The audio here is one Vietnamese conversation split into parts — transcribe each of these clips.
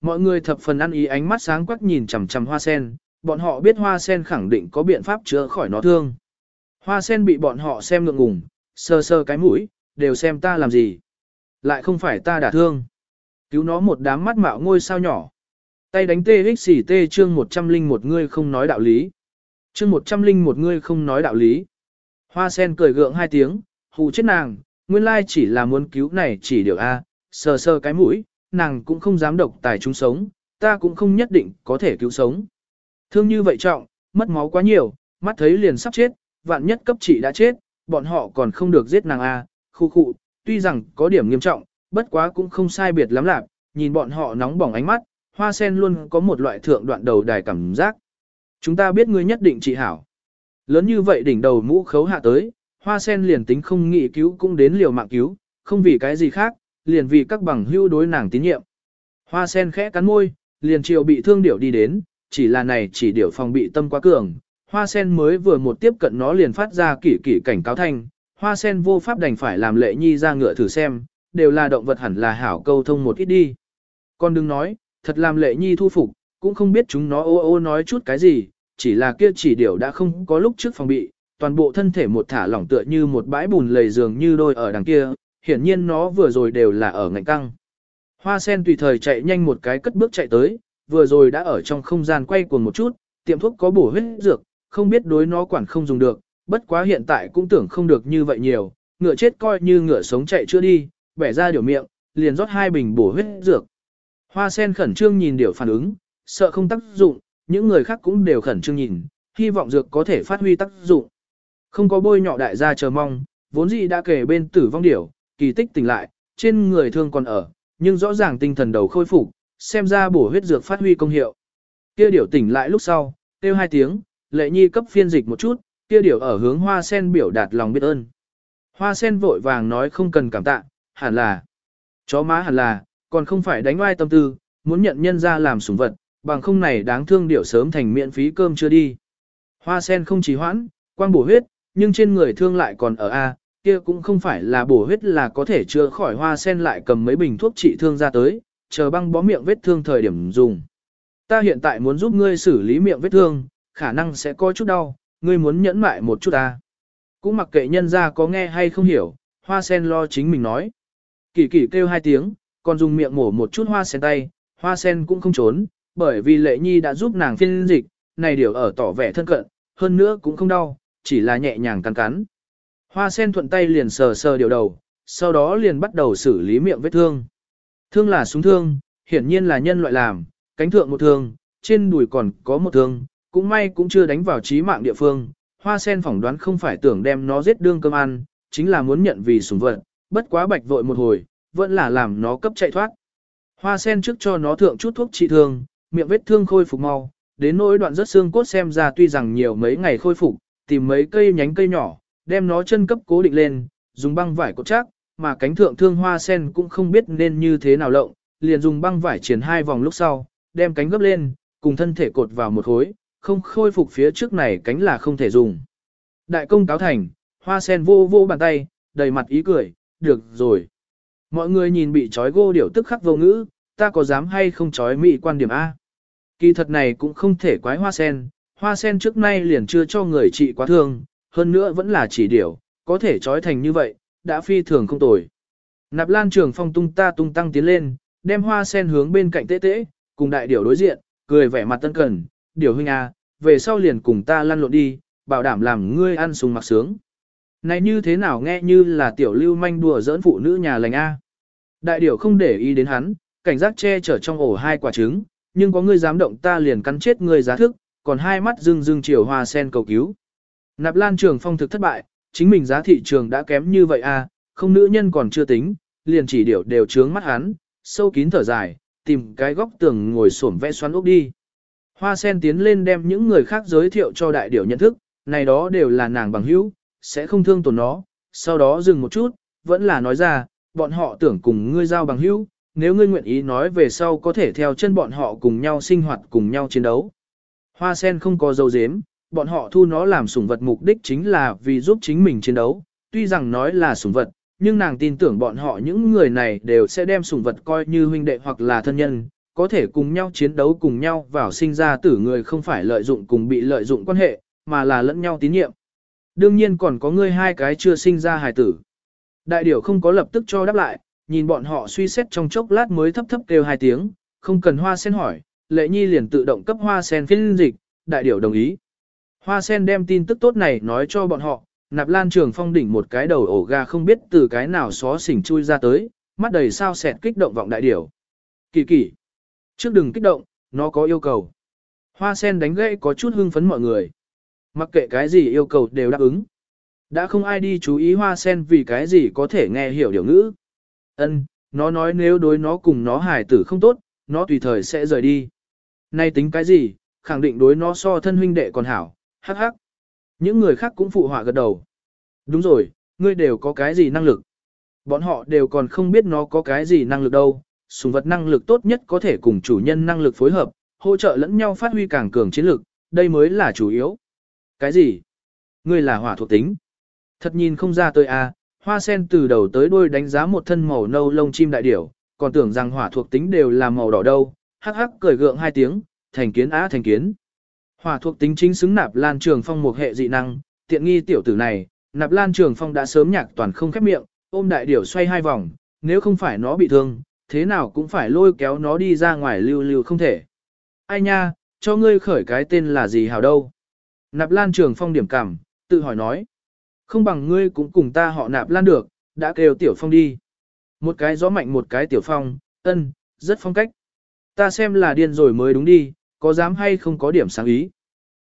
Mọi người thập phần ăn ý ánh mắt sáng quắc nhìn chằm chằm hoa sen, bọn họ biết hoa sen khẳng định có biện pháp chữa khỏi nó thương. Hoa sen bị bọn họ xem ngượng ngùng, sơ sơ cái mũi, đều xem ta làm gì. Lại không phải ta đả thương. Cứu nó một đám mắt mạo ngôi sao nhỏ. Tay đánh tê xỉ tê chương một trăm linh một ngươi không nói đạo lý. Chương một trăm linh một ngươi không nói đạo lý. Hoa sen cười gượng hai tiếng, hù chết nàng, nguyên lai chỉ là muốn cứu này chỉ điều A, sờ sờ cái mũi, nàng cũng không dám độc tài chúng sống, ta cũng không nhất định có thể cứu sống. Thương như vậy trọng, mất máu quá nhiều, mắt thấy liền sắp chết, vạn nhất cấp chỉ đã chết, bọn họ còn không được giết nàng A, khu khu, tuy rằng có điểm nghiêm trọng, bất quá cũng không sai biệt lắm lạc, nhìn bọn họ nóng bỏng ánh mắt, hoa sen luôn có một loại thượng đoạn đầu đài cảm giác. Chúng ta biết ngươi nhất định trị hảo. Lớn như vậy đỉnh đầu mũ khấu hạ tới, hoa sen liền tính không nghĩ cứu cũng đến liều mạng cứu, không vì cái gì khác, liền vì các bằng hưu đối nàng tín nhiệm. Hoa sen khẽ cắn môi, liền chiều bị thương điểu đi đến, chỉ là này chỉ điểu phòng bị tâm quá cường. Hoa sen mới vừa một tiếp cận nó liền phát ra kỷ kỷ cảnh cáo thanh, hoa sen vô pháp đành phải làm lệ nhi ra ngựa thử xem, đều là động vật hẳn là hảo câu thông một ít đi. Con đừng nói, thật làm lệ nhi thu phục, cũng không biết chúng nó ô ô nói chút cái gì, chỉ là kia chỉ điểu đã không có lúc trước phòng bị, toàn bộ thân thể một thả lỏng tựa như một bãi bùn lầy giường như đôi ở đằng kia, hiển nhiên nó vừa rồi đều là ở ngạnh căng. Hoa sen tùy thời chạy nhanh một cái cất bước chạy tới, vừa rồi đã ở trong không gian quay cuồng một chút, tiệm thuốc có bổ huyết dược, không biết đối nó quản không dùng được, bất quá hiện tại cũng tưởng không được như vậy nhiều, ngựa chết coi như ngựa sống chạy chưa đi, bẻ ra điều miệng, liền rót hai bình bổ huyết dược. Hoa sen khẩn trương nhìn điều phản ứng, sợ không tác dụng, những người khác cũng đều khẩn trương nhìn, hy vọng dược có thể phát huy tác dụng. Không có bôi nhọ đại gia chờ mong, vốn dĩ đã kể bên tử vong điểu, kỳ tích tỉnh lại, trên người thương còn ở, nhưng rõ ràng tinh thần đầu khôi phục, xem ra bổ huyết dược phát huy công hiệu. Kia điểu tỉnh lại lúc sau, kêu hai tiếng, lệ nhi cấp phiên dịch một chút, kia điểu ở hướng hoa sen biểu đạt lòng biết ơn. Hoa sen vội vàng nói không cần cảm tạ, hẳn là, chó má hẳn là, còn không phải đánh oai tâm tư, muốn nhận nhân ra làm sủng vật, bằng không này đáng thương điểu sớm thành miễn phí cơm chưa đi. Hoa sen không trì hoãn, quang bổ huyết, nhưng trên người thương lại còn ở A, kia cũng không phải là bổ huyết là có thể chữa khỏi hoa sen lại cầm mấy bình thuốc trị thương ra tới, chờ băng bó miệng vết thương thời điểm dùng. Ta hiện tại muốn giúp ngươi xử lý miệng vết thương, khả năng sẽ có chút đau, ngươi muốn nhẫn mại một chút ta. Cũng mặc kệ nhân ra có nghe hay không hiểu, hoa sen lo chính mình nói. Kỳ kỳ kêu hai tiếng, còn dùng miệng mổ một chút hoa sen tay, hoa sen cũng không trốn, bởi vì lệ nhi đã giúp nàng phiên dịch, này điều ở tỏ vẻ thân cận, hơn nữa cũng không đau, chỉ là nhẹ nhàng cắn cắn. Hoa sen thuận tay liền sờ sờ điều đầu, sau đó liền bắt đầu xử lý miệng vết thương. Thương là súng thương, hiển nhiên là nhân loại làm, cánh thượng một thương, trên đùi còn có một thương, cũng may cũng chưa đánh vào trí mạng địa phương. Hoa sen phỏng đoán không phải tưởng đem nó giết đương cơm ăn, chính là muốn nhận vì sủng vật, bất quá bạch vội một hồi, vẫn là làm nó cấp chạy thoát. Hoa sen trước cho nó thượng chút thuốc trị thương, miệng vết thương khôi phục mau, đến nỗi đoạn rất xương cốt xem ra tuy rằng nhiều mấy ngày khôi phục, tìm mấy cây nhánh cây nhỏ, đem nó chân cấp cố định lên, dùng băng vải cột chắc, mà cánh thượng thương hoa sen cũng không biết nên như thế nào lộng, liền dùng băng vải triển hai vòng lúc sau, đem cánh gấp lên, cùng thân thể cột vào một khối, không khôi phục phía trước này cánh là không thể dùng. Đại công cáo thành, hoa sen vô vô bàn tay, đầy mặt ý cười, được rồi. Mọi người nhìn bị trói gô điểu tức khắc vô ngữ, ta có dám hay không trói mị quan điểm A. Kỳ thật này cũng không thể quái hoa sen, hoa sen trước nay liền chưa cho người trị quá thương, hơn nữa vẫn là chỉ điểu, có thể trói thành như vậy, đã phi thường không tồi. Nạp lan trường phong tung ta tung tăng tiến lên, đem hoa sen hướng bên cạnh tế tế, cùng đại điểu đối diện, cười vẻ mặt tân cần, điểu huynh a, về sau liền cùng ta lăn lộn đi, bảo đảm làm ngươi ăn sung mặc sướng. Này như thế nào nghe như là tiểu lưu manh đùa giỡn phụ nữ nhà lành A. Đại điểu không để ý đến hắn, cảnh giác che chở trong ổ hai quả trứng, nhưng có ngươi dám động ta liền cắn chết ngươi giá thức, còn hai mắt rưng rưng chiều hoa sen cầu cứu. Nạp lan trường phong thực thất bại, chính mình giá thị trường đã kém như vậy à, không nữ nhân còn chưa tính, liền chỉ điểu đều trướng mắt hắn, sâu kín thở dài, tìm cái góc tường ngồi xổm vẽ xoắn ốc đi. Hoa sen tiến lên đem những người khác giới thiệu cho đại điểu nhận thức, này đó đều là nàng bằng hữu, sẽ không thương tổn nó, sau đó dừng một chút, vẫn là nói ra, bọn họ tưởng cùng ngươi giao bằng hữu, nếu ngươi nguyện ý nói về sau có thể theo chân bọn họ cùng nhau sinh hoạt cùng nhau chiến đấu. Hoa sen không có dấu dếm, bọn họ thu nó làm sủng vật mục đích chính là vì giúp chính mình chiến đấu, tuy rằng nói là sủng vật, nhưng nàng tin tưởng bọn họ những người này đều sẽ đem sủng vật coi như huynh đệ hoặc là thân nhân, có thể cùng nhau chiến đấu cùng nhau vào sinh ra tử người không phải lợi dụng cùng bị lợi dụng quan hệ, mà là lẫn nhau tín nhiệm. Đương nhiên còn có ngươi hai cái chưa sinh ra hài tử. Đại điểu không có lập tức cho đáp lại, nhìn bọn họ suy xét trong chốc lát mới thấp thấp kêu hai tiếng, không cần hoa sen hỏi, lệ nhi liền tự động cấp hoa sen phiên dịch, đại điểu đồng ý. Hoa sen đem tin tức tốt này nói cho bọn họ, nạp lan trường phong đỉnh một cái đầu ổ ga không biết từ cái nào xó xỉnh chui ra tới, mắt đầy sao sẹt kích động vọng đại điểu. Kỳ kỳ, trước đừng kích động, nó có yêu cầu. Hoa sen đánh gãy có chút hưng phấn mọi người. Mặc kệ cái gì yêu cầu đều đáp ứng. Đã không ai đi chú ý hoa sen vì cái gì có thể nghe hiểu điều ngữ. Ân, nó nói nếu đối nó cùng nó hài tử không tốt, nó tùy thời sẽ rời đi. Nay tính cái gì, khẳng định đối nó so thân huynh đệ còn hảo, hắc hắc. Những người khác cũng phụ họa gật đầu. Đúng rồi, ngươi đều có cái gì năng lực. Bọn họ đều còn không biết nó có cái gì năng lực đâu. Sùng vật năng lực tốt nhất có thể cùng chủ nhân năng lực phối hợp, hỗ trợ lẫn nhau phát huy càng cường chiến lực, đây mới là chủ yếu. Cái gì? Ngươi là hỏa thuộc tính. Thật nhìn không ra tôi à, hoa sen từ đầu tới đuôi đánh giá một thân màu nâu lông chim đại điểu, còn tưởng rằng hỏa thuộc tính đều là màu đỏ đâu, hắc hắc cười gượng hai tiếng, thành kiến á thành kiến. Hỏa thuộc tính chính xứng nạp lan trường phong một hệ dị năng, tiện nghi tiểu tử này, nạp lan trường phong đã sớm nhạc toàn không khép miệng, ôm đại điểu xoay hai vòng, nếu không phải nó bị thương, thế nào cũng phải lôi kéo nó đi ra ngoài lưu lưu không thể. Ai nha, cho ngươi khởi cái tên là gì hào đâu. Nạp lan trường phong điểm cảm, tự hỏi nói. Không bằng ngươi cũng cùng ta họ nạp lan được, đã kêu tiểu phong đi. Một cái gió mạnh một cái tiểu phong, ân, rất phong cách. Ta xem là điên rồi mới đúng đi, có dám hay không có điểm sáng ý.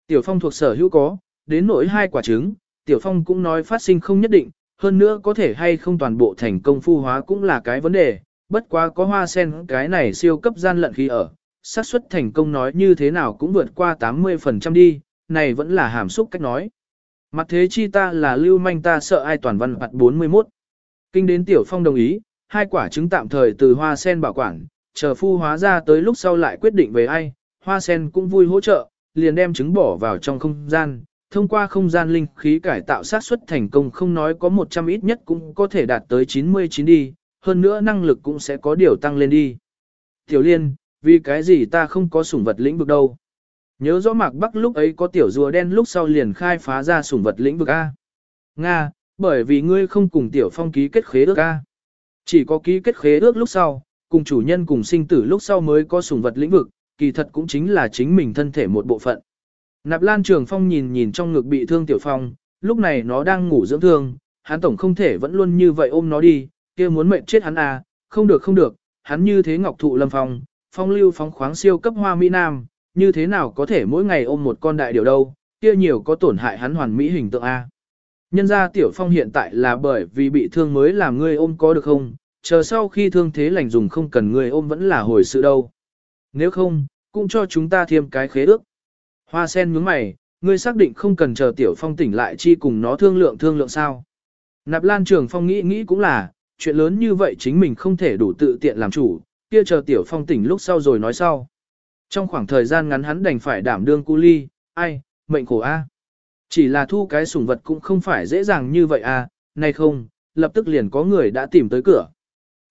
Tiểu phong thuộc sở hữu có, đến nỗi hai quả trứng, tiểu phong cũng nói phát sinh không nhất định, hơn nữa có thể hay không toàn bộ thành công phu hóa cũng là cái vấn đề, bất quá có hoa sen cái này siêu cấp gian lận khi ở, xác suất thành công nói như thế nào cũng vượt qua 80% đi, này vẫn là hàm xúc cách nói. Mặt thế chi ta là lưu manh ta sợ ai toàn văn mặt 41. Kinh đến tiểu phong đồng ý, hai quả trứng tạm thời từ hoa sen bảo quản, chờ phu hóa ra tới lúc sau lại quyết định về ai, hoa sen cũng vui hỗ trợ, liền đem trứng bỏ vào trong không gian, thông qua không gian linh khí cải tạo sát suất thành công không nói có 100 ít nhất cũng có thể đạt tới 99 đi, hơn nữa năng lực cũng sẽ có điều tăng lên đi. Tiểu liên, vì cái gì ta không có sủng vật lĩnh vực đâu? Nhớ rõ mạc bắc lúc ấy có tiểu rùa đen lúc sau liền khai phá ra sủng vật lĩnh vực A. Nga, bởi vì ngươi không cùng tiểu phong ký kết khế ước A. Chỉ có ký kết khế ước lúc sau, cùng chủ nhân cùng sinh tử lúc sau mới có sủng vật lĩnh vực, kỳ thật cũng chính là chính mình thân thể một bộ phận. Nạp Lan Trường Phong nhìn nhìn trong ngực bị thương Tiểu Phong, lúc này nó đang ngủ dưỡng thương, hắn tổng không thể vẫn luôn như vậy ôm nó đi, kia muốn mệnh chết hắn à, không được không được, hắn như thế ngọc thụ lâm phong, phong lưu phóng khoáng siêu cấp hoa mỹ nam, như thế nào có thể mỗi ngày ôm một con đại điều đâu, kia nhiều có tổn hại hắn hoàn mỹ hình tượng a. Nhân ra Tiểu Phong hiện tại là bởi vì bị thương mới làm ngươi ôm có được không, chờ sau khi thương thế lành dùng không cần ngươi ôm vẫn là hồi sự đâu. Nếu không, cũng cho chúng ta thêm cái khế ước. Hoa sen nhướng mày, ngươi xác định không cần chờ Tiểu Phong tỉnh lại chi cùng nó thương lượng thương lượng sao. Nạp Lan Trường Phong nghĩ nghĩ cũng là, chuyện lớn như vậy chính mình không thể đủ tự tiện làm chủ, kia chờ Tiểu Phong tỉnh lúc sau rồi nói sau. Trong khoảng thời gian ngắn hắn đành phải đảm đương cu ly, ai, mệnh khổ a. Chỉ là thu cái sủng vật cũng không phải dễ dàng như vậy a, nay không, lập tức liền có người đã tìm tới cửa.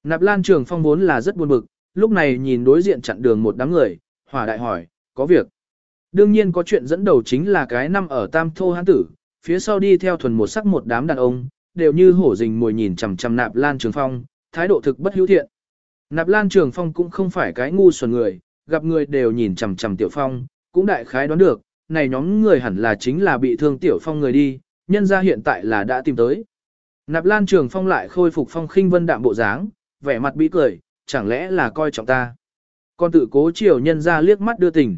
Nạp Lan Trường Phong vốn là rất buồn bực, lúc này nhìn đối diện chặn đường một đám người, hỏa đại hỏi, có việc. Đương nhiên có chuyện dẫn đầu chính là cái năm ở Tam Thô Hán Tử, phía sau đi theo thuần một sắc một đám đàn ông, đều như hổ rình mồi nhìn chằm chằm Nạp Lan Trường Phong, thái độ thực bất hữu thiện. Nạp Lan Trường Phong cũng không phải cái ngu xuẩn người, gặp người đều nhìn chằm chằm Tiểu Phong, cũng đại khái đoán được, này nhóm người hẳn là chính là bị thương Tiểu Phong người đi, nhân ra hiện tại là đã tìm tới. Nạp Lan Trường Phong lại khôi phục phong khinh vân đạm bộ dáng, vẻ mặt bí cười, chẳng lẽ là coi trọng ta. con tự cố chiều nhân ra liếc mắt đưa tình.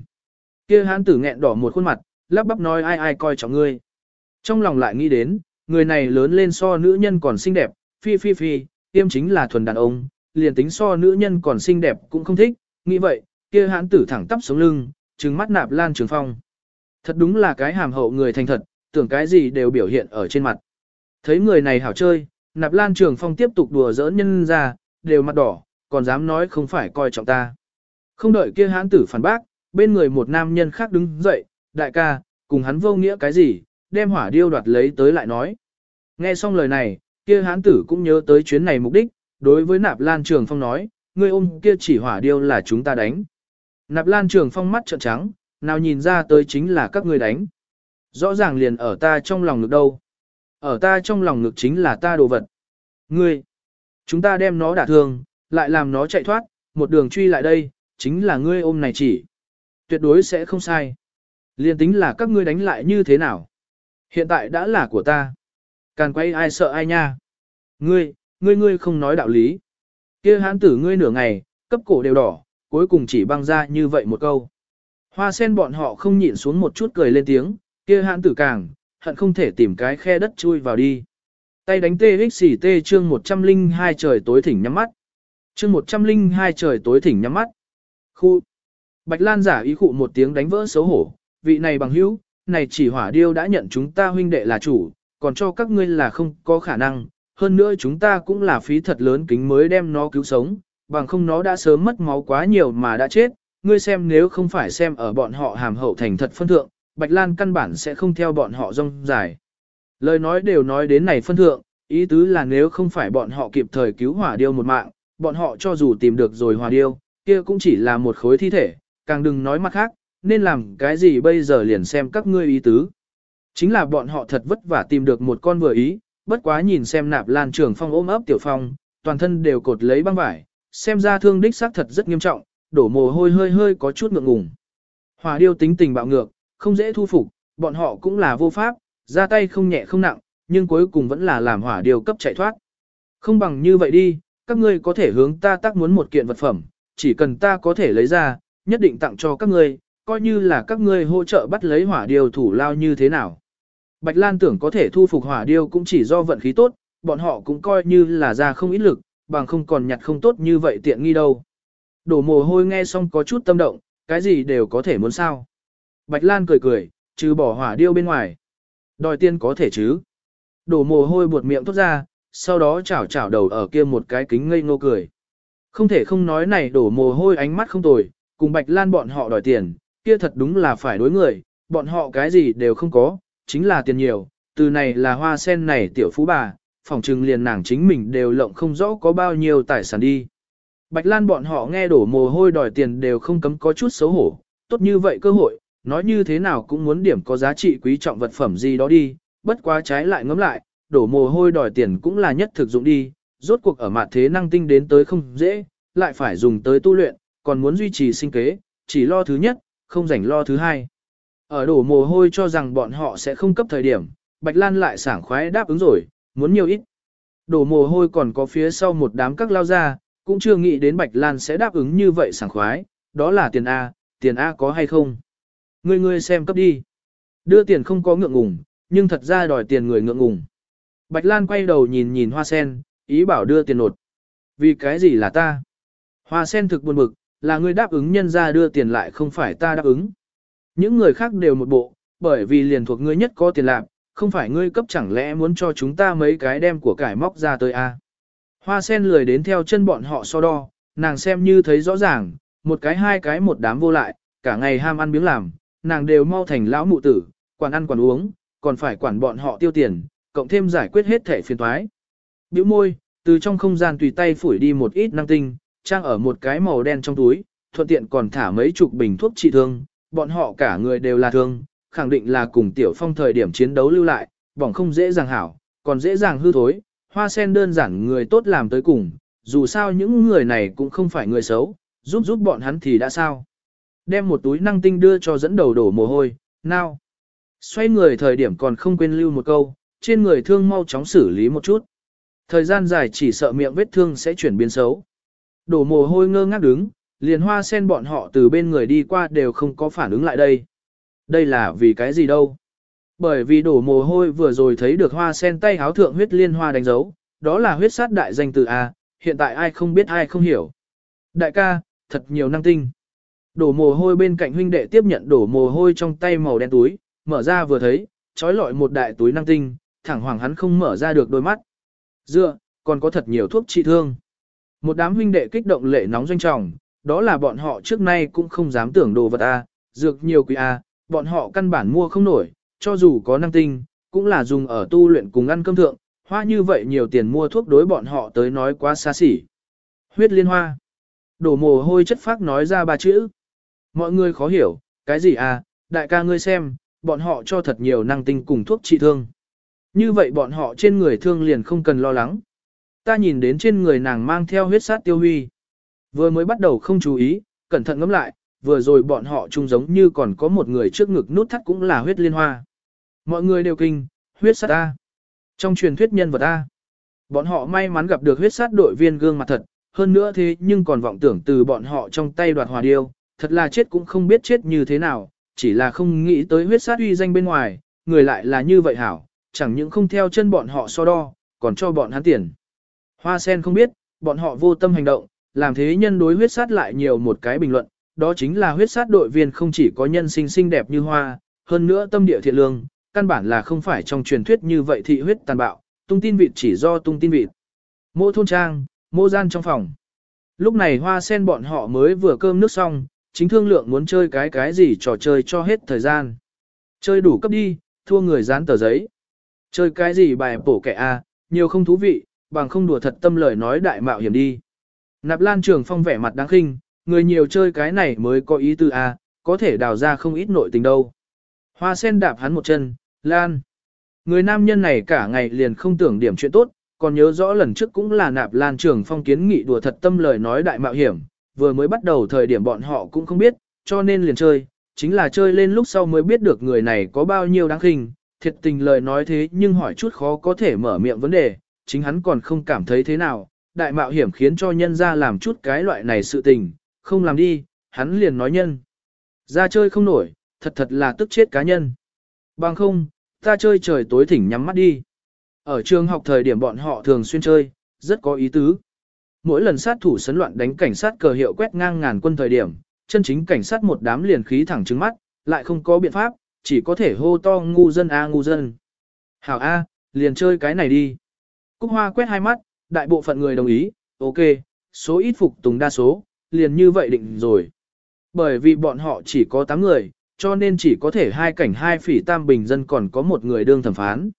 kia hán tử nghẹn đỏ một khuôn mặt, lắp bắp nói ai ai coi trọng ngươi. Trong lòng lại nghĩ đến, người này lớn lên so nữ nhân còn xinh đẹp, phi phi phi, tiêm chính là thuần đàn ông, liền tính so nữ nhân còn xinh đẹp cũng không thích, nghĩ vậy, kia hán tử thẳng tắp sống lưng, trừng mắt nạp lan trường phong. Thật đúng là cái hàm hậu người thành thật, tưởng cái gì đều biểu hiện ở trên mặt. Thấy người này hảo chơi, nạp lan trường phong tiếp tục đùa giỡn nhân ra, đều mặt đỏ, còn dám nói không phải coi trọng ta. Không đợi kia hán tử phản bác, bên người một nam nhân khác đứng dậy, đại ca, cùng hắn vô nghĩa cái gì, đem hỏa điêu đoạt lấy tới lại nói. Nghe xong lời này, kia hán tử cũng nhớ tới chuyến này mục đích, đối với nạp lan trường phong nói, ngươi ôm kia chỉ hỏa điêu là chúng ta đánh. Nạp Lan Trường Phong mắt trợn trắng, nào nhìn ra tới chính là các ngươi đánh. Rõ ràng liền ở ta trong lòng ngực đâu. Ở ta trong lòng ngực chính là ta đồ vật. Ngươi, chúng ta đem nó đả thương, lại làm nó chạy thoát, một đường truy lại đây, chính là ngươi ôm này chỉ. Tuyệt đối sẽ không sai. Liên tính là các ngươi đánh lại như thế nào. Hiện tại đã là của ta. Càn quay ai sợ ai nha. Ngươi, ngươi ngươi không nói đạo lý. kia hán tử ngươi nửa ngày, cấp cổ đều đỏ, cuối cùng chỉ băng ra như vậy một câu. Hoa sen bọn họ không nhịn xuống một chút cười lên tiếng, kia hán tử càng, hận không thể tìm cái khe đất chui vào đi. Tay đánh TXT chương 102 trời tối thỉnh nhắm mắt. Chương 102 trời tối thỉnh nhắm mắt. Khu. Bạch Lan giả ý khụ một tiếng đánh vỡ xấu hổ, vị này bằng hữu, này chỉ hỏa điêu đã nhận chúng ta huynh đệ là chủ, còn cho các ngươi là không có khả năng, hơn nữa chúng ta cũng là phí thật lớn kính mới đem nó cứu sống, bằng không nó đã sớm mất máu quá nhiều mà đã chết, ngươi xem nếu không phải xem ở bọn họ hàm hậu thành thật phân thượng, Bạch Lan căn bản sẽ không theo bọn họ rong dài. Lời nói đều nói đến này phân thượng, ý tứ là nếu không phải bọn họ kịp thời cứu hỏa điêu một mạng, bọn họ cho dù tìm được rồi hòa điêu, kia cũng chỉ là một khối thi thể, càng đừng nói mặt khác, nên làm cái gì bây giờ liền xem các ngươi ý tứ. Chính là bọn họ thật vất vả tìm được một con vừa ý, bất quá nhìn xem nạp lan trường phong ôm ấp tiểu phong, toàn thân đều cột lấy băng vải, xem ra thương đích xác thật rất nghiêm trọng, đổ mồ hôi hơi hơi có chút ngượng ngùng. Hòa điêu tính tình bạo ngược, không dễ thu phục, bọn họ cũng là vô pháp, ra tay không nhẹ không nặng, nhưng cuối cùng vẫn là làm hỏa điêu cấp chạy thoát. Không bằng như vậy đi, các ngươi có thể hướng ta tác muốn một kiện vật phẩm, chỉ cần ta có thể lấy ra, nhất định tặng cho các ngươi, coi như là các ngươi hỗ trợ bắt lấy hỏa điêu thủ lao như thế nào. Bạch Lan tưởng có thể thu phục hỏa điêu cũng chỉ do vận khí tốt, bọn họ cũng coi như là ra không ít lực, bằng không còn nhặt không tốt như vậy tiện nghi đâu. Đổ mồ hôi nghe xong có chút tâm động, cái gì đều có thể muốn sao. Bạch Lan cười cười, trừ bỏ hỏa điêu bên ngoài. Đòi tiên có thể chứ. Đổ mồ hôi buột miệng tốt ra, sau đó chảo chảo đầu ở kia một cái kính ngây ngô cười. Không thể không nói này đổ mồ hôi ánh mắt không tồi, cùng Bạch Lan bọn họ đòi tiền, kia thật đúng là phải đối người, bọn họ cái gì đều không có, chính là tiền nhiều, từ này là hoa sen này tiểu phú bà, phòng trừng liền nàng chính mình đều lộng không rõ có bao nhiêu tài sản đi. Bạch Lan bọn họ nghe đổ mồ hôi đòi tiền đều không cấm có chút xấu hổ, tốt như vậy cơ hội, nói như thế nào cũng muốn điểm có giá trị quý trọng vật phẩm gì đó đi, bất quá trái lại ngấm lại, đổ mồ hôi đòi tiền cũng là nhất thực dụng đi, rốt cuộc ở mặt thế năng tinh đến tới không dễ, lại phải dùng tới tu luyện, còn muốn duy trì sinh kế, chỉ lo thứ nhất, không rảnh lo thứ hai. Ở đổ mồ hôi cho rằng bọn họ sẽ không cấp thời điểm, Bạch Lan lại sảng khoái đáp ứng rồi, muốn nhiều ít. Đổ mồ hôi còn có phía sau một đám các lao ra, cũng chưa nghĩ đến Bạch Lan sẽ đáp ứng như vậy sảng khoái, đó là tiền A, tiền A có hay không? Ngươi ngươi xem cấp đi. Đưa tiền không có ngượng ngùng, nhưng thật ra đòi tiền người ngượng ngùng. Bạch Lan quay đầu nhìn nhìn hoa sen, ý bảo đưa tiền nột. Vì cái gì là ta? Hoa sen thực buồn bực, là ngươi đáp ứng nhân ra đưa tiền lại không phải ta đáp ứng. Những người khác đều một bộ, bởi vì liền thuộc ngươi nhất có tiền lạc, không phải ngươi cấp chẳng lẽ muốn cho chúng ta mấy cái đem của cải móc ra tới a? À? Hoa sen lười đến theo chân bọn họ so đo, nàng xem như thấy rõ ràng, một cái hai cái một đám vô lại, cả ngày ham ăn biếng làm, nàng đều mau thành lão mụ tử, quản ăn quản uống, còn phải quản bọn họ tiêu tiền, cộng thêm giải quyết hết thể phiền toái. Biểu môi, từ trong không gian tùy tay phủi đi một ít năng tinh, trang ở một cái màu đen trong túi, thuận tiện còn thả mấy chục bình thuốc trị thương, bọn họ cả người đều là thương, khẳng định là cùng tiểu phong thời điểm chiến đấu lưu lại, bỏng không dễ dàng hảo, còn dễ dàng hư thối, hoa sen đơn giản người tốt làm tới cùng, dù sao những người này cũng không phải người xấu, giúp giúp bọn hắn thì đã sao. Đem một túi năng tinh đưa cho dẫn đầu đổ mồ hôi, nào. Xoay người thời điểm còn không quên lưu một câu, trên người thương mau chóng xử lý một chút. Thời gian dài chỉ sợ miệng vết thương sẽ chuyển biến xấu. Đổ mồ hôi ngơ ngác đứng, liền hoa sen bọn họ từ bên người đi qua đều không có phản ứng lại đây. Đây là vì cái gì đâu? Bởi vì đổ mồ hôi vừa rồi thấy được hoa sen tay háo thượng huyết liên hoa đánh dấu, đó là huyết sát đại danh từ A, hiện tại ai không biết ai không hiểu. Đại ca, thật nhiều năng tinh. Đổ mồ hôi bên cạnh huynh đệ tiếp nhận đổ mồ hôi trong tay màu đen túi, mở ra vừa thấy, trói lọi một đại túi năng tinh, thẳng hoàng hắn không mở ra được đôi mắt. Dựa, còn có thật nhiều thuốc trị thương. Một đám huynh đệ kích động lệ nóng doanh trọng, đó là bọn họ trước nay cũng không dám tưởng đồ vật A, dược nhiều quý A, bọn họ căn bản mua không nổi, cho dù có năng tinh, cũng là dùng ở tu luyện cùng ăn cơm thượng, hoa như vậy nhiều tiền mua thuốc đối bọn họ tới nói quá xa xỉ. Huyết liên hoa. đổ mồ hôi chất phác nói ra ba chữ. Mọi người khó hiểu, cái gì à, đại ca ngươi xem, bọn họ cho thật nhiều năng tinh cùng thuốc trị thương. Như vậy bọn họ trên người thương liền không cần lo lắng. Ta nhìn đến trên người nàng mang theo huyết sát tiêu huy. Vừa mới bắt đầu không chú ý, cẩn thận ngẫm lại, vừa rồi bọn họ chung giống như còn có một người trước ngực nút thắt cũng là huyết liên hoa. Mọi người đều kinh, huyết sát A. Trong truyền thuyết nhân vật A. Bọn họ may mắn gặp được huyết sát đội viên gương mặt thật, hơn nữa thế nhưng còn vọng tưởng từ bọn họ trong tay đoạt hòa điêu, thật là chết cũng không biết chết như thế nào, chỉ là không nghĩ tới huyết sát uy danh bên ngoài, người lại là như vậy hảo, chẳng những không theo chân bọn họ so đo, còn cho bọn hắn tiền. Hoa sen không biết, bọn họ vô tâm hành động, làm thế nhân đối huyết sát lại nhiều một cái bình luận, đó chính là huyết sát đội viên không chỉ có nhân sinh xinh đẹp như hoa, hơn nữa tâm địa thiện lương, căn bản là không phải trong truyền thuyết như vậy thị huyết tàn bạo, tung tin vịt chỉ do tung tin vịt. Mô thôn trang, mô gian trong phòng. Lúc này hoa sen bọn họ mới vừa cơm nước xong, chính thương lượng muốn chơi cái cái gì trò chơi cho hết thời gian. Chơi đủ cấp đi, thua người dán tờ giấy. Chơi cái gì bài bổ kẻ a, nhiều không thú vị, bằng không đùa thật tâm lời nói đại mạo hiểm đi. Nạp Lan Trường Phong vẻ mặt đáng khinh, người nhiều chơi cái này mới có ý tư a, có thể đào ra không ít nội tình đâu. Hoa sen đạp hắn một chân, Lan. Người nam nhân này cả ngày liền không tưởng điểm chuyện tốt, còn nhớ rõ lần trước cũng là Nạp Lan Trường Phong kiến nghị đùa thật tâm lời nói đại mạo hiểm, vừa mới bắt đầu thời điểm bọn họ cũng không biết, cho nên liền chơi, chính là chơi lên lúc sau mới biết được người này có bao nhiêu đáng khinh, thiệt tình lời nói thế nhưng hỏi chút khó có thể mở miệng vấn đề, chính hắn còn không cảm thấy thế nào, đại mạo hiểm khiến cho nhân ra làm chút cái loại này sự tình, không làm đi, hắn liền nói nhân. Ra chơi không nổi, thật thật là tức chết cá nhân. Bằng không, ta chơi trời tối thỉnh nhắm mắt đi. Ở trường học thời điểm bọn họ thường xuyên chơi, rất có ý tứ. Mỗi lần sát thủ sấn loạn đánh cảnh sát cờ hiệu quét ngang ngàn quân thời điểm, chân chính cảnh sát một đám liền khí thẳng trứng mắt, lại không có biện pháp, chỉ có thể hô to ngu dân a ngu dân. Hảo A, liền chơi cái này đi. Cúc Hoa quét hai mắt, đại bộ phận người đồng ý, ok, số ít phục tùng đa số, liền như vậy định rồi. Bởi vì bọn họ chỉ có 8 người, cho nên chỉ có thể hai cảnh hai phỉ tam bình dân còn có một người đương thẩm phán.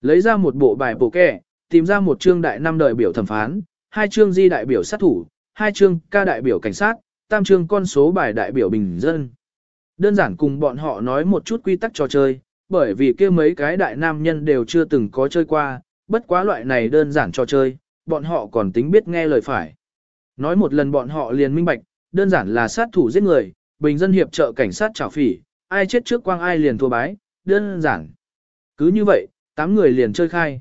Lấy ra một bộ bài bộ kẻ, tìm ra một chương đại năm đời biểu thẩm phán, hai chương di đại biểu sát thủ, hai chương ca đại biểu cảnh sát, tam chương con số bài đại biểu bình dân. Đơn giản cùng bọn họ nói một chút quy tắc trò chơi, bởi vì kia mấy cái đại nam nhân đều chưa từng có chơi qua, bất quá loại này đơn giản trò chơi, bọn họ còn tính biết nghe lời phải. Nói một lần bọn họ liền minh bạch, đơn giản là sát thủ giết người, bình dân hiệp trợ cảnh sát trảo phỉ, ai chết trước quang ai liền thua bái, đơn giản. Cứ như vậy, tám người liền chơi khai.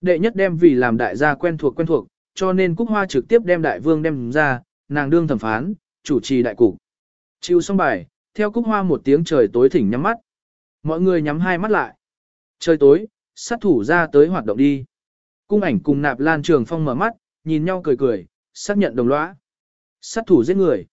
Đệ nhất đem vì làm đại gia quen thuộc quen thuộc, cho nên Cúc Hoa trực tiếp đem đại vương đem ra, nàng đương thẩm phán, chủ trì đại cục. Chịu xong bài, theo Cúc Hoa một tiếng trời tối thỉnh nhắm mắt. Mọi người nhắm hai mắt lại. Trời tối, sát thủ ra tới hoạt động đi. Cung ảnh cùng nạp lan trường phong mở mắt, nhìn nhau cười cười, xác nhận đồng lõa. Sát thủ giết người.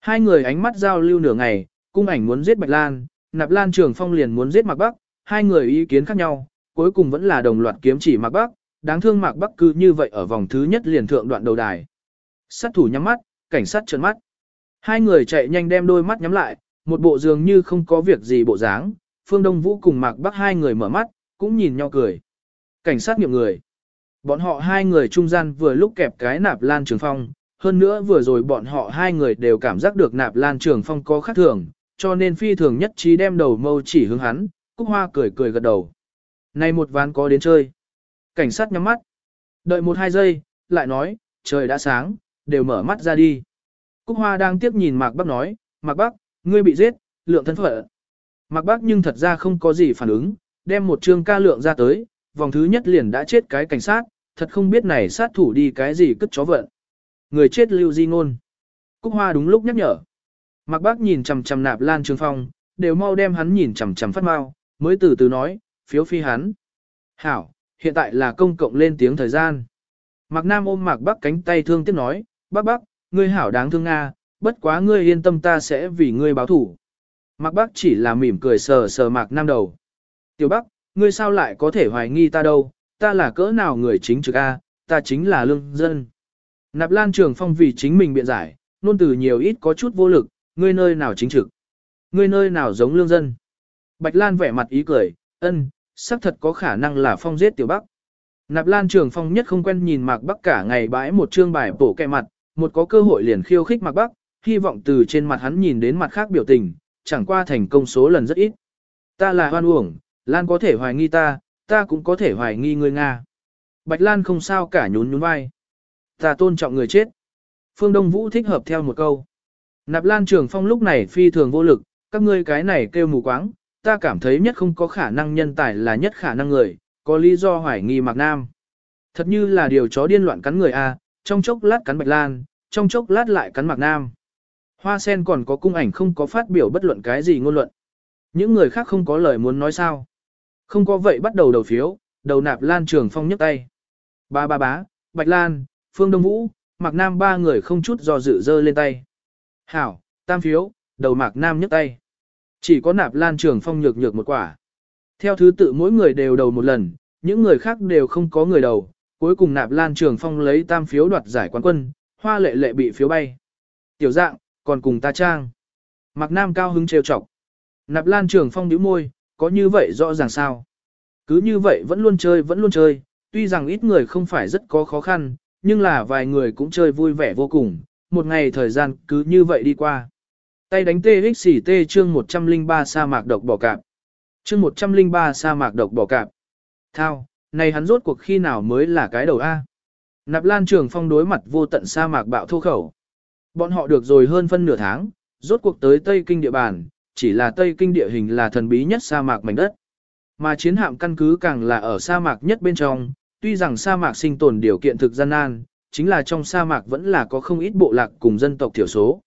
Hai người ánh mắt giao lưu nửa ngày, cung ảnh muốn giết Bạch Lan, nạp lan trường phong liền muốn giết Mạc Bắc, hai người ý kiến khác nhau, cuối cùng vẫn là đồng loạt kiếm chỉ Mạc Bắc, đáng thương Mạc Bắc cứ như vậy ở vòng thứ nhất liền thượng đoạn đầu đài. Sát thủ nhắm mắt, cảnh sát trợn mắt. Hai người chạy nhanh đem đôi mắt nhắm lại, một bộ dường như không có việc gì bộ dáng, Phương Đông Vũ cùng Mạc Bắc hai người mở mắt, cũng nhìn nhau cười. Cảnh sát nghiệm người. Bọn họ hai người trung gian vừa lúc kẹp cái nạp lan trường phong, hơn nữa vừa rồi bọn họ hai người đều cảm giác được nạp lan trường phong có khác thường, cho nên phi thường nhất trí đem đầu mâu chỉ hướng hắn, Cúc Hoa cười cười gật đầu. Này một ván có đến chơi. Cảnh sát nhắm mắt. Đợi một hai giây, lại nói, trời đã sáng, đều mở mắt ra đi. Cúc Hoa đang tiếp nhìn Mạc Bắc nói, Mạc Bắc, ngươi bị giết, lượng thân phận. Mạc Bắc nhưng thật ra không có gì phản ứng, đem một trương ca lượng ra tới, vòng thứ nhất liền đã chết cái cảnh sát, thật không biết này sát thủ đi cái gì cất chó vận. Người chết lưu di ngôn. Cúc Hoa đúng lúc nhắc nhở. Mạc Bắc nhìn chằm chằm nạp lan trường phong, đều mau đem hắn nhìn chằm chằm phát mau, mới từ từ nói, phiếu phi hắn. Hảo, hiện tại là công cộng lên tiếng thời gian. Mạc Nam ôm Mạc Bắc cánh tay thương tiếc nói, Bắc Bắc, ngươi hảo đáng thương Nga, bất quá ngươi yên tâm ta sẽ vì ngươi báo thủ. Mạc Bắc chỉ là mỉm cười sờ sờ Mạc Nam đầu. Tiểu Bắc, ngươi sao lại có thể hoài nghi ta đâu, ta là cỡ nào người chính trực A, ta chính là lương dân. Nạp Lan Trường Phong vì chính mình biện giải, nôn từ nhiều ít có chút vô lực, ngươi nơi nào chính trực. Ngươi nơi nào giống lương dân. Bạch Lan vẻ mặt ý cười, ân, xác thật có khả năng là Phong giết Tiểu Bắc. Nạp Lan Trường Phong nhất không quen nhìn Mạc Bắc cả ngày bãi một chương bài bổ kẹ mặt, một có cơ hội liền khiêu khích Mạc Bắc, hy vọng từ trên mặt hắn nhìn đến mặt khác biểu tình, chẳng qua thành công số lần rất ít. Ta là hoan uổng, Lan có thể hoài nghi ta, ta cũng có thể hoài nghi người Nga. Bạch Lan không sao cả nhún nhún vai. Ta tôn trọng người chết. Phương Đông Vũ thích hợp theo một câu. Nạp Lan Trường Phong lúc này phi thường vô lực, các ngươi cái này kêu mù quáng, ta cảm thấy nhất không có khả năng nhân tài là nhất khả năng người, có lý do hoài nghi Mạc Nam. Thật như là điều chó điên loạn cắn người A, trong chốc lát cắn Bạch Lan, trong chốc lát lại cắn Mạc Nam. Hoa sen còn có cung ảnh không có phát biểu bất luận cái gì ngôn luận. Những người khác không có lời muốn nói sao. Không có vậy bắt đầu đầu phiếu, đầu nạp Lan Trường Phong nhấc tay. Ba ba bá, Bạch Lan, Phương Đông Vũ, Mạc Nam ba người không chút do dự dơ lên tay. Hảo, tam phiếu, đầu Mạc Nam nhấc tay. Chỉ có nạp Lan Trường Phong nhược nhược một quả. Theo thứ tự mỗi người đều đầu một lần, những người khác đều không có người đầu. Cuối cùng nạp Lan Trường Phong lấy tam phiếu đoạt giải quán quân, hoa lệ lệ bị phiếu bay. Tiểu dạng, còn cùng ta trang. Mạc Nam cao hứng trêu chọc. Nạp Lan Trường Phong nhíu môi, có như vậy rõ ràng sao? Cứ như vậy vẫn luôn chơi vẫn luôn chơi, tuy rằng ít người không phải rất có khó khăn, nhưng là vài người cũng chơi vui vẻ vô cùng, một ngày thời gian cứ như vậy đi qua. Tay đánh TXT chương 103 sa mạc độc bỏ cạp. Chương 103 sa mạc độc bỏ cạp. Thao, này hắn rốt cuộc khi nào mới là cái đầu A. Nạp Lan Trường Phong đối mặt vô tận sa mạc bạo thô khẩu. Bọn họ được rồi hơn phân nửa tháng, rốt cuộc tới Tây Kinh địa bàn, chỉ là Tây Kinh địa hình là thần bí nhất sa mạc mảnh đất. Mà chiến hạm căn cứ càng là ở sa mạc nhất bên trong, tuy rằng sa mạc sinh tồn điều kiện thực gian nan, chính là trong sa mạc vẫn là có không ít bộ lạc cùng dân tộc thiểu số.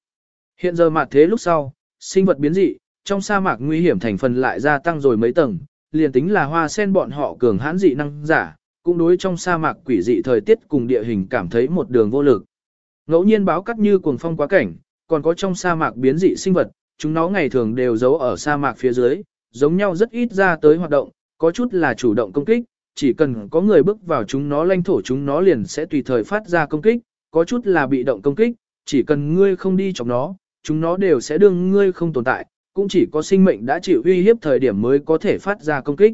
Hiện giờ mạt thế lúc sau, sinh vật biến dị, trong sa mạc nguy hiểm thành phần lại gia tăng rồi mấy tầng, liền tính là hoa sen bọn họ cường hãn dị năng giả, cũng đối trong sa mạc quỷ dị thời tiết cùng địa hình cảm thấy một đường vô lực. Ngẫu nhiên báo cắt như cuồng phong quá cảnh, còn có trong sa mạc biến dị sinh vật, chúng nó ngày thường đều giấu ở sa mạc phía dưới, giống nhau rất ít ra tới hoạt động, có chút là chủ động công kích, chỉ cần có người bước vào chúng nó lãnh thổ chúng nó liền sẽ tùy thời phát ra công kích, có chút là bị động công kích, chỉ cần ngươi không đi chọc nó, chúng nó đều sẽ đương ngươi không tồn tại, cũng chỉ có sinh mệnh đã chịu uy hiếp thời điểm mới có thể phát ra công kích.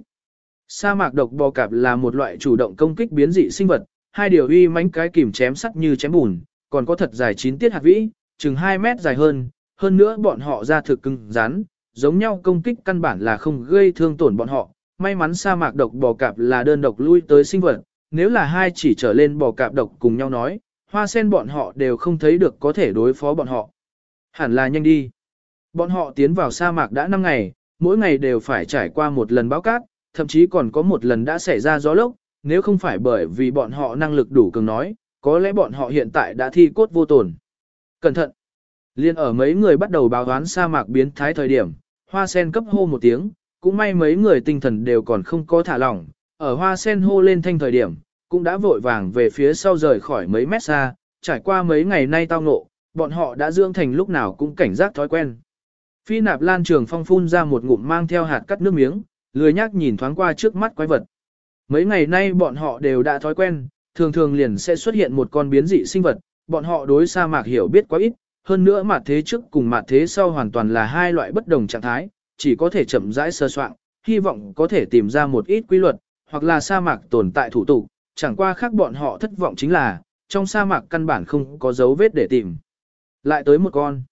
Sa mạc độc bò cạp là một loại chủ động công kích biến dị sinh vật, hai điều uy mãnh cái kìm chém sắt như chém bùn, còn có thật dài 9 tiết hạt vĩ, chừng 2 mét dài hơn, hơn nữa bọn họ ra thực cứng rắn, giống nhau công kích căn bản là không gây thương tổn bọn họ. May mắn sa mạc độc bò cạp là đơn độc lui tới sinh vật, nếu là hai chỉ trở lên bò cạp độc cùng nhau nói, hoa sen bọn họ đều không thấy được có thể đối phó bọn họ. Hẳn là nhanh đi. Bọn họ tiến vào sa mạc đã 5 ngày, mỗi ngày đều phải trải qua một lần báo cát, thậm chí còn có một lần đã xảy ra gió lốc, nếu không phải bởi vì bọn họ năng lực đủ cường nói, có lẽ bọn họ hiện tại đã thi cốt vô tổn. Cẩn thận! Liên ở mấy người bắt đầu báo đoán sa mạc biến thái thời điểm, hoa sen cấp hô một tiếng, cũng may mấy người tinh thần đều còn không có thả lỏng, ở hoa sen hô lên thanh thời điểm, cũng đã vội vàng về phía sau rời khỏi mấy mét xa, trải qua mấy ngày nay tao ngộ, bọn họ đã dưỡng thành lúc nào cũng cảnh giác thói quen. Phi nạp lan trường phong phun ra một ngụm mang theo hạt cắt nước miếng, lười nhác nhìn thoáng qua trước mắt quái vật. Mấy ngày nay bọn họ đều đã thói quen, thường thường liền sẽ xuất hiện một con biến dị sinh vật, bọn họ đối sa mạc hiểu biết quá ít, hơn nữa mặt thế trước cùng mặt thế sau hoàn toàn là hai loại bất đồng trạng thái, chỉ có thể chậm rãi sơ soạn, hy vọng có thể tìm ra một ít quy luật, hoặc là sa mạc tồn tại thủ tục, chẳng qua khác bọn họ thất vọng chính là, trong sa mạc căn bản không có dấu vết để tìm. Lại tới một con.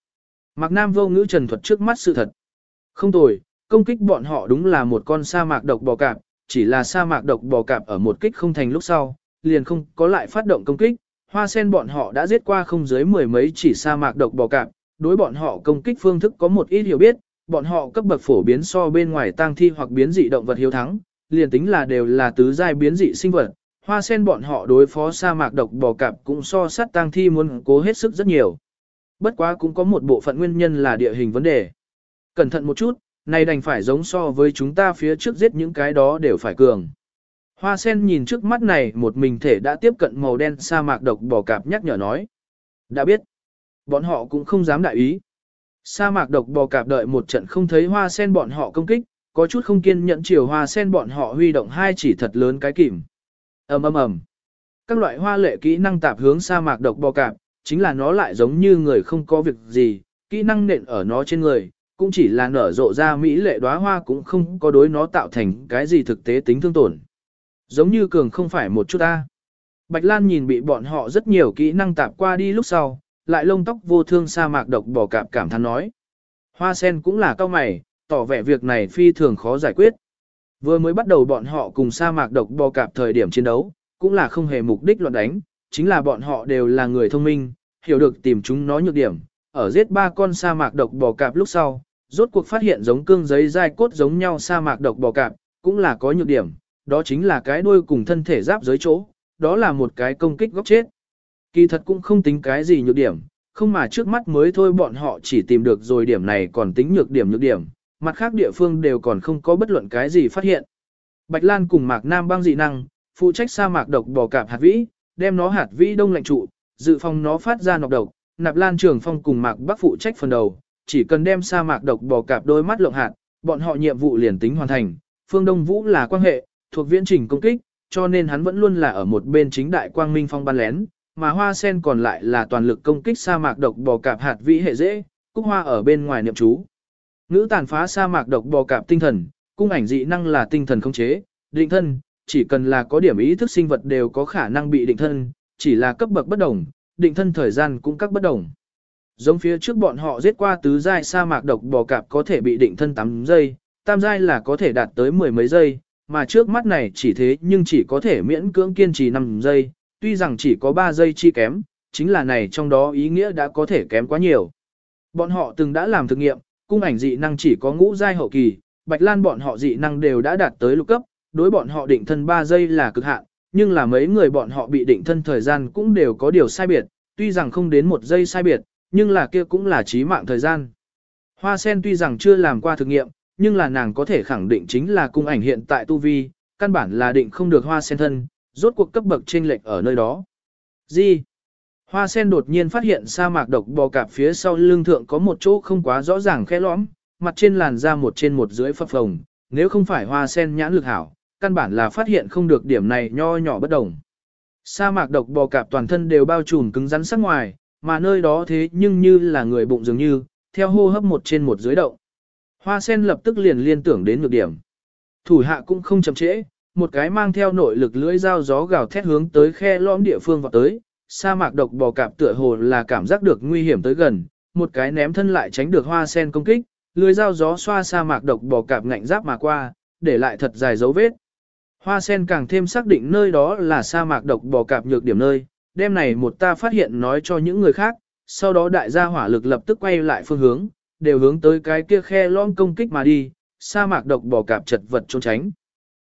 Mạc Nam vô ngữ trần thuật trước mắt sự thật. Không tồi, công kích bọn họ đúng là một con sa mạc độc bò cạp, chỉ là sa mạc độc bò cạp ở một kích không thành lúc sau, liền không có lại phát động công kích. Hoa sen bọn họ đã giết qua không dưới mười mấy chỉ sa mạc độc bò cạp, đối bọn họ công kích phương thức có một ít hiểu biết, bọn họ cấp bậc phổ biến so bên ngoài tang thi hoặc biến dị động vật hiếu thắng, liền tính là đều là tứ giai biến dị sinh vật. Hoa sen bọn họ đối phó sa mạc độc bò cạp cũng so sát tang thi muốn cố hết sức rất nhiều. Bất quá cũng có một bộ phận nguyên nhân là địa hình vấn đề. Cẩn thận một chút, này đành phải giống so với chúng ta phía trước giết những cái đó đều phải cường. Hoa sen nhìn trước mắt này một mình thể đã tiếp cận màu đen sa mạc độc bò cạp nhắc nhở nói. Đã biết, bọn họ cũng không dám đại ý. Sa mạc độc bò cạp đợi một trận không thấy hoa sen bọn họ công kích, có chút không kiên nhẫn chiều hoa sen bọn họ huy động hai chỉ thật lớn cái kìm. ầm ầm ầm. Các loại hoa lệ kỹ năng tạp hướng sa mạc độc bò cạp, chính là nó lại giống như người không có việc gì, kỹ năng nện ở nó trên người, cũng chỉ là nở rộ ra mỹ lệ đóa hoa cũng không có đối nó tạo thành cái gì thực tế tính thương tổn. Giống như cường không phải một chút ta. Bạch Lan nhìn bị bọn họ rất nhiều kỹ năng tạp qua đi lúc sau, lại lông tóc vô thương sa mạc độc bò cạp cảm thán nói. Hoa sen cũng là cao mày, tỏ vẻ việc này phi thường khó giải quyết. Vừa mới bắt đầu bọn họ cùng sa mạc độc bò cạp thời điểm chiến đấu, cũng là không hề mục đích loạn đánh, chính là bọn họ đều là người thông minh, hiểu được tìm chúng nó nhược điểm. Ở giết ba con sa mạc độc bò cạp lúc sau, rốt cuộc phát hiện giống cương giấy dai cốt giống nhau sa mạc độc bò cạp, cũng là có nhược điểm, đó chính là cái đuôi cùng thân thể giáp dưới chỗ, đó là một cái công kích góc chết. Kỳ thật cũng không tính cái gì nhược điểm, không mà trước mắt mới thôi bọn họ chỉ tìm được rồi điểm này còn tính nhược điểm nhược điểm, mặt khác địa phương đều còn không có bất luận cái gì phát hiện. Bạch Lan cùng Mạc Nam băng dị năng, phụ trách sa mạc độc bò cạp hạt vĩ, đem nó hạt vĩ đông lạnh trụ, dự phòng nó phát ra nọc độc, nạp Lan trưởng Phong cùng Mạc Bắc phụ trách phần đầu, chỉ cần đem sa mạc độc bò cạp đôi mắt lộng hạt, bọn họ nhiệm vụ liền tính hoàn thành. Phương Đông Vũ là quan hệ, thuộc viễn trình công kích, cho nên hắn vẫn luôn là ở một bên chính đại quang minh phong ban lén, mà hoa sen còn lại là toàn lực công kích sa mạc độc bò cạp hạt vĩ hệ dễ, cúc hoa ở bên ngoài niệm chú. Ngữ tàn phá sa mạc độc bò cạp tinh thần, cung ảnh dị năng là tinh thần không chế, định thân, chỉ cần là có điểm ý thức sinh vật đều có khả năng bị định thân, chỉ là cấp bậc bất đồng, định thân thời gian cũng các bất đồng. Giống phía trước bọn họ giết qua tứ giai sa mạc độc bò cạp có thể bị định thân 8 giây, tam giai là có thể đạt tới mười mấy giây, mà trước mắt này chỉ thế nhưng chỉ có thể miễn cưỡng kiên trì 5 giây, tuy rằng chỉ có 3 giây chi kém, chính là này trong đó ý nghĩa đã có thể kém quá nhiều. Bọn họ từng đã làm thực nghiệm, cung ảnh dị năng chỉ có ngũ giai hậu kỳ, Bạch Lan bọn họ dị năng đều đã đạt tới lục cấp, đối bọn họ định thân 3 giây là cực hạn, nhưng là mấy người bọn họ bị định thân thời gian cũng đều có điều sai biệt, tuy rằng không đến một giây sai biệt, nhưng là kia cũng là chí mạng thời gian. Hoa sen tuy rằng chưa làm qua thực nghiệm, nhưng là nàng có thể khẳng định chính là cung ảnh hiện tại tu vi, căn bản là định không được hoa sen thân, rốt cuộc cấp bậc trên lệch ở nơi đó. Gì? Hoa sen đột nhiên phát hiện sa mạc độc bò cạp phía sau lưng thượng có một chỗ không quá rõ ràng khe lõm, mặt trên làn da một trên một dưới phập phồng, nếu không phải hoa sen nhãn lực hảo, căn bản là phát hiện không được điểm này nho nhỏ bất đồng. Sa mạc độc bò cạp toàn thân đều bao trùm cứng rắn sắc ngoài, mà nơi đó thế nhưng như là người bụng dường như, theo hô hấp một trên một dưới động. Hoa sen lập tức liền liên tưởng đến nhược điểm. Thủ hạ cũng không chậm trễ, một cái mang theo nội lực lưỡi dao gió gào thét hướng tới khe lõm địa phương vào tới, sa mạc độc bò cạp tựa hồ là cảm giác được nguy hiểm tới gần, một cái ném thân lại tránh được hoa sen công kích, lưỡi dao gió xoa sa mạc độc bò cạp ngạnh giáp mà qua, để lại thật dài dấu vết. Hoa sen càng thêm xác định nơi đó là sa mạc độc bò cạp nhược điểm nơi, đêm này một ta phát hiện nói cho những người khác, sau đó đại gia hỏa lực lập tức quay lại phương hướng, đều hướng tới cái kia khe lõm công kích mà đi, sa mạc độc bò cạp chật vật trốn tránh.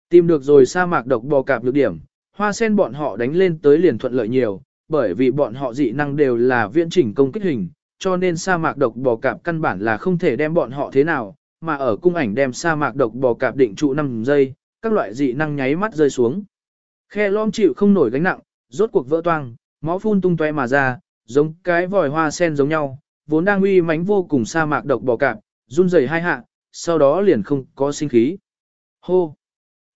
Tìm được rồi sa mạc độc bò cạp nhược điểm, hoa sen bọn họ đánh lên tới liền thuận lợi nhiều, bởi vì bọn họ dị năng đều là viễn chỉnh công kích hình, cho nên sa mạc độc bò cạp căn bản là không thể đem bọn họ thế nào, mà ở cung ảnh đem sa mạc độc bò cạp định trụ 5 giây, các loại dị năng nháy mắt rơi xuống. Khe lõm chịu không nổi gánh nặng, rốt cuộc vỡ toang, máu phun tung tóe mà ra, giống cái vòi hoa sen giống nhau, vốn đang uy mãnh vô cùng sa mạc độc bò cạp, run rẩy hai hạ, sau đó liền không có sinh khí. Hô!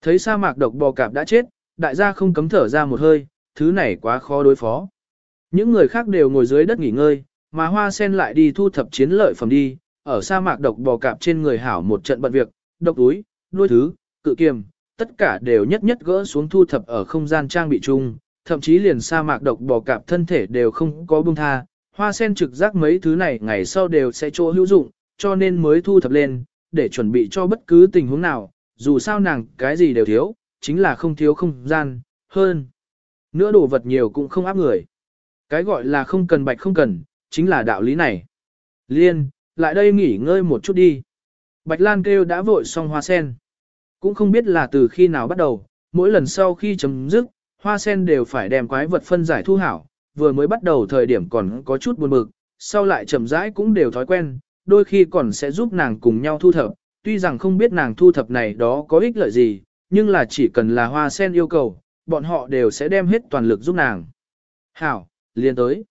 Thấy sa mạc độc bò cạp đã chết, đại gia không cấm thở ra một hơi, thứ này quá khó đối phó. Những người khác đều ngồi dưới đất nghỉ ngơi, mà hoa sen lại đi thu thập chiến lợi phẩm đi, ở sa mạc độc bò cạp trên người hảo một trận bận việc, độc túi, nuôi thứ, cự kiềm, tất cả đều nhất nhất gỡ xuống thu thập ở không gian trang bị chung, thậm chí liền sa mạc độc bò cạp thân thể đều không có buông tha, hoa sen trực giác mấy thứ này ngày sau đều sẽ chỗ hữu dụng, cho nên mới thu thập lên, để chuẩn bị cho bất cứ tình huống nào, dù sao nàng cái gì đều thiếu, chính là không thiếu không gian, hơn. Nữa đồ vật nhiều cũng không áp người. Cái gọi là không cần bạch không cần, chính là đạo lý này. Liên, lại đây nghỉ ngơi một chút đi. Bạch Lan kêu đã vội xong hoa sen. Cũng không biết là từ khi nào bắt đầu, mỗi lần sau khi chấm dứt, hoa sen đều phải đem quái vật phân giải thu hảo, vừa mới bắt đầu thời điểm còn có chút buồn bực, sau lại chậm rãi cũng đều thói quen, đôi khi còn sẽ giúp nàng cùng nhau thu thập, tuy rằng không biết nàng thu thập này đó có ích lợi gì, nhưng là chỉ cần là hoa sen yêu cầu, bọn họ đều sẽ đem hết toàn lực giúp nàng. Hảo, liền tới.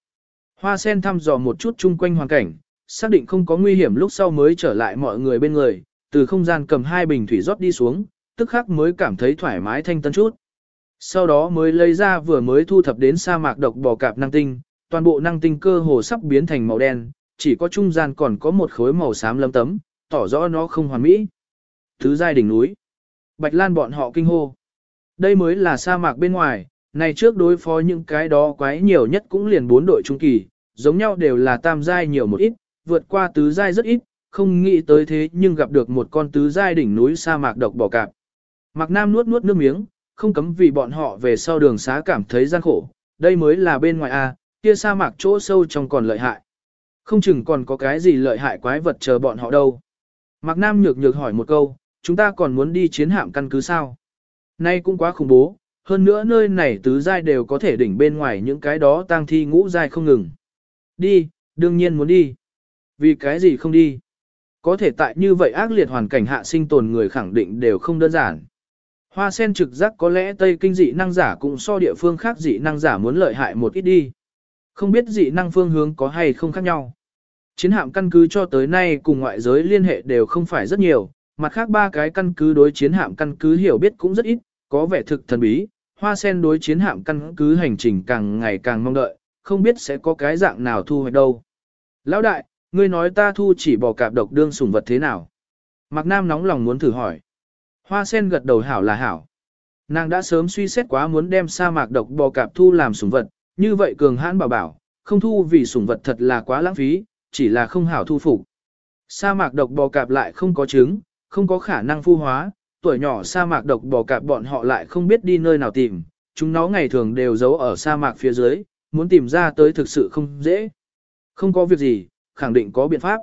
Hoa sen thăm dò một chút chung quanh hoàn cảnh, xác định không có nguy hiểm lúc sau mới trở lại mọi người bên người, từ không gian cầm hai bình thủy rót đi xuống, tức khắc mới cảm thấy thoải mái thanh tân chút. Sau đó mới lấy ra vừa mới thu thập đến sa mạc độc bò cạp năng tinh, toàn bộ năng tinh cơ hồ sắp biến thành màu đen, chỉ có trung gian còn có một khối màu xám lấm tấm, tỏ rõ nó không hoàn mỹ. Thứ giai đỉnh núi. Bạch Lan bọn họ kinh hô. Đây mới là sa mạc bên ngoài, Này trước đối phó những cái đó quái nhiều nhất cũng liền bốn đội trung kỳ, giống nhau đều là tam giai nhiều một ít, vượt qua tứ giai rất ít, không nghĩ tới thế nhưng gặp được một con tứ giai đỉnh núi sa mạc độc bỏ cạp. Mạc Nam nuốt nuốt nước miếng, không cấm vì bọn họ về sau đường xá cảm thấy gian khổ, đây mới là bên ngoài A, kia sa mạc chỗ sâu trong còn lợi hại. Không chừng còn có cái gì lợi hại quái vật chờ bọn họ đâu. Mạc Nam nhược nhược hỏi một câu, chúng ta còn muốn đi chiến hạm căn cứ sao? Nay cũng quá khủng bố, hơn nữa nơi này tứ giai đều có thể đỉnh bên ngoài những cái đó tang thi ngũ giai không ngừng. Đi, đương nhiên muốn đi. Vì cái gì không đi? Có thể tại như vậy ác liệt hoàn cảnh hạ sinh tồn người khẳng định đều không đơn giản. Hoa sen trực giác có lẽ Tây Kinh dị năng giả cũng so địa phương khác dị năng giả muốn lợi hại một ít đi. Không biết dị năng phương hướng có hay không khác nhau. Chiến hạm căn cứ cho tới nay cùng ngoại giới liên hệ đều không phải rất nhiều, mặt khác ba cái căn cứ đối chiến hạm căn cứ hiểu biết cũng rất ít, có vẻ thực thần bí. Hoa sen đối chiến hạm căn cứ hành trình càng ngày càng mong đợi, không biết sẽ có cái dạng nào thu hoạch đâu. Lão đại, ngươi nói ta thu chỉ bò cạp độc đương sủng vật thế nào? Mạc Nam nóng lòng muốn thử hỏi. Hoa sen gật đầu hảo là hảo. Nàng đã sớm suy xét quá muốn đem sa mạc độc bò cạp thu làm sủng vật, như vậy cường hãn bảo bảo, không thu vì sủng vật thật là quá lãng phí, chỉ là không hảo thu phục. Sa mạc độc bò cạp lại không có trứng, không có khả năng phu hóa, tuổi nhỏ sa mạc độc bò cạp bọn họ lại không biết đi nơi nào tìm, chúng nó ngày thường đều giấu ở sa mạc phía dưới, muốn tìm ra tới thực sự không dễ. Không có việc gì, khẳng định có biện pháp.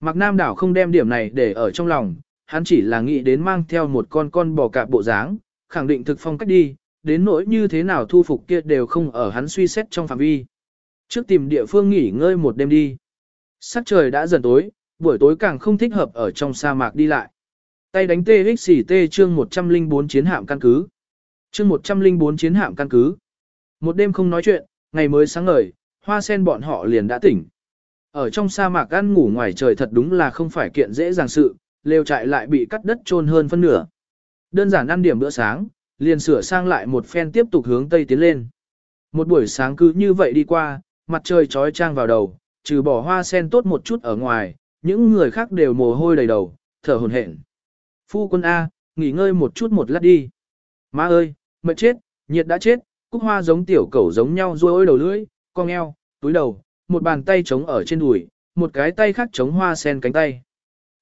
Mạc Nam đảo không đem điểm này để ở trong lòng, hắn chỉ là nghĩ đến mang theo một con con bò cạp bộ dáng, khẳng định thực phong cách đi, đến nỗi như thế nào thu phục kia đều không ở hắn suy xét trong phạm vi. Trước tìm địa phương nghỉ ngơi một đêm đi. Sắc trời đã dần tối, buổi tối càng không thích hợp ở trong sa mạc đi lại. Tay đánh TXT chương 104 chiến hạm căn cứ. Chương 104 chiến hạm căn cứ. Một đêm không nói chuyện, ngày mới sáng ngời, hoa sen bọn họ liền đã tỉnh. Ở trong sa mạc ăn ngủ ngoài trời thật đúng là không phải kiện dễ dàng sự, lều trại lại bị cắt đất trôn hơn phân nửa. Đơn giản ăn điểm bữa sáng, liền sửa sang lại một phen tiếp tục hướng tây tiến lên. Một buổi sáng cứ như vậy đi qua, mặt trời trói trang vào đầu, trừ bỏ hoa sen tốt một chút ở ngoài, những người khác đều mồ hôi đầy đầu, thở hổn hển. Phu quân A, nghỉ ngơi một chút một lát đi. Má ơi, mệt chết, nhiệt đã chết, cúc hoa giống tiểu cẩu giống nhau ruôi đầu lưỡi, cong eo, túi đầu, một bàn tay chống ở trên đùi, một cái tay khác chống hoa sen cánh tay.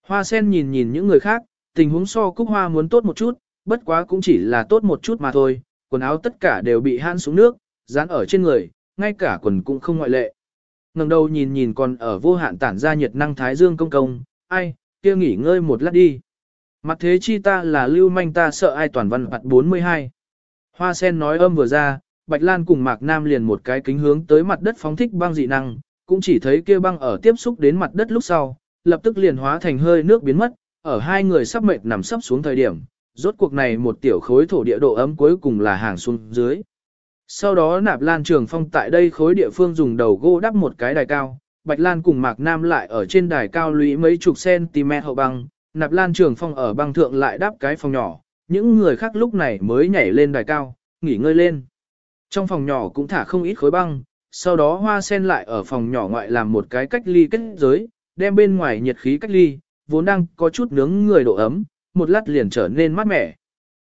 Hoa sen nhìn nhìn những người khác, tình huống so cúc hoa muốn tốt một chút, bất quá cũng chỉ là tốt một chút mà thôi, quần áo tất cả đều bị han xuống nước, dán ở trên người, ngay cả quần cũng không ngoại lệ. ngẩng đầu nhìn nhìn còn ở vô hạn tản ra nhiệt năng thái dương công công, ai, kia nghỉ ngơi một lát đi. Mặt thế chi ta là lưu manh ta sợ ai toàn văn mặt 42. Hoa sen nói âm vừa ra, Bạch Lan cùng Mạc Nam liền một cái kính hướng tới mặt đất phóng thích băng dị năng, cũng chỉ thấy kia băng ở tiếp xúc đến mặt đất lúc sau, lập tức liền hóa thành hơi nước biến mất, ở hai người sắp mệt nằm sắp xuống thời điểm, rốt cuộc này một tiểu khối thổ địa độ ấm cuối cùng là hàng xuống dưới. Sau đó nạp lan trường phong tại đây khối địa phương dùng đầu gỗ đắp một cái đài cao, Bạch Lan cùng Mạc Nam lại ở trên đài cao lũy mấy chục cm hậu băng, nạp lan trường phong ở băng thượng lại đắp cái phòng nhỏ, những người khác lúc này mới nhảy lên đài cao, nghỉ ngơi lên. Trong phòng nhỏ cũng thả không ít khối băng, sau đó hoa sen lại ở phòng nhỏ ngoại làm một cái cách ly kết giới, đem bên ngoài nhiệt khí cách ly, vốn đang có chút nướng người độ ấm, một lát liền trở nên mát mẻ.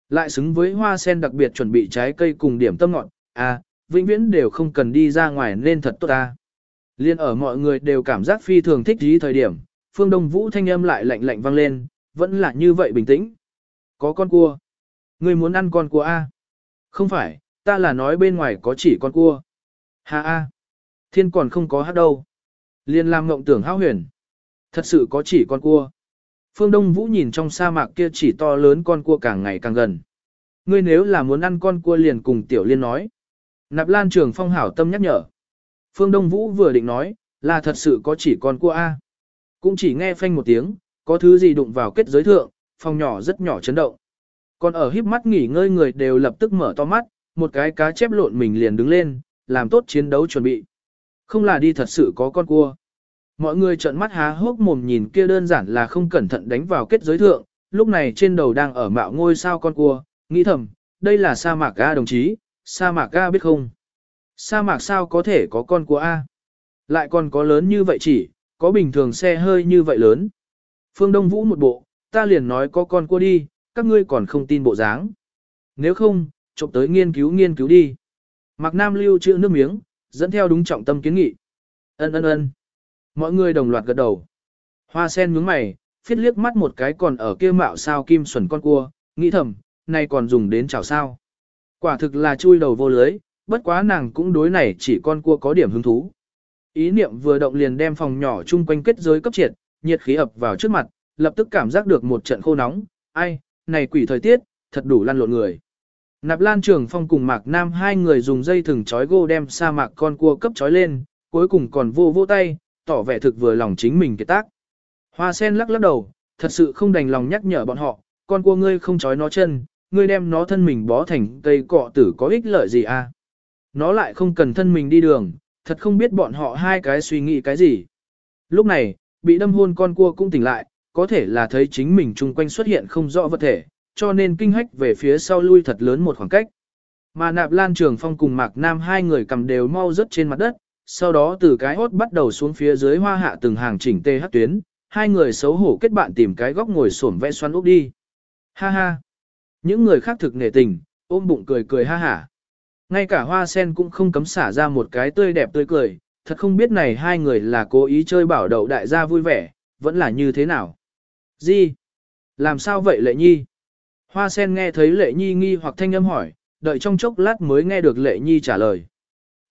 Lại xứng với hoa sen đặc biệt chuẩn bị trái cây cùng điểm tâm ngọt, à, vĩnh viễn đều không cần đi ra ngoài nên thật tốt ta. Liên ở mọi người đều cảm giác phi thường thích dí thời điểm, phương đông vũ thanh âm lại lạnh lạnh vang lên, vẫn là như vậy bình tĩnh. Có con cua. Người muốn ăn con cua a? Không phải, ta là nói bên ngoài có chỉ con cua. Ha a. Thiên còn không có hát đâu. Liên làm ngộng tưởng hao huyền. Thật sự có chỉ con cua. Phương Đông Vũ nhìn trong sa mạc kia chỉ to lớn con cua càng ngày càng gần. Ngươi nếu là muốn ăn con cua liền cùng Tiểu Liên nói. Nạp Lan Trường Phong hảo tâm nhắc nhở. Phương Đông Vũ vừa định nói, là thật sự có chỉ con cua A. Cũng chỉ nghe phanh một tiếng, có thứ gì đụng vào kết giới thượng, phòng nhỏ rất nhỏ chấn động. Còn ở híp mắt nghỉ ngơi người đều lập tức mở to mắt, một cái cá chép lộn mình liền đứng lên, làm tốt chiến đấu chuẩn bị. Không là đi thật sự có con cua. Mọi người trợn mắt há hốc mồm nhìn kia đơn giản là không cẩn thận đánh vào kết giới thượng, lúc này trên đầu đang ở mạo ngôi sao con cua, nghĩ thầm, đây là sa mạc A đồng chí, sa mạc A biết không? Sa mạc sao có thể có con cua A? Lại còn có lớn như vậy chỉ, có bình thường xe hơi như vậy lớn. Phương Đông Vũ một bộ, ta liền nói có con cua đi, các ngươi còn không tin bộ dáng. Nếu không, chụp tới nghiên cứu nghiên cứu đi. Mạc Nam lưu chữ nước miếng, dẫn theo đúng trọng tâm kiến nghị. Ân ân ân. Mọi người đồng loạt gật đầu. Hoa sen nhướng mày, phiết liếc mắt một cái còn ở kia mạo sao kim xuẩn con cua, nghĩ thầm, nay còn dùng đến chảo sao. Quả thực là chui đầu vô lưới, bất quá nàng cũng đối này chỉ con cua có điểm hứng thú. Ý niệm vừa động liền đem phòng nhỏ chung quanh kết giới cấp triệt, nhiệt khí ập vào trước mặt, lập tức cảm giác được một trận khô nóng, ai, này quỷ thời tiết, thật đủ lăn lộn người. Nạp Lan Trường Phong cùng Mạc Nam hai người dùng dây thừng chói gô đem sa mạc con cua cấp chói lên, cuối cùng còn vô vô tay, tỏ vẻ thực vừa lòng chính mình kiệt tác. Hoa sen lắc lắc đầu, thật sự không đành lòng nhắc nhở bọn họ, con cua ngươi không trói nó chân, ngươi đem nó thân mình bó thành cây cọ tử có ích lợi gì à. Nó lại không cần thân mình đi đường, thật không biết bọn họ hai cái suy nghĩ cái gì. Lúc này, bị đâm hôn con cua cũng tỉnh lại, có thể là thấy chính mình chung quanh xuất hiện không rõ vật thể, cho nên kinh hách về phía sau lui thật lớn một khoảng cách. Mà nạp lan trường phong cùng mạc nam hai người cầm đều mau rớt trên mặt đất, sau đó từ cái hốt bắt đầu xuống phía dưới hoa hạ từng hàng chỉnh tê hát tuyến, hai người xấu hổ kết bạn tìm cái góc ngồi xổm vẽ xoắn úp đi. Ha ha! Những người khác thực nể tình, ôm bụng cười cười ha hả. Ngay cả hoa sen cũng không cấm xả ra một cái tươi đẹp tươi cười, thật không biết này hai người là cố ý chơi bảo đậu đại gia vui vẻ, vẫn là như thế nào. Gì? Làm sao vậy lệ nhi? Hoa sen nghe thấy lệ nhi nghi hoặc thanh âm hỏi, đợi trong chốc lát mới nghe được lệ nhi trả lời.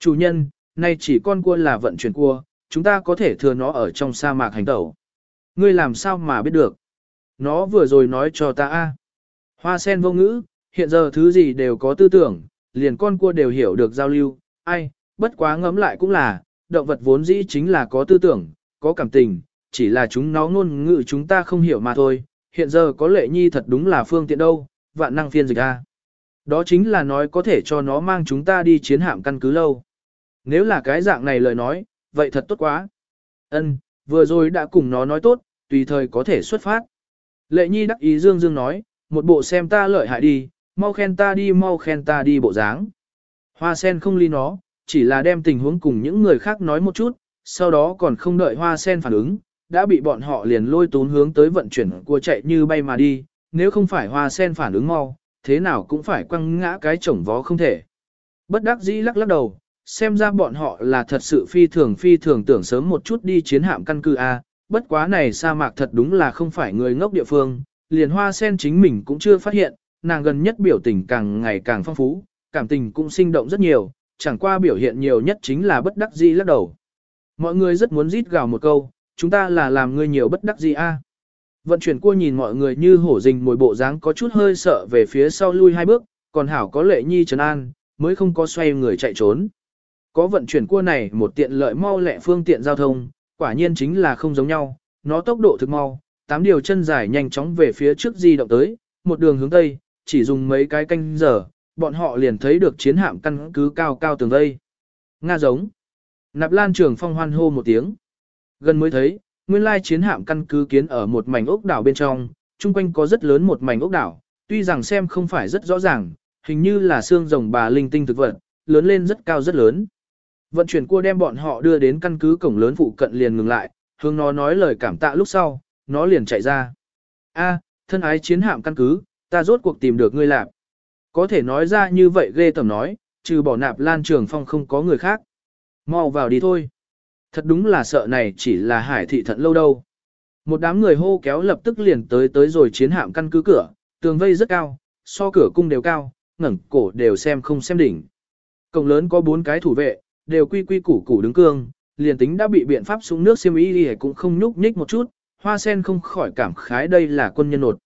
Chủ nhân, nay chỉ con cua là vận chuyển cua, chúng ta có thể thừa nó ở trong sa mạc hành tẩu. Ngươi làm sao mà biết được? Nó vừa rồi nói cho ta a. Hoa sen vô ngữ, hiện giờ thứ gì đều có tư tưởng, liền con cua đều hiểu được giao lưu, ai, bất quá ngẫm lại cũng là, động vật vốn dĩ chính là có tư tưởng, có cảm tình, chỉ là chúng nó ngôn ngữ chúng ta không hiểu mà thôi, hiện giờ có lệ nhi thật đúng là phương tiện đâu, vạn năng phiên dịch a. Đó chính là nói có thể cho nó mang chúng ta đi chiến hạm căn cứ lâu. Nếu là cái dạng này lời nói, vậy thật tốt quá. Ân, vừa rồi đã cùng nó nói tốt, tùy thời có thể xuất phát. Lệ nhi đắc ý dương dương nói, một bộ xem ta lợi hại đi, mau khen ta đi mau khen ta đi bộ dáng. Hoa sen không ly nó, chỉ là đem tình huống cùng những người khác nói một chút, sau đó còn không đợi hoa sen phản ứng, đã bị bọn họ liền lôi tún hướng tới vận chuyển cua chạy như bay mà đi, nếu không phải hoa sen phản ứng mau, thế nào cũng phải quăng ngã cái chổng vó không thể. Bất đắc dĩ lắc lắc đầu, xem ra bọn họ là thật sự phi thường phi thường tưởng sớm một chút đi chiến hạm căn cứ A, bất quá này sa mạc thật đúng là không phải người ngốc địa phương, liền hoa sen chính mình cũng chưa phát hiện, nàng gần nhất biểu tình càng ngày càng phong phú, cảm tình cũng sinh động rất nhiều, chẳng qua biểu hiện nhiều nhất chính là bất đắc dĩ lắc đầu. Mọi người rất muốn rít gào một câu, chúng ta là làm người nhiều bất đắc dĩ a. Vận chuyển cua nhìn mọi người như hổ rình mồi bộ dáng có chút hơi sợ về phía sau lui hai bước, còn hảo có lệ nhi trấn an, mới không có xoay người chạy trốn. Có vận chuyển cua này một tiện lợi mau lẹ phương tiện giao thông, quả nhiên chính là không giống nhau, nó tốc độ thực mau, tám điều chân dài nhanh chóng về phía trước di động tới, một đường hướng tây, chỉ dùng mấy cái canh giờ, bọn họ liền thấy được chiến hạm căn cứ cao cao tường vây. Nga giống. Nạp Lan Trường Phong hoan hô một tiếng. Gần mới thấy, nguyên lai chiến hạm căn cứ kiến ở một mảnh ốc đảo bên trong, chung quanh có rất lớn một mảnh ốc đảo, tuy rằng xem không phải rất rõ ràng, hình như là xương rồng bà linh tinh thực vật, lớn lên rất cao rất lớn. Vận chuyển cua đem bọn họ đưa đến căn cứ cổng lớn phụ cận liền ngừng lại, hướng nó nói lời cảm tạ lúc sau, nó liền chạy ra. A, thân ái chiến hạm căn cứ, ta rốt cuộc tìm được ngươi lạp. Có thể nói ra như vậy ghê tầm nói, trừ bỏ nạp lan trường phong không có người khác. Mau vào đi thôi. Thật đúng là sợ này chỉ là hải thị thận lâu đâu. Một đám người hô kéo lập tức liền tới tới rồi chiến hạm căn cứ cửa, tường vây rất cao, so cửa cung đều cao, ngẩng cổ đều xem không xem đỉnh. Cổng lớn có bốn cái thủ vệ, đều quy quy củ củ đứng cương, liền tính đã bị biện pháp xuống nước xiêm y thì cũng không nhúc nhích một chút, hoa sen không khỏi cảm khái đây là quân nhân nột.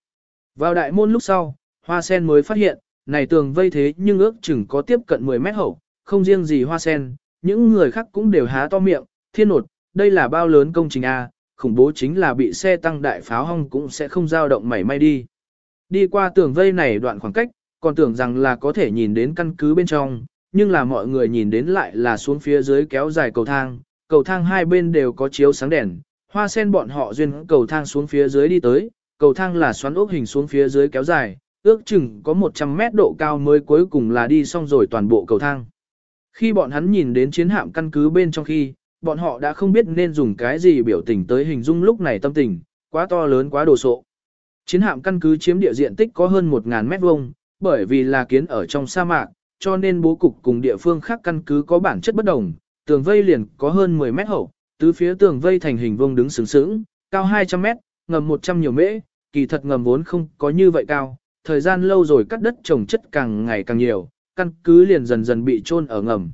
Vào đại môn lúc sau, hoa sen mới phát hiện, này tường vây thế nhưng ước chừng có tiếp cận 10 mét hậu, không riêng gì hoa sen, những người khác cũng đều há to miệng, thiên nột, đây là bao lớn công trình A, khủng bố chính là bị xe tăng đại pháo hong cũng sẽ không dao động mảy may đi. Đi qua tường vây này đoạn khoảng cách, còn tưởng rằng là có thể nhìn đến căn cứ bên trong, nhưng là mọi người nhìn đến lại là xuống phía dưới kéo dài cầu thang, cầu thang hai bên đều có chiếu sáng đèn, hoa sen bọn họ duyên cầu thang xuống phía dưới đi tới, cầu thang là xoắn ốc hình xuống phía dưới kéo dài, ước chừng có 100 mét độ cao mới cuối cùng là đi xong rồi toàn bộ cầu thang. Khi bọn hắn nhìn đến chiến hạm căn cứ bên trong khi, bọn họ đã không biết nên dùng cái gì biểu tình tới hình dung lúc này tâm tình, quá to lớn quá đồ sộ. Chiến hạm căn cứ chiếm địa diện tích có hơn 1.000 mét vuông, bởi vì là kiến ở trong sa mạc, cho nên bố cục cùng địa phương khác căn cứ có bản chất bất đồng, tường vây liền có hơn 10 mét hậu, tứ phía tường vây thành hình vuông đứng sướng sướng, cao 200 mét, ngầm 100 nhiều mễ, kỳ thật ngầm vốn không có như vậy cao, thời gian lâu rồi cắt đất trồng chất càng ngày càng nhiều, căn cứ liền dần dần bị chôn ở ngầm.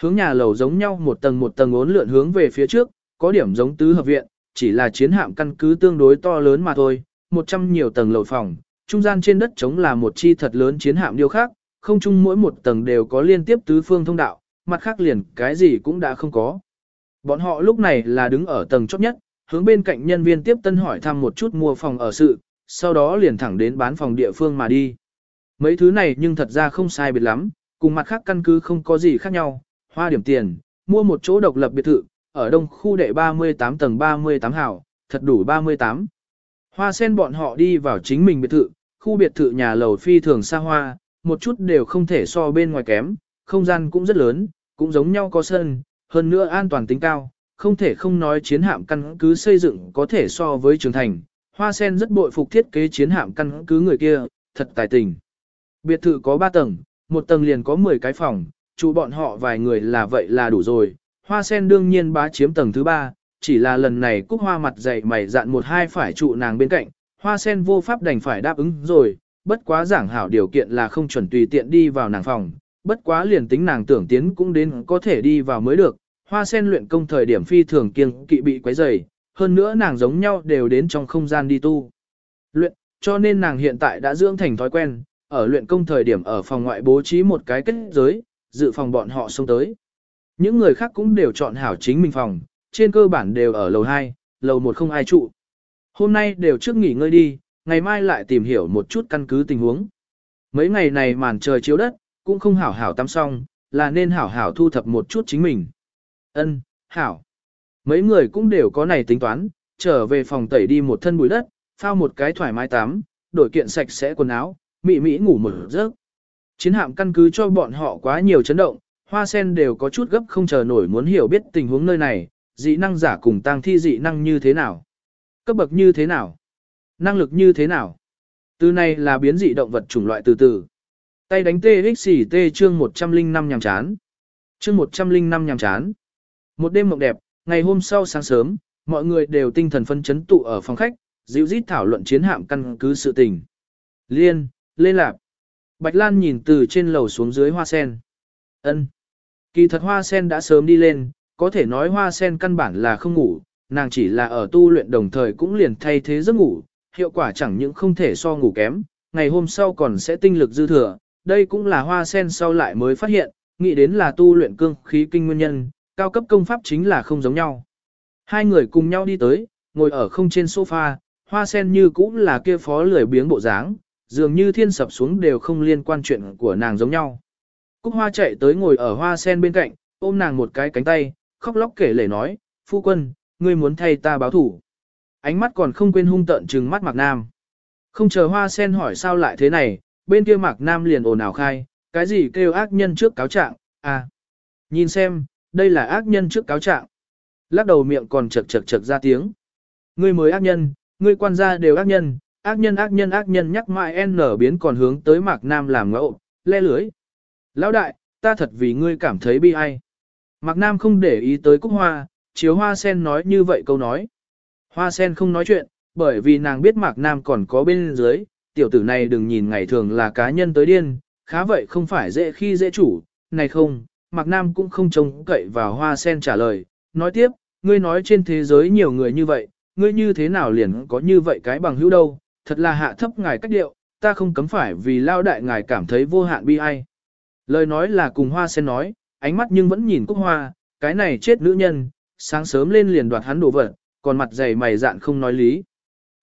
Hướng nhà lầu giống nhau một tầng một tầng ốn lượn hướng về phía trước, có điểm giống tứ hợp viện, chỉ là chiến hạm căn cứ tương đối to lớn mà thôi, 100 nhiều tầng lầu phòng, trung gian trên đất trống là một chi thật lớn chiến hạm điêu khác, không chung mỗi một tầng đều có liên tiếp tứ phương thông đạo, mặt khác liền cái gì cũng đã không có. Bọn họ lúc này là đứng ở tầng chót nhất, hướng bên cạnh nhân viên tiếp tân hỏi thăm một chút mua phòng ở sự, sau đó liền thẳng đến bán phòng địa phương mà đi. Mấy thứ này nhưng thật ra không sai biệt lắm, cùng mặt khác căn cứ không có gì khác nhau, hoa điểm tiền, mua một chỗ độc lập biệt thự, ở đông khu đệ 38 tầng 38 hảo, thật đủ 38. Hoa sen bọn họ đi vào chính mình biệt thự, khu biệt thự nhà lầu phi thường xa hoa, một chút đều không thể so bên ngoài kém, không gian cũng rất lớn, cũng giống nhau có sân, hơn nữa an toàn tính cao, không thể không nói chiến hạm căn cứ xây dựng có thể so với trường thành. Hoa sen rất bội phục thiết kế chiến hạm căn cứ người kia, thật tài tình. Biệt thự có 3 tầng, một tầng liền có 10 cái phòng, chủ bọn họ vài người là vậy là đủ rồi. Hoa sen đương nhiên bá chiếm tầng thứ 3, chỉ là lần này cúc hoa mặt dày mày dạn một hai phải trụ nàng bên cạnh, hoa sen vô pháp đành phải đáp ứng rồi, bất quá giảng hảo điều kiện là không chuẩn tùy tiện đi vào nàng phòng, bất quá liền tính nàng tưởng tiến cũng đến có thể đi vào mới được, hoa sen luyện công thời điểm phi thường kiêng kỵ bị quấy rầy, hơn nữa nàng giống nhau đều đến trong không gian đi tu. Luyện, cho nên nàng hiện tại đã dưỡng thành thói quen, ở luyện công thời điểm ở phòng ngoại bố trí một cái kết giới, dự phòng bọn họ xông tới. Những người khác cũng đều chọn hảo chính mình phòng, trên cơ bản đều ở lầu 2, lầu 1 không ai trụ. Hôm nay đều trước nghỉ ngơi đi, ngày mai lại tìm hiểu một chút căn cứ tình huống. Mấy ngày này màn trời chiếu đất, cũng không hảo hảo tắm xong, là nên hảo hảo thu thập một chút chính mình. Ân, hảo. Mấy người cũng đều có này tính toán, trở về phòng tẩy đi một thân bụi đất, phao một cái thoải mái tắm, đổi kiện sạch sẽ quần áo, mị mị ngủ một giấc. Chiến hạm căn cứ cho bọn họ quá nhiều chấn động, hoa sen đều có chút gấp không chờ nổi muốn hiểu biết tình huống nơi này, dị năng giả cùng tăng thi dị năng như thế nào, cấp bậc như thế nào, năng lực như thế nào. Từ này là biến dị động vật chủng loại từ từ. Tay đánh TXT chương 105 nhằm chán. Chương 105 nhằm chán. Một đêm mộng đẹp, ngày hôm sau sáng sớm, mọi người đều tinh thần phân chấn tụ ở phòng khách, dịu dít thảo luận chiến hạm căn cứ sự tình. Liên, lên lạp. Bạch Lan nhìn từ trên lầu xuống dưới hoa sen. ân Kỳ thật hoa sen đã sớm đi lên, có thể nói hoa sen căn bản là không ngủ, nàng chỉ là ở tu luyện đồng thời cũng liền thay thế giấc ngủ, hiệu quả chẳng những không thể so ngủ kém, ngày hôm sau còn sẽ tinh lực dư thừa, đây cũng là hoa sen sau lại mới phát hiện, nghĩ đến là tu luyện cương khí kinh nguyên nhân, cao cấp công pháp chính là không giống nhau. Hai người cùng nhau đi tới, ngồi ở không trên sofa, hoa sen như cũng là kia phó lười biếng bộ dáng, dường như thiên sập xuống đều không liên quan chuyện của nàng giống nhau. Cúc hoa chạy tới ngồi ở hoa sen bên cạnh, ôm nàng một cái cánh tay, khóc lóc kể lể nói, phu quân, ngươi muốn thay ta báo thủ. Ánh mắt còn không quên hung tợn trừng mắt Mạc Nam. Không chờ hoa sen hỏi sao lại thế này, bên kia Mạc Nam liền ồn ào khai, cái gì kêu ác nhân trước cáo trạng, à. Nhìn xem, đây là ác nhân trước cáo trạng. Lắc đầu miệng còn chật chật chật ra tiếng. Ngươi mới ác nhân, ngươi quan gia đều ác nhân, ác nhân ác nhân ác nhân nhắc mãi n biến còn hướng tới Mạc Nam làm ngẫu, le lưới. Lão đại, ta thật vì ngươi cảm thấy bi ai. Mạc Nam không để ý tới Cúc Hoa, chiếu Hoa Sen nói như vậy câu nói. Hoa Sen không nói chuyện, bởi vì nàng biết Mạc Nam còn có bên dưới, tiểu tử này đừng nhìn ngày thường là cá nhân tới điên, khá vậy không phải dễ khi dễ chủ, này không, Mạc Nam cũng không trông cậy vào Hoa Sen trả lời, nói tiếp, ngươi nói trên thế giới nhiều người như vậy, ngươi như thế nào liền có như vậy cái bằng hữu đâu, thật là hạ thấp ngài cách điệu, ta không cấm phải vì lao đại ngài cảm thấy vô hạn bi ai. Lời nói là cùng Hoa Sen nói, ánh mắt nhưng vẫn nhìn Cúc Hoa, cái này chết nữ nhân, sáng sớm lên liền đoạt hắn đổ vật, còn mặt dày mày dạn không nói lý.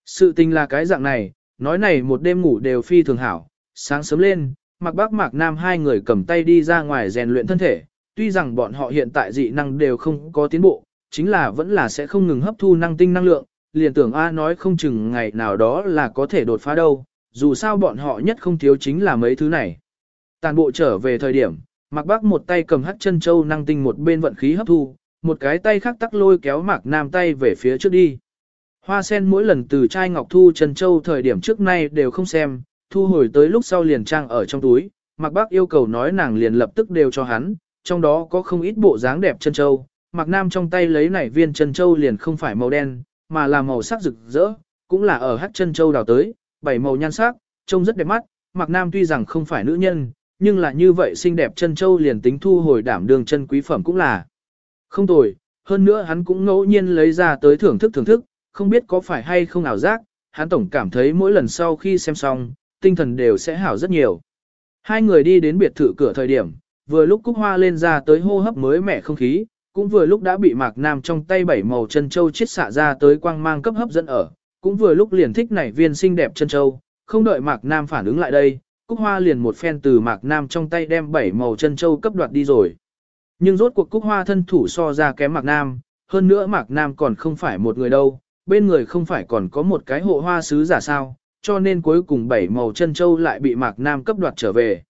Sự tình là cái dạng này, nói này một đêm ngủ đều phi thường hảo, sáng sớm lên, mặc bác mạc nam hai người cầm tay đi ra ngoài rèn luyện thân thể, tuy rằng bọn họ hiện tại dị năng đều không có tiến bộ, chính là vẫn là sẽ không ngừng hấp thu năng tinh năng lượng, liền tưởng A nói không chừng ngày nào đó là có thể đột phá đâu, dù sao bọn họ nhất không thiếu chính là mấy thứ này. Tàn bộ trở về thời điểm, Mặc Bác một tay cầm hắt chân châu năng tinh một bên vận khí hấp thu, một cái tay khác tắc lôi kéo Mạc Nam tay về phía trước đi. Hoa sen mỗi lần từ chai ngọc thu chân châu thời điểm trước nay đều không xem, thu hồi tới lúc sau liền trang ở trong túi, Mạc Bác yêu cầu nói nàng liền lập tức đều cho hắn, trong đó có không ít bộ dáng đẹp chân châu. Mạc Nam trong tay lấy nảy viên chân châu liền không phải màu đen, mà là màu sắc rực rỡ, cũng là ở hát chân châu đào tới, bảy màu nhan sắc, trông rất đẹp mắt. Mạc Nam tuy rằng không phải nữ nhân, nhưng là như vậy xinh đẹp chân châu liền tính thu hồi đảm đường chân quý phẩm cũng là không tồi. Hơn nữa hắn cũng ngẫu nhiên lấy ra tới thưởng thức thưởng thức, không biết có phải hay không ảo giác, hắn tổng cảm thấy mỗi lần sau khi xem xong, tinh thần đều sẽ hảo rất nhiều. Hai người đi đến biệt thự cửa thời điểm, vừa lúc Cúc Hoa lên ra tới hô hấp mới mẻ không khí, cũng vừa lúc đã bị Mạc Nam trong tay bảy màu chân châu chiết xạ ra tới quang mang cấp hấp dẫn ở, cũng vừa lúc liền thích nảy viên xinh đẹp chân châu, không đợi Mạc Nam phản ứng lại đây, Cúc Hoa liền một phen từ Mạc Nam trong tay đem bảy màu chân châu cấp đoạt đi rồi. Nhưng rốt cuộc Cúc Hoa thân thủ so ra kém Mạc Nam, hơn nữa Mạc Nam còn không phải một người đâu, bên người không phải còn có một cái hộ hoa sứ giả sao, cho nên cuối cùng bảy màu chân châu lại bị Mạc Nam cấp đoạt trở về.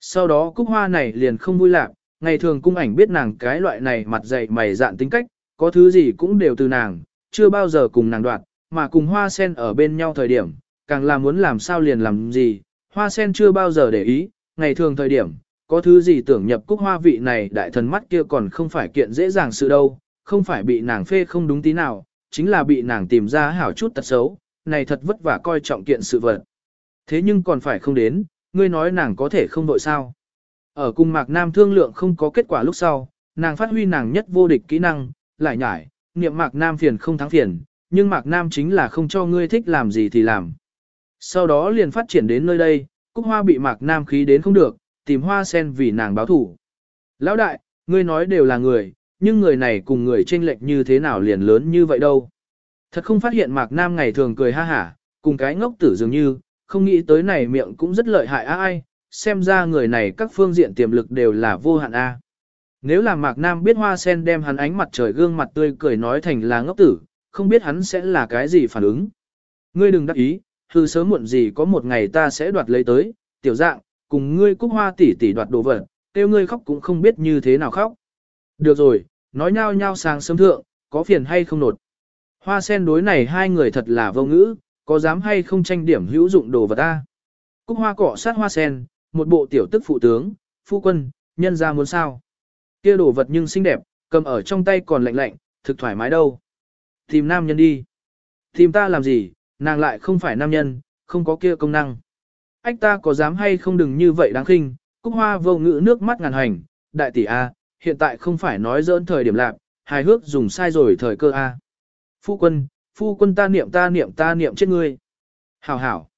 Sau đó Cúc Hoa này liền không vui lạc, ngày thường cung ảnh biết nàng cái loại này mặt dày mày dạn tính cách, có thứ gì cũng đều từ nàng, chưa bao giờ cùng nàng đoạt, mà cùng hoa sen ở bên nhau thời điểm, càng là muốn làm sao liền làm gì, hoa sen chưa bao giờ để ý, ngày thường thời điểm, có thứ gì tưởng nhập cúc hoa vị này đại thần mắt kia còn không phải kiện dễ dàng sự đâu, không phải bị nàng phê không đúng tí nào, chính là bị nàng tìm ra hảo chút tật xấu, này thật vất vả coi trọng kiện sự vật. Thế nhưng còn phải không đến, ngươi nói nàng có thể không đội sao. Ở cùng Mạc Nam thương lượng không có kết quả lúc sau, nàng phát huy nàng nhất vô địch kỹ năng, lại nhải, niệm Mạc Nam phiền không thắng phiền, nhưng Mạc Nam chính là không cho ngươi thích làm gì thì làm. Sau đó liền phát triển đến nơi đây, Cúc Hoa bị Mạc Nam khí đến không được, tìm Hoa Sen vì nàng báo thủ. Lão đại, ngươi nói đều là người, nhưng người này cùng người chênh lệch như thế nào liền lớn như vậy đâu. Thật không phát hiện Mạc Nam ngày thường cười ha hả, cùng cái ngốc tử dường như, không nghĩ tới này miệng cũng rất lợi hại ai, xem ra người này các phương diện tiềm lực đều là vô hạn a. Nếu là Mạc Nam biết Hoa Sen đem hắn ánh mặt trời gương mặt tươi cười nói thành là ngốc tử, không biết hắn sẽ là cái gì phản ứng. Ngươi đừng đắc ý, hư sớm muộn gì có một ngày ta sẽ đoạt lấy tới, tiểu dạng, cùng ngươi cúc hoa tỷ tỷ đoạt đồ vật, kêu ngươi khóc cũng không biết như thế nào khóc. Được rồi, nói nhau nhau sáng sớm thượng, có phiền hay không nột. Hoa sen đối này hai người thật là vô ngữ, có dám hay không tranh điểm hữu dụng đồ vật ta. Cúc hoa cọ sát hoa sen, một bộ tiểu tức phụ tướng, phu quân, nhân ra muốn sao. Kia đồ vật nhưng xinh đẹp, cầm ở trong tay còn lạnh lạnh, thực thoải mái đâu. Tìm nam nhân đi. Tìm ta làm gì, nàng lại không phải nam nhân, không có kia công năng. Ách ta có dám hay không đừng như vậy đáng khinh, cúc hoa vô ngữ nước mắt ngàn hành, đại tỷ A, hiện tại không phải nói dỡn thời điểm lạc, hài hước dùng sai rồi thời cơ A. Phu quân, phu quân ta niệm ta niệm ta niệm chết ngươi. Hảo hảo.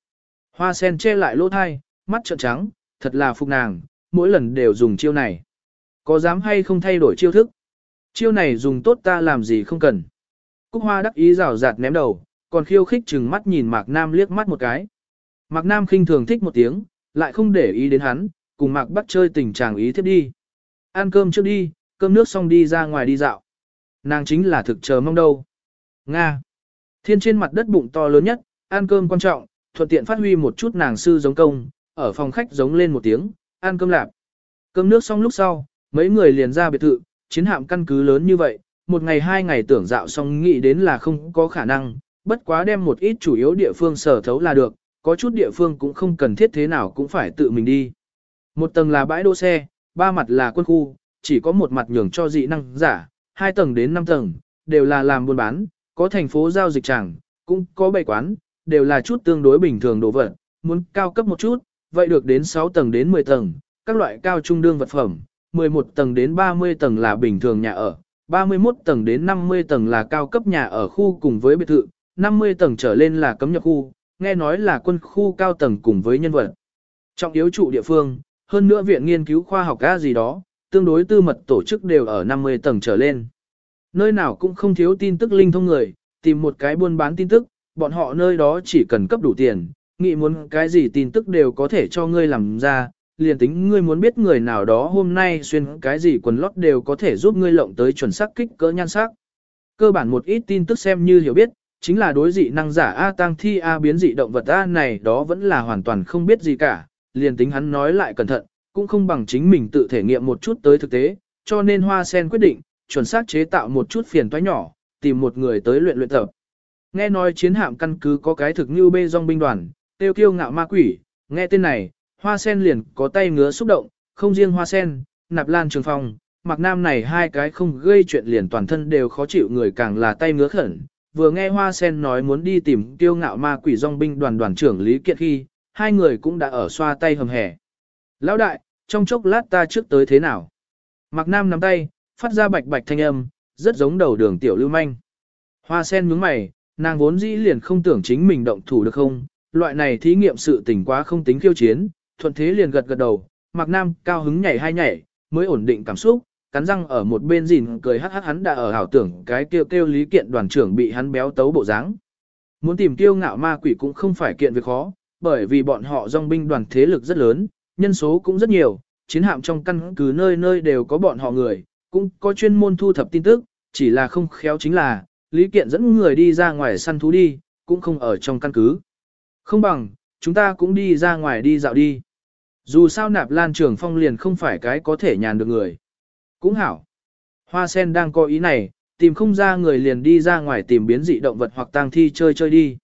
Hoa sen che lại lỗ thai, mắt trợn trắng, thật là phục nàng, mỗi lần đều dùng chiêu này. Có dám hay không thay đổi chiêu thức? Chiêu này dùng tốt ta làm gì không cần. Cúc hoa đắc ý rào rạt ném đầu, còn khiêu khích chừng mắt nhìn Mạc Nam liếc mắt một cái. Mạc Nam khinh thường thích một tiếng, lại không để ý đến hắn, cùng Mạc Bắc chơi tình chàng ý tiếp đi. Ăn cơm trước đi, cơm nước xong đi ra ngoài đi dạo. Nàng chính là thực chờ mong đâu. Nga. Thiên trên mặt đất bụng to lớn nhất, ăn cơm quan trọng, thuận tiện phát huy một chút nàng sư giống công, ở phòng khách giống lên một tiếng, ăn cơm lạp. Cơm nước xong lúc sau, mấy người liền ra biệt thự, chiến hạm căn cứ lớn như vậy, một ngày hai ngày tưởng dạo xong nghĩ đến là không có khả năng, bất quá đem một ít chủ yếu địa phương sở thấu là được, có chút địa phương cũng không cần thiết thế nào cũng phải tự mình đi. Một tầng là bãi đỗ xe, ba mặt là quân khu, chỉ có một mặt nhường cho dị năng giả, hai tầng đến năm tầng, đều là làm buôn bán, có thành phố giao dịch chẳng, cũng có bày quán, đều là chút tương đối bình thường đồ vật, muốn cao cấp một chút, vậy được đến 6 tầng đến 10 tầng, các loại cao trung đương vật phẩm, 11 tầng đến 30 tầng là bình thường nhà ở, 31 tầng đến 50 tầng là cao cấp nhà ở khu cùng với biệt thự, 50 tầng trở lên là cấm nhập khu, nghe nói là quân khu cao tầng cùng với nhân vật. Trọng yếu trụ địa phương, hơn nữa viện nghiên cứu khoa học ca gì đó, tương đối tư mật tổ chức đều ở 50 tầng trở lên. Nơi nào cũng không thiếu tin tức linh thông người, tìm một cái buôn bán tin tức, bọn họ nơi đó chỉ cần cấp đủ tiền, nghĩ muốn cái gì tin tức đều có thể cho ngươi làm ra, liền tính ngươi muốn biết người nào đó hôm nay xuyên cái gì quần lót đều có thể giúp ngươi lộng tới chuẩn xác kích cỡ nhan sắc. Cơ bản một ít tin tức xem như hiểu biết, chính là đối dị năng giả A tăng thi A biến dị động vật A này đó vẫn là hoàn toàn không biết gì cả, liền tính hắn nói lại cẩn thận, cũng không bằng chính mình tự thể nghiệm một chút tới thực tế, cho nên Hoa Sen quyết định, chuẩn xác chế tạo một chút phiền toái nhỏ, tìm một người tới luyện luyện tập. Nghe nói chiến hạm căn cứ có cái thực như bê dòng binh đoàn, tiêu kiêu ngạo ma quỷ, nghe tên này, hoa sen liền có tay ngứa xúc động, không riêng hoa sen, nạp lan trường phong, Mạc nam này hai cái không gây chuyện liền toàn thân đều khó chịu người càng là tay ngứa khẩn. Vừa nghe hoa sen nói muốn đi tìm tiêu ngạo ma quỷ dòng binh đoàn đoàn trưởng Lý Kiệt khi, hai người cũng đã ở xoa tay hầm hẻ. Lão đại, trong chốc lát ta trước tới thế nào? Mạc Nam nắm tay, phát ra bạch bạch thanh âm, rất giống đầu đường tiểu lưu manh. Hoa sen nhướng mày, nàng vốn dĩ liền không tưởng chính mình động thủ được không, loại này thí nghiệm sự tình quá không tính khiêu chiến, thuận thế liền gật gật đầu, Mạc Nam cao hứng nhảy hai nhảy, mới ổn định cảm xúc, cắn răng ở một bên gìn cười hắc hắc hắn đã ở hảo tưởng cái kêu kêu lý kiện đoàn trưởng bị hắn béo tấu bộ dáng. Muốn tìm tiêu ngạo ma quỷ cũng không phải kiện việc khó, bởi vì bọn họ dòng binh đoàn thế lực rất lớn, nhân số cũng rất nhiều, chiến hạm trong căn cứ nơi nơi đều có bọn họ người, cũng có chuyên môn thu thập tin tức, chỉ là không khéo chính là, Lý Kiện dẫn người đi ra ngoài săn thú đi, cũng không ở trong căn cứ. Không bằng, chúng ta cũng đi ra ngoài đi dạo đi. Dù sao nạp lan trường phong liền không phải cái có thể nhàn được người. Cũng hảo. Hoa sen đang có ý này, tìm không ra người liền đi ra ngoài tìm biến dị động vật hoặc tang thi chơi chơi đi.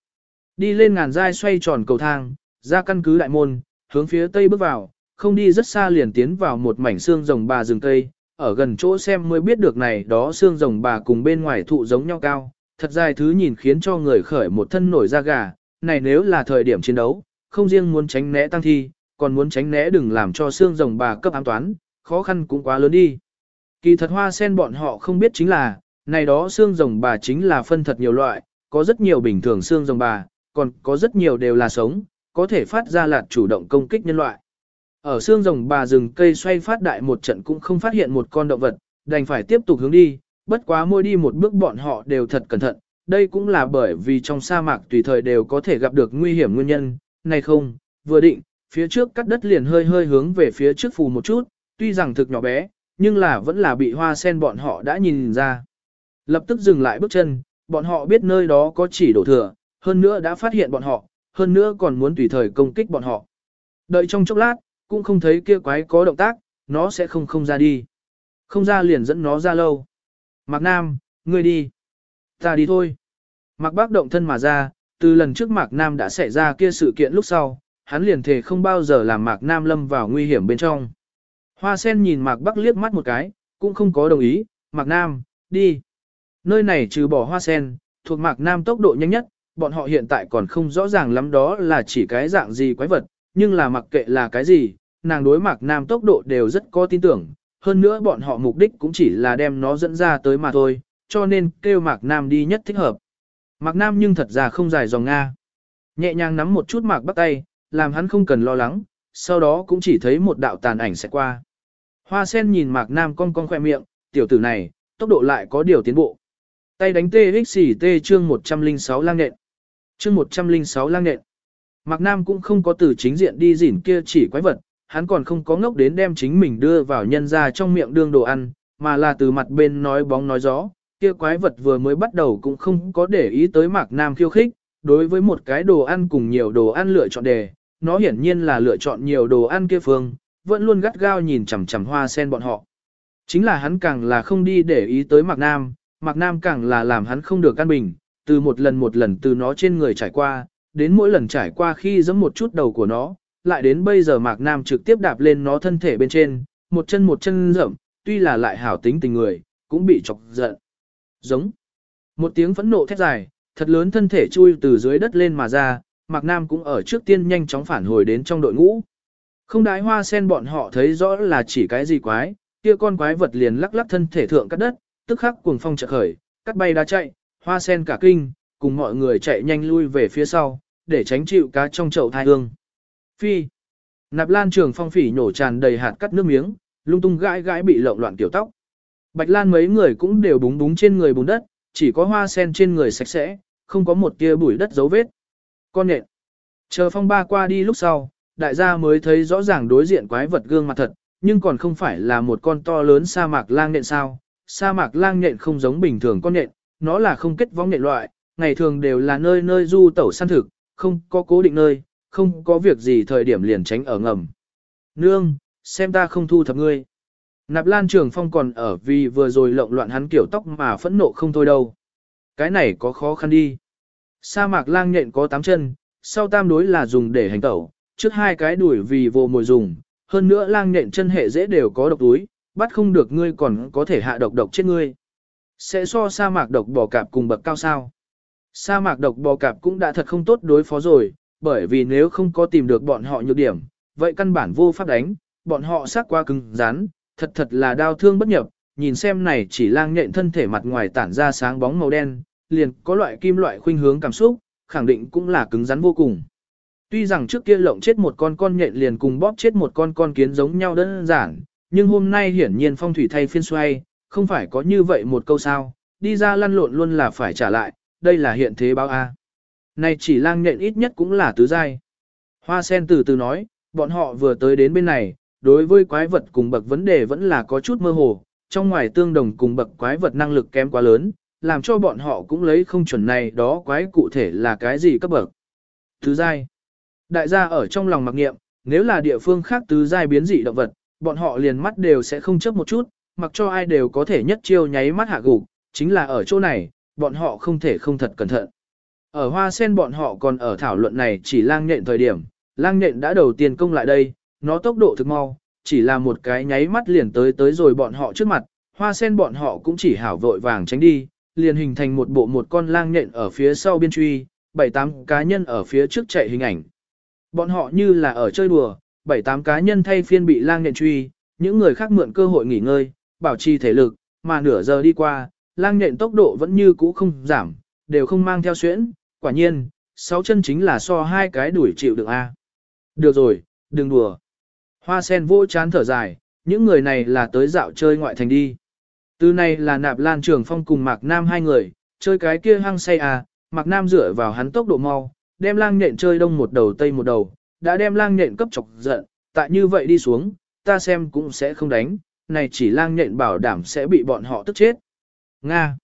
Đi lên ngàn dai xoay tròn cầu thang, ra căn cứ đại môn, hướng phía tây bước vào, không đi rất xa liền tiến vào một mảnh xương rồng bà rừng cây, ở gần chỗ xem mới biết được này đó xương rồng bà cùng bên ngoài thụ giống nhau cao, thật dài thứ nhìn khiến cho người khởi một thân nổi da gà, này nếu là thời điểm chiến đấu, không riêng muốn tránh né tăng thi, còn muốn tránh né đừng làm cho xương rồng bà cấp ám toán, khó khăn cũng quá lớn đi. Kỳ thật hoa sen bọn họ không biết chính là, này đó xương rồng bà chính là phân thật nhiều loại, có rất nhiều bình thường xương rồng bà, còn có rất nhiều đều là sống, có thể phát ra lạt chủ động công kích nhân loại. Ở xương rồng bà rừng cây xoay phát đại một trận cũng không phát hiện một con động vật, đành phải tiếp tục hướng đi, bất quá môi đi một bước bọn họ đều thật cẩn thận, đây cũng là bởi vì trong sa mạc tùy thời đều có thể gặp được nguy hiểm nguyên nhân, này không, vừa định, phía trước cắt đất liền hơi hơi hướng về phía trước phù một chút, tuy rằng thực nhỏ bé, nhưng là vẫn là bị hoa sen bọn họ đã nhìn ra. Lập tức dừng lại bước chân, bọn họ biết nơi đó có chỉ đổ thừa, hơn nữa đã phát hiện bọn họ, hơn nữa còn muốn tùy thời công kích bọn họ. Đợi trong chốc lát, cũng không thấy kia quái có động tác, nó sẽ không không ra đi. Không ra liền dẫn nó ra lâu. Mạc Nam, ngươi đi. Ta đi thôi. Mạc Bác động thân mà ra, từ lần trước Mạc Nam đã xảy ra kia sự kiện lúc sau, hắn liền thề không bao giờ làm Mạc Nam lâm vào nguy hiểm bên trong. Hoa sen nhìn Mạc Bắc liếc mắt một cái, cũng không có đồng ý, Mạc Nam, đi. Nơi này trừ bỏ hoa sen, thuộc Mạc Nam tốc độ nhanh nhất, bọn họ hiện tại còn không rõ ràng lắm đó là chỉ cái dạng gì quái vật, nhưng là mặc kệ là cái gì, nàng đối Mạc Nam tốc độ đều rất có tin tưởng, hơn nữa bọn họ mục đích cũng chỉ là đem nó dẫn ra tới mà thôi, cho nên kêu Mạc Nam đi nhất thích hợp. Mạc Nam nhưng thật ra không dài dòng Nga. Nhẹ nhàng nắm một chút Mạc Bắc tay, làm hắn không cần lo lắng, sau đó cũng chỉ thấy một đạo tàn ảnh sẽ qua. Hoa sen nhìn Mạc Nam cong cong khoe miệng, tiểu tử này, tốc độ lại có điều tiến bộ. Tay đánh TXT chương 106 lang nện. Chương 106 lang nện. Mạc Nam cũng không có từ chính diện đi dỉn kia chỉ quái vật, hắn còn không có ngốc đến đem chính mình đưa vào nhân ra trong miệng đương đồ ăn, mà là từ mặt bên nói bóng nói gió. Kia quái vật vừa mới bắt đầu cũng không có để ý tới Mạc Nam khiêu khích, đối với một cái đồ ăn cùng nhiều đồ ăn lựa chọn đề, nó hiển nhiên là lựa chọn nhiều đồ ăn kia phương, vẫn luôn gắt gao nhìn chằm chằm hoa sen bọn họ. Chính là hắn càng là không đi để ý tới Mạc Nam, Mạc Nam càng là làm hắn không được căn bình, từ một lần một lần từ nó trên người trải qua, đến mỗi lần trải qua khi giẫm một chút đầu của nó, lại đến bây giờ Mạc Nam trực tiếp đạp lên nó thân thể bên trên, một chân một chân rậm, tuy là lại hảo tính tình người, cũng bị chọc giận. Giống. Một tiếng phẫn nộ thét dài, thật lớn thân thể chui từ dưới đất lên mà ra, Mạc Nam cũng ở trước tiên nhanh chóng phản hồi đến trong đội ngũ. Không đái hoa sen bọn họ thấy rõ là chỉ cái gì quái, kia con quái vật liền lắc lắc thân thể thượng cắt đất, tức khắc cuồng phong chợt khởi, cắt bay đá chạy, hoa sen cả kinh, cùng mọi người chạy nhanh lui về phía sau, để tránh chịu cá trong chậu thai hương. Phi. Nạp Lan Trường Phong phỉ nhổ tràn đầy hạt cắt nước miếng, lung tung gãi gãi bị lộn loạn tiểu tóc. Bạch Lan mấy người cũng đều búng búng trên người bùn đất, chỉ có hoa sen trên người sạch sẽ, không có một tia bụi đất dấu vết. Con nhện. Chờ phong ba qua đi lúc sau, đại gia mới thấy rõ ràng đối diện quái vật gương mặt thật, nhưng còn không phải là một con to lớn sa mạc lang nện sao. Sa mạc lang nện không giống bình thường con nện, nó là không kết vong nện loại, ngày thường đều là nơi nơi du tẩu săn thực, không có cố định nơi, không có việc gì thời điểm liền tránh ở ngầm. Nương, xem ta không thu thập ngươi. Nạp Lan Trường Phong còn ở vì vừa rồi lộn loạn hắn kiểu tóc mà phẫn nộ không thôi đâu. Cái này có khó khăn đi. Sa mạc lang nhện có tám chân, sau tam đối là dùng để hành tẩu, trước hai cái đuổi vì vô mồi dùng, hơn nữa lang nện chân hệ dễ đều có độc túi, bắt không được ngươi còn có thể hạ độc độc chết ngươi. Sẽ so sa mạc độc bò cạp cùng bậc cao sao. Sa mạc độc bò cạp cũng đã thật không tốt đối phó rồi, bởi vì nếu không có tìm được bọn họ nhược điểm, vậy căn bản vô pháp đánh, bọn họ sắc qua cứng rắn, thật thật là đau thương bất nhập, nhìn xem này chỉ lang nhện thân thể mặt ngoài tản ra sáng bóng màu đen, liền có loại kim loại khuynh hướng cảm xúc, khẳng định cũng là cứng rắn vô cùng. Tuy rằng trước kia lộng chết một con con nhện liền cùng bóp chết một con con kiến giống nhau đơn giản, nhưng hôm nay hiển nhiên phong thủy thay phiên xoay, không phải có như vậy một câu sao, đi ra lăn lộn luôn là phải trả lại, đây là hiện thế báo A. Này chỉ lang nhện ít nhất cũng là tứ giai. Hoa sen từ từ nói, bọn họ vừa tới đến bên này, đối với quái vật cùng bậc vấn đề vẫn là có chút mơ hồ, trong ngoài tương đồng cùng bậc quái vật năng lực kém quá lớn, làm cho bọn họ cũng lấy không chuẩn này đó quái cụ thể là cái gì cấp bậc. Tứ giai. Đại gia ở trong lòng mặc nghiệm, nếu là địa phương khác tứ giai biến dị động vật, bọn họ liền mắt đều sẽ không chấp một chút, mặc cho ai đều có thể nhất chiêu nháy mắt hạ gục, chính là ở chỗ này, bọn họ không thể không thật cẩn thận. Ở hoa sen bọn họ còn ở thảo luận này chỉ lang nhện thời điểm, lang nhện đã đầu tiên công lại đây, nó tốc độ thực mau, chỉ là một cái nháy mắt liền tới tới rồi bọn họ trước mặt, hoa sen bọn họ cũng chỉ hảo vội vàng tránh đi, liền hình thành một bộ một con lang nhện ở phía sau biên truy, bảy tám cá nhân ở phía trước chạy hình ảnh. Bọn họ như là ở chơi đùa, bảy tám cá nhân thay phiên bị lang nhện truy, những người khác mượn cơ hội nghỉ ngơi, bảo trì thể lực, mà nửa giờ đi qua, lang nhện tốc độ vẫn như cũ không giảm, đều không mang theo xuyễn, quả nhiên, sáu chân chính là so hai cái đuổi chịu được a. Được rồi, đừng đùa. Hoa sen vô chán thở dài, những người này là tới dạo chơi ngoại thành đi. Từ này là nạp lan trường phong cùng Mạc Nam hai người, chơi cái kia hăng say à, Mạc Nam dựa vào hắn tốc độ mau, đem lang nhện chơi đông một đầu tây một đầu, đã đem lang nhện cấp chọc giận, tại như vậy đi xuống, ta xem cũng sẽ không đánh, này chỉ lang nhện bảo đảm sẽ bị bọn họ tức chết. Nga.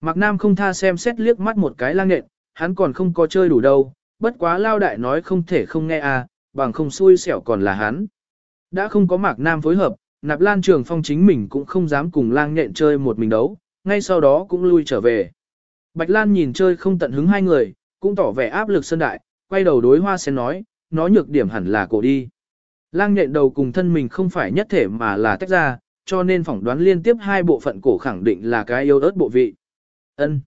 Mạc Nam không tha xem xét liếc mắt một cái lang nhện, hắn còn không có chơi đủ đâu, bất quá lao đại nói không thể không nghe à, bằng không xui xẻo còn là hắn. Đã không có Mạc Nam phối hợp, Nạp Lan Trường Phong chính mình cũng không dám cùng lang nhện chơi một mình đấu, ngay sau đó cũng lui trở về. Bạch Lan nhìn chơi không tận hứng hai người, cũng tỏ vẻ áp lực sân đại, quay đầu đối hoa sen nói, nó nhược điểm hẳn là cổ đi. Lang nhện đầu cùng thân mình không phải nhất thể mà là tách ra, cho nên phỏng đoán liên tiếp hai bộ phận cổ khẳng định là cái yêu ớt bộ vị. Ân.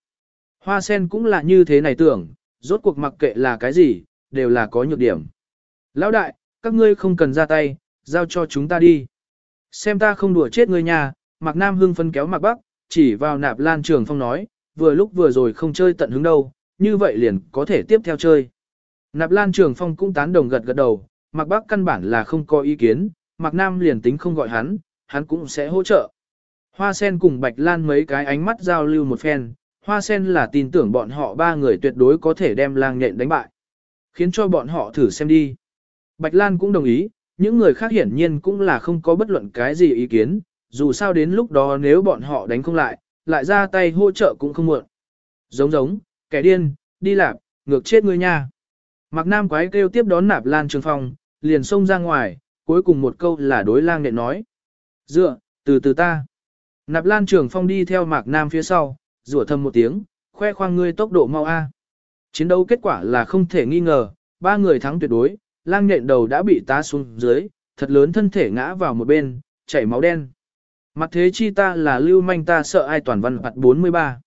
Hoa sen cũng là như thế này tưởng, rốt cuộc mặc kệ là cái gì, đều là có nhược điểm. Lão đại, các ngươi không cần ra tay, giao cho chúng ta đi. Xem ta không đùa chết ngươi nhà, Mạc Nam hưng phân kéo Mạc Bắc, chỉ vào nạp lan trường phong nói, vừa lúc vừa rồi không chơi tận hứng đâu, như vậy liền có thể tiếp theo chơi. Nạp lan trường phong cũng tán đồng gật gật đầu, Mạc Bắc căn bản là không có ý kiến, Mạc Nam liền tính không gọi hắn, hắn cũng sẽ hỗ trợ. Hoa sen cùng Bạch Lan mấy cái ánh mắt giao lưu một phen, Hoa sen là tin tưởng bọn họ ba người tuyệt đối có thể đem lang nhện đánh bại. Khiến cho bọn họ thử xem đi. Bạch Lan cũng đồng ý, những người khác hiển nhiên cũng là không có bất luận cái gì ý kiến, dù sao đến lúc đó nếu bọn họ đánh không lại, lại ra tay hỗ trợ cũng không muộn. Giống giống, kẻ điên, đi lạp, ngược chết ngươi nha. Mạc Nam quái kêu tiếp đón nạp lan trường phong, liền xông ra ngoài, cuối cùng một câu là đối lang nện nói. Dựa, từ từ ta. Nạp lan trường phong đi theo Mạc Nam phía sau, rủa thầm một tiếng, khoe khoang ngươi tốc độ mau a. Chiến đấu kết quả là không thể nghi ngờ, ba người thắng tuyệt đối, lang nhện đầu đã bị tá xuống dưới, thật lớn thân thể ngã vào một bên, chảy máu đen. Mặt thế chi ta là lưu manh ta sợ ai toàn văn mươi 43.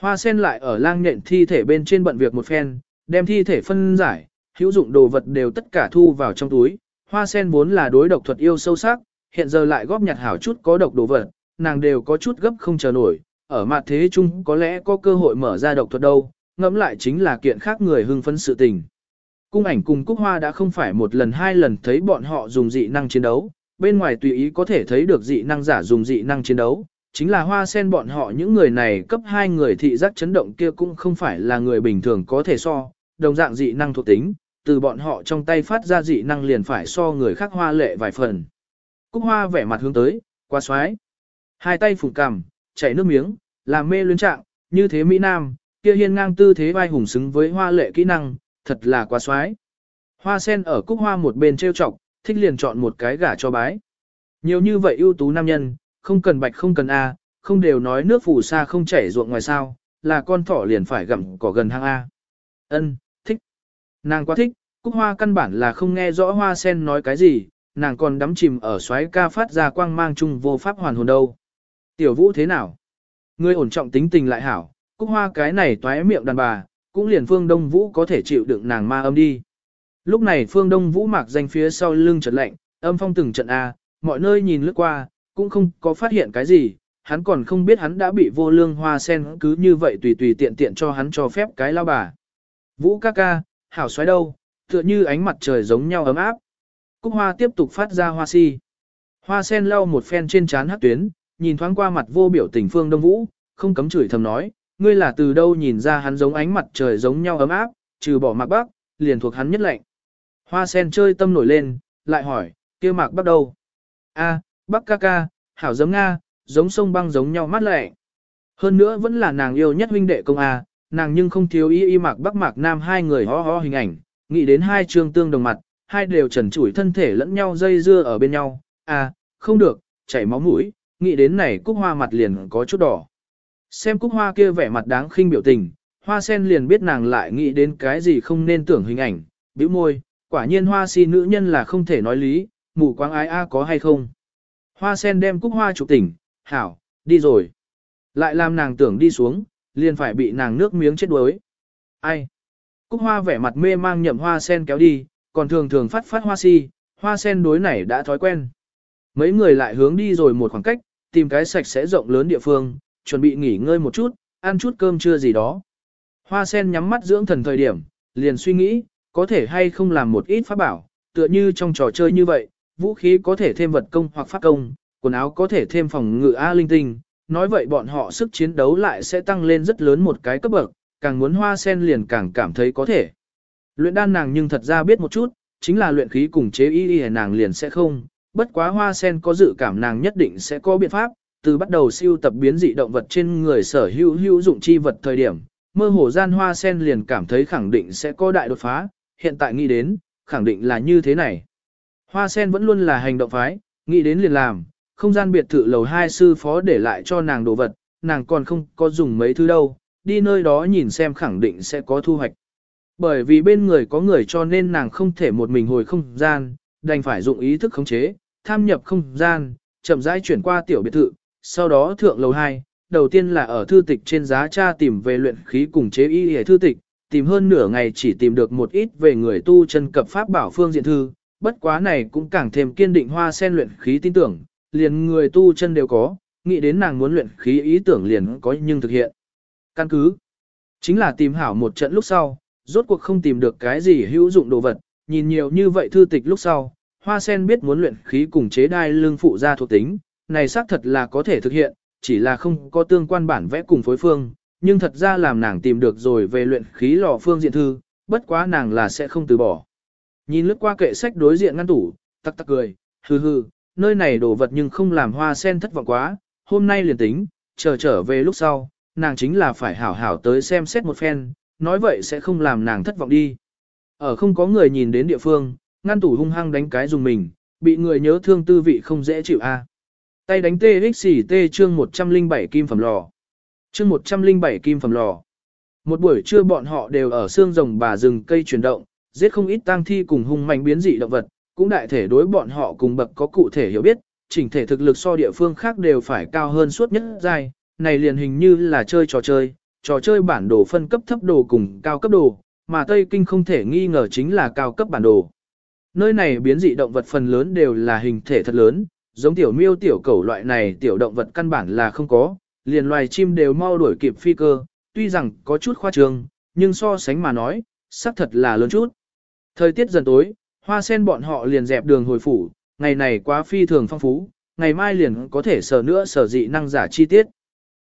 Hoa sen lại ở lang nhện thi thể bên trên bận việc một phen, đem thi thể phân giải, hữu dụng đồ vật đều tất cả thu vào trong túi. Hoa sen vốn là đối độc thuật yêu sâu sắc, hiện giờ lại góp nhặt hảo chút có độc đồ vật, nàng đều có chút gấp không chờ nổi, ở mặt thế chung có lẽ có cơ hội mở ra độc thuật đâu, ngẫm lại chính là kiện khác người hưng phấn sự tình. Cung ảnh cùng Cúc Hoa đã không phải một lần hai lần thấy bọn họ dùng dị năng chiến đấu, bên ngoài tùy ý có thể thấy được dị năng giả dùng dị năng chiến đấu, chính là hoa sen bọn họ những người này cấp hai người thị giác chấn động kia cũng không phải là người bình thường có thể so, đồng dạng dị năng thuộc tính, từ bọn họ trong tay phát ra dị năng liền phải so người khác hoa lệ vài phần. Cúc Hoa vẻ mặt hướng tới, qua xoái, hai tay phủ cằm, chảy nước miếng, làm mê luyến trạng, như thế Mỹ Nam, kia hiên ngang tư thế vai hùng xứng với hoa lệ kỹ năng, thật là quá xoái. Hoa sen ở cúc hoa một bên treo chọc, thích liền chọn một cái gả cho bái. Nhiều như vậy ưu tú nam nhân, không cần bạch không cần A, không đều nói nước phù sa không chảy ruộng ngoài sao, là con thỏ liền phải gặm cỏ gần hang A. Ân, thích. Nàng quá thích, Cúc Hoa căn bản là không nghe rõ Hoa Sen nói cái gì, nàng còn đắm chìm ở xoáy ca phát ra quang mang chung vô pháp hoàn hồn đâu. Tiểu Vũ thế nào? Ngươi ổn trọng tính tình lại hảo, Cúc Hoa cái này toé miệng đàn bà, cũng liền Phương Đông Vũ có thể chịu đựng nàng ma âm đi. Lúc này Phương Đông Vũ mặc danh phía sau lưng trật lạnh, âm phong từng trận A, mọi nơi nhìn lướt qua, cũng không có phát hiện cái gì, hắn còn không biết hắn đã bị vô lương hoa sen cứ như vậy tùy tùy tiện tiện cho hắn cho phép cái lao bà. Vũ ca ca, hảo xoáy đâu, tựa như ánh mặt trời giống nhau ấm áp. Cúc hoa tiếp tục phát ra hoa si. Hoa sen lau một phen trên trán hát tuyến, nhìn thoáng qua mặt vô biểu tình phương đông vũ, không cấm chửi thầm nói, ngươi là từ đâu nhìn ra hắn giống ánh mặt trời giống nhau ấm áp, trừ bỏ mạc bắc, liền thuộc hắn nhất lệnh. Hoa sen chơi tâm nổi lên, lại hỏi, kia mạc bắc đâu? A, bắc ca ca, hảo giống Nga, giống sông băng giống nhau mát lẹ. Hơn nữa vẫn là nàng yêu nhất huynh đệ công A, nàng nhưng không thiếu y y mạc bắc mạc nam hai người ho ho hình ảnh, nghĩ đến hai trường tương đồng mặt, hai đều trần trụi thân thể lẫn nhau dây dưa ở bên nhau, À, không được, chảy máu mũi, nghĩ đến này cúc hoa mặt liền có chút đỏ. Xem cúc hoa kia vẻ mặt đáng khinh biểu tình, hoa sen liền biết nàng lại nghĩ đến cái gì không nên tưởng hình ảnh, bĩu môi, quả nhiên hoa si nữ nhân là không thể nói lý, mù quáng ái a có hay không. Hoa sen đem cúc hoa chụp tỉnh, hảo, đi rồi. Lại làm nàng tưởng đi xuống, liền phải bị nàng nước miếng chết đuối. Ai? Cúc hoa vẻ mặt mê mang nhậm hoa sen kéo đi, còn thường thường phát phát hoa si, hoa sen đối này đã thói quen. Mấy người lại hướng đi rồi một khoảng cách, tìm cái sạch sẽ rộng lớn địa phương, chuẩn bị nghỉ ngơi một chút, ăn chút cơm trưa gì đó. Hoa sen nhắm mắt dưỡng thần thời điểm, liền suy nghĩ, có thể hay không làm một ít pháp bảo, tựa như trong trò chơi như vậy, vũ khí có thể thêm vật công hoặc pháp công, quần áo có thể thêm phòng ngự A linh tinh, nói vậy bọn họ sức chiến đấu lại sẽ tăng lên rất lớn một cái cấp bậc, càng muốn hoa sen liền càng cảm thấy có thể. Luyện đan nàng nhưng thật ra biết một chút, chính là luyện khí cùng chế y y nàng liền sẽ không, bất quá hoa sen có dự cảm nàng nhất định sẽ có biện pháp, từ bắt đầu siêu tập biến dị động vật trên người sở hữu hữu dụng chi vật thời điểm, mơ hồ gian hoa sen liền cảm thấy khẳng định sẽ có đại đột phá, hiện tại nghĩ đến, khẳng định là như thế này. Hoa sen vẫn luôn là hành động phái, nghĩ đến liền làm, không gian biệt thự lầu hai sư phó để lại cho nàng đồ vật, nàng còn không có dùng mấy thứ đâu, đi nơi đó nhìn xem khẳng định sẽ có thu hoạch. Bởi vì bên người có người cho nên nàng không thể một mình hồi không gian, đành phải dụng ý thức khống chế, tham nhập không gian, chậm rãi chuyển qua tiểu biệt thự, sau đó thượng lầu 2, đầu tiên là ở thư tịch trên giá tra tìm về luyện khí cùng chế y hề thư tịch, tìm hơn nửa ngày chỉ tìm được một ít về người tu chân cập pháp bảo phương diện thư, bất quá này cũng càng thêm kiên định hoa sen luyện khí tin tưởng, liền người tu chân đều có, nghĩ đến nàng muốn luyện khí ý tưởng liền có nhưng thực hiện. Căn cứ, chính là tìm hảo một trận lúc sau, rốt cuộc không tìm được cái gì hữu dụng đồ vật, nhìn nhiều như vậy thư tịch lúc sau, hoa sen biết muốn luyện khí cùng chế đai lương phụ ra thuộc tính, này xác thật là có thể thực hiện, chỉ là không có tương quan bản vẽ cùng phối phương, nhưng thật ra làm nàng tìm được rồi về luyện khí lò phương diện thư, bất quá nàng là sẽ không từ bỏ. Nhìn lướt qua kệ sách đối diện ngăn tủ, tắc tắc cười, hừ hừ, nơi này đồ vật nhưng không làm hoa sen thất vọng quá, hôm nay liền tính, chờ trở về lúc sau, nàng chính là phải hảo hảo tới xem xét một phen, nói vậy sẽ không làm nàng thất vọng đi. Ở không có người nhìn đến địa phương, ngăn tủ hung hăng đánh cái dùng mình, bị người nhớ thương tư vị không dễ chịu a. À. Tay đánh TXT chương 107 kim phẩm lò. Chương 107 kim phẩm lò. Một buổi trưa bọn họ đều ở xương rồng bà rừng cây chuyển động, giết không ít tang thi cùng hung mạnh biến dị động vật, cũng đại thể đối bọn họ cùng bậc có cụ thể hiểu biết, chỉnh thể thực lực so địa phương khác đều phải cao hơn suốt nhất giai, này liền hình như là chơi trò chơi, trò chơi bản đồ phân cấp thấp đồ cùng cao cấp đồ, mà Tây Kinh không thể nghi ngờ chính là cao cấp bản đồ. Nơi này biến dị động vật phần lớn đều là hình thể thật lớn, giống tiểu miêu tiểu cẩu loại này tiểu động vật căn bản là không có, liền loài chim đều mau đuổi kịp phi cơ, tuy rằng có chút khoa trương, nhưng so sánh mà nói, xác thật là lớn chút. Thời tiết dần tối, hoa sen bọn họ liền dẹp đường hồi phủ, ngày này quá phi thường phong phú, ngày mai liền có thể sở nữa sở dị năng giả chi tiết.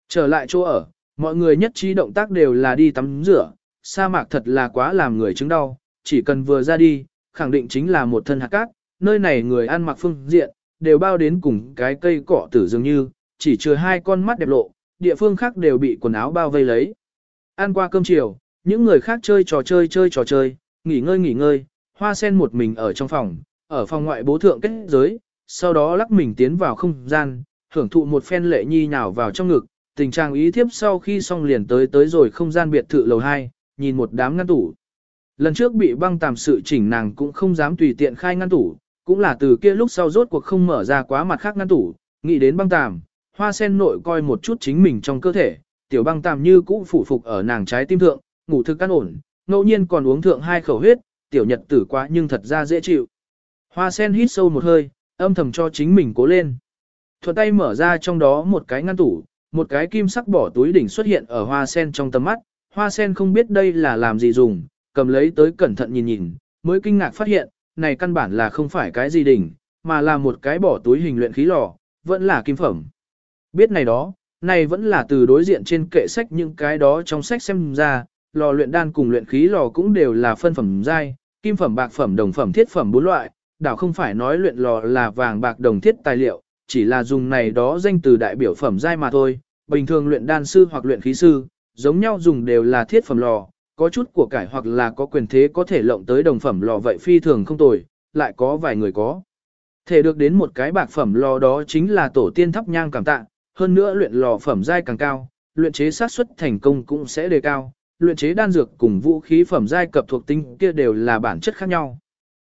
Trở lại chỗ ở, mọi người nhất trí động tác đều là đi tắm rửa, sa mạc thật là quá làm người chứng đau, chỉ cần vừa ra đi, khẳng định chính là một thân hạt cát, nơi này người ăn mặc phương diện, đều bao đến cùng cái cây cỏ tử dường như, chỉ chừa hai con mắt đẹp lộ, địa phương khác đều bị quần áo bao vây lấy. Ăn qua cơm chiều, những người khác chơi trò chơi chơi trò chơi, nghỉ ngơi nghỉ ngơi, hoa sen một mình ở trong phòng, ở phòng ngoại bố thượng kết giới, sau đó lắc mình tiến vào không gian, hưởng thụ một phen lệ nhi nhào vào trong ngực, tình trạng ý thiếp sau khi xong liền tới tới rồi không gian biệt thự lầu 2, nhìn một đám ngăn tủ. Lần trước bị băng tàm sự chỉnh nàng cũng không dám tùy tiện khai ngăn tủ, cũng là từ kia lúc sau rốt cuộc không mở ra quá mặt khác ngăn tủ, nghĩ đến băng tàm, hoa sen nội coi một chút chính mình trong cơ thể, tiểu băng tàm như cũ phủ phục ở nàng trái tim thượng, ngủ thực căn ổn, ngẫu nhiên còn uống thượng hai khẩu huyết, tiểu nhật tử quá nhưng thật ra dễ chịu. Hoa sen hít sâu một hơi, âm thầm cho chính mình cố lên. Thuận tay mở ra trong đó một cái ngăn tủ, một cái kim sắc bỏ túi đỉnh xuất hiện ở hoa sen trong tầm mắt, hoa sen không biết đây là làm gì dùng, cầm lấy tới cẩn thận nhìn nhìn, mới kinh ngạc phát hiện, này căn bản là không phải cái gì đỉnh, mà là một cái bỏ túi hình luyện khí lò, vẫn là kim phẩm. Biết này đó, này vẫn là từ đối diện trên kệ sách những cái đó trong sách xem ra, lò luyện đan cùng luyện khí lò cũng đều là phân phẩm giai, kim phẩm bạc phẩm đồng phẩm thiết phẩm bốn loại, đảo không phải nói luyện lò là vàng bạc đồng thiết tài liệu, chỉ là dùng này đó danh từ đại biểu phẩm giai mà thôi. Bình thường luyện đan sư hoặc luyện khí sư, giống nhau dùng đều là thiết phẩm lò, có chút của cải hoặc là có quyền thế có thể lộng tới đồng phẩm lò vậy phi thường không tồi, lại có vài người có. Thể được đến một cái bạc phẩm lò đó chính là tổ tiên thắp nhang cảm tạ, hơn nữa luyện lò phẩm giai càng cao, luyện chế sát suất thành công cũng sẽ đề cao, luyện chế đan dược cùng vũ khí phẩm giai cấp thuộc tính kia đều là bản chất khác nhau.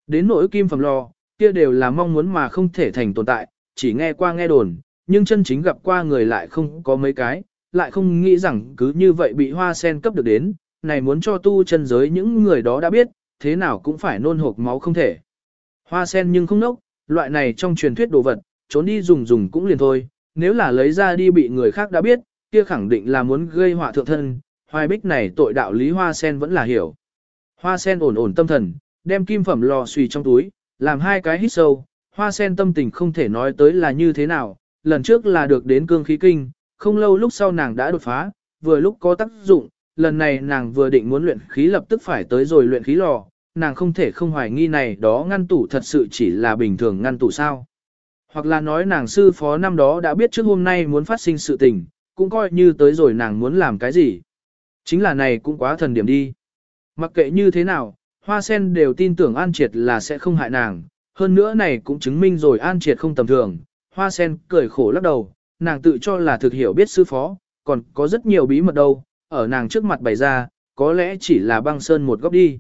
Đến nỗi kim phẩm lò, kia đều là mong muốn mà không thể thành tồn tại, chỉ nghe qua nghe đồn, nhưng chân chính gặp qua người lại không có mấy cái, lại không nghĩ rằng cứ như vậy bị hoa sen cấp được đến, này muốn cho tu chân giới những người đó đã biết, thế nào cũng phải nôn hộp máu không thể. Hoa sen nhưng không nốc, loại này trong truyền thuyết đồ vật, trốn đi dùng dùng cũng liền thôi, nếu là lấy ra đi bị người khác đã biết, kia khẳng định là muốn gây họa thượng thân, hoài bích này tội đạo lý hoa sen vẫn là hiểu. Hoa sen ổn ổn tâm thần, đem kim phẩm lò xùy trong túi, làm hai cái hít sâu, hoa sen tâm tình không thể nói tới là như thế nào, lần trước là được đến cương khí kinh, không lâu lúc sau nàng đã đột phá, vừa lúc có tác dụng, lần này nàng vừa định muốn luyện khí lập tức phải tới rồi luyện khí lò, nàng không thể không hoài nghi này đó ngăn tủ thật sự chỉ là bình thường ngăn tủ sao. Hoặc là nói nàng sư phó năm đó đã biết trước hôm nay muốn phát sinh sự tình, cũng coi như tới rồi nàng muốn làm cái gì. Chính là này cũng quá thần điểm đi. Mặc kệ như thế nào, hoa sen đều tin tưởng An Triệt là sẽ không hại nàng, hơn nữa này cũng chứng minh rồi An Triệt không tầm thường. Hoa sen cười khổ lắc đầu, nàng tự cho là thực hiểu biết sư phó, còn có rất nhiều bí mật đâu, ở nàng trước mặt bày ra, có lẽ chỉ là băng sơn một góc đi.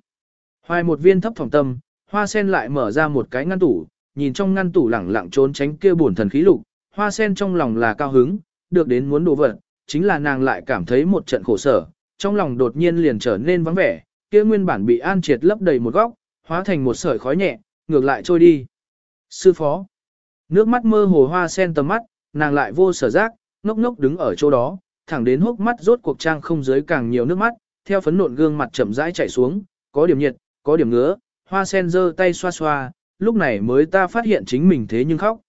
Hoài một viên thấp phòng tâm, hoa sen lại mở ra một cái ngăn tủ, nhìn trong ngăn tủ lẳng lặng trốn tránh kia buồn thần khí lục, hoa sen trong lòng là cao hứng, được đến muốn đồ vật, chính là nàng lại cảm thấy một trận khổ sở, trong lòng đột nhiên liền trở nên vắng vẻ, kia nguyên bản bị an triệt lấp đầy một góc, hóa thành một sợi khói nhẹ, ngược lại trôi đi. Sư phó, nước mắt mơ hồ hoa sen tầm mắt, nàng lại vô sở giác, ngốc ngốc đứng ở chỗ đó, thẳng đến hốc mắt rốt cuộc trang không dưới càng nhiều nước mắt, theo phấn nộn gương mặt chậm rãi chảy xuống, có điểm nhiệt, có điểm ngứa, hoa sen giơ tay xoa xoa, lúc này mới ta phát hiện chính mình thế nhưng khóc.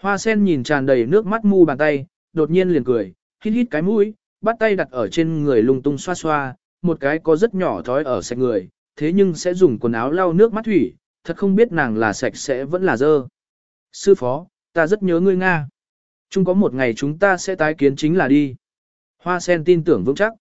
Hoa sen nhìn tràn đầy nước mắt mu bàn tay, đột nhiên liền cười, hít hít cái mũi, bắt tay đặt ở trên người lung tung xoa xoa, một cái có rất nhỏ thói ở sạch người, thế nhưng sẽ dùng quần áo lau nước mắt thủy, thật không biết nàng là sạch sẽ vẫn là dơ. Sư phó, ta rất nhớ ngươi Nga. Chung có một ngày chúng ta sẽ tái kiến chính là đi. Hoa sen tin tưởng vững chắc.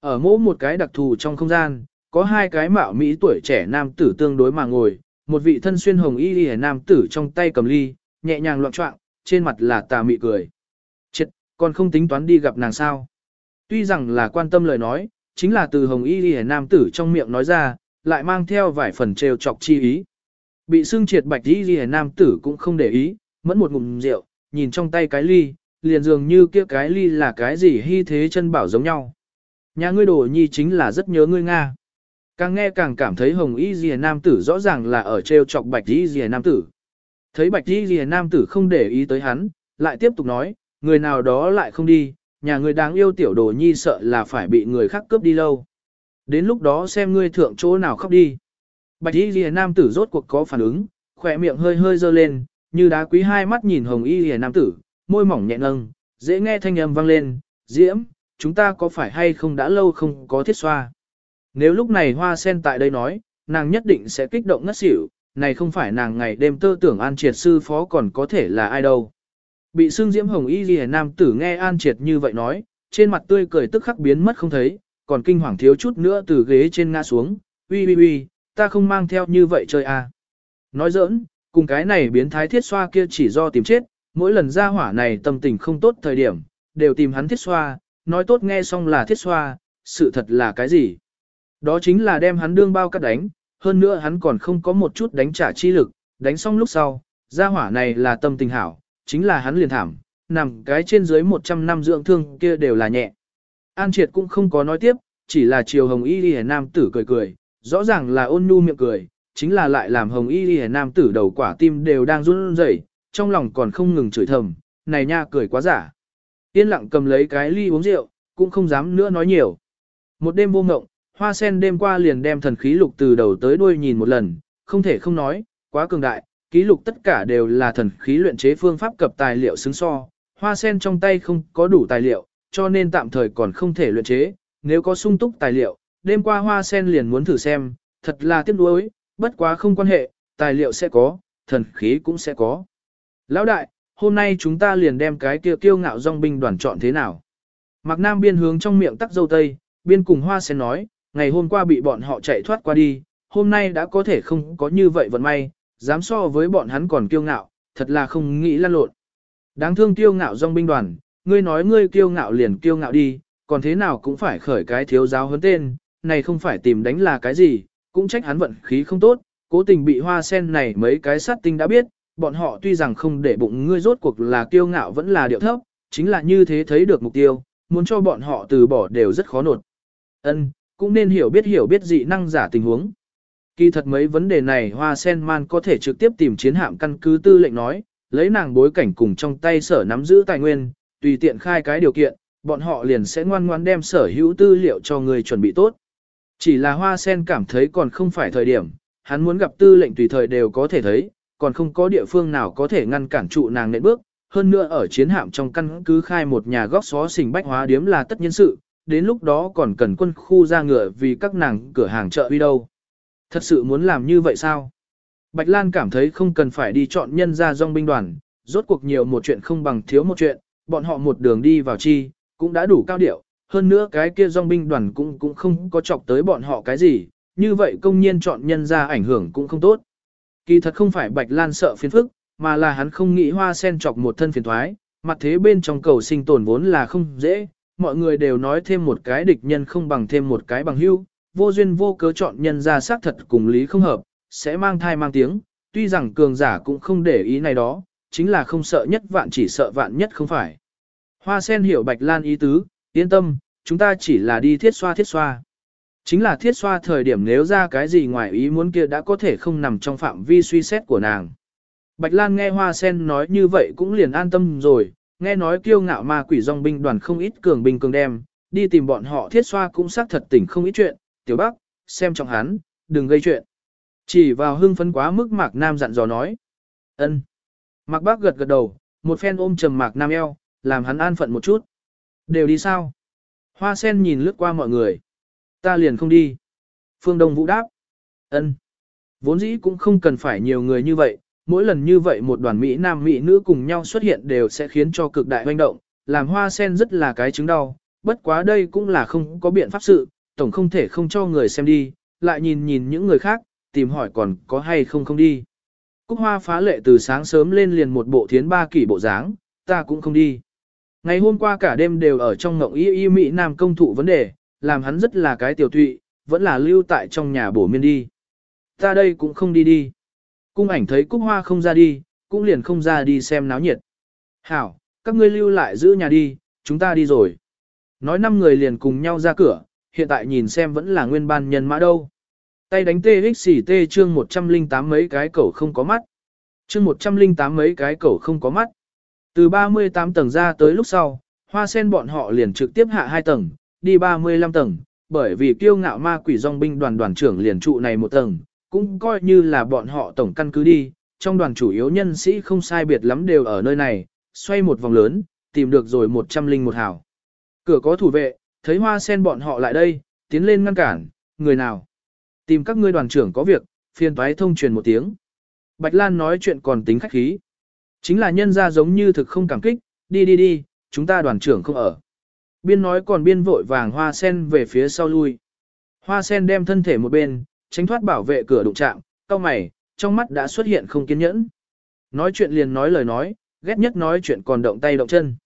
Ở mỗi một cái đặc thù trong không gian, có hai cái mạo mỹ tuổi trẻ nam tử tương đối mà ngồi, một vị thân xuyên hồng y y nam tử trong tay cầm ly, nhẹ nhàng loạn trọng, trên mặt là tà mị cười. Chết, còn không tính toán đi gặp nàng sao. Tuy rằng là quan tâm lời nói, chính là từ hồng y y nam tử trong miệng nói ra, lại mang theo vài phần trêu chọc chi ý. Bị xương triệt bạch y y nam tử cũng không để ý, mẫn một ngụm rượu, nhìn trong tay cái ly, liền dường như kia cái ly là cái gì hy thế chân bảo giống nhau. Nhà ngươi đồ nhi chính là rất nhớ ngươi Nga. Càng nghe càng cảm thấy hồng y dìa nam tử rõ ràng là ở trêu chọc bạch y dìa nam tử. Thấy bạch y dìa nam tử không để ý tới hắn, lại tiếp tục nói, người nào đó lại không đi, nhà người đáng yêu tiểu đồ nhi sợ là phải bị người khác cướp đi lâu. Đến lúc đó xem ngươi thượng chỗ nào khóc đi. Bạch y lìa nam tử rốt cuộc có phản ứng, khỏe miệng hơi hơi dơ lên, như đá quý hai mắt nhìn hồng y lìa nam tử, môi mỏng nhẹ nâng, dễ nghe thanh âm vang lên, diễm, chúng ta có phải hay không đã lâu không có thiết xoa. Nếu lúc này hoa sen tại đây nói, nàng nhất định sẽ kích động ngất xỉu, này không phải nàng ngày đêm tơ tưởng an triệt sư phó còn có thể là ai đâu. Bị xương diễm hồng y ghi nam tử nghe an triệt như vậy nói, trên mặt tươi cười tức khắc biến mất không thấy, còn kinh hoàng thiếu chút nữa từ ghế trên ngã xuống, uy uy uy, ta không mang theo như vậy chơi à. Nói giỡn, cùng cái này biến thái thiết xoa kia chỉ do tìm chết, mỗi lần ra hỏa này tâm tình không tốt thời điểm, đều tìm hắn thiết xoa, nói tốt nghe xong là thiết xoa, sự thật là cái gì? Đó chính là đem hắn đương bao cắt đánh, hơn nữa hắn còn không có một chút đánh trả chi lực, đánh xong lúc sau, gia hỏa này là tâm tình hảo, chính là hắn liền thảm, nằm cái trên dưới 100 năm dưỡng thương kia đều là nhẹ. An Triệt cũng không có nói tiếp, chỉ là chiều hồng y đi nam tử cười cười, rõ ràng là ôn nhu miệng cười, chính là lại làm hồng y đi nam tử đầu quả tim đều đang run rẩy, trong lòng còn không ngừng chửi thầm, này nha cười quá giả. Yên lặng cầm lấy cái ly uống rượu, cũng không dám nữa nói nhiều. Một đêm vô ngộng, hoa sen đêm qua liền đem thần khí lục từ đầu tới đuôi nhìn một lần, không thể không nói, quá cường đại, ký lục tất cả đều là thần khí luyện chế phương pháp cập tài liệu xứng so, hoa sen trong tay không có đủ tài liệu, cho nên tạm thời còn không thể luyện chế, nếu có sung túc tài liệu, đêm qua hoa sen liền muốn thử xem, thật là tiếc nuối, bất quá không quan hệ, tài liệu sẽ có, thần khí cũng sẽ có. Lão đại, hôm nay chúng ta liền đem cái kia kiêu ngạo dòng binh đoàn chọn thế nào? Mạc Nam biên hướng trong miệng tắc dâu tây, biên cùng hoa sen nói, ngày hôm qua bị bọn họ chạy thoát qua đi, hôm nay đã có thể không có như vậy vận may, dám so với bọn hắn còn kiêu ngạo, thật là không nghĩ lăn lộn. Đáng thương kiêu ngạo dòng binh đoàn, ngươi nói ngươi kiêu ngạo liền kiêu ngạo đi, còn thế nào cũng phải khởi cái thiếu giáo hơn tên, này không phải tìm đánh là cái gì, cũng trách hắn vận khí không tốt, cố tình bị hoa sen này mấy cái sát tinh đã biết, bọn họ tuy rằng không để bụng ngươi rốt cuộc là kiêu ngạo vẫn là điệu thấp, chính là như thế thấy được mục tiêu, muốn cho bọn họ từ bỏ đều rất khó nột. Ân, cũng nên hiểu biết hiểu biết dị năng giả tình huống. Kỳ thật mấy vấn đề này Hoa Sen Man có thể trực tiếp tìm chiến hạm căn cứ tư lệnh nói, lấy nàng bối cảnh cùng trong tay sở nắm giữ tài nguyên, tùy tiện khai cái điều kiện, bọn họ liền sẽ ngoan ngoan đem sở hữu tư liệu cho người chuẩn bị tốt. Chỉ là Hoa Sen cảm thấy còn không phải thời điểm, hắn muốn gặp tư lệnh tùy thời đều có thể thấy, còn không có địa phương nào có thể ngăn cản trụ nàng nện bước, hơn nữa ở chiến hạm trong căn cứ khai một nhà góc xó xình bách hóa điếm là tất nhiên sự, đến lúc đó còn cần quân khu ra ngựa vì các nàng cửa hàng chợ uy đâu. Thật sự muốn làm như vậy sao? Bạch Lan cảm thấy không cần phải đi chọn nhân ra dòng binh đoàn, rốt cuộc nhiều một chuyện không bằng thiếu một chuyện, bọn họ một đường đi vào chi, cũng đã đủ cao điệu, hơn nữa cái kia dòng binh đoàn cũng cũng không có chọc tới bọn họ cái gì, như vậy công nhiên chọn nhân ra ảnh hưởng cũng không tốt. Kỳ thật không phải Bạch Lan sợ phiền phức, mà là hắn không nghĩ hoa sen chọc một thân phiền thoái, mặt thế bên trong cầu sinh tồn vốn là không dễ, mọi người đều nói thêm một cái địch nhân không bằng thêm một cái bằng hưu, vô duyên vô cớ chọn nhân ra xác thật cùng lý không hợp, sẽ mang thai mang tiếng, tuy rằng cường giả cũng không để ý này đó, chính là không sợ nhất vạn chỉ sợ vạn nhất không phải. Hoa sen hiểu Bạch Lan ý tứ, yên tâm, chúng ta chỉ là đi thiết xoa thiết xoa. Chính là thiết xoa thời điểm nếu ra cái gì ngoài ý muốn kia đã có thể không nằm trong phạm vi suy xét của nàng. Bạch Lan nghe Hoa Sen nói như vậy cũng liền an tâm rồi, nghe nói kiêu ngạo ma quỷ dòng binh đoàn không ít cường binh cường đem, đi tìm bọn họ thiết xoa cũng xác thật tỉnh không ít chuyện, tiểu bác, xem trọng hắn, đừng gây chuyện. Chỉ vào hưng phấn quá mức Mạc Nam dặn dò nói. ân. Mạc Bác gật gật đầu, một phen ôm trầm Mạc Nam eo, làm hắn an phận một chút. Đều đi sao? Hoa sen nhìn lướt qua mọi người. Ta liền không đi. Phương Đông Vũ đáp. ân. Vốn dĩ cũng không cần phải nhiều người như vậy, mỗi lần như vậy một đoàn Mỹ Nam Mỹ nữ cùng nhau xuất hiện đều sẽ khiến cho cực đại hoành động, làm hoa sen rất là cái chứng đau, bất quá đây cũng là không có biện pháp sự, tổng không thể không cho người xem đi, lại nhìn nhìn những người khác, tìm hỏi còn có hay không không đi. Cúc hoa phá lệ từ sáng sớm lên liền một bộ thiến ba kỷ bộ dáng, ta cũng không đi. Ngày hôm qua cả đêm đều ở trong ngộng y y Mỹ Nam công thụ vấn đề, làm hắn rất là cái tiểu thụy, vẫn là lưu tại trong nhà bổ miên đi. Ta đây cũng không đi đi. Cung ảnh thấy cúc hoa không ra đi, cũng liền không ra đi xem náo nhiệt. Hảo, các ngươi lưu lại giữ nhà đi, chúng ta đi rồi. Nói năm người liền cùng nhau ra cửa, hiện tại nhìn xem vẫn là nguyên ban nhân mã đâu. Tay đánh TXT chương 108 mấy cái cẩu không có mắt. Chương 108 mấy cái cẩu không có mắt. Từ 38 tầng ra tới lúc sau, hoa sen bọn họ liền trực tiếp hạ 2 tầng, đi 35 tầng, bởi vì kiêu ngạo ma quỷ dòng binh đoàn đoàn trưởng liền trụ này một tầng, cũng coi như là bọn họ tổng căn cứ đi, trong đoàn chủ yếu nhân sĩ không sai biệt lắm đều ở nơi này, xoay một vòng lớn, tìm được rồi 101 hảo. Cửa có thủ vệ, thấy hoa sen bọn họ lại đây, tiến lên ngăn cản, người nào? Tìm các ngươi đoàn trưởng có việc, phiền toái thông truyền một tiếng. Bạch Lan nói chuyện còn tính khách khí. Chính là nhân ra giống như thực không cảm kích, đi đi đi, chúng ta đoàn trưởng không ở. Biên nói còn biên vội vàng hoa sen về phía sau lui. Hoa sen đem thân thể một bên, tránh thoát bảo vệ cửa đụng chạm, cao mày, trong mắt đã xuất hiện không kiên nhẫn. Nói chuyện liền nói lời nói, ghét nhất nói chuyện còn động tay động chân.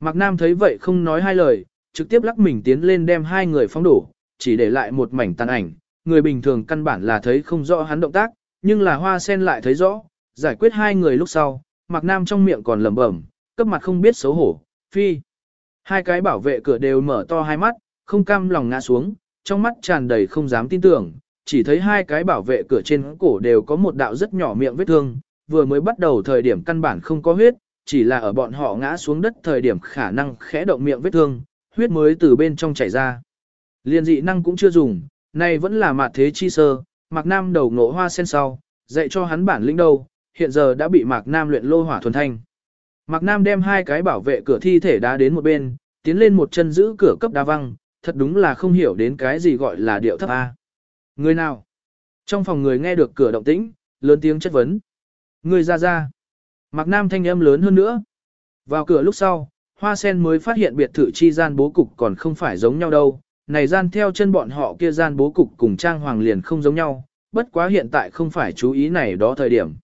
Mạc Nam thấy vậy không nói hai lời, trực tiếp lắc mình tiến lên đem hai người phóng đổ, chỉ để lại một mảnh tàn ảnh, người bình thường căn bản là thấy không rõ hắn động tác, nhưng là hoa sen lại thấy rõ, giải quyết hai người lúc sau, Mạc Nam trong miệng còn lẩm bẩm, cấp mặt không biết xấu hổ, phi. Hai cái bảo vệ cửa đều mở to hai mắt, không cam lòng ngã xuống, trong mắt tràn đầy không dám tin tưởng, chỉ thấy hai cái bảo vệ cửa trên cổ đều có một đạo rất nhỏ miệng vết thương, vừa mới bắt đầu thời điểm căn bản không có huyết, chỉ là ở bọn họ ngã xuống đất thời điểm khả năng khẽ động miệng vết thương, huyết mới từ bên trong chảy ra. Liên dị năng cũng chưa dùng, này vẫn là mạt thế chi sơ, Mạc Nam đầu ngộ hoa sen sau, dạy cho hắn bản lĩnh đâu, hiện giờ đã bị Mạc Nam luyện lô hỏa thuần thanh. Mạc Nam đem hai cái bảo vệ cửa thi thể đá đến một bên, tiến lên một chân giữ cửa cấp đá văng, thật đúng là không hiểu đến cái gì gọi là điệu thấp A. Người nào? Trong phòng người nghe được cửa động tĩnh, lớn tiếng chất vấn. Người ra ra. Mạc Nam thanh âm lớn hơn nữa. Vào cửa lúc sau, Hoa Sen mới phát hiện biệt thự chi gian bố cục còn không phải giống nhau đâu. Này gian theo chân bọn họ kia gian bố cục cùng trang hoàng liền không giống nhau, bất quá hiện tại không phải chú ý này đó thời điểm.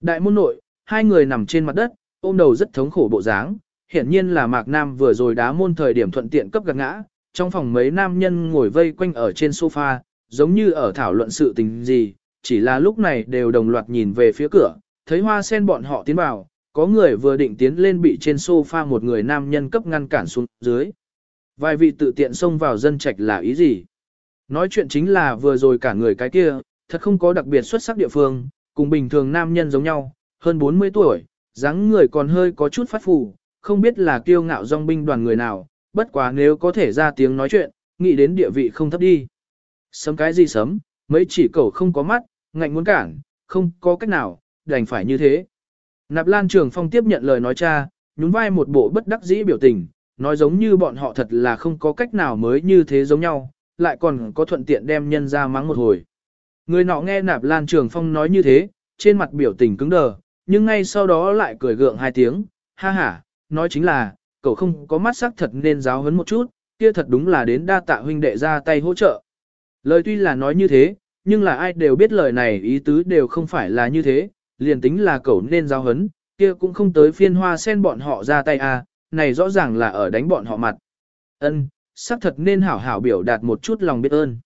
Đại môn nội, hai người nằm trên mặt đất, ôm đầu rất thống khổ bộ dáng, hiển nhiên là Mạc Nam vừa rồi đá môn thời điểm thuận tiện cấp gạt ngã, trong phòng mấy nam nhân ngồi vây quanh ở trên sofa, giống như ở thảo luận sự tình gì, chỉ là lúc này đều đồng loạt nhìn về phía cửa, thấy hoa sen bọn họ tiến vào, có người vừa định tiến lên bị trên sofa một người nam nhân cấp ngăn cản xuống dưới. Vài vị tự tiện xông vào dân trạch là ý gì? Nói chuyện chính là vừa rồi cả người cái kia, thật không có đặc biệt xuất sắc địa phương, cùng bình thường nam nhân giống nhau, hơn 40 tuổi, dáng người còn hơi có chút phát phù, không biết là kiêu ngạo dòng binh đoàn người nào, bất quá nếu có thể ra tiếng nói chuyện, nghĩ đến địa vị không thấp đi. Sấm cái gì sấm, mấy chỉ cầu không có mắt, ngạnh muốn cản, không có cách nào, đành phải như thế. Nạp Lan Trường Phong tiếp nhận lời nói cha, nhún vai một bộ bất đắc dĩ biểu tình, nói giống như bọn họ thật là không có cách nào mới như thế giống nhau, lại còn có thuận tiện đem nhân ra mắng một hồi. Người nọ nghe Nạp Lan Trường Phong nói như thế, trên mặt biểu tình cứng đờ, nhưng ngay sau đó lại cười gượng hai tiếng, ha ha, nói chính là, cậu không có mắt sắc thật nên giáo hấn một chút, kia thật đúng là đến đa tạ huynh đệ ra tay hỗ trợ. Lời tuy là nói như thế, nhưng là ai đều biết lời này ý tứ đều không phải là như thế, liền tính là cậu nên giao hấn, kia cũng không tới phiên hoa sen bọn họ ra tay à, này rõ ràng là ở đánh bọn họ mặt. Ân, xác thật nên hảo hảo biểu đạt một chút lòng biết ơn.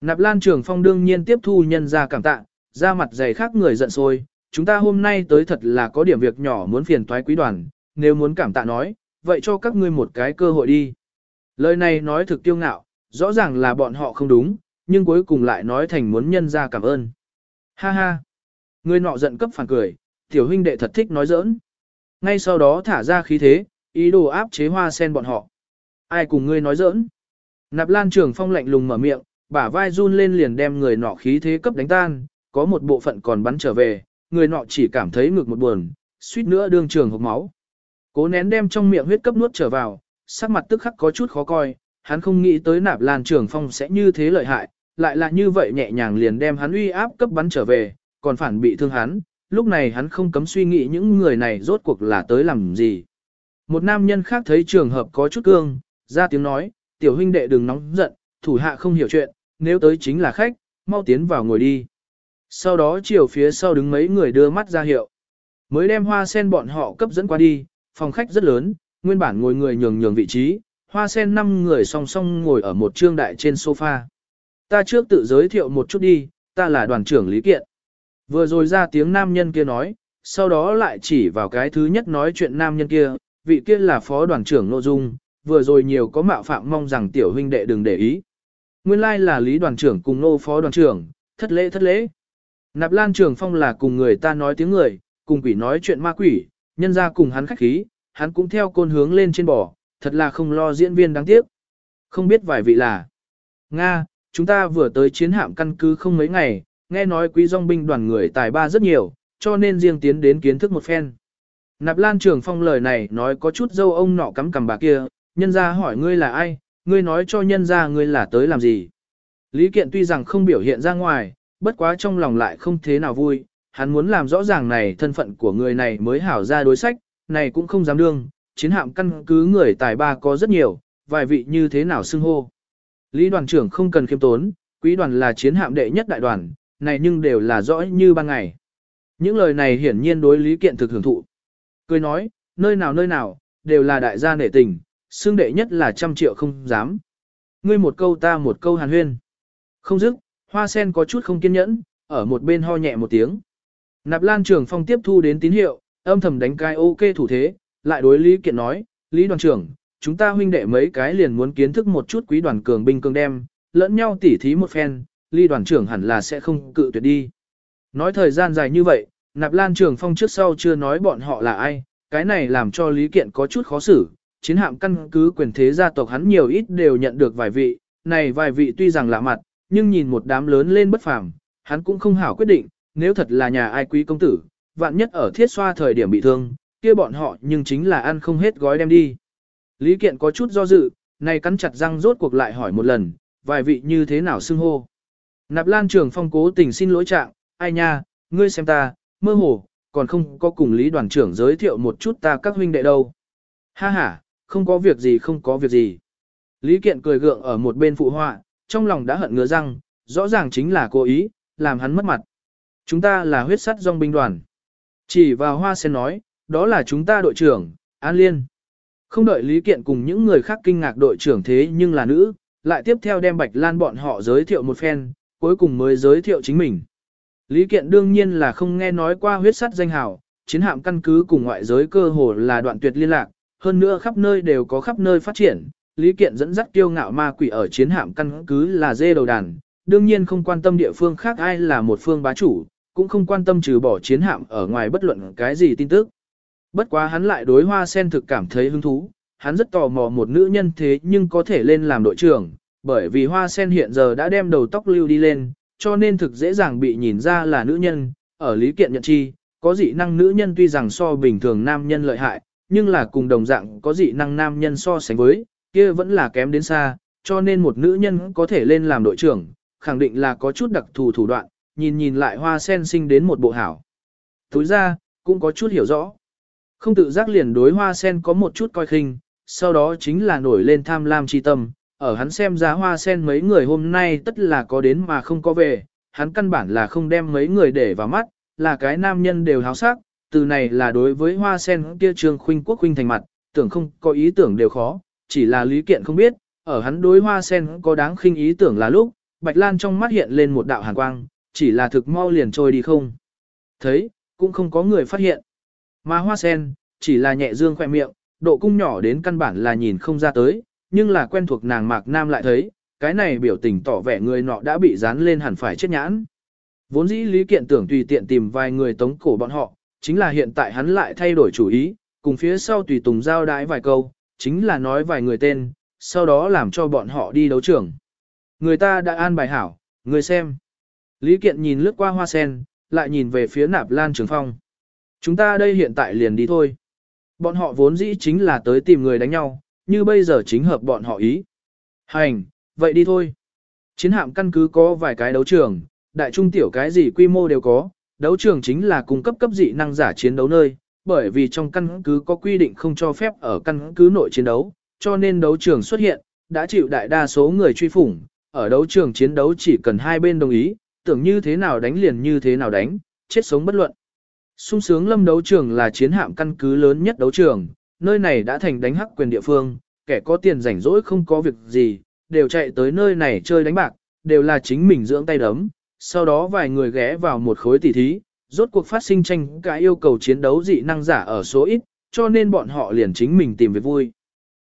Nạp Lan Trường Phong đương nhiên tiếp thu nhân ra cảm tạ, ra mặt dày khác người giận sôi chúng ta hôm nay tới thật là có điểm việc nhỏ muốn phiền toái quý đoàn, nếu muốn cảm tạ nói, vậy cho các ngươi một cái cơ hội đi. Lời này nói thực tiêu ngạo, rõ ràng là bọn họ không đúng, nhưng cuối cùng lại nói thành muốn nhân ra cảm ơn. Ha ha! Người nọ giận cấp phản cười, tiểu huynh đệ thật thích nói giỡn. Ngay sau đó thả ra khí thế, ý đồ áp chế hoa sen bọn họ. Ai cùng ngươi nói giỡn? Nạp lan trường phong lạnh lùng mở miệng, bả vai run lên liền đem người nọ khí thế cấp đánh tan, có một bộ phận còn bắn trở về, người nọ chỉ cảm thấy ngực một buồn, suýt nữa đương trường hộc máu. Cố nén đem trong miệng huyết cấp nuốt trở vào, sắc mặt tức khắc có chút khó coi, hắn không nghĩ tới nạp lan trường phong sẽ như thế lợi hại, lại là như vậy nhẹ nhàng liền đem hắn uy áp cấp bắn trở về, còn phản bị thương hắn, lúc này hắn không cấm suy nghĩ những người này rốt cuộc là tới làm gì. Một nam nhân khác thấy trường hợp có chút cương, ra tiếng nói, tiểu huynh đệ đừng nóng giận, thủ hạ không hiểu chuyện, nếu tới chính là khách, mau tiến vào ngồi đi. Sau đó chiều phía sau đứng mấy người đưa mắt ra hiệu. Mới đem hoa sen bọn họ cấp dẫn qua đi, phòng khách rất lớn, nguyên bản ngồi người nhường nhường vị trí, hoa sen năm người song song ngồi ở một trương đại trên sofa. Ta trước tự giới thiệu một chút đi, ta là đoàn trưởng Lý Kiện. Vừa rồi ra tiếng nam nhân kia nói, sau đó lại chỉ vào cái thứ nhất nói chuyện nam nhân kia, vị kia là phó đoàn trưởng nô Dung, vừa rồi nhiều có mạo phạm mong rằng tiểu huynh đệ đừng để ý. Nguyên lai like là Lý đoàn trưởng cùng nô phó đoàn trưởng, thất lễ thất lễ. Nạp Lan Trường Phong là cùng người ta nói tiếng người, cùng quỷ nói chuyện ma quỷ, nhân ra cùng hắn khách khí, hắn cũng theo côn hướng lên trên bò, thật là không lo diễn viên đáng tiếc. Không biết vài vị là. Nga, chúng ta vừa tới chiến hạm căn cứ không mấy ngày, nghe nói quý dòng binh đoàn người tài ba rất nhiều, cho nên riêng tiến đến kiến thức một phen. Nạp Lan Trường Phong lời này nói có chút dâu ông nọ cắm cằm bà kia, nhân ra hỏi ngươi là ai, ngươi nói cho nhân ra ngươi là tới làm gì. Lý Kiện tuy rằng không biểu hiện ra ngoài, bất quá trong lòng lại không thế nào vui, hắn muốn làm rõ ràng này thân phận của người này mới hảo ra đối sách, này cũng không dám đương, chiến hạm căn cứ người tài ba có rất nhiều, vài vị như thế nào xưng hô. Lý đoàn trưởng không cần khiêm tốn, quý đoàn là chiến hạm đệ nhất đại đoàn, này nhưng đều là rõ như ban ngày. Những lời này hiển nhiên đối Lý Kiện thực hưởng thụ. Cười nói, nơi nào nơi nào, đều là đại gia nể tình, xương đệ nhất là trăm triệu không dám. Ngươi một câu ta một câu hàn huyên. Không dứt, hoa sen có chút không kiên nhẫn, ở một bên ho nhẹ một tiếng. Nạp Lan Trường Phong tiếp thu đến tín hiệu, âm thầm đánh cái ok thủ thế, lại đối Lý Kiện nói, Lý đoàn trưởng, chúng ta huynh đệ mấy cái liền muốn kiến thức một chút quý đoàn cường binh cường đem, lẫn nhau tỉ thí một phen, Lý đoàn trưởng hẳn là sẽ không cự tuyệt đi. Nói thời gian dài như vậy, Nạp Lan Trường Phong trước sau chưa nói bọn họ là ai, cái này làm cho Lý Kiện có chút khó xử, chiến hạm căn cứ quyền thế gia tộc hắn nhiều ít đều nhận được vài vị, này vài vị tuy rằng lạ mặt, nhưng nhìn một đám lớn lên bất phàm, hắn cũng không hảo quyết định, nếu thật là nhà ai quý công tử, vạn nhất ở thiết xoa thời điểm bị thương, kia bọn họ nhưng chính là ăn không hết gói đem đi. Lý Kiện có chút do dự, này cắn chặt răng rốt cuộc lại hỏi một lần, vài vị như thế nào xưng hô. Nạp Lan Trường Phong cố tình xin lỗi trạng, ai nha, ngươi xem ta, mơ hồ, còn không có cùng Lý đoàn trưởng giới thiệu một chút ta các huynh đệ đâu. Ha ha, không có việc gì không có việc gì. Lý Kiện cười gượng ở một bên phụ họa, trong lòng đã hận ngứa răng, rõ ràng chính là cố ý, làm hắn mất mặt. Chúng ta là huyết sắt dòng binh đoàn. Chỉ vào hoa sen nói, đó là chúng ta đội trưởng, An Liên. Không đợi Lý Kiện cùng những người khác kinh ngạc đội trưởng thế nhưng là nữ, lại tiếp theo đem Bạch Lan bọn họ giới thiệu một phen, cuối cùng mới giới thiệu chính mình. Lý Kiện đương nhiên là không nghe nói qua huyết sắt danh hào, chiến hạm căn cứ cùng ngoại giới cơ hồ là đoạn tuyệt liên lạc, hơn nữa khắp nơi đều có khắp nơi phát triển. Lý Kiện dẫn dắt kiêu ngạo ma quỷ ở chiến hạm căn cứ là dê đầu đàn, đương nhiên không quan tâm địa phương khác ai là một phương bá chủ, cũng không quan tâm trừ bỏ chiến hạm ở ngoài bất luận cái gì tin tức. Bất quá hắn lại đối hoa sen thực cảm thấy hứng thú, hắn rất tò mò một nữ nhân thế nhưng có thể lên làm đội trưởng, bởi vì hoa sen hiện giờ đã đem đầu tóc lưu đi lên, cho nên thực dễ dàng bị nhìn ra là nữ nhân, ở lý kiện nhận chi, có dị năng nữ nhân tuy rằng so bình thường nam nhân lợi hại, nhưng là cùng đồng dạng có dị năng nam nhân so sánh với, kia vẫn là kém đến xa, cho nên một nữ nhân có thể lên làm đội trưởng, khẳng định là có chút đặc thù thủ đoạn, nhìn nhìn lại hoa sen sinh đến một bộ hảo. tối ra, cũng có chút hiểu rõ. Không tự giác liền đối hoa sen có một chút coi khinh, sau đó chính là nổi lên tham lam chi tâm, ở hắn xem ra hoa sen mấy người hôm nay tất là có đến mà không có về, hắn căn bản là không đem mấy người để vào mắt, là cái nam nhân đều háo sắc, từ này là đối với hoa sen kia trương khuynh quốc khuynh thành mặt, tưởng không có ý tưởng đều khó, chỉ là lý kiện không biết, ở hắn đối hoa sen có đáng khinh ý tưởng là lúc, Bạch Lan trong mắt hiện lên một đạo hàn quang, chỉ là thực mau liền trôi đi không. Thấy, cũng không có người phát hiện. Mà hoa sen, chỉ là nhẹ dương khỏe miệng, độ cung nhỏ đến căn bản là nhìn không ra tới, nhưng là quen thuộc nàng Mạc Nam lại thấy, cái này biểu tình tỏ vẻ người nọ đã bị dán lên hẳn phải chết nhãn. Vốn dĩ Lý Kiện tưởng tùy tiện tìm vài người tống cổ bọn họ, chính là hiện tại hắn lại thay đổi chủ ý, cùng phía sau tùy tùng giao đái vài câu, chính là nói vài người tên, sau đó làm cho bọn họ đi đấu trưởng. Người ta đã an bài hảo, người xem. Lý Kiện nhìn lướt qua hoa sen, lại nhìn về phía nạp lan trường phong. Chúng ta đây hiện tại liền đi thôi. Bọn họ vốn dĩ chính là tới tìm người đánh nhau, như bây giờ chính hợp bọn họ ý. Hành, vậy đi thôi. Chiến hạm căn cứ có vài cái đấu trường, đại trung tiểu cái gì quy mô đều có, đấu trường chính là cung cấp cấp dị năng giả chiến đấu nơi, bởi vì trong căn cứ có quy định không cho phép ở căn cứ nội chiến đấu, cho nên đấu trường xuất hiện, đã chịu đại đa số người truy phủng, ở đấu trường chiến đấu chỉ cần hai bên đồng ý, tưởng như thế nào đánh liền như thế nào đánh, chết sống bất luận. Sung sướng lâm đấu trường là chiến hạm căn cứ lớn nhất đấu trường, nơi này đã thành đánh hắc quyền địa phương, kẻ có tiền rảnh rỗi không có việc gì, đều chạy tới nơi này chơi đánh bạc, đều là chính mình dưỡng tay đấm. Sau đó vài người ghé vào một khối tỉ thí, rốt cuộc phát sinh tranh cái yêu cầu chiến đấu dị năng giả ở số ít, cho nên bọn họ liền chính mình tìm việc vui.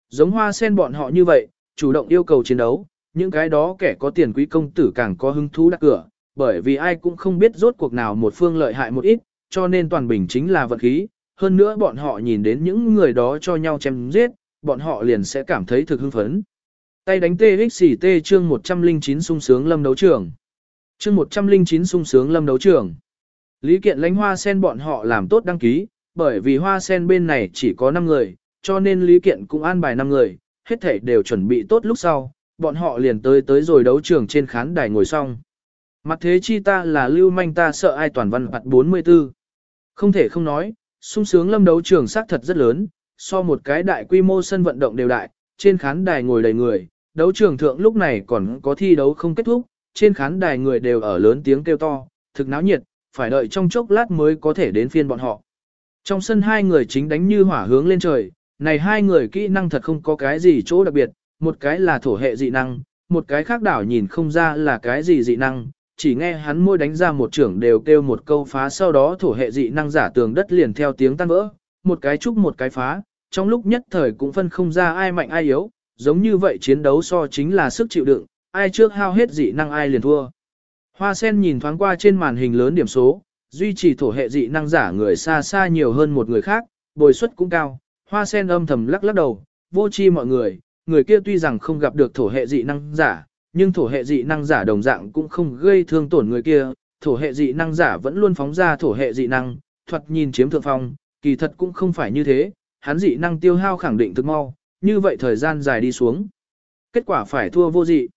Giống hoa sen bọn họ như vậy, chủ động yêu cầu chiến đấu, những cái đó kẻ có tiền quý công tử càng có hứng thú đặt cửa, bởi vì ai cũng không biết rốt cuộc nào một phương lợi hại một ít, cho nên toàn bình chính là vật khí, hơn nữa bọn họ nhìn đến những người đó cho nhau chém giết, bọn họ liền sẽ cảm thấy thực hưng phấn. Tay đánh TXT chương 109 sung sướng lâm đấu trường. Chương 109 sung sướng lâm đấu trường. Lý kiện lãnh hoa sen bọn họ làm tốt đăng ký, bởi vì hoa sen bên này chỉ có 5 người, cho nên Lý kiện cũng an bài 5 người, hết thảy đều chuẩn bị tốt lúc sau, bọn họ liền tới tới rồi đấu trường trên khán đài ngồi xong. Mặt thế chi ta là lưu manh ta sợ ai toàn văn mặt 44. Không thể không nói, sung sướng lâm đấu trường xác thật rất lớn, so một cái đại quy mô sân vận động đều đại, trên khán đài ngồi đầy người, đấu trường thượng lúc này còn có thi đấu không kết thúc, trên khán đài người đều ở lớn tiếng kêu to, thực náo nhiệt, phải đợi trong chốc lát mới có thể đến phiên bọn họ. Trong sân hai người chính đánh như hỏa hướng lên trời, này hai người kỹ năng thật không có cái gì chỗ đặc biệt, một cái là thổ hệ dị năng, một cái khác đảo nhìn không ra là cái gì dị năng, chỉ nghe hắn môi đánh ra một trưởng đều kêu một câu phá sau đó thổ hệ dị năng giả tường đất liền theo tiếng tan vỡ, một cái trúc một cái phá, trong lúc nhất thời cũng phân không ra ai mạnh ai yếu, giống như vậy chiến đấu so chính là sức chịu đựng, ai trước hao hết dị năng ai liền thua. Hoa sen nhìn thoáng qua trên màn hình lớn điểm số, duy trì thổ hệ dị năng giả người xa xa nhiều hơn một người khác, bồi suất cũng cao, hoa sen âm thầm lắc lắc đầu, vô chi mọi người, người kia tuy rằng không gặp được thổ hệ dị năng giả, nhưng thổ hệ dị năng giả đồng dạng cũng không gây thương tổn người kia, thổ hệ dị năng giả vẫn luôn phóng ra thổ hệ dị năng, thuật nhìn chiếm thượng phong, kỳ thật cũng không phải như thế, hắn dị năng tiêu hao khẳng định thực mau, như vậy thời gian dài đi xuống. Kết quả phải thua vô dị.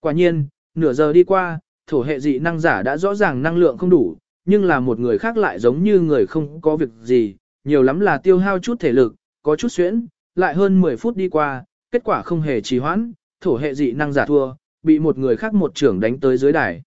Quả nhiên, nửa giờ đi qua, thổ hệ dị năng giả đã rõ ràng năng lượng không đủ, nhưng là một người khác lại giống như người không có việc gì, nhiều lắm là tiêu hao chút thể lực, có chút xuyễn, lại hơn 10 phút đi qua, kết quả không hề trì hoãn, thổ hệ dị năng giả thua, bị một người khác một trưởng đánh tới dưới đài.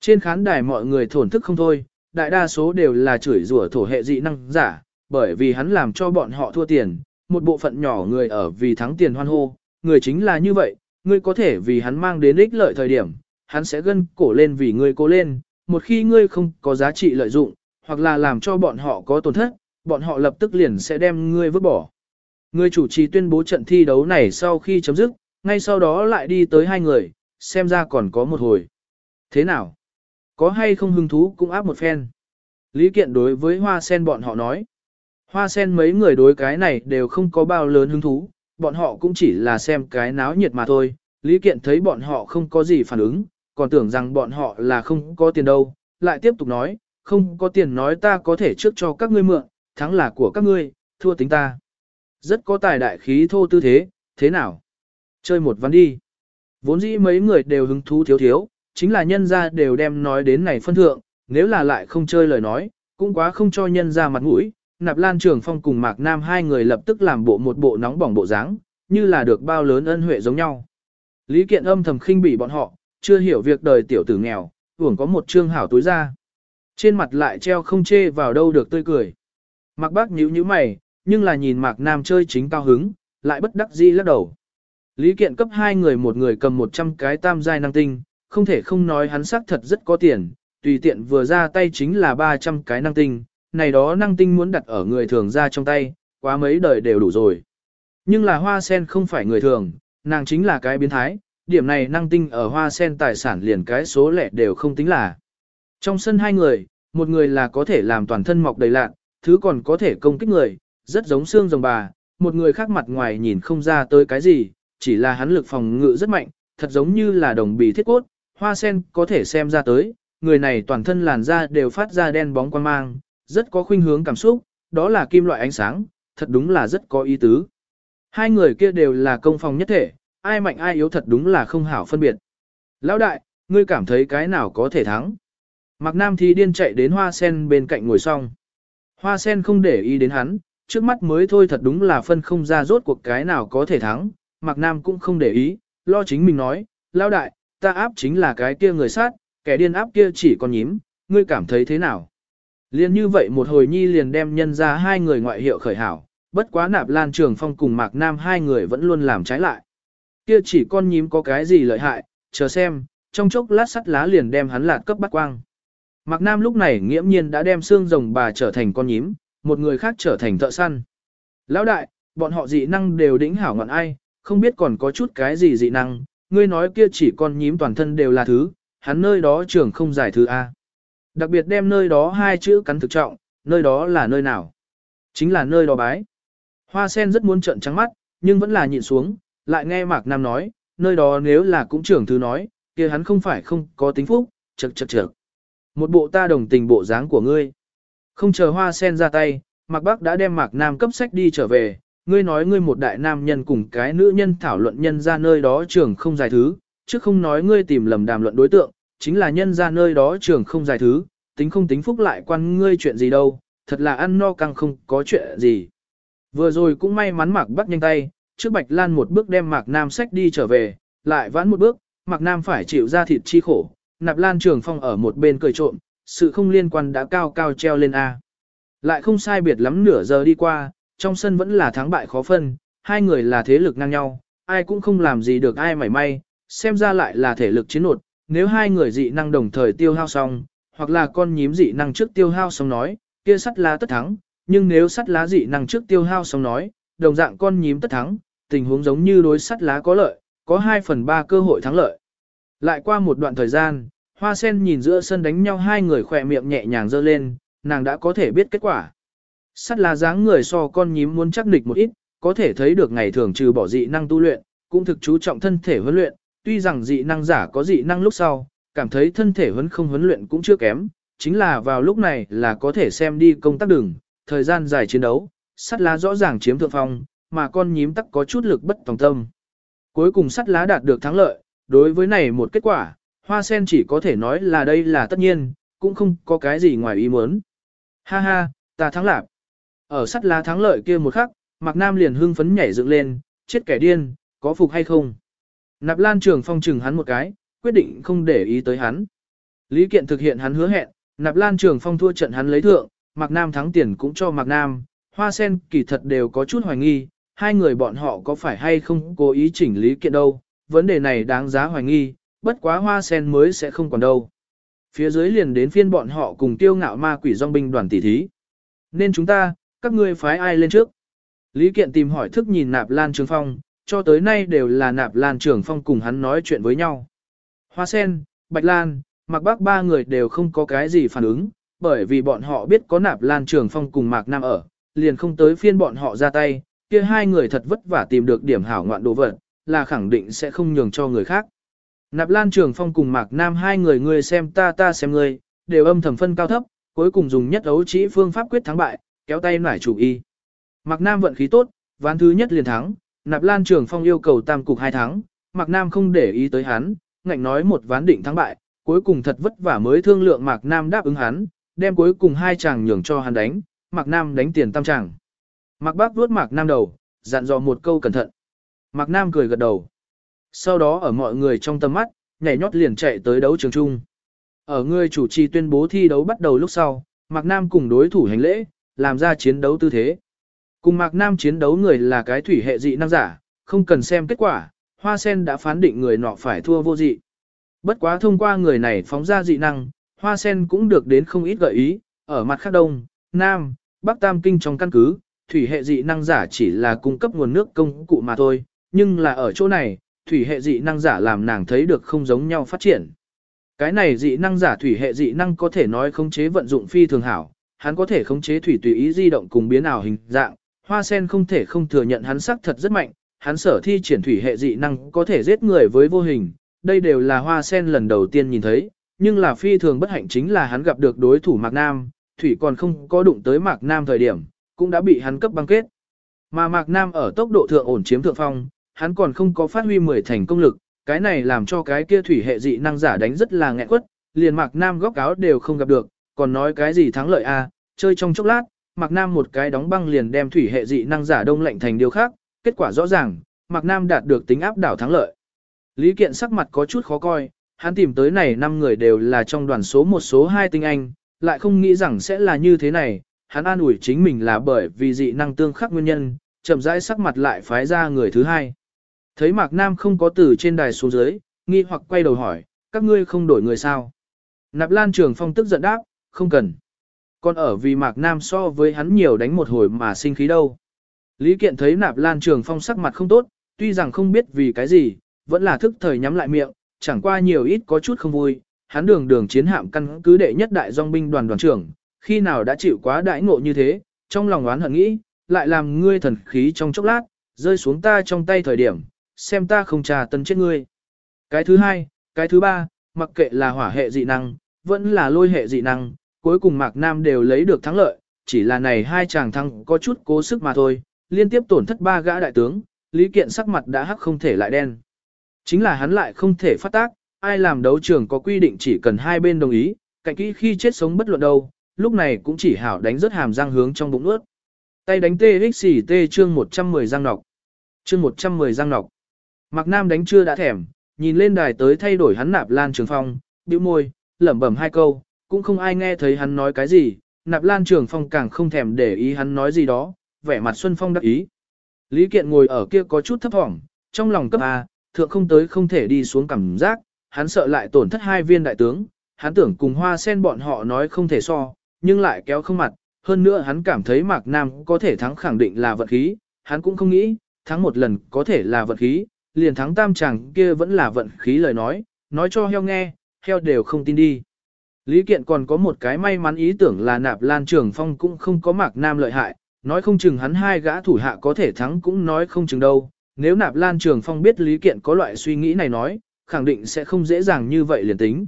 Trên khán đài mọi người thổn thức không thôi, đại đa số đều là chửi rủa thổ hệ dị năng giả, bởi vì hắn làm cho bọn họ thua tiền, một bộ phận nhỏ người ở vì thắng tiền hoan hô, người chính là như vậy, ngươi có thể vì hắn mang đến ích lợi thời điểm, hắn sẽ gân cổ lên vì ngươi cố lên, một khi ngươi không có giá trị lợi dụng, hoặc là làm cho bọn họ có tổn thất, bọn họ lập tức liền sẽ đem ngươi vứt bỏ. Người chủ trì tuyên bố trận thi đấu này sau khi chấm dứt, ngay sau đó lại đi tới hai người, xem ra còn có một hồi. Thế nào? Có hay không hứng thú cũng áp một phen. Lý kiện đối với hoa sen bọn họ nói. Hoa sen mấy người đối cái này đều không có bao lớn hứng thú, bọn họ cũng chỉ là xem cái náo nhiệt mà thôi. Lý kiện thấy bọn họ không có gì phản ứng, còn tưởng rằng bọn họ là không có tiền đâu, lại tiếp tục nói, không có tiền nói ta có thể trước cho các ngươi mượn, thắng là của các ngươi, thua tính ta. Rất có tài đại khí thô tư thế, thế nào? Chơi một ván đi. Vốn dĩ mấy người đều hứng thú thiếu thiếu, chính là nhân ra đều đem nói đến này phân thượng, nếu là lại không chơi lời nói, cũng quá không cho nhân ra mặt mũi. Nạp Lan Trường Phong cùng Mạc Nam hai người lập tức làm bộ một bộ nóng bỏng bộ dáng, như là được bao lớn ân huệ giống nhau. Lý Kiện âm thầm khinh bỉ bọn họ, chưa hiểu việc đời tiểu tử nghèo, hưởng có một trương hảo túi ra. Trên mặt lại treo không chê vào đâu được tươi cười. Mạc Bác nhíu nhíu mày, nhưng là nhìn Mạc Nam chơi chính cao hứng, lại bất đắc dĩ lắc đầu. Lý Kiện cấp hai người một người cầm 100 cái tam giai năng tinh, không thể không nói hắn xác thật rất có tiền, tùy tiện vừa ra tay chính là 300 cái năng tinh, này đó năng tinh muốn đặt ở người thường ra trong tay, quá mấy đời đều đủ rồi. Nhưng là hoa sen không phải người thường, nàng chính là cái biến thái, điểm này năng tinh ở hoa sen tài sản liền cái số lẻ đều không tính là. Trong sân hai người, một người là có thể làm toàn thân mọc đầy lạn, thứ còn có thể công kích người, rất giống xương rồng bà, một người khác mặt ngoài nhìn không ra tới cái gì, chỉ là hắn lực phòng ngự rất mạnh, thật giống như là đồng bì thiết cốt, hoa sen có thể xem ra tới, người này toàn thân làn da đều phát ra đen bóng quan mang, rất có khuynh hướng cảm xúc, đó là kim loại ánh sáng, thật đúng là rất có ý tứ. Hai người kia đều là công phòng nhất thể, ai mạnh ai yếu thật đúng là không hảo phân biệt. Lão đại, ngươi cảm thấy cái nào có thể thắng? Mạc Nam thì điên chạy đến hoa sen bên cạnh ngồi xong. Hoa sen không để ý đến hắn, trước mắt mới thôi thật đúng là phân không ra rốt cuộc cái nào có thể thắng, Mạc Nam cũng không để ý, lo chính mình nói, lao đại, ta áp chính là cái kia người sát, kẻ điên áp kia chỉ còn nhím, ngươi cảm thấy thế nào? Liên như vậy một hồi nhi liền đem nhân ra hai người ngoại hiệu khởi hảo, bất quá nạp lan trường phong cùng Mạc Nam hai người vẫn luôn làm trái lại. Kia chỉ con nhím có cái gì lợi hại, chờ xem, trong chốc lát sắt lá liền đem hắn lạt cấp bắt quang. Mạc Nam lúc này nghiễm nhiên đã đem xương rồng bà trở thành con nhím, một người khác trở thành thợ săn. Lão đại, bọn họ dị năng đều đỉnh hảo ngọn ai, không biết còn có chút cái gì dị năng, ngươi nói kia chỉ con nhím toàn thân đều là thứ, hắn nơi đó trưởng không giải thứ A. Đặc biệt đem nơi đó hai chữ cắn thực trọng, nơi đó là nơi nào? Chính là nơi đó bái. Hoa sen rất muốn trận trắng mắt, nhưng vẫn là nhịn xuống, lại nghe Mạc Nam nói, nơi đó nếu là cũng trưởng thứ nói, kia hắn không phải không có tính phúc, chật chật chật. Một bộ ta đồng tình bộ dáng của ngươi. Không chờ hoa sen ra tay, Mạc Bắc đã đem Mạc Nam cấp sách đi trở về, ngươi nói ngươi một đại nam nhân cùng cái nữ nhân thảo luận nhân ra nơi đó trường không dài thứ, chứ không nói ngươi tìm lầm đàm luận đối tượng, chính là nhân ra nơi đó trường không dài thứ, tính không tính phúc lại quan ngươi chuyện gì đâu, thật là ăn no căng không có chuyện gì. Vừa rồi cũng may mắn Mạc Bắc nhanh tay, trước Bạch Lan một bước đem Mạc Nam sách đi trở về, lại vãn một bước, Mạc Nam phải chịu ra thịt chi khổ, nạp Lan Trường Phong ở một bên cười trộm, sự không liên quan đã cao cao treo lên A. Lại không sai biệt lắm nửa giờ đi qua, trong sân vẫn là thắng bại khó phân, hai người là thế lực ngang nhau, ai cũng không làm gì được ai mảy may, xem ra lại là thể lực chiến nột, nếu hai người dị năng đồng thời tiêu hao xong, hoặc là con nhím dị năng trước tiêu hao xong nói, kia sắt lá tất thắng, nhưng nếu sắt lá dị năng trước tiêu hao xong nói, đồng dạng con nhím tất thắng, tình huống giống như đối sắt lá có lợi, có 2 phần 3 cơ hội thắng lợi. Lại qua một đoạn thời gian, Hoa Sen nhìn giữa sân đánh nhau hai người khỏe miệng nhẹ nhàng dơ lên, nàng đã có thể biết kết quả. Sắt lá dáng người so con nhím muốn chắc nịch một ít, có thể thấy được ngày thường trừ bỏ dị năng tu luyện, cũng thực chú trọng thân thể huấn luyện, tuy rằng dị năng giả có dị năng lúc sau, cảm thấy thân thể huấn không huấn luyện cũng chưa kém, chính là vào lúc này là có thể xem đi công tác đường, thời gian dài chiến đấu, sắt lá rõ ràng chiếm thượng phong, mà con nhím tắc có chút lực bất tòng tâm. Cuối cùng sắt lá đạt được thắng lợi, đối với này một kết quả, hoa sen chỉ có thể nói là đây là tất nhiên, cũng không có cái gì ngoài ý muốn. Ha ha, ta thắng lạc. Ở sắt lá thắng lợi kia một khắc, Mạc Nam liền hưng phấn nhảy dựng lên, chết kẻ điên, có phục hay không? Nạp Lan Trường Phong chừng hắn một cái, quyết định không để ý tới hắn. Lý Kiện thực hiện hắn hứa hẹn, Nạp Lan Trường Phong thua trận hắn lấy thượng, Mạc Nam thắng tiền cũng cho Mạc Nam, Hoa Sen kỳ thật đều có chút hoài nghi, hai người bọn họ có phải hay không cố ý chỉnh Lý Kiện đâu, vấn đề này đáng giá hoài nghi, bất quá Hoa Sen mới sẽ không còn đâu. Phía dưới liền đến phiên bọn họ cùng tiêu ngạo ma quỷ dòng binh đoàn tỷ thí. Nên chúng ta, các ngươi phái ai lên trước? Lý Kiện tìm hỏi thức nhìn Nạp Lan Trường Phong, cho tới nay đều là Nạp Lan Trường Phong cùng hắn nói chuyện với nhau. Hoa Sen, Bạch Lan, Mạc Bác ba người đều không có cái gì phản ứng, bởi vì bọn họ biết có Nạp Lan Trường Phong cùng Mạc Nam ở, liền không tới phiên bọn họ ra tay, kia hai người thật vất vả tìm được điểm hảo ngoạn đồ vật, là khẳng định sẽ không nhường cho người khác. Nạp Lan Trường Phong cùng Mạc Nam hai người người xem ta ta xem người, đều âm thầm phân cao thấp, cuối cùng dùng nhất ấu trí phương pháp quyết thắng bại, kéo tay nải chủ y. Mạc Nam vận khí tốt, ván thứ nhất liền thắng, Nạp Lan Trường Phong yêu cầu tam cục hai thắng, Mạc Nam không để ý tới hắn, ngạnh nói một ván định thắng bại, cuối cùng thật vất vả mới thương lượng Mạc Nam đáp ứng hắn, đem cuối cùng hai chàng nhường cho hắn đánh, Mạc Nam đánh tiền tam chàng. Mạc Bác vuốt Mạc Nam đầu, dặn dò một câu cẩn thận. Mạc Nam cười gật đầu. Sau đó ở mọi người trong tầm mắt, nhảy nhót liền chạy tới đấu trường chung. Ở người chủ trì tuyên bố thi đấu bắt đầu lúc sau, Mạc Nam cùng đối thủ hành lễ, làm ra chiến đấu tư thế. Cùng Mạc Nam chiến đấu người là cái thủy hệ dị năng giả, không cần xem kết quả, Hoa Sen đã phán định người nọ phải thua vô dị. Bất quá thông qua người này phóng ra dị năng, Hoa Sen cũng được đến không ít gợi ý, ở mặt khác đông, nam, bắc tam kinh trong căn cứ, thủy hệ dị năng giả chỉ là cung cấp nguồn nước công cụ mà thôi, nhưng là ở chỗ này, thủy hệ dị năng giả làm nàng thấy được không giống nhau phát triển. Cái này dị năng giả thủy hệ dị năng có thể nói khống chế vận dụng phi thường hảo, hắn có thể khống chế thủy tùy ý di động cùng biến ảo hình dạng, hoa sen không thể không thừa nhận hắn sắc thật rất mạnh, hắn sở thi triển thủy hệ dị năng có thể giết người với vô hình, đây đều là hoa sen lần đầu tiên nhìn thấy, nhưng là phi thường bất hạnh chính là hắn gặp được đối thủ Mạc Nam, thủy còn không có đụng tới Mạc Nam thời điểm, cũng đã bị hắn cấp băng kết. Mà Mạc Nam ở tốc độ thượng ổn chiếm thượng phong, hắn còn không có phát huy mười thành công lực, cái này làm cho cái kia thủy hệ dị năng giả đánh rất là nghẹn quất, liền Mạc Nam góc áo đều không gặp được, còn nói cái gì thắng lợi a, à, chơi trong chốc lát, Mạc Nam một cái đóng băng liền đem thủy hệ dị năng giả đông lạnh thành điều khác, kết quả rõ ràng, Mạc Nam đạt được tính áp đảo thắng lợi. Lý Kiện sắc mặt có chút khó coi, hắn tìm tới này 5 người đều là trong đoàn số một số 2 tinh anh, lại không nghĩ rằng sẽ là như thế này, hắn an ủi chính mình là bởi vì dị năng tương khắc nguyên nhân, chậm rãi sắc mặt lại phái ra người thứ hai. Thấy Mạc Nam không có từ trên đài xuống dưới, nghi hoặc quay đầu hỏi, các ngươi không đổi người sao? Nạp Lan Trường Phong tức giận đáp, không cần. Còn ở vì Mạc Nam so với hắn nhiều đánh một hồi mà sinh khí đâu. Lý Kiện thấy Nạp Lan Trường Phong sắc mặt không tốt, tuy rằng không biết vì cái gì, vẫn là thức thời nhắm lại miệng, chẳng qua nhiều ít có chút không vui. Hắn đường đường chiến hạm căn cứ đệ nhất đại dòng binh đoàn đoàn trưởng, khi nào đã chịu quá đại ngộ như thế, trong lòng oán hận nghĩ, lại làm ngươi thần khí trong chốc lát, rơi xuống ta trong tay thời điểm, xem ta không trà tân chết ngươi. Cái thứ hai, cái thứ ba, mặc kệ là hỏa hệ dị năng, vẫn là lôi hệ dị năng, cuối cùng Mạc Nam đều lấy được thắng lợi, chỉ là này hai chàng thắng có chút cố sức mà thôi, liên tiếp tổn thất ba gã đại tướng, Lý Kiện sắc mặt đã hắc không thể lại đen. Chính là hắn lại không thể phát tác, ai làm đấu trường có quy định chỉ cần hai bên đồng ý, cạnh kỹ khi chết sống bất luận đâu, lúc này cũng chỉ hảo đánh rất hàm răng hướng trong bụng ướt. Tay đánh TXT chương 110 răng nọc. Chương 110 răng nọc. Mạc Nam đánh chưa đã thèm, nhìn lên đài tới thay đổi hắn nạp lan trường phong, bĩu môi, lẩm bẩm hai câu, cũng không ai nghe thấy hắn nói cái gì, nạp lan trường phong càng không thèm để ý hắn nói gì đó, vẻ mặt Xuân Phong đắc ý. Lý Kiện ngồi ở kia có chút thấp thỏm, trong lòng cấp A, thượng không tới không thể đi xuống cảm giác, hắn sợ lại tổn thất hai viên đại tướng, hắn tưởng cùng hoa sen bọn họ nói không thể so, nhưng lại kéo không mặt, hơn nữa hắn cảm thấy Mạc Nam có thể thắng khẳng định là vận khí, hắn cũng không nghĩ, thắng một lần có thể là vận khí, liền thắng tam chàng kia vẫn là vận khí lời nói, nói cho heo nghe, heo đều không tin đi. Lý Kiện còn có một cái may mắn ý tưởng là nạp lan trường phong cũng không có Mạc Nam lợi hại, nói không chừng hắn hai gã thủ hạ có thể thắng cũng nói không chừng đâu. Nếu nạp lan trường phong biết Lý Kiện có loại suy nghĩ này nói, khẳng định sẽ không dễ dàng như vậy liền tính.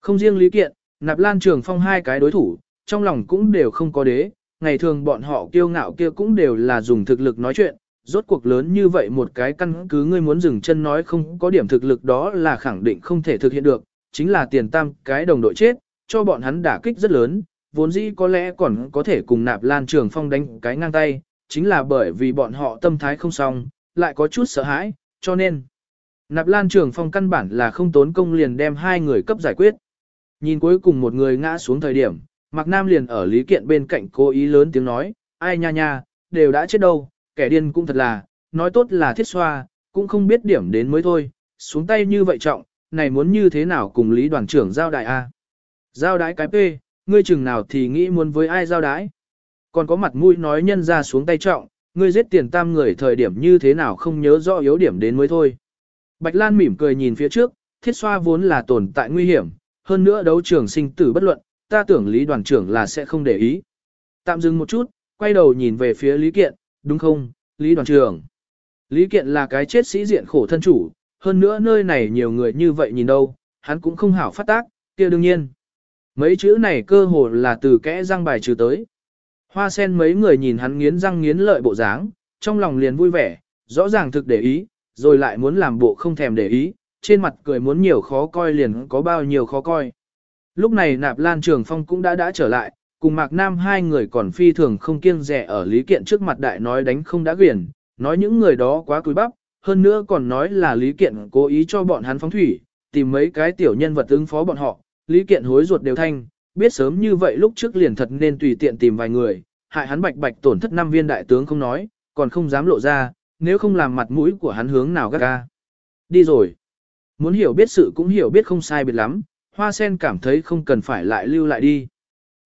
Không riêng Lý Kiện, nạp lan trường phong hai cái đối thủ, trong lòng cũng đều không có đế, ngày thường bọn họ kiêu ngạo kia cũng đều là dùng thực lực nói chuyện, rốt cuộc lớn như vậy một cái căn cứ ngươi muốn dừng chân nói không có điểm thực lực đó là khẳng định không thể thực hiện được, chính là tiền tam cái đồng đội chết, cho bọn hắn đả kích rất lớn, vốn dĩ có lẽ còn có thể cùng nạp lan trường phong đánh cái ngang tay, chính là bởi vì bọn họ tâm thái không xong, lại có chút sợ hãi, cho nên nạp lan trường phong căn bản là không tốn công liền đem hai người cấp giải quyết. Nhìn cuối cùng một người ngã xuống thời điểm, Mạc Nam liền ở Lý Kiện bên cạnh cố ý lớn tiếng nói, ai nha nha, đều đã chết đâu, kẻ điên cũng thật là, nói tốt là thiết xoa, cũng không biết điểm đến mới thôi, xuống tay như vậy trọng, này muốn như thế nào cùng Lý đoàn trưởng giao đại A. À? Giao đái cái p, ngươi chừng nào thì nghĩ muốn với ai giao đái. Còn có mặt mũi nói nhân ra xuống tay trọng, ngươi giết tiền tam người thời điểm như thế nào không nhớ rõ yếu điểm đến mới thôi. Bạch Lan mỉm cười nhìn phía trước, thiết xoa vốn là tồn tại nguy hiểm, hơn nữa đấu trường sinh tử bất luận, ta tưởng Lý đoàn trưởng là sẽ không để ý. Tạm dừng một chút, quay đầu nhìn về phía Lý Kiện, đúng không, Lý đoàn trưởng. Lý Kiện là cái chết sĩ diện khổ thân chủ, hơn nữa nơi này nhiều người như vậy nhìn đâu, hắn cũng không hảo phát tác, kia đương nhiên. Mấy chữ này cơ hồ là từ kẽ răng bài trừ tới. Hoa sen mấy người nhìn hắn nghiến răng nghiến lợi bộ dáng, trong lòng liền vui vẻ, rõ ràng thực để ý, rồi lại muốn làm bộ không thèm để ý, trên mặt cười muốn nhiều khó coi liền có bao nhiêu khó coi. Lúc này nạp lan trường phong cũng đã đã trở lại, cùng mạc nam hai người còn phi thường không kiêng rẻ ở lý kiện trước mặt đại nói đánh không đã quyền, nói những người đó quá cúi bắp, hơn nữa còn nói là lý kiện cố ý cho bọn hắn phóng thủy, tìm mấy cái tiểu nhân vật ứng phó bọn họ, lý kiện hối ruột đều thanh, biết sớm như vậy lúc trước liền thật nên tùy tiện tìm vài người, hại hắn bạch bạch tổn thất năm viên đại tướng không nói, còn không dám lộ ra, nếu không làm mặt mũi của hắn hướng nào gắt ga. Đi rồi. Muốn hiểu biết sự cũng hiểu biết không sai biệt lắm, hoa sen cảm thấy không cần phải lại lưu lại đi.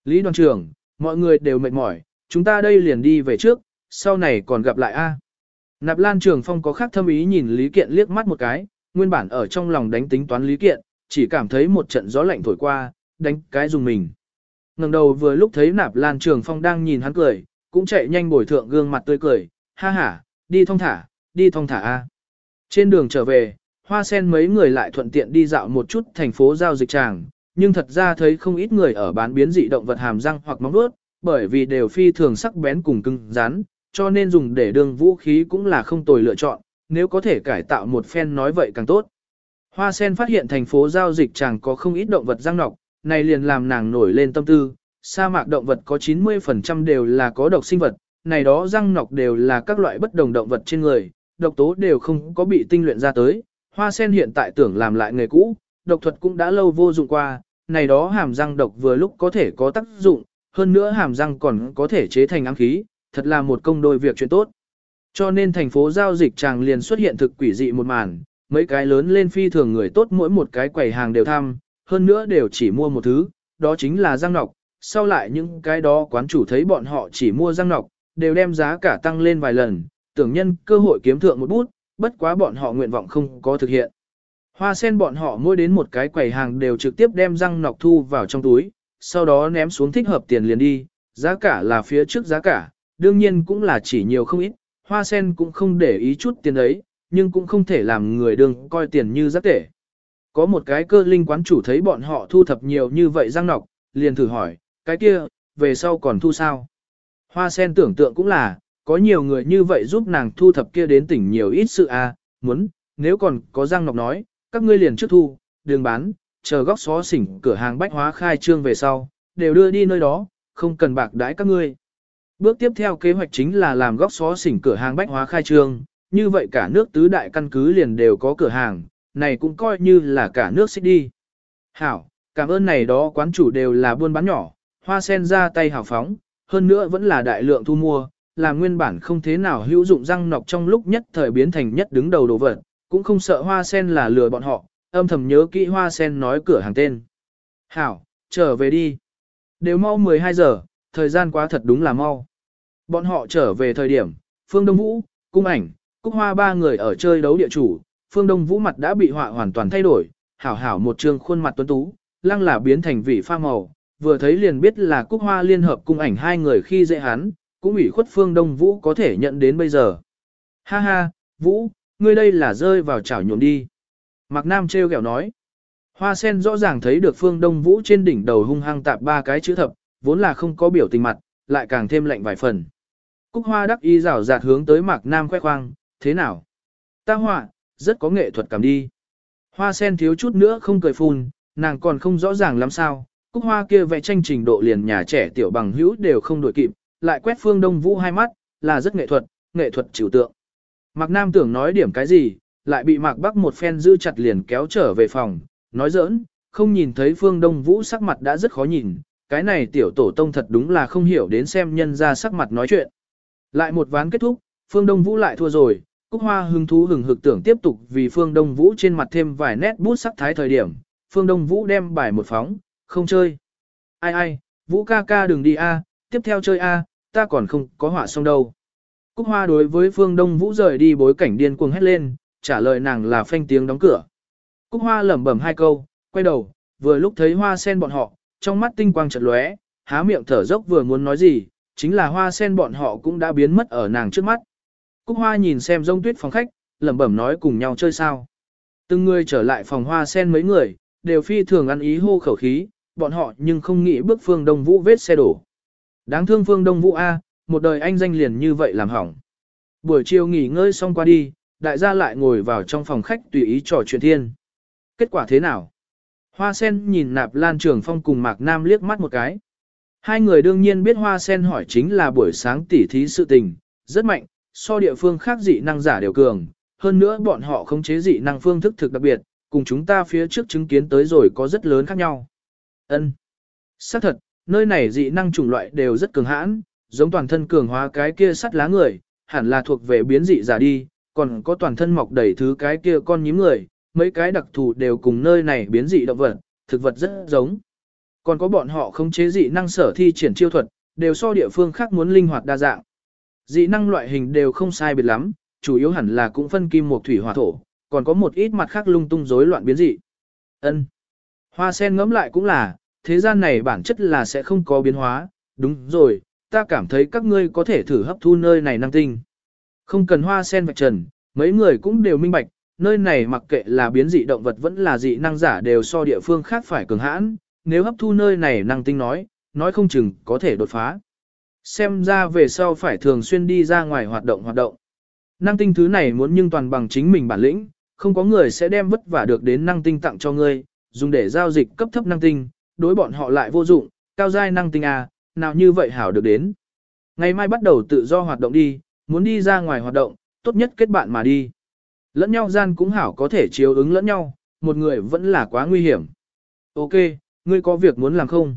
Lý đoàn trưởng, mọi người đều mệt mỏi, chúng ta đây liền đi về trước, sau này còn gặp lại a. Nạp Lan Trường Phong có khác thâm ý nhìn Lý Kiện liếc mắt một cái, nguyên bản ở trong lòng đánh tính toán Lý Kiện, chỉ cảm thấy một trận gió lạnh thổi qua, đánh cái dùng mình. ngẩng đầu vừa lúc thấy Nạp Lan Trường Phong đang nhìn hắn cười, cũng chạy nhanh bồi thượng gương mặt tươi cười, ha ha, đi thong thả, đi thong thả a. Trên đường trở về, hoa sen mấy người lại thuận tiện đi dạo một chút thành phố giao dịch tràng, nhưng thật ra thấy không ít người ở bán biến dị động vật hàm răng hoặc móng vuốt, bởi vì đều phi thường sắc bén cùng cứng rắn, cho nên dùng để đương vũ khí cũng là không tồi lựa chọn, nếu có thể cải tạo một phen nói vậy càng tốt. Hoa sen phát hiện thành phố giao dịch chẳng có không ít động vật răng nọc, này liền làm nàng nổi lên tâm tư, sa mạc động vật có 90% đều là có độc sinh vật, này đó răng nọc đều là các loại bất đồng động vật trên người, độc tố đều không có bị tinh luyện ra tới. Hoa sen hiện tại tưởng làm lại nghề cũ, độc thuật cũng đã lâu vô dụng qua, này đó hàm răng độc vừa lúc có thể có tác dụng, hơn nữa hàm răng còn có thể chế thành ám khí, thật là một công đôi việc chuyện tốt. Cho nên thành phố giao dịch chàng liền xuất hiện thực quỷ dị một màn, mấy cái lớn lên phi thường người tốt mỗi một cái quầy hàng đều thăm, hơn nữa đều chỉ mua một thứ, đó chính là răng nọc. Sau lại những cái đó quán chủ thấy bọn họ chỉ mua răng nọc, đều đem giá cả tăng lên vài lần, tưởng nhân cơ hội kiếm thượng một bút, bất quá bọn họ nguyện vọng không có thực hiện. Hoa sen bọn họ mua đến một cái quầy hàng đều trực tiếp đem răng nọc thu vào trong túi, sau đó ném xuống thích hợp tiền liền đi, giá cả là phía trước giá cả, đương nhiên cũng là chỉ nhiều không ít, hoa sen cũng không để ý chút tiền ấy, nhưng cũng không thể làm người đương coi tiền như rác tể. Có một cái cơ linh quán chủ thấy bọn họ thu thập nhiều như vậy răng nọc, liền thử hỏi, cái kia, về sau còn thu sao? Hoa sen tưởng tượng cũng là, có nhiều người như vậy giúp nàng thu thập kia đến tỉnh nhiều ít sự à, muốn, nếu còn có răng nọc nói, các ngươi liền trước thu, đường bán, chờ góc xó xỉnh cửa hàng bách hóa khai trương về sau, đều đưa đi nơi đó, không cần bạc đãi các ngươi. Bước tiếp theo kế hoạch chính là làm góc xó xỉnh cửa hàng bách hóa khai trương, như vậy cả nước tứ đại căn cứ liền đều có cửa hàng, này cũng coi như là cả nước xích đi. Hảo, cảm ơn này đó quán chủ đều là buôn bán nhỏ, hoa sen ra tay hảo phóng, hơn nữa vẫn là đại lượng thu mua, là nguyên bản không thế nào hữu dụng răng nọc trong lúc nhất thời biến thành nhất đứng đầu đồ vật, cũng không sợ hoa sen là lừa bọn họ, âm thầm nhớ kỹ hoa sen nói cửa hàng tên. Hảo, trở về đi. Đều mau 12 giờ, thời gian quá thật đúng là mau. Bọn họ trở về thời điểm, Phương Đông Vũ, Cung Ảnh, Cúc Hoa ba người ở chơi đấu địa chủ, Phương Đông Vũ mặt đã bị họa hoàn toàn thay đổi, hảo hảo một trương khuôn mặt tuấn tú, lăng là biến thành vị pha màu, vừa thấy liền biết là Cúc Hoa liên hợp cung ảnh hai người khi dễ hắn, cũng ủy khuất Phương Đông Vũ có thể nhận đến bây giờ. Ha ha, Vũ, ngươi đây là rơi vào chảo nhuộm đi. Mạc Nam treo kẹo nói. Hoa sen rõ ràng thấy được Phương Đông Vũ trên đỉnh đầu hung hăng tạp ba cái chữ thập, vốn là không có biểu tình mặt, lại càng thêm lạnh vài phần. Cúc Hoa đắc ý rảo rạt hướng tới Mạc Nam khoe khoang, thế nào? Ta họa, rất có nghệ thuật cảm đi. Hoa sen thiếu chút nữa không cười phun, nàng còn không rõ ràng lắm sao, cúc hoa kia vẽ tranh trình độ liền nhà trẻ tiểu bằng hữu đều không đổi kịp, lại quét phương đông vũ hai mắt, là rất nghệ thuật, nghệ thuật trừu tượng. Mạc Nam tưởng nói điểm cái gì, lại bị Mạc Bắc một phen giữ chặt liền kéo trở về phòng, nói giỡn, không nhìn thấy phương đông vũ sắc mặt đã rất khó nhìn, cái này tiểu tổ tông thật đúng là không hiểu đến xem nhân ra sắc mặt nói chuyện. Lại một ván kết thúc, phương đông vũ lại thua rồi, Cúc Hoa hứng thú hừng hực tưởng tiếp tục vì Phương Đông Vũ trên mặt thêm vài nét bút sắc thái thời điểm, Phương Đông Vũ đem bài một phóng, không chơi. Ai ai, Vũ ca ca đừng đi a, tiếp theo chơi a, ta còn không có họa xong đâu. Cúc Hoa đối với Phương Đông Vũ rời đi bối cảnh điên cuồng hét lên, trả lời nàng là phanh tiếng đóng cửa. Cúc Hoa lẩm bẩm hai câu, quay đầu, vừa lúc thấy Hoa sen bọn họ, trong mắt tinh quang chợt lóe, há miệng thở dốc vừa muốn nói gì, chính là Hoa sen bọn họ cũng đã biến mất ở nàng trước mắt. Cúc Hoa nhìn xem rông tuyết phòng khách, lẩm bẩm nói cùng nhau chơi sao. Từng người trở lại phòng hoa sen mấy người, đều phi thường ăn ý hô khẩu khí, bọn họ nhưng không nghĩ bước phương Đông Vũ vết xe đổ. Đáng thương phương Đông Vũ A, một đời anh danh liền như vậy làm hỏng. Buổi chiều nghỉ ngơi xong qua đi, đại gia lại ngồi vào trong phòng khách tùy ý trò chuyện thiên. Kết quả thế nào? Hoa sen nhìn nạp lan trường phong cùng Mạc Nam liếc mắt một cái. Hai người đương nhiên biết hoa sen hỏi chính là buổi sáng tỉ thí sự tình, rất mạnh, so địa phương khác dị năng giả đều cường, hơn nữa bọn họ khống chế dị năng phương thức thực đặc biệt, cùng chúng ta phía trước chứng kiến tới rồi có rất lớn khác nhau. Ân, Xác thật, nơi này dị năng chủng loại đều rất cường hãn, giống toàn thân cường hóa cái kia sắt lá người, hẳn là thuộc về biến dị giả đi, còn có toàn thân mọc đầy thứ cái kia con nhím người, mấy cái đặc thù đều cùng nơi này biến dị động vật, thực vật rất giống. Còn có bọn họ khống chế dị năng sở thi triển chiêu thuật, đều so địa phương khác muốn linh hoạt đa dạng. Dị năng loại hình đều không sai biệt lắm, chủ yếu hẳn là cũng phân kim một thủy hỏa thổ, còn có một ít mặt khác lung tung rối loạn biến dị. Ân. Hoa sen ngẫm lại cũng là, thế gian này bản chất là sẽ không có biến hóa, đúng rồi, ta cảm thấy các ngươi có thể thử hấp thu nơi này năng tinh. Không cần hoa sen vạch trần, mấy người cũng đều minh bạch, nơi này mặc kệ là biến dị động vật vẫn là dị năng giả đều so địa phương khác phải cường hãn, nếu hấp thu nơi này năng tinh nói, nói không chừng có thể đột phá. Xem ra về sau phải thường xuyên đi ra ngoài hoạt động hoạt động. Năng tinh thứ này muốn nhưng toàn bằng chính mình bản lĩnh, không có người sẽ đem vất vả được đến năng tinh tặng cho ngươi, dùng để giao dịch cấp thấp năng tinh, đối bọn họ lại vô dụng, cao giai năng tinh à, nào như vậy hảo được đến. Ngày mai bắt đầu tự do hoạt động đi, muốn đi ra ngoài hoạt động, tốt nhất kết bạn mà đi. Lẫn nhau gian cũng hảo có thể chiếu ứng lẫn nhau, một người vẫn là quá nguy hiểm. Ok, ngươi có việc muốn làm không?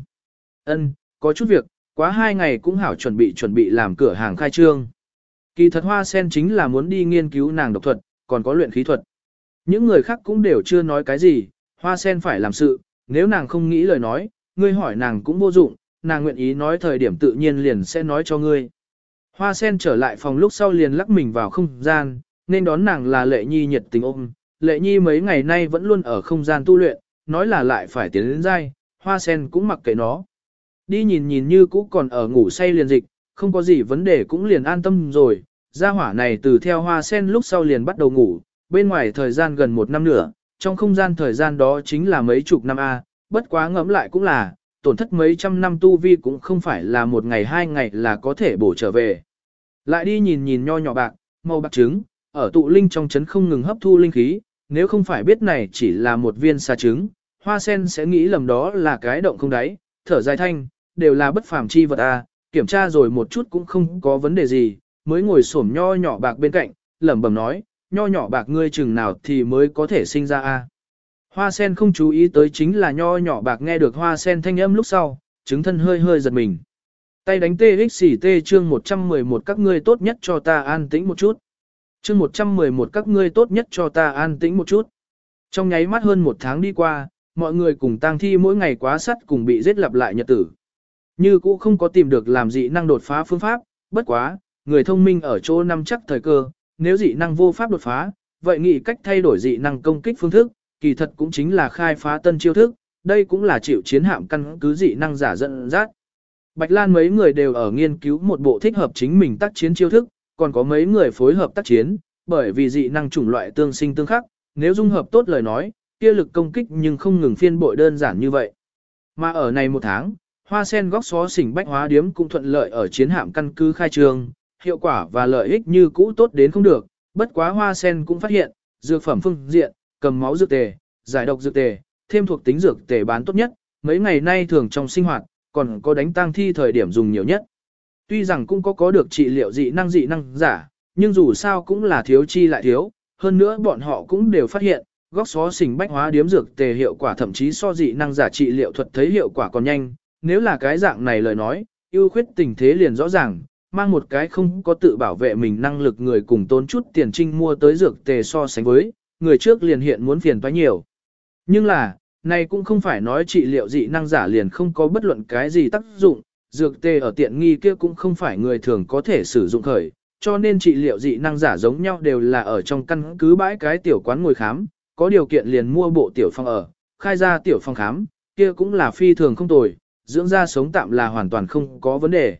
Ân, có chút việc, Quá hai ngày cũng hảo chuẩn bị chuẩn bị làm cửa hàng khai trương. Kỳ thật hoa sen chính là muốn đi nghiên cứu nàng độc thuật, còn có luyện khí thuật. Những người khác cũng đều chưa nói cái gì, hoa sen phải làm sự, nếu nàng không nghĩ lời nói, ngươi hỏi nàng cũng vô dụng, nàng nguyện ý nói thời điểm tự nhiên liền sẽ nói cho ngươi. Hoa sen trở lại phòng lúc sau liền lắc mình vào không gian, nên đón nàng là lệ nhi nhiệt tình ôm. Lệ nhi mấy ngày nay vẫn luôn ở không gian tu luyện, nói là lại phải tiến đến dai, hoa sen cũng mặc kệ nó. Đi nhìn nhìn như cũ còn ở ngủ say liền dịch, không có gì vấn đề cũng liền an tâm rồi. Gia hỏa này từ theo hoa sen lúc sau liền bắt đầu ngủ, bên ngoài thời gian gần một năm nữa, trong không gian thời gian đó chính là mấy chục năm A, bất quá ngẫm lại cũng là, tổn thất mấy trăm năm tu vi cũng không phải là một ngày hai ngày là có thể bổ trở về. Lại đi nhìn nhìn nho nhỏ bạc, màu bạc trứng, ở tụ linh trong chấn không ngừng hấp thu linh khí, nếu không phải biết này chỉ là một viên xà trứng, hoa sen sẽ nghĩ lầm đó là cái động không đáy, thở dài thanh, đều là bất phàm chi vật à? kiểm tra rồi một chút cũng không có vấn đề gì, mới ngồi xổm nho nhỏ bạc bên cạnh, lẩm bẩm nói, nho nhỏ bạc ngươi chừng nào thì mới có thể sinh ra a. Hoa sen không chú ý tới chính là nho nhỏ bạc nghe được hoa sen thanh âm lúc sau, chứng thân hơi hơi giật mình. Tay đánh TXT chương 111 các ngươi tốt nhất cho ta an tĩnh một chút. Chương 111 các ngươi tốt nhất cho ta an tĩnh một chút. Trong nháy mắt hơn một tháng đi qua, mọi người cùng tang thi mỗi ngày quá sắt cùng bị giết lặp lại nhật tử. Như cũ không có tìm được làm dị năng đột phá phương pháp, bất quá, người thông minh ở chỗ nắm chắc thời cơ, nếu dị năng vô pháp đột phá, vậy nghĩ cách thay đổi dị năng công kích phương thức, kỳ thật cũng chính là khai phá tân chiêu thức, đây cũng là chịu chiến hạm căn cứ dị năng giả dẫn dắt. Bạch Lan mấy người đều ở nghiên cứu một bộ thích hợp chính mình tác chiến chiêu thức, còn có mấy người phối hợp tác chiến, bởi vì dị năng chủng loại tương sinh tương khắc, nếu dung hợp tốt lời nói, kia lực công kích nhưng không ngừng phiên bội đơn giản như vậy. Mà ở này một tháng, hoa sen góc xó xỉnh bách hóa điếm cũng thuận lợi ở chiến hạm căn cứ khai trường, hiệu quả và lợi ích như cũ tốt đến không được, bất quá hoa sen cũng phát hiện, dược phẩm phương diện, cầm máu dược tề, giải độc dược tề, thêm thuộc tính dược tề bán tốt nhất, mấy ngày nay thường trong sinh hoạt, còn có đánh tang thi thời điểm dùng nhiều nhất. Tuy rằng cũng có có được trị liệu dị năng dị năng giả, nhưng dù sao cũng là thiếu chi lại thiếu, hơn nữa bọn họ cũng đều phát hiện, góc xó xỉnh bách hóa điếm dược tề hiệu quả thậm chí so dị năng giả trị liệu thuật thấy hiệu quả còn nhanh, nếu là cái dạng này lời nói, ưu khuyết tình thế liền rõ ràng, mang một cái không có tự bảo vệ mình năng lực người cùng tốn chút tiền trinh mua tới dược tề so sánh với, người trước liền hiện muốn phiền toái nhiều. Nhưng là, này cũng không phải nói trị liệu dị năng giả liền không có bất luận cái gì tác dụng, dược tề ở tiện nghi kia cũng không phải người thường có thể sử dụng khởi, cho nên trị liệu dị năng giả giống nhau đều là ở trong căn cứ bãi cái tiểu quán ngồi khám, có điều kiện liền mua bộ tiểu phòng ở, khai ra tiểu phòng khám, kia cũng là phi thường không tồi, dưỡng ra sống tạm là hoàn toàn không có vấn đề.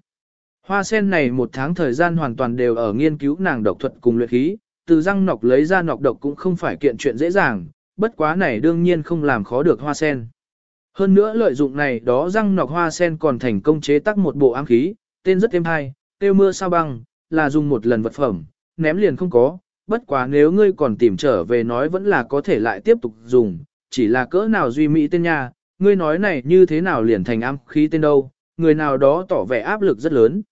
Hoa sen này một tháng thời gian hoàn toàn đều ở nghiên cứu nàng độc thuật cùng luyện khí, từ răng nọc lấy ra nọc độc cũng không phải kiện chuyện dễ dàng, bất quá này đương nhiên không làm khó được hoa sen. Hơn nữa lợi dụng này đó răng nọc hoa sen còn thành công chế tác một bộ ám khí, tên rất êm hay, tiêu mưa sao băng, là dùng một lần vật phẩm, ném liền không có, bất quá nếu ngươi còn tìm trở về nói vẫn là có thể lại tiếp tục dùng, chỉ là cỡ nào duy mỹ tên nha, ngươi nói này như thế nào liền thành ám khí tên đâu, người nào đó tỏ vẻ áp lực rất lớn.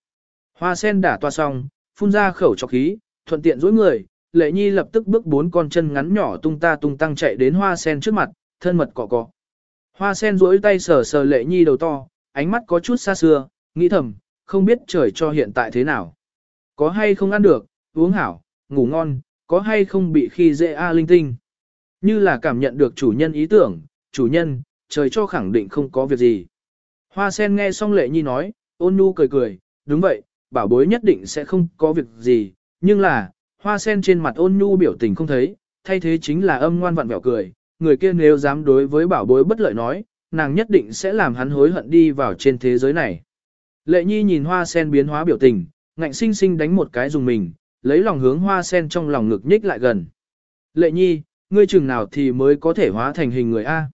Hoa sen đã toa xong, phun ra khẩu cho khí, thuận tiện dối người, lệ nhi lập tức bước bốn con chân ngắn nhỏ tung ta tung tăng chạy đến hoa sen trước mặt, thân mật cọ cọ. Hoa sen duỗi tay sờ sờ lệ nhi đầu to, ánh mắt có chút xa xưa, nghĩ thầm, không biết trời cho hiện tại thế nào. Có hay không ăn được, uống hảo, ngủ ngon, có hay không bị khi dễ a linh tinh. Như là cảm nhận được chủ nhân ý tưởng, chủ nhân, trời cho khẳng định không có việc gì. Hoa sen nghe xong lệ nhi nói, ôn nhu cười cười, đúng vậy, bảo bối nhất định sẽ không có việc gì, nhưng là, hoa sen trên mặt ôn nhu biểu tình không thấy, thay thế chính là âm ngoan vặn vẹo cười, người kia nếu dám đối với bảo bối bất lợi nói, nàng nhất định sẽ làm hắn hối hận đi vào trên thế giới này. Lệ nhi nhìn hoa sen biến hóa biểu tình, ngạnh sinh sinh đánh một cái dùng mình, lấy lòng hướng hoa sen trong lòng ngực nhích lại gần. Lệ nhi, ngươi chừng nào thì mới có thể hóa thành hình người A.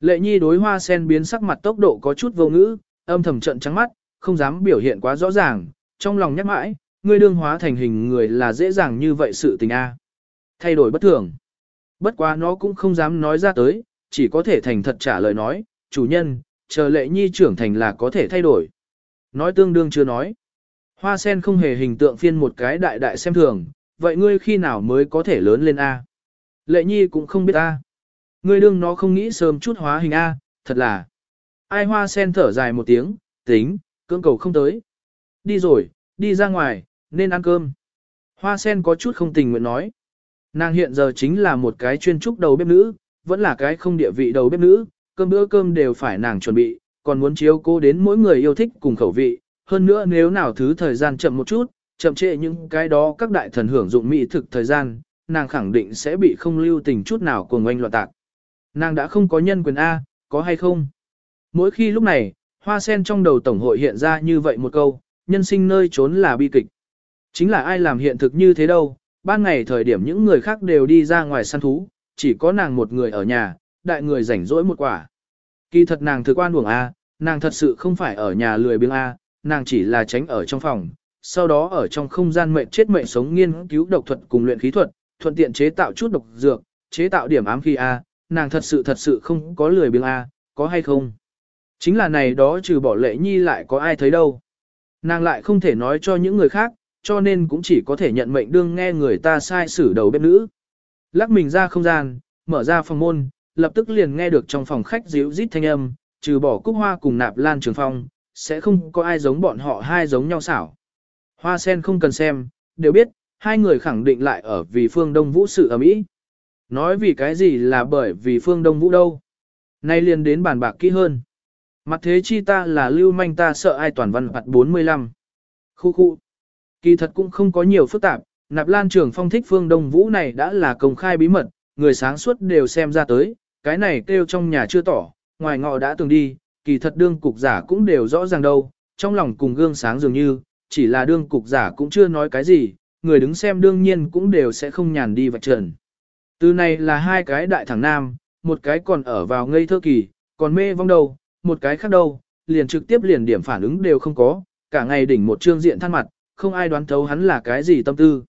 Lệ nhi đối hoa sen biến sắc mặt tốc độ có chút vô ngữ, âm thầm trận trắng mắt, không dám biểu hiện quá rõ ràng, trong lòng nhắc mãi, ngươi đương hóa thành hình người là dễ dàng như vậy sự tình A. Thay đổi bất thường. Bất quá nó cũng không dám nói ra tới, chỉ có thể thành thật trả lời nói, chủ nhân, chờ lệ nhi trưởng thành là có thể thay đổi. Nói tương đương chưa nói. Hoa sen không hề hình tượng phiên một cái đại đại xem thường, vậy ngươi khi nào mới có thể lớn lên A? Lệ nhi cũng không biết A. Ngươi đương nó không nghĩ sớm chút hóa hình A, thật là. Ai hoa sen thở dài một tiếng, tính, cưỡng cầu không tới. Đi rồi, đi ra ngoài, nên ăn cơm. Hoa sen có chút không tình nguyện nói. Nàng hiện giờ chính là một cái chuyên trúc đầu bếp nữ, vẫn là cái không địa vị đầu bếp nữ, cơm bữa cơm đều phải nàng chuẩn bị, còn muốn chiếu cố đến mỗi người yêu thích cùng khẩu vị. Hơn nữa nếu nào thứ thời gian chậm một chút, chậm trễ những cái đó các đại thần hưởng dụng mỹ thực thời gian, nàng khẳng định sẽ bị không lưu tình chút nào của ngoanh loạn tạc. Nàng đã không có nhân quyền A, có hay không? Mỗi khi lúc này, hoa sen trong đầu tổng hội hiện ra như vậy một câu, nhân sinh nơi trốn là bi kịch. Chính là ai làm hiện thực như thế đâu, ban ngày thời điểm những người khác đều đi ra ngoài săn thú, chỉ có nàng một người ở nhà, đại người rảnh rỗi một quả. Kỳ thật nàng thực quan buồng A, nàng thật sự không phải ở nhà lười biếng A, nàng chỉ là tránh ở trong phòng, sau đó ở trong không gian mệnh chết mệnh sống nghiên cứu độc thuật cùng luyện khí thuật, thuận tiện chế tạo chút độc dược, chế tạo điểm ám khí A, nàng thật sự thật sự không có lười biếng A, có hay không? Chính là này đó trừ bỏ lệ nhi lại có ai thấy đâu. Nàng lại không thể nói cho những người khác, cho nên cũng chỉ có thể nhận mệnh đương nghe người ta sai xử đầu bếp nữ. Lắc mình ra không gian, mở ra phòng môn, lập tức liền nghe được trong phòng khách díu rít thanh âm, trừ bỏ cúc hoa cùng nạp lan trường phong, sẽ không có ai giống bọn họ hai giống nhau xảo. Hoa sen không cần xem, đều biết, hai người khẳng định lại ở vì phương Đông Vũ sự ở Mỹ. Nói vì cái gì là bởi vì phương Đông Vũ đâu. Nay liền đến bàn bạc kỹ hơn. Mặt thế chi ta là lưu manh ta sợ ai toàn văn hoạt 45. Khu khu. Kỳ thật cũng không có nhiều phức tạp, nạp lan trường phong thích phương Đông Vũ này đã là công khai bí mật, người sáng suốt đều xem ra tới, cái này kêu trong nhà chưa tỏ, ngoài ngọ đã từng đi, kỳ thật đương cục giả cũng đều rõ ràng đâu, trong lòng cùng gương sáng dường như, chỉ là đương cục giả cũng chưa nói cái gì, người đứng xem đương nhiên cũng đều sẽ không nhàn đi vạch trần. Từ này là hai cái đại thẳng nam, một cái còn ở vào ngây thơ kỳ, còn mê vong đầu, một cái khác đâu, liền trực tiếp liền điểm phản ứng đều không có, cả ngày đỉnh một trương diện than mặt, không ai đoán thấu hắn là cái gì tâm tư.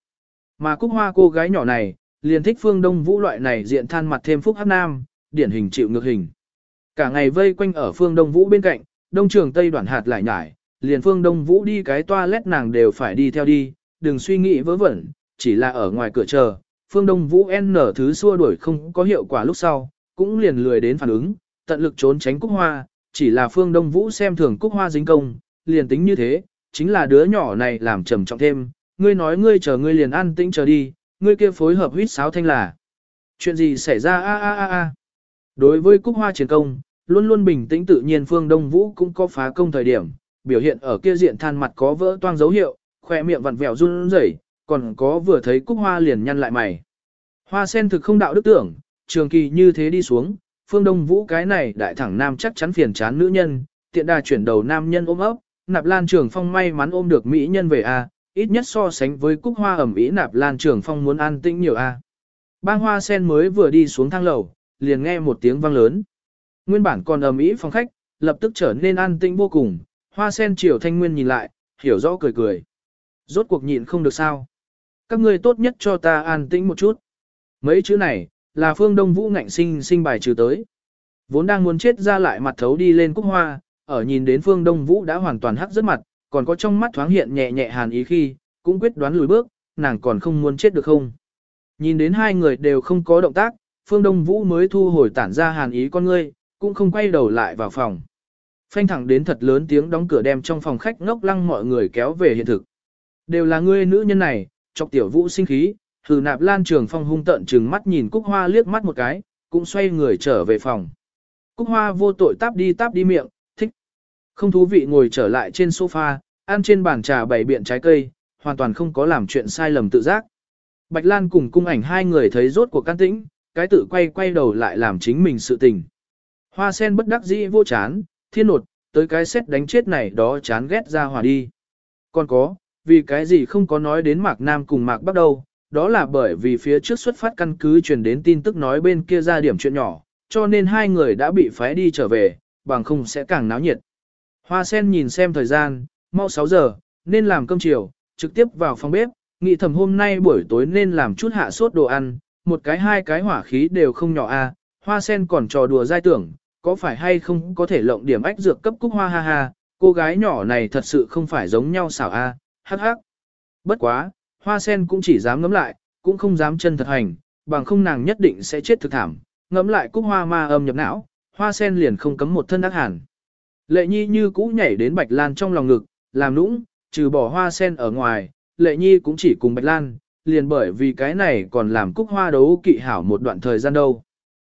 Mà cúc hoa cô gái nhỏ này, liền thích phương đông vũ loại này diện than mặt thêm phúc hát nam, điển hình chịu ngược hình. Cả ngày vây quanh ở phương đông vũ bên cạnh, đông trường tây đoạn hạt lại nhải, liền phương đông vũ đi cái toilet nàng đều phải đi theo đi, đừng suy nghĩ vớ vẩn, chỉ là ở ngoài cửa chờ, phương đông vũ n thứ xua đuổi không có hiệu quả lúc sau, cũng liền lười đến phản ứng, tận lực trốn tránh cúc hoa, chỉ là phương đông vũ xem thường cúc hoa dính công, liền tính như thế, chính là đứa nhỏ này làm trầm trọng thêm, ngươi nói ngươi chờ ngươi liền ăn tĩnh chờ đi, ngươi kia phối hợp huýt sáo thanh là. Chuyện gì xảy ra a a a a. Đối với cúc hoa chiến công, luôn luôn bình tĩnh tự nhiên phương đông vũ cũng có phá công thời điểm, biểu hiện ở kia diện than mặt có vỡ toang dấu hiệu, khoe miệng vặn vẹo run rẩy, còn có vừa thấy cúc hoa liền nhăn lại mày. Hoa sen thực không đạo đức tưởng, trường kỳ như thế đi xuống, phương đông vũ cái này đại thẳng nam chắc chắn phiền chán nữ nhân, tiện đà chuyển đầu nam nhân ôm ấp, nạp lan trường phong may mắn ôm được mỹ nhân về a ít nhất so sánh với cúc hoa ẩm ý nạp lan trường phong muốn an tĩnh nhiều a bang hoa sen mới vừa đi xuống thang lầu liền nghe một tiếng vang lớn nguyên bản còn ầm ĩ phòng khách lập tức trở nên an tĩnh vô cùng hoa sen triều thanh nguyên nhìn lại hiểu rõ cười cười. Rốt cuộc nhịn không được sao? Các ngươi tốt nhất cho ta an tĩnh một chút. Mấy chữ này là phương đông vũ ngạnh sinh sinh bài trừ tới. Vốn đang muốn chết ra lại mặt thấu đi lên cúc hoa ở nhìn đến phương Đông Vũ đã hoàn toàn hắc rất mặt, còn có trong mắt thoáng hiện nhẹ nhẹ hàn ý khi, cũng quyết đoán lùi bước, nàng còn không muốn chết được không. Nhìn đến hai người đều không có động tác, phương Đông Vũ mới thu hồi tản ra hàn ý con ngươi, cũng không quay đầu lại vào phòng. Phanh thẳng đến thật lớn tiếng đóng cửa đem trong phòng khách ngốc lăng mọi người kéo về hiện thực. Đều là ngươi nữ nhân này, chọc tiểu vũ sinh khí, thử nạp lan trường phong hung tận trừng mắt nhìn Cúc Hoa liếc mắt một cái, cũng xoay người trở về phòng. Cúc Hoa vô tội táp đi táp đi miệng, thích, không thú vị ngồi trở lại trên sofa, ăn trên bàn trà bày biện trái cây, hoàn toàn không có làm chuyện sai lầm tự giác. Bạch Lan cùng cung ảnh hai người thấy rốt cuộc can tĩnh, cái tự quay quay đầu lại làm chính mình sự tình. Hoa sen bất đắc dĩ vô chán, thiên nột, tới cái xét đánh chết này đó chán ghét ra hòa đi. Còn có, vì cái gì không có nói đến Mạc Nam cùng Mạc Bắc đâu, đó là bởi vì phía trước xuất phát căn cứ truyền đến tin tức nói bên kia ra điểm chuyện nhỏ, cho nên hai người đã bị phái đi trở về, bằng không sẽ càng náo nhiệt. Hoa sen nhìn xem thời gian, mau 6 giờ, nên làm cơm chiều, trực tiếp vào phòng bếp, nghĩ thầm hôm nay buổi tối nên làm chút hạ sốt đồ ăn, một cái hai cái hỏa khí đều không nhỏ a. hoa sen còn trò đùa dai tưởng, có phải hay không có thể lộng điểm ách dược cấp cúc hoa ha ha, cô gái nhỏ này thật sự không phải giống nhau xảo a, à, hắc hắc. Bất quá, hoa sen cũng chỉ dám ngấm lại, cũng không dám chân thật hành, bằng không nàng nhất định sẽ chết thực thảm, ngấm lại cúc hoa ma âm nhập não, hoa sen liền không cấm một thân ác hàn. Lệ nhi như cũ nhảy đến Bạch Lan trong lòng ngực, làm nũng, trừ bỏ hoa sen ở ngoài, lệ nhi cũng chỉ cùng Bạch Lan, liền bởi vì cái này còn làm cúc hoa đấu kỵ hảo một đoạn thời gian đâu.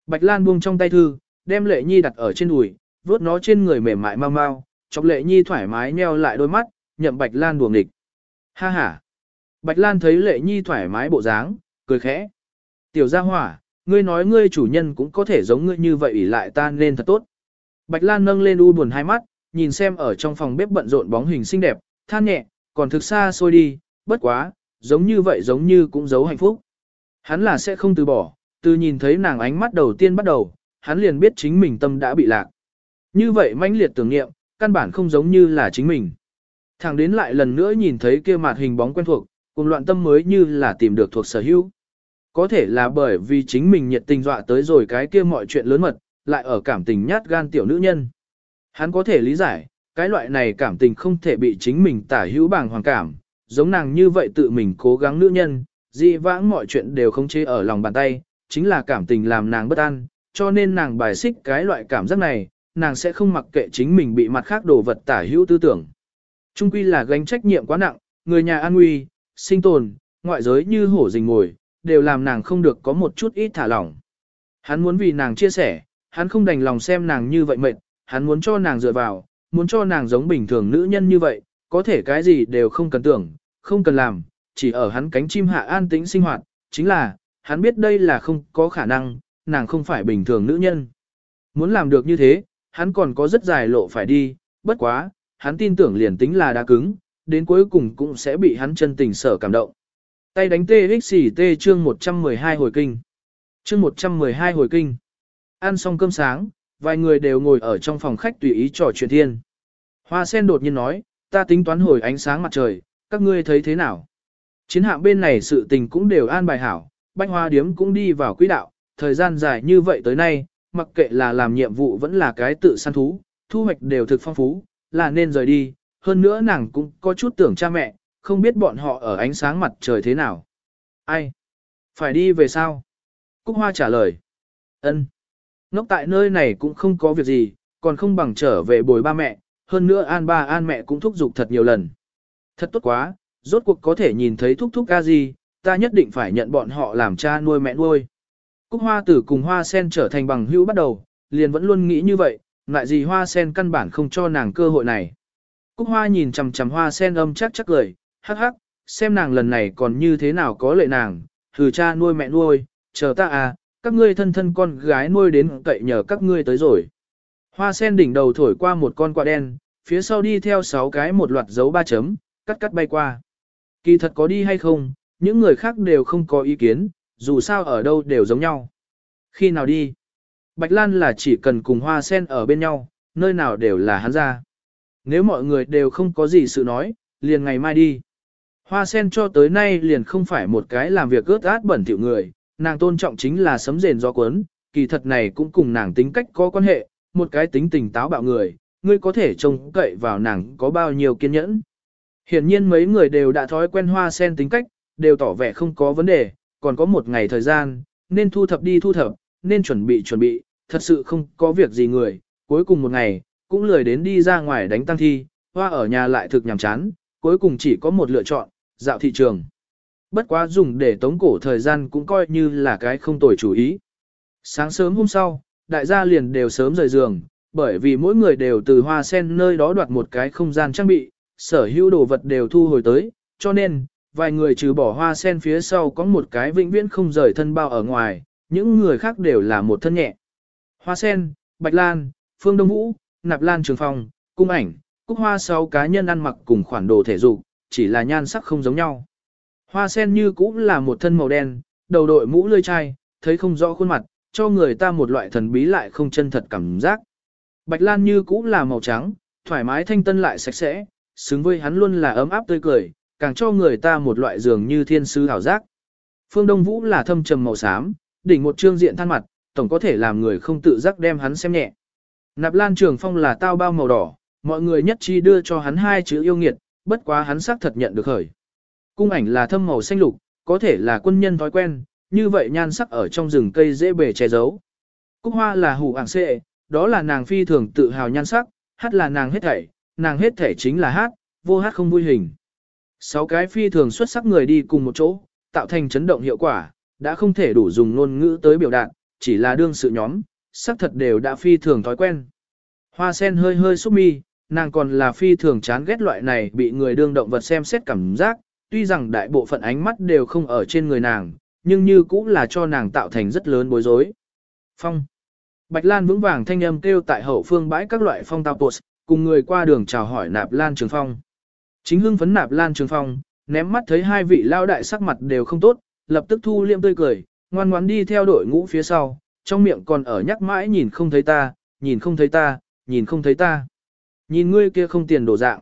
Bạch Lan buông trong tay thư, đem lệ nhi đặt ở trên đùi, vuốt nó trên người mềm mại mau mau, chọc lệ nhi thoải mái nheo lại đôi mắt, nhậm Bạch Lan buồng địch. Ha ha! Bạch Lan thấy lệ nhi thoải mái bộ dáng, cười khẽ. Tiểu gia hỏa, ngươi nói ngươi chủ nhân cũng có thể giống ngươi như vậy ỉ lại ta nên thật tốt. Bạch Lan nâng lên u buồn hai mắt, nhìn xem ở trong phòng bếp bận rộn bóng hình xinh đẹp, than nhẹ, còn thực xa xôi đi, bất quá, giống như vậy giống như cũng giấu hạnh phúc. Hắn là sẽ không từ bỏ, từ nhìn thấy nàng ánh mắt đầu tiên bắt đầu, hắn liền biết chính mình tâm đã bị lạc. Như vậy mãnh liệt tưởng niệm, căn bản không giống như là chính mình. thằng đến lại lần nữa nhìn thấy kia mặt hình bóng quen thuộc, cùng loạn tâm mới như là tìm được thuộc sở hữu. Có thể là bởi vì chính mình nhiệt tình dọa tới rồi cái kia mọi chuyện lớn mật, lại ở cảm tình nhát gan tiểu nữ nhân. Hắn có thể lý giải, cái loại này cảm tình không thể bị chính mình tả hữu bằng hoàng cảm, giống nàng như vậy tự mình cố gắng nữ nhân, dị vãng mọi chuyện đều không chế ở lòng bàn tay, chính là cảm tình làm nàng bất an, cho nên nàng bài xích cái loại cảm giác này, nàng sẽ không mặc kệ chính mình bị mặt khác đồ vật tả hữu tư tưởng. Trung quy là gánh trách nhiệm quá nặng, người nhà an nguy, sinh tồn, ngoại giới như hổ rình ngồi, đều làm nàng không được có một chút ít thả lỏng. Hắn muốn vì nàng chia sẻ, hắn không đành lòng xem nàng như vậy mệt, hắn muốn cho nàng dựa vào, muốn cho nàng giống bình thường nữ nhân như vậy, có thể cái gì đều không cần tưởng, không cần làm, chỉ ở hắn cánh chim hạ an tĩnh sinh hoạt, chính là, hắn biết đây là không có khả năng, nàng không phải bình thường nữ nhân. Muốn làm được như thế, hắn còn có rất dài lộ phải đi, bất quá, hắn tin tưởng liền tính là đá cứng, đến cuối cùng cũng sẽ bị hắn chân tình sở cảm động. Tay đánh TXT chương 112 hồi kinh. Chương 112 hồi kinh. Ăn xong cơm sáng, vài người đều ngồi ở trong phòng khách tùy ý trò chuyện thiên. Hoa sen đột nhiên nói, ta tính toán hồi ánh sáng mặt trời, các ngươi thấy thế nào? Chiến hạm bên này sự tình cũng đều an bài hảo, bách hoa điếm cũng đi vào quỹ đạo, thời gian dài như vậy tới nay, mặc kệ là làm nhiệm vụ vẫn là cái tự săn thú, thu hoạch đều thực phong phú, là nên rời đi, hơn nữa nàng cũng có chút tưởng cha mẹ, không biết bọn họ ở ánh sáng mặt trời thế nào. Ai? Phải đi về sao? Cúc Hoa trả lời. ân Nóc tại nơi này cũng không có việc gì, còn không bằng trở về bồi ba mẹ, hơn nữa an ba an mẹ cũng thúc giục thật nhiều lần. Thật tốt quá, rốt cuộc có thể nhìn thấy thúc thúc ca gì, ta nhất định phải nhận bọn họ làm cha nuôi mẹ nuôi. Cúc hoa tử cùng hoa sen trở thành bằng hữu bắt đầu, liền vẫn luôn nghĩ như vậy, lại gì hoa sen căn bản không cho nàng cơ hội này. Cúc hoa nhìn chằm chằm hoa sen âm chắc chắc lời, hắc hắc, xem nàng lần này còn như thế nào có lệ nàng, thử cha nuôi mẹ nuôi, chờ ta à, các ngươi thân thân con gái nuôi đến cậy nhờ các ngươi tới rồi. Hoa sen đỉnh đầu thổi qua một con quạ đen, phía sau đi theo sáu cái một loạt dấu ba chấm, cắt cắt bay qua. Kỳ thật có đi hay không, những người khác đều không có ý kiến, dù sao ở đâu đều giống nhau. Khi nào đi? Bạch Lan là chỉ cần cùng hoa sen ở bên nhau, nơi nào đều là hắn ra. Nếu mọi người đều không có gì sự nói, liền ngày mai đi. Hoa sen cho tới nay liền không phải một cái làm việc ướt át bẩn thỉu người, nàng tôn trọng chính là sấm rền do cuốn, kỳ thật này cũng cùng nàng tính cách có quan hệ, một cái tính tình táo bạo người, ngươi có thể trông cậy vào nàng có bao nhiêu kiên nhẫn. Hiển nhiên mấy người đều đã thói quen hoa sen tính cách, đều tỏ vẻ không có vấn đề, còn có một ngày thời gian, nên thu thập đi thu thập, nên chuẩn bị chuẩn bị, thật sự không có việc gì người, cuối cùng một ngày, cũng lười đến đi ra ngoài đánh tăng thi, hoa ở nhà lại thực nhàm chán, cuối cùng chỉ có một lựa chọn, dạo thị trường. Bất quá dùng để tống cổ thời gian cũng coi như là cái không tồi chủ ý. Sáng sớm hôm sau, đại gia liền đều sớm rời giường, bởi vì mỗi người đều từ hoa sen nơi đó đoạt một cái không gian trang bị, sở hữu đồ vật đều thu hồi tới, cho nên, vài người trừ bỏ hoa sen phía sau có một cái vĩnh viễn không rời thân bao ở ngoài, những người khác đều là một thân nhẹ. Hoa sen, bạch lan, phương đông vũ, nạp lan trường phong, cung ảnh, cúc hoa sáu cá nhân ăn mặc cùng khoản đồ thể dục, chỉ là nhan sắc không giống nhau. Hoa sen như cũng là một thân màu đen, đầu đội mũ lươi chai, thấy không rõ khuôn mặt, cho người ta một loại thần bí lại không chân thật cảm giác. Bạch Lan như cũng là màu trắng, thoải mái thanh tân lại sạch sẽ, xứng với hắn luôn là ấm áp tươi cười, càng cho người ta một loại dường như thiên sứ hảo giác. Phương Đông Vũ là thâm trầm màu xám, đỉnh một trương diện than mặt, tổng có thể làm người không tự giác đem hắn xem nhẹ. Nạp Lan Trường Phong là tao bao màu đỏ, mọi người nhất chi đưa cho hắn hai chữ yêu nghiệt, bất quá hắn xác thật nhận được khởi. Cung ảnh là thâm màu xanh lục, có thể là quân nhân thói quen, như vậy nhan sắc ở trong rừng cây dễ bề che giấu. Cúc hoa là hủ ảng xệ, đó là nàng phi thường tự hào nhan sắc, hát là nàng hết thảy, nàng hết thảy chính là hát, vô hát không vui hình. Sáu cái phi thường xuất sắc người đi cùng một chỗ, tạo thành chấn động hiệu quả, đã không thể đủ dùng ngôn ngữ tới biểu đạt, chỉ là đương sự nhóm, sắc thật đều đã phi thường thói quen. Hoa sen hơi hơi xúc mi, nàng còn là phi thường chán ghét loại này bị người đương động vật xem xét cảm giác, tuy rằng đại bộ phận ánh mắt đều không ở trên người nàng, nhưng như cũng là cho nàng tạo thành rất lớn bối rối. Phong. Bạch Lan vững vàng thanh âm kêu tại hậu phương bãi các loại phong tao tuột, cùng người qua đường chào hỏi nạp Lan Trường Phong. Chính hưng phấn nạp Lan Trường Phong, ném mắt thấy hai vị lao đại sắc mặt đều không tốt, lập tức thu liêm tươi cười, ngoan ngoãn đi theo đội ngũ phía sau, trong miệng còn ở nhắc mãi nhìn không thấy ta, nhìn không thấy ta, nhìn không thấy ta. Nhìn ngươi kia không tiền đổ dạng.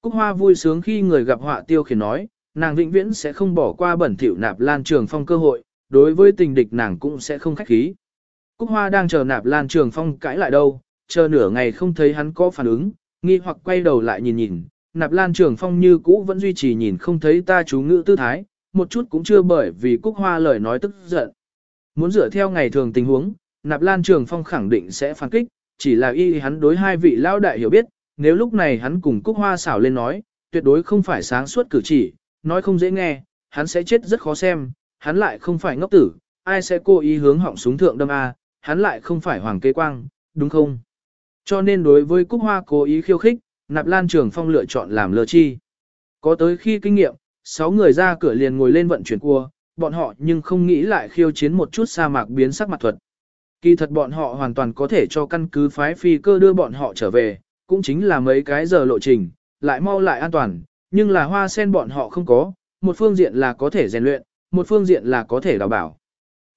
Cúc Hoa vui sướng khi người gặp họa tiêu khiển nói, nàng vĩnh viễn sẽ không bỏ qua bẩn thỉu nạp lan trường phong cơ hội, đối với tình địch nàng cũng sẽ không khách khí. Cúc Hoa đang chờ nạp lan trường phong cãi lại đâu, chờ nửa ngày không thấy hắn có phản ứng, nghi hoặc quay đầu lại nhìn nhìn, nạp lan trường phong như cũ vẫn duy trì nhìn không thấy ta chú ngữ tư thái, một chút cũng chưa bởi vì Cúc Hoa lời nói tức giận. Muốn dựa theo ngày thường tình huống, nạp lan trường phong khẳng định sẽ phản kích, chỉ là y hắn đối hai vị lão đại hiểu biết, nếu lúc này hắn cùng Cúc Hoa xảo lên nói, tuyệt đối không phải sáng suốt cử chỉ, nói không dễ nghe, hắn sẽ chết rất khó xem, hắn lại không phải ngốc tử, ai sẽ cố ý hướng họng súng thượng đâm A, hắn lại không phải hoàng kế quang, đúng không? Cho nên đối với Cúc Hoa cố ý khiêu khích, Nạp Lan Trường Phong lựa chọn làm lờ chi. Có tới khi kinh nghiệm, sáu người ra cửa liền ngồi lên vận chuyển cua, bọn họ nhưng không nghĩ lại khiêu chiến một chút sa mạc biến sắc mặt thuật. Kỳ thật bọn họ hoàn toàn có thể cho căn cứ phái phi cơ đưa bọn họ trở về, cũng chính là mấy cái giờ lộ trình, lại mau lại an toàn, nhưng là hoa sen bọn họ không có, một phương diện là có thể rèn luyện, một phương diện là có thể đào bảo.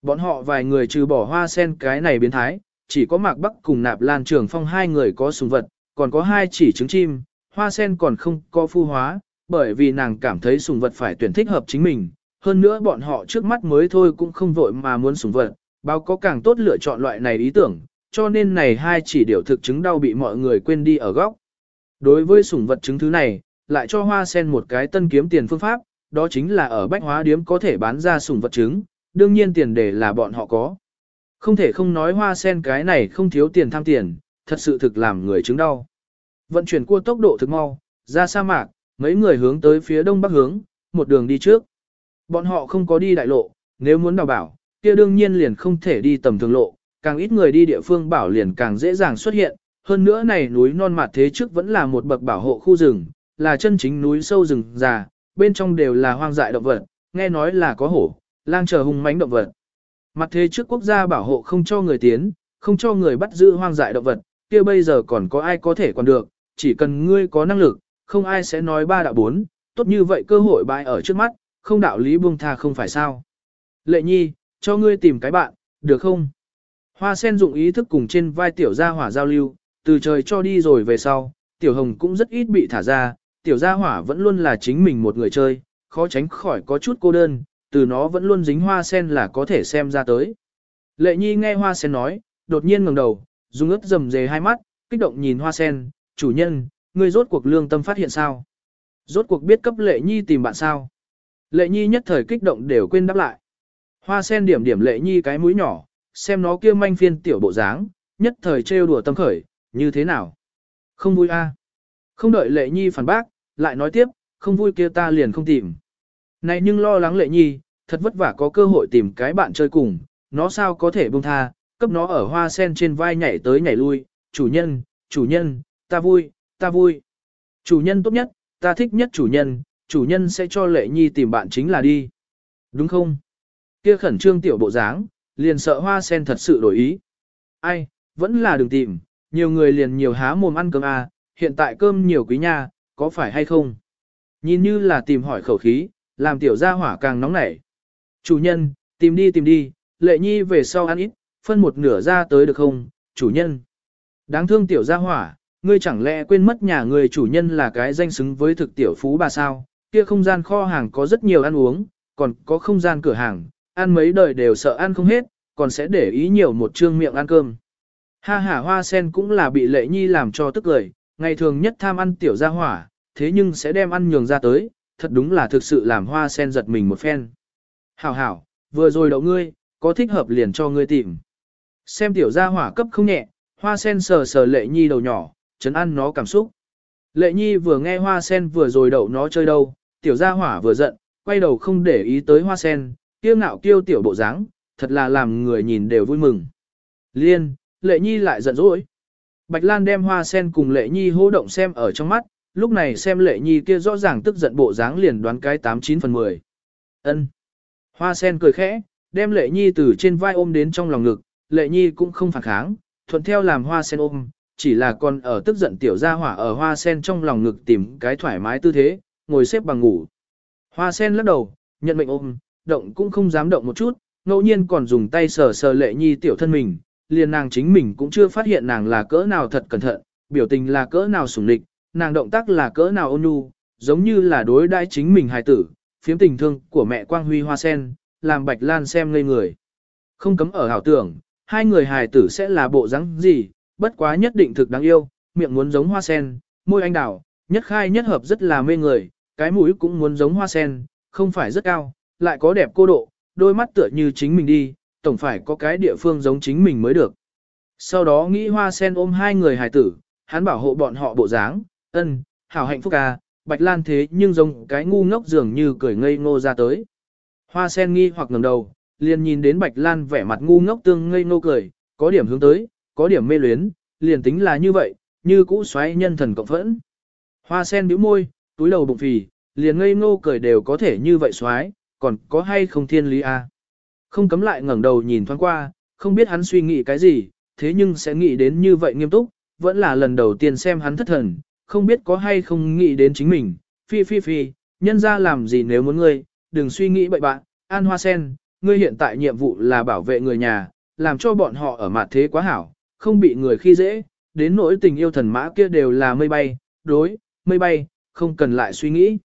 Bọn họ vài người trừ bỏ hoa sen cái này biến thái, chỉ có Mạc Bắc cùng Nạp Lan Trường Phong hai người có súng vật, còn có hai chỉ trứng chim, hoa sen còn không có phu hóa, bởi vì nàng cảm thấy sùng vật phải tuyển thích hợp chính mình. Hơn nữa bọn họ trước mắt mới thôi cũng không vội mà muốn sùng vật, bao có càng tốt lựa chọn loại này ý tưởng, cho nên này hai chỉ điều thực chứng đau bị mọi người quên đi ở góc. Đối với sủng vật chứng thứ này, lại cho hoa sen một cái tân kiếm tiền phương pháp, đó chính là ở bách hóa điếm có thể bán ra sủng vật trứng, đương nhiên tiền để là bọn họ có. Không thể không nói hoa sen cái này không thiếu tiền tham tiền, thật sự thực làm người chứng đau. Vận chuyển cua tốc độ thực mau, ra sa mạc, mấy người hướng tới phía đông bắc hướng, một đường đi trước. Bọn họ không có đi đại lộ, nếu muốn đào bảo, kia đương nhiên liền không thể đi tầm thường lộ, càng ít người đi địa phương bảo liền càng dễ dàng xuất hiện, hơn nữa này núi non mặt thế trước vẫn là một bậc bảo hộ khu rừng, là chân chính núi sâu rừng già, bên trong đều là hoang dại động vật, nghe nói là có hổ, lang chờ hung mãnh động vật. Mặt thế trước quốc gia bảo hộ không cho người tiến, không cho người bắt giữ hoang dại động vật, kia bây giờ còn có ai có thể còn được, chỉ cần ngươi có năng lực, không ai sẽ nói ba đạo bốn, tốt như vậy cơ hội bại ở trước mắt, không đạo lý buông tha không phải sao. Lệ nhi, cho ngươi tìm cái bạn, được không? Hoa sen dụng ý thức cùng trên vai tiểu gia hỏa giao lưu, từ trời cho đi rồi về sau, tiểu hồng cũng rất ít bị thả ra, tiểu gia hỏa vẫn luôn là chính mình một người chơi, khó tránh khỏi có chút cô đơn, từ nó vẫn luôn dính hoa sen là có thể xem ra tới. Lệ nhi nghe hoa sen nói, đột nhiên ngẩng đầu, dùng ướt dầm dề hai mắt, kích động nhìn hoa sen, chủ nhân, ngươi rốt cuộc lương tâm phát hiện sao? Rốt cuộc biết cấp lệ nhi tìm bạn sao? Lệ nhi nhất thời kích động đều quên đáp lại. Hoa sen điểm điểm lệ nhi cái mũi nhỏ, xem nó kia manh phiên tiểu bộ dáng, nhất thời trêu đùa tâm khởi, như thế nào? Không vui a? À? Không đợi lệ nhi phản bác, lại nói tiếp, không vui kia ta liền không tìm. Này nhưng lo lắng lệ nhi, thật vất vả có cơ hội tìm cái bạn chơi cùng, nó sao có thể buông tha, cấp nó ở hoa sen trên vai nhảy tới nhảy lui, chủ nhân, chủ nhân, ta vui, ta vui. Chủ nhân tốt nhất, ta thích nhất chủ nhân, chủ nhân sẽ cho lệ nhi tìm bạn chính là đi. Đúng không? Kia khẩn trương tiểu bộ dáng, liền sợ hoa sen thật sự đổi ý. Ai, vẫn là đừng tìm, nhiều người liền nhiều há mồm ăn cơm à, hiện tại cơm nhiều quý nha, có phải hay không? Nhìn như là tìm hỏi khẩu khí, làm tiểu gia hỏa càng nóng nảy. Chủ nhân, tìm đi tìm đi, lệ nhi về sau ăn ít, phân một nửa ra tới được không, chủ nhân? Đáng thương tiểu gia hỏa, ngươi chẳng lẽ quên mất nhà người chủ nhân là cái danh xứng với thực tiểu phú bà sao? Kia không gian kho hàng có rất nhiều ăn uống, còn có không gian cửa hàng, ăn mấy đời đều sợ ăn không hết, còn sẽ để ý nhiều một trương miệng ăn cơm. Ha ha hoa sen cũng là bị lệ nhi làm cho tức lời, ngày thường nhất tham ăn tiểu gia hỏa, thế nhưng sẽ đem ăn nhường ra tới, thật đúng là thực sự làm hoa sen giật mình một phen. Hảo hảo, vừa rồi đậu ngươi, có thích hợp liền cho ngươi tìm. Xem tiểu gia hỏa cấp không nhẹ, hoa sen sờ sờ lệ nhi đầu nhỏ, chấn ăn nó cảm xúc. Lệ nhi vừa nghe hoa sen vừa rồi đậu nó chơi đâu, tiểu gia hỏa vừa giận, quay đầu không để ý tới hoa sen, kiêu ngạo kiêu tiểu bộ dáng, thật là làm người nhìn đều vui mừng. Liên, lệ nhi lại giận dỗi. Bạch Lan đem hoa sen cùng lệ nhi hô động xem ở trong mắt, lúc này xem lệ nhi kia rõ ràng tức giận bộ dáng liền đoán cái 89 phần 10. ân Hoa sen cười khẽ, đem lệ nhi từ trên vai ôm đến trong lòng ngực, lệ nhi cũng không phản kháng, thuận theo làm hoa sen ôm, chỉ là còn ở tức giận tiểu gia hỏa ở hoa sen trong lòng ngực tìm cái thoải mái tư thế, ngồi xếp bằng ngủ. Hoa sen lắc đầu, nhận mệnh ôm, động cũng không dám động một chút, ngẫu nhiên còn dùng tay sờ sờ lệ nhi tiểu thân mình, liền nàng chính mình cũng chưa phát hiện nàng là cỡ nào thật cẩn thận, biểu tình là cỡ nào sủng lịch, nàng động tác là cỡ nào ôn nhu, giống như là đối đãi chính mình hài tử, phiếm tình thương của mẹ Quang Huy Hoa Sen, làm Bạch Lan xem ngây người. Không cấm ở hảo tưởng, hai người hài tử sẽ là bộ dáng gì, bất quá nhất định thực đáng yêu, miệng muốn giống hoa sen, môi anh đào, nhất khai nhất hợp rất là mê người, cái mũi cũng muốn giống hoa sen, không phải rất cao, lại có đẹp cô độ, đôi mắt tựa như chính mình đi, tổng phải có cái địa phương giống chính mình mới được. Sau đó nghĩ hoa sen ôm hai người hài tử, hắn bảo hộ bọn họ bộ dáng, ân, hảo hạnh phúc à, Bạch Lan thế nhưng giống cái ngu ngốc dường như cười ngây ngô ra tới. Hoa sen nghi hoặc ngẩng đầu, liền nhìn đến Bạch Lan vẻ mặt ngu ngốc tương ngây ngô cười, có điểm hướng tới, có điểm mê luyến, liền tính là như vậy, như cũ xoáy nhân thần cộng phẫn. Hoa sen bĩu môi, túi đầu bụng phì, liền ngây ngô cười đều có thể như vậy xoáy, còn có hay không thiên lý à? Không cấm lại ngẩng đầu nhìn thoáng qua, không biết hắn suy nghĩ cái gì, thế nhưng sẽ nghĩ đến như vậy nghiêm túc, vẫn là lần đầu tiên xem hắn thất thần, không biết có hay không nghĩ đến chính mình. Phi phi phi, nhân ra làm gì nếu muốn ngươi, đừng suy nghĩ bậy bạn, An Hoa Sen, ngươi hiện tại nhiệm vụ là bảo vệ người nhà, làm cho bọn họ ở mặt thế quá hảo, không bị người khi dễ, đến nỗi tình yêu thần mã kia đều là mây bay, đối, mây bay, không cần lại suy nghĩ.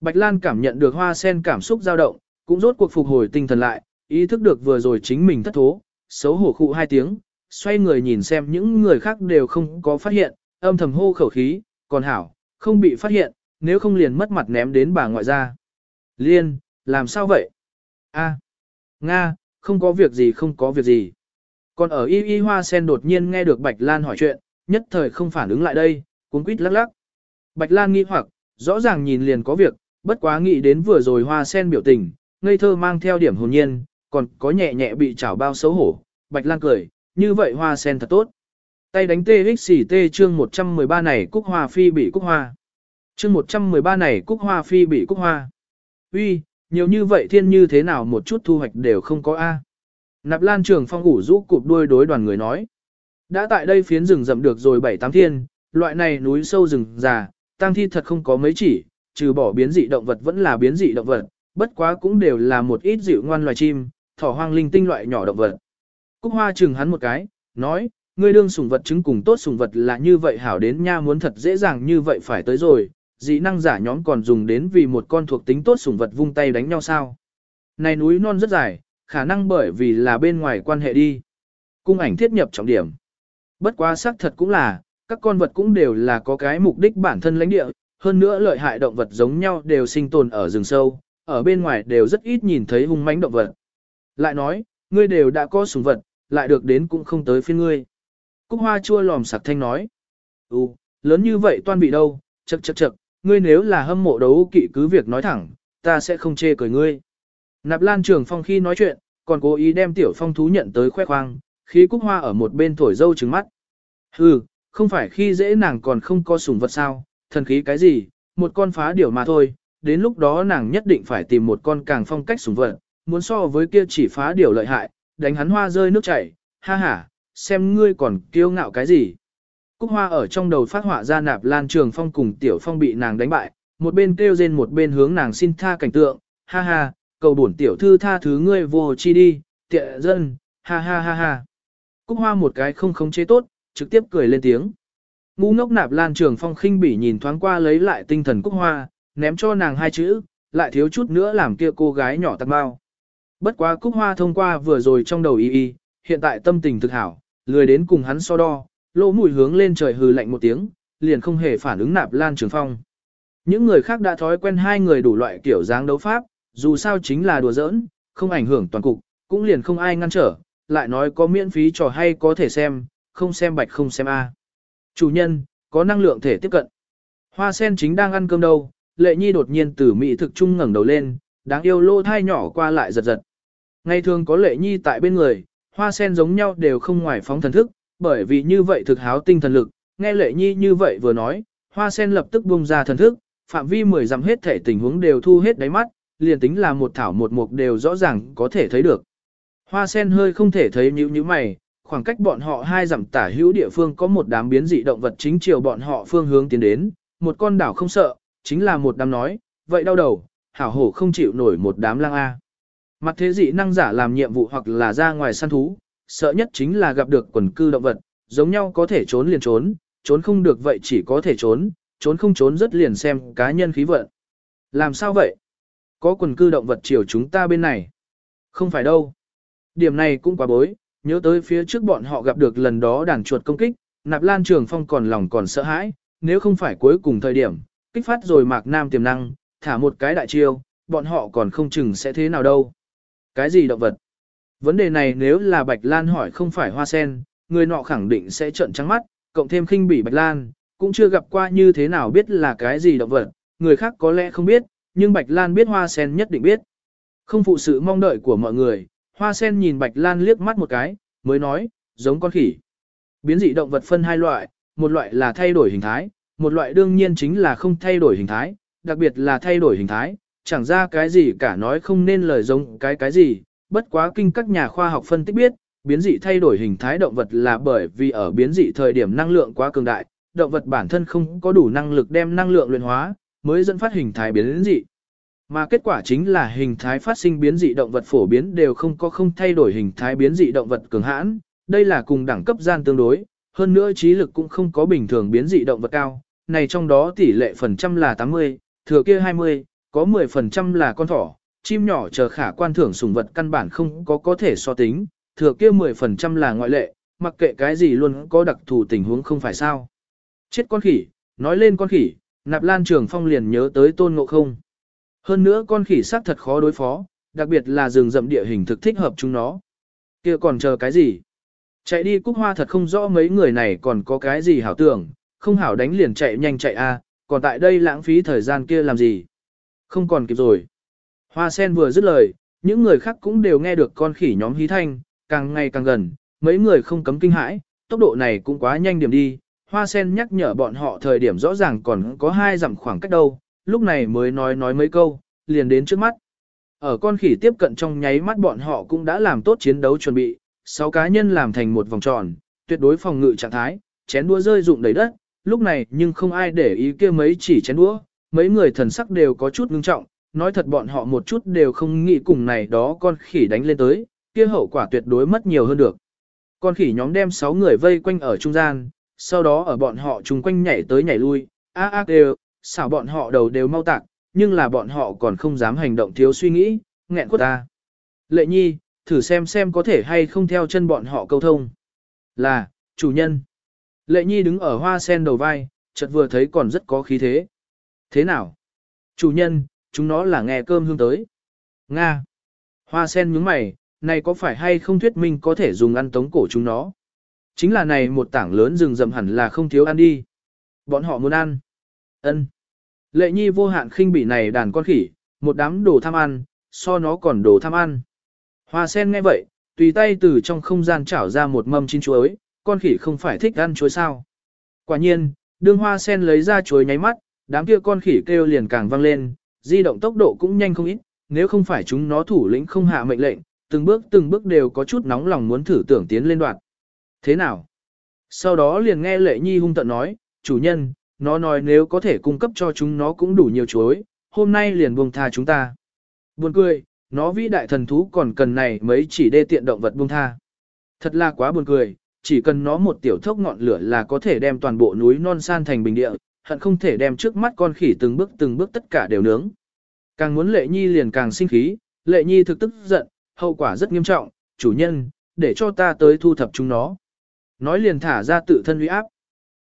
Bạch Lan cảm nhận được Hoa Sen cảm xúc dao động, cũng rốt cuộc phục hồi tinh thần lại, ý thức được vừa rồi chính mình thất thố, xấu hổ khụ hai tiếng, xoay người nhìn xem những người khác đều không có phát hiện, âm thầm hô khẩu khí, còn hảo, không bị phát hiện, nếu không liền mất mặt ném đến bà ngoại ra. Liên, làm sao vậy? A, Nga, không có việc gì không có việc gì. Còn ở y y hoa sen đột nhiên nghe được Bạch Lan hỏi chuyện, nhất thời không phản ứng lại đây, cuốn quýt lắc lắc. Bạch Lan nghi hoặc, rõ ràng nhìn liền có việc, bất quá nghĩ đến vừa rồi hoa sen biểu tình, ngây thơ mang theo điểm hồn nhiên, còn có nhẹ nhẹ bị chảo bao xấu hổ. Bạch Lan cười, như vậy hoa sen thật tốt. Tay đánh TXT chương 113 này cúc hoa phi bị cúc hoa. Chương 113 này cúc hoa phi bị cúc hoa. Uy, nhiều như vậy thiên như thế nào một chút thu hoạch đều không có A. Nạp lan trường phong ủ rũ cụp đuôi đối đoàn người nói. Đã tại đây phiến rừng rậm được rồi bảy tám thiên, loại này núi sâu rừng già, tang thi thật không có mấy chỉ, trừ bỏ biến dị động vật vẫn là biến dị động vật, bất quá cũng đều là một ít dịu ngoan loài chim, thỏ hoang linh tinh loại nhỏ động vật. Cúc hoa chừng hắn một cái, nói, ngươi đương sủng vật chứng cùng tốt sủng vật là như vậy hảo đến nha muốn thật dễ dàng như vậy phải tới rồi, dị năng giả nhóm còn dùng đến vì một con thuộc tính tốt sủng vật vung tay đánh nhau sao. Này núi non rất dài, khả năng bởi vì là bên ngoài quan hệ đi. Cung ảnh thiết nhập trọng điểm. Bất quá xác thật cũng là, các con vật cũng đều là có cái mục đích bản thân lãnh địa, hơn nữa lợi hại động vật giống nhau đều sinh tồn ở rừng sâu, ở bên ngoài đều rất ít nhìn thấy hung mãnh động vật. Lại nói, ngươi đều đã có sủng vật, lại được đến cũng không tới phiên ngươi. Cúc hoa chua lòm sặc thanh nói. Ừ, lớn như vậy toan bị đâu, chật chật chật, ngươi nếu là hâm mộ đấu kỵ cứ việc nói thẳng, ta sẽ không chê cười ngươi. Nạp lan trường phong khi nói chuyện, còn cố ý đem tiểu phong thú nhận tới khoe khoang, khí cúc hoa ở một bên thổi dâu trứng mắt. Hừ, không phải khi dễ nàng còn không có sủng vật sao, thần khí cái gì, một con phá điểu mà thôi, đến lúc đó nàng nhất định phải tìm một con càng phong cách sủng vật, muốn so với kia chỉ phá điểu lợi hại, đánh hắn hoa rơi nước chảy, ha ha, xem ngươi còn kiêu ngạo cái gì. Cúc hoa ở trong đầu phát họa ra nạp lan trường phong cùng tiểu phong bị nàng đánh bại, một bên kêu rên một bên hướng nàng xin tha cảnh tượng, ha ha, cầu bổn tiểu thư tha thứ ngươi vô chi đi, tiện dân, ha ha ha ha. Cúc hoa một cái không khống chế tốt, trực tiếp cười lên tiếng. Ngu ngốc nạp lan trường phong khinh bỉ nhìn thoáng qua lấy lại tinh thần cúc hoa, ném cho nàng hai chữ, lại thiếu chút nữa làm kia cô gái nhỏ tạc bao. Bất quá cúc hoa thông qua vừa rồi trong đầu y y, hiện tại tâm tình thực hảo, lười đến cùng hắn so đo, lỗ mũi hướng lên trời hừ lạnh một tiếng, liền không hề phản ứng nạp lan trường phong. Những người khác đã thói quen hai người đủ loại kiểu dáng đấu pháp, dù sao chính là đùa giỡn, không ảnh hưởng toàn cục, cũng liền không ai ngăn trở, lại nói có miễn phí trò hay có thể xem, không xem bạch không xem a. Chủ nhân, có năng lượng thể tiếp cận. Hoa sen chính đang ăn cơm đâu, lệ nhi đột nhiên từ mỹ thực trung ngẩng đầu lên, đáng yêu lô thai nhỏ qua lại giật giật. Ngày thường có lệ nhi tại bên người, hoa sen giống nhau đều không ngoài phóng thần thức, bởi vì như vậy thực háo tinh thần lực, nghe lệ nhi như vậy vừa nói, hoa sen lập tức buông ra thần thức, phạm vi mười dặm hết thể tình huống đều thu hết đáy mắt, liền tính là một thảo một mục đều rõ ràng có thể thấy được. Hoa sen hơi không thể thấy nhíu nhíu mày, khoảng cách bọn họ hai dặm tả hữu địa phương có một đám biến dị động vật chính chiều bọn họ phương hướng tiến đến, một con đảo không sợ, chính là một đám nói, vậy đau đầu, hảo hổ không chịu nổi một đám lang A. Mặt thế dị năng giả làm nhiệm vụ hoặc là ra ngoài săn thú, sợ nhất chính là gặp được quần cư động vật, giống nhau có thể trốn liền trốn, trốn không được vậy chỉ có thể trốn, trốn không trốn rất liền xem cá nhân khí vận. Làm sao vậy? Có quần cư động vật chiều chúng ta bên này. Không phải đâu. Điểm này cũng quá bối, nhớ tới phía trước bọn họ gặp được lần đó đàn chuột công kích, nạp lan trường phong còn lòng còn sợ hãi, nếu không phải cuối cùng thời điểm, kích phát rồi mạc nam tiềm năng, thả một cái đại chiêu, bọn họ còn không chừng sẽ thế nào đâu. Cái gì động vật? Vấn đề này nếu là Bạch Lan hỏi không phải hoa sen, người nọ khẳng định sẽ trợn trắng mắt, cộng thêm khinh bỉ Bạch Lan, cũng chưa gặp qua như thế nào biết là cái gì động vật, người khác có lẽ không biết, nhưng Bạch Lan biết hoa sen nhất định biết. Không phụ sự mong đợi của mọi người, hoa sen nhìn Bạch Lan liếc mắt một cái, mới nói, giống con khỉ. Biến dị động vật phân hai loại, một loại là thay đổi hình thái, một loại đương nhiên chính là không thay đổi hình thái, đặc biệt là thay đổi hình thái, chẳng ra cái gì cả nói không nên lời giống cái cái gì, bất quá kinh các nhà khoa học phân tích biết, biến dị thay đổi hình thái động vật là bởi vì ở biến dị thời điểm năng lượng quá cường đại, động vật bản thân không có đủ năng lực đem năng lượng luyện hóa, mới dẫn phát hình thái biến dị. Mà kết quả chính là hình thái phát sinh biến dị động vật phổ biến đều không có không thay đổi hình thái biến dị động vật cường hãn, đây là cùng đẳng cấp gian tương đối, hơn nữa trí lực cũng không có bình thường biến dị động vật cao, này trong đó tỷ lệ phần trăm là 80, thừa kia 20, có 10% là con thỏ, chim nhỏ chờ khả quan thưởng sùng vật căn bản không có có thể so tính, thừa kia 10% là ngoại lệ, mặc kệ cái gì luôn có đặc thù tình huống không phải sao. Chết con khỉ, nói lên con khỉ, nạp lan trường phong liền nhớ tới tôn ngộ không. Hơn nữa con khỉ xác thật khó đối phó, đặc biệt là rừng rậm địa hình thực thích hợp chúng nó. kia còn chờ cái gì? Chạy đi cúc hoa thật không rõ mấy người này còn có cái gì hảo tưởng, không hảo đánh liền chạy nhanh chạy a, còn tại đây lãng phí thời gian kia làm gì? Không còn kịp rồi. Hoa sen vừa dứt lời, những người khác cũng đều nghe được con khỉ nhóm hí thanh, càng ngày càng gần, mấy người không cấm kinh hãi, tốc độ này cũng quá nhanh điểm đi. Hoa sen nhắc nhở bọn họ thời điểm rõ ràng còn có hai dặm khoảng cách đâu, lúc này mới nói nói mấy câu, liền đến trước mắt. Ở con khỉ tiếp cận trong nháy mắt bọn họ cũng đã làm tốt chiến đấu chuẩn bị, sáu cá nhân làm thành một vòng tròn, tuyệt đối phòng ngự trạng thái, chén đũa rơi rụng đầy đất, lúc này nhưng không ai để ý kia mấy chỉ chén đũa, mấy người thần sắc đều có chút ngưng trọng, nói thật bọn họ một chút đều không nghĩ cùng này đó con khỉ đánh lên tới, kia hậu quả tuyệt đối mất nhiều hơn được. Con khỉ nhóm đem 6 người vây quanh ở trung gian, sau đó ở bọn họ chung quanh nhảy tới nhảy lui, a a đều, xảo bọn họ đầu đều mau tạc, nhưng là bọn họ còn không dám hành động thiếu suy nghĩ, nghẹn quất ta. Lệ nhi, thử xem xem có thể hay không theo chân bọn họ câu thông. Là, chủ nhân. Lệ nhi đứng ở hoa sen đầu vai, chợt vừa thấy còn rất có khí thế. Thế nào? Chủ nhân, chúng nó là nghe cơm hương tới. Nga. Hoa sen nhướng mày, này có phải hay không thuyết minh có thể dùng ăn tống cổ chúng nó? Chính là này một tảng lớn rừng rậm hẳn là không thiếu ăn đi. Bọn họ muốn ăn. Ân. Lệ nhi vô hạn khinh bỉ này đàn con khỉ, một đám đồ tham ăn, so nó còn đồ tham ăn. Hoa sen nghe vậy, tùy tay từ trong không gian chảo ra một mâm chín chuối, con khỉ không phải thích ăn chuối sao. Quả nhiên, đương hoa sen lấy ra chuối nháy mắt, đám kia con khỉ kêu liền càng vang lên, di động tốc độ cũng nhanh không ít, nếu không phải chúng nó thủ lĩnh không hạ mệnh lệnh, từng bước từng bước đều có chút nóng lòng muốn thử tưởng tiến lên đoạn. Thế nào? Sau đó liền nghe lệ nhi hung tận nói, chủ nhân, nó nói nếu có thể cung cấp cho chúng nó cũng đủ nhiều chuối, hôm nay liền buông tha chúng ta. Buồn cười, nó vĩ đại thần thú còn cần này mấy chỉ đê tiện động vật buông tha. Thật là quá buồn cười, chỉ cần nó một tiểu thốc ngọn lửa là có thể đem toàn bộ núi non san thành bình địa, hận không thể đem trước mắt con khỉ từng bước từng bước tất cả đều nướng. Càng muốn lệ nhi liền càng sinh khí, lệ nhi thực tức giận, hậu quả rất nghiêm trọng, chủ nhân, để cho ta tới thu thập chúng nó. Nói liền thả ra tự thân uy áp.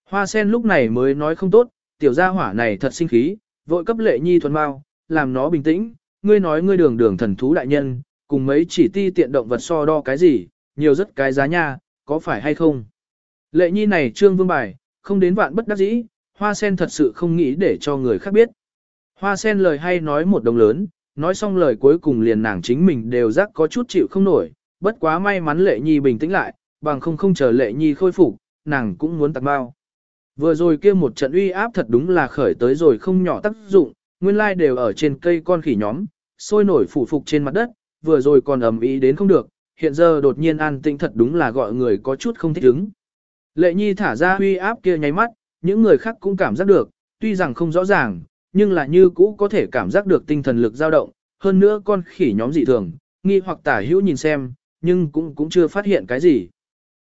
Hoa sen lúc này mới nói không tốt, tiểu gia hỏa này thật sinh khí, vội cấp lệ nhi thuần bao, làm nó bình tĩnh, ngươi nói ngươi đường đường thần thú đại nhân, cùng mấy chỉ ti tiện động vật so đo cái gì, nhiều rất cái giá nha, có phải hay không? Lệ nhi này trương vương bài, không đến vạn bất đắc dĩ, hoa sen thật sự không nghĩ để cho người khác biết. Hoa sen lời hay nói một đồng lớn, nói xong lời cuối cùng liền nàng chính mình đều rắc có chút chịu không nổi, bất quá may mắn lệ nhi bình tĩnh lại, bằng không không chờ lệ nhi khôi phục, nàng cũng muốn tạc bao. Vừa rồi kia một trận uy áp thật đúng là khởi tới rồi không nhỏ tác dụng, nguyên lai đều ở trên cây con khỉ nhóm, sôi nổi phủ phục trên mặt đất, vừa rồi còn ầm ý đến không được, hiện giờ đột nhiên an tĩnh thật đúng là gọi người có chút không thích ứng. Lệ nhi thả ra uy áp kia nháy mắt, những người khác cũng cảm giác được, tuy rằng không rõ ràng, nhưng là như cũ có thể cảm giác được tinh thần lực dao động, hơn nữa con khỉ nhóm dị thường, nghi hoặc tả hữu nhìn xem, nhưng cũng cũng chưa phát hiện cái gì.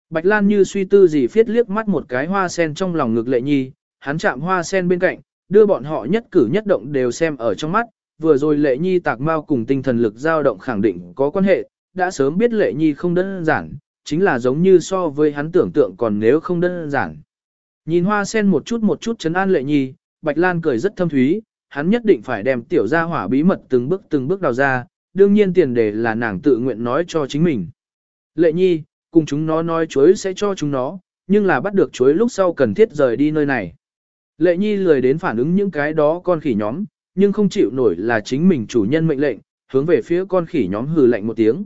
Bạch Lan như suy tư gì phiết liếc mắt một cái hoa sen trong lòng ngực lệ nhi, hắn chạm hoa sen bên cạnh, đưa bọn họ nhất cử nhất động đều xem ở trong mắt, vừa rồi lệ nhi tạc mau cùng tinh thần lực dao động khẳng định có quan hệ, đã sớm biết lệ nhi không đơn giản, chính là giống như so với hắn tưởng tượng còn nếu không đơn giản. Nhìn hoa sen một chút một chút chấn an lệ nhi, Bạch Lan cười rất thâm thúy, hắn nhất định phải đem tiểu gia hỏa bí mật từng bước từng bước đào ra, đương nhiên tiền đề là nàng tự nguyện nói cho chính mình. Lệ nhi, cùng chúng nó nói chuối sẽ cho chúng nó, nhưng là bắt được chuối lúc sau cần thiết rời đi nơi này. Lệ nhi lười đến phản ứng những cái đó con khỉ nhóm, nhưng không chịu nổi là chính mình chủ nhân mệnh lệnh, hướng về phía con khỉ nhóm hừ lạnh một tiếng.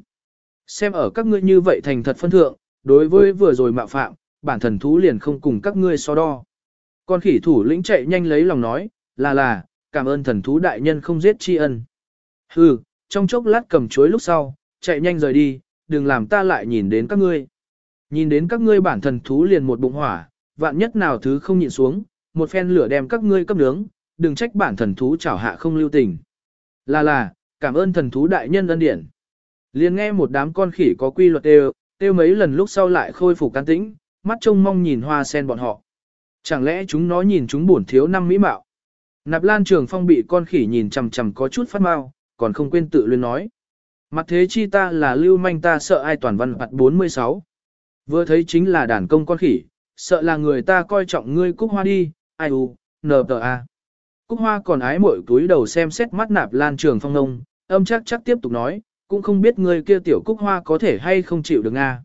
Xem ở các ngươi như vậy thành thật phân thượng, đối với vừa rồi mạo phạm, bản thần thú liền không cùng các ngươi so đo. Con khỉ thủ lĩnh chạy nhanh lấy lòng nói, là là, cảm ơn thần thú đại nhân không giết tri ân. Hừ, trong chốc lát cầm chuối lúc sau, chạy nhanh rời đi, đừng làm ta lại nhìn đến các ngươi. Nhìn đến các ngươi bản thần thú liền một bụng hỏa, vạn nhất nào thứ không nhịn xuống, một phen lửa đem các ngươi cấp nướng, đừng trách bản thần thú chảo hạ không lưu tình. Là là, cảm ơn thần thú đại nhân ân điển. Liền nghe một đám con khỉ có quy luật đều, tiêu mấy lần lúc sau lại khôi phục can tĩnh, mắt trông mong nhìn hoa sen bọn họ. Chẳng lẽ chúng nó nhìn chúng bổn thiếu năm mỹ mạo? Nạp Lan Trường Phong bị con khỉ nhìn chằm chằm có chút phát mau, còn không quên tự luyên nói. Mặt thế chi ta là lưu manh ta sợ ai toàn văn hoạt 46. Vừa thấy chính là đàn công con khỉ, sợ là người ta coi trọng ngươi cúc hoa đi, ai u, nờ tờ a. Cúc hoa còn ái mội túi đầu xem xét mắt nạp lan trường phong nông, âm chắc chắc tiếp tục nói, cũng không biết ngươi kia tiểu cúc hoa có thể hay không chịu được a.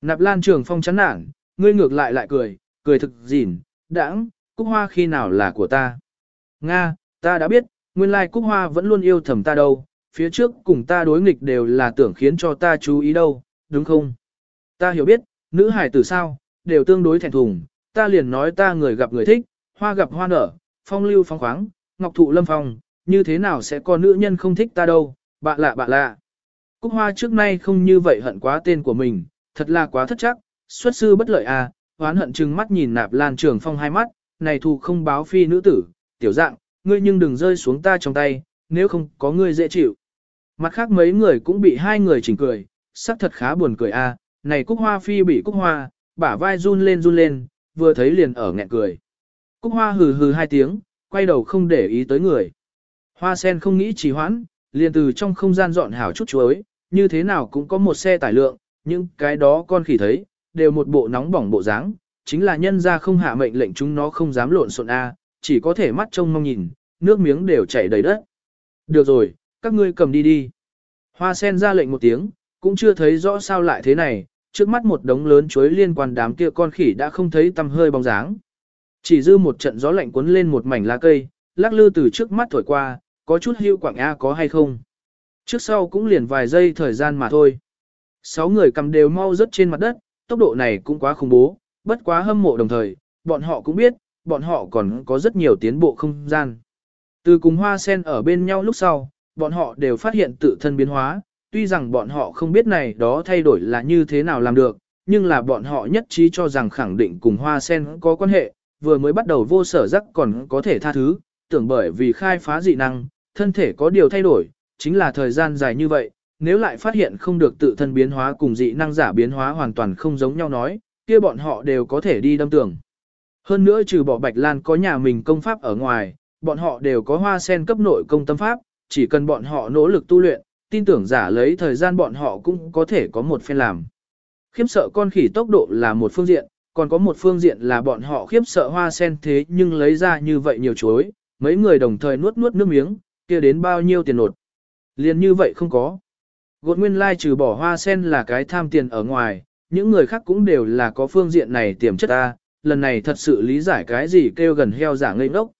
Nạp lan trường phong chán nản, ngươi ngược lại lại cười, cười thực gìn, đãng, cúc hoa khi nào là của ta. Nga, ta đã biết, nguyên lai cúc hoa vẫn luôn yêu thầm ta đâu, phía trước cùng ta đối nghịch đều là tưởng khiến cho ta chú ý đâu, đúng không? Ta hiểu biết, nữ hải tử sao, đều tương đối thẹn thùng, ta liền nói ta người gặp người thích, hoa gặp hoa nở, phong lưu phong khoáng, ngọc thụ lâm phong, như thế nào sẽ có nữ nhân không thích ta đâu, bạ lạ bạ lạ. Cúc hoa trước nay không như vậy hận quá tên của mình, thật là quá thất chắc, xuất sư bất lợi à, hoán hận chừng mắt nhìn nạp lan trường phong hai mắt, này thù không báo phi nữ tử, tiểu dạng, ngươi nhưng đừng rơi xuống ta trong tay, nếu không có ngươi dễ chịu. Mặt khác mấy người cũng bị hai người chỉnh cười, sắc thật khá buồn cười a. này cúc hoa phi bị cúc hoa, bả vai run lên run lên, vừa thấy liền ở nghẹn cười. Cúc hoa hừ hừ hai tiếng, quay đầu không để ý tới người. Hoa sen không nghĩ trì hoãn, liền từ trong không gian dọn hảo chút chuối, như thế nào cũng có một xe tải lượng, nhưng cái đó con khỉ thấy, đều một bộ nóng bỏng bộ dáng, chính là nhân ra không hạ mệnh lệnh chúng nó không dám lộn xộn a, chỉ có thể mắt trông mong nhìn, nước miếng đều chảy đầy đất. Được rồi, các ngươi cầm đi đi. Hoa sen ra lệnh một tiếng, cũng chưa thấy rõ sao lại thế này, trước mắt một đống lớn chuối liên quan đám kia con khỉ đã không thấy tăm hơi bóng dáng. Chỉ dư một trận gió lạnh cuốn lên một mảnh lá cây, lắc lư từ trước mắt thổi qua, có chút hưu quảng A có hay không. Trước sau cũng liền vài giây thời gian mà thôi. Sáu người cầm đều mau rớt trên mặt đất, tốc độ này cũng quá khủng bố, bất quá hâm mộ đồng thời, bọn họ cũng biết, bọn họ còn có rất nhiều tiến bộ không gian. Từ cùng hoa sen ở bên nhau lúc sau, bọn họ đều phát hiện tự thân biến hóa, tuy rằng bọn họ không biết này đó thay đổi là như thế nào làm được, nhưng là bọn họ nhất trí cho rằng khẳng định cùng hoa sen có quan hệ, vừa mới bắt đầu vô sở rắc còn có thể tha thứ, tưởng bởi vì khai phá dị năng, thân thể có điều thay đổi, chính là thời gian dài như vậy, nếu lại phát hiện không được tự thân biến hóa cùng dị năng giả biến hóa hoàn toàn không giống nhau nói, kia bọn họ đều có thể đi đâm tường Hơn nữa trừ bỏ Bạch Lan có nhà mình công pháp ở ngoài, bọn họ đều có hoa sen cấp nội công tâm pháp, chỉ cần bọn họ nỗ lực tu luyện, tin tưởng giả lấy thời gian bọn họ cũng có thể có một phen làm. Khiếp sợ con khỉ tốc độ là một phương diện, còn có một phương diện là bọn họ khiếp sợ hoa sen thế nhưng lấy ra như vậy nhiều chối, mấy người đồng thời nuốt nuốt nước miếng, kia đến bao nhiêu tiền nột. Liền như vậy không có. Gột nguyên lai trừ bỏ hoa sen là cái tham tiền ở ngoài, những người khác cũng đều là có phương diện này tiềm chất ta, lần này thật sự lý giải cái gì kêu gần heo giả ngây ngốc.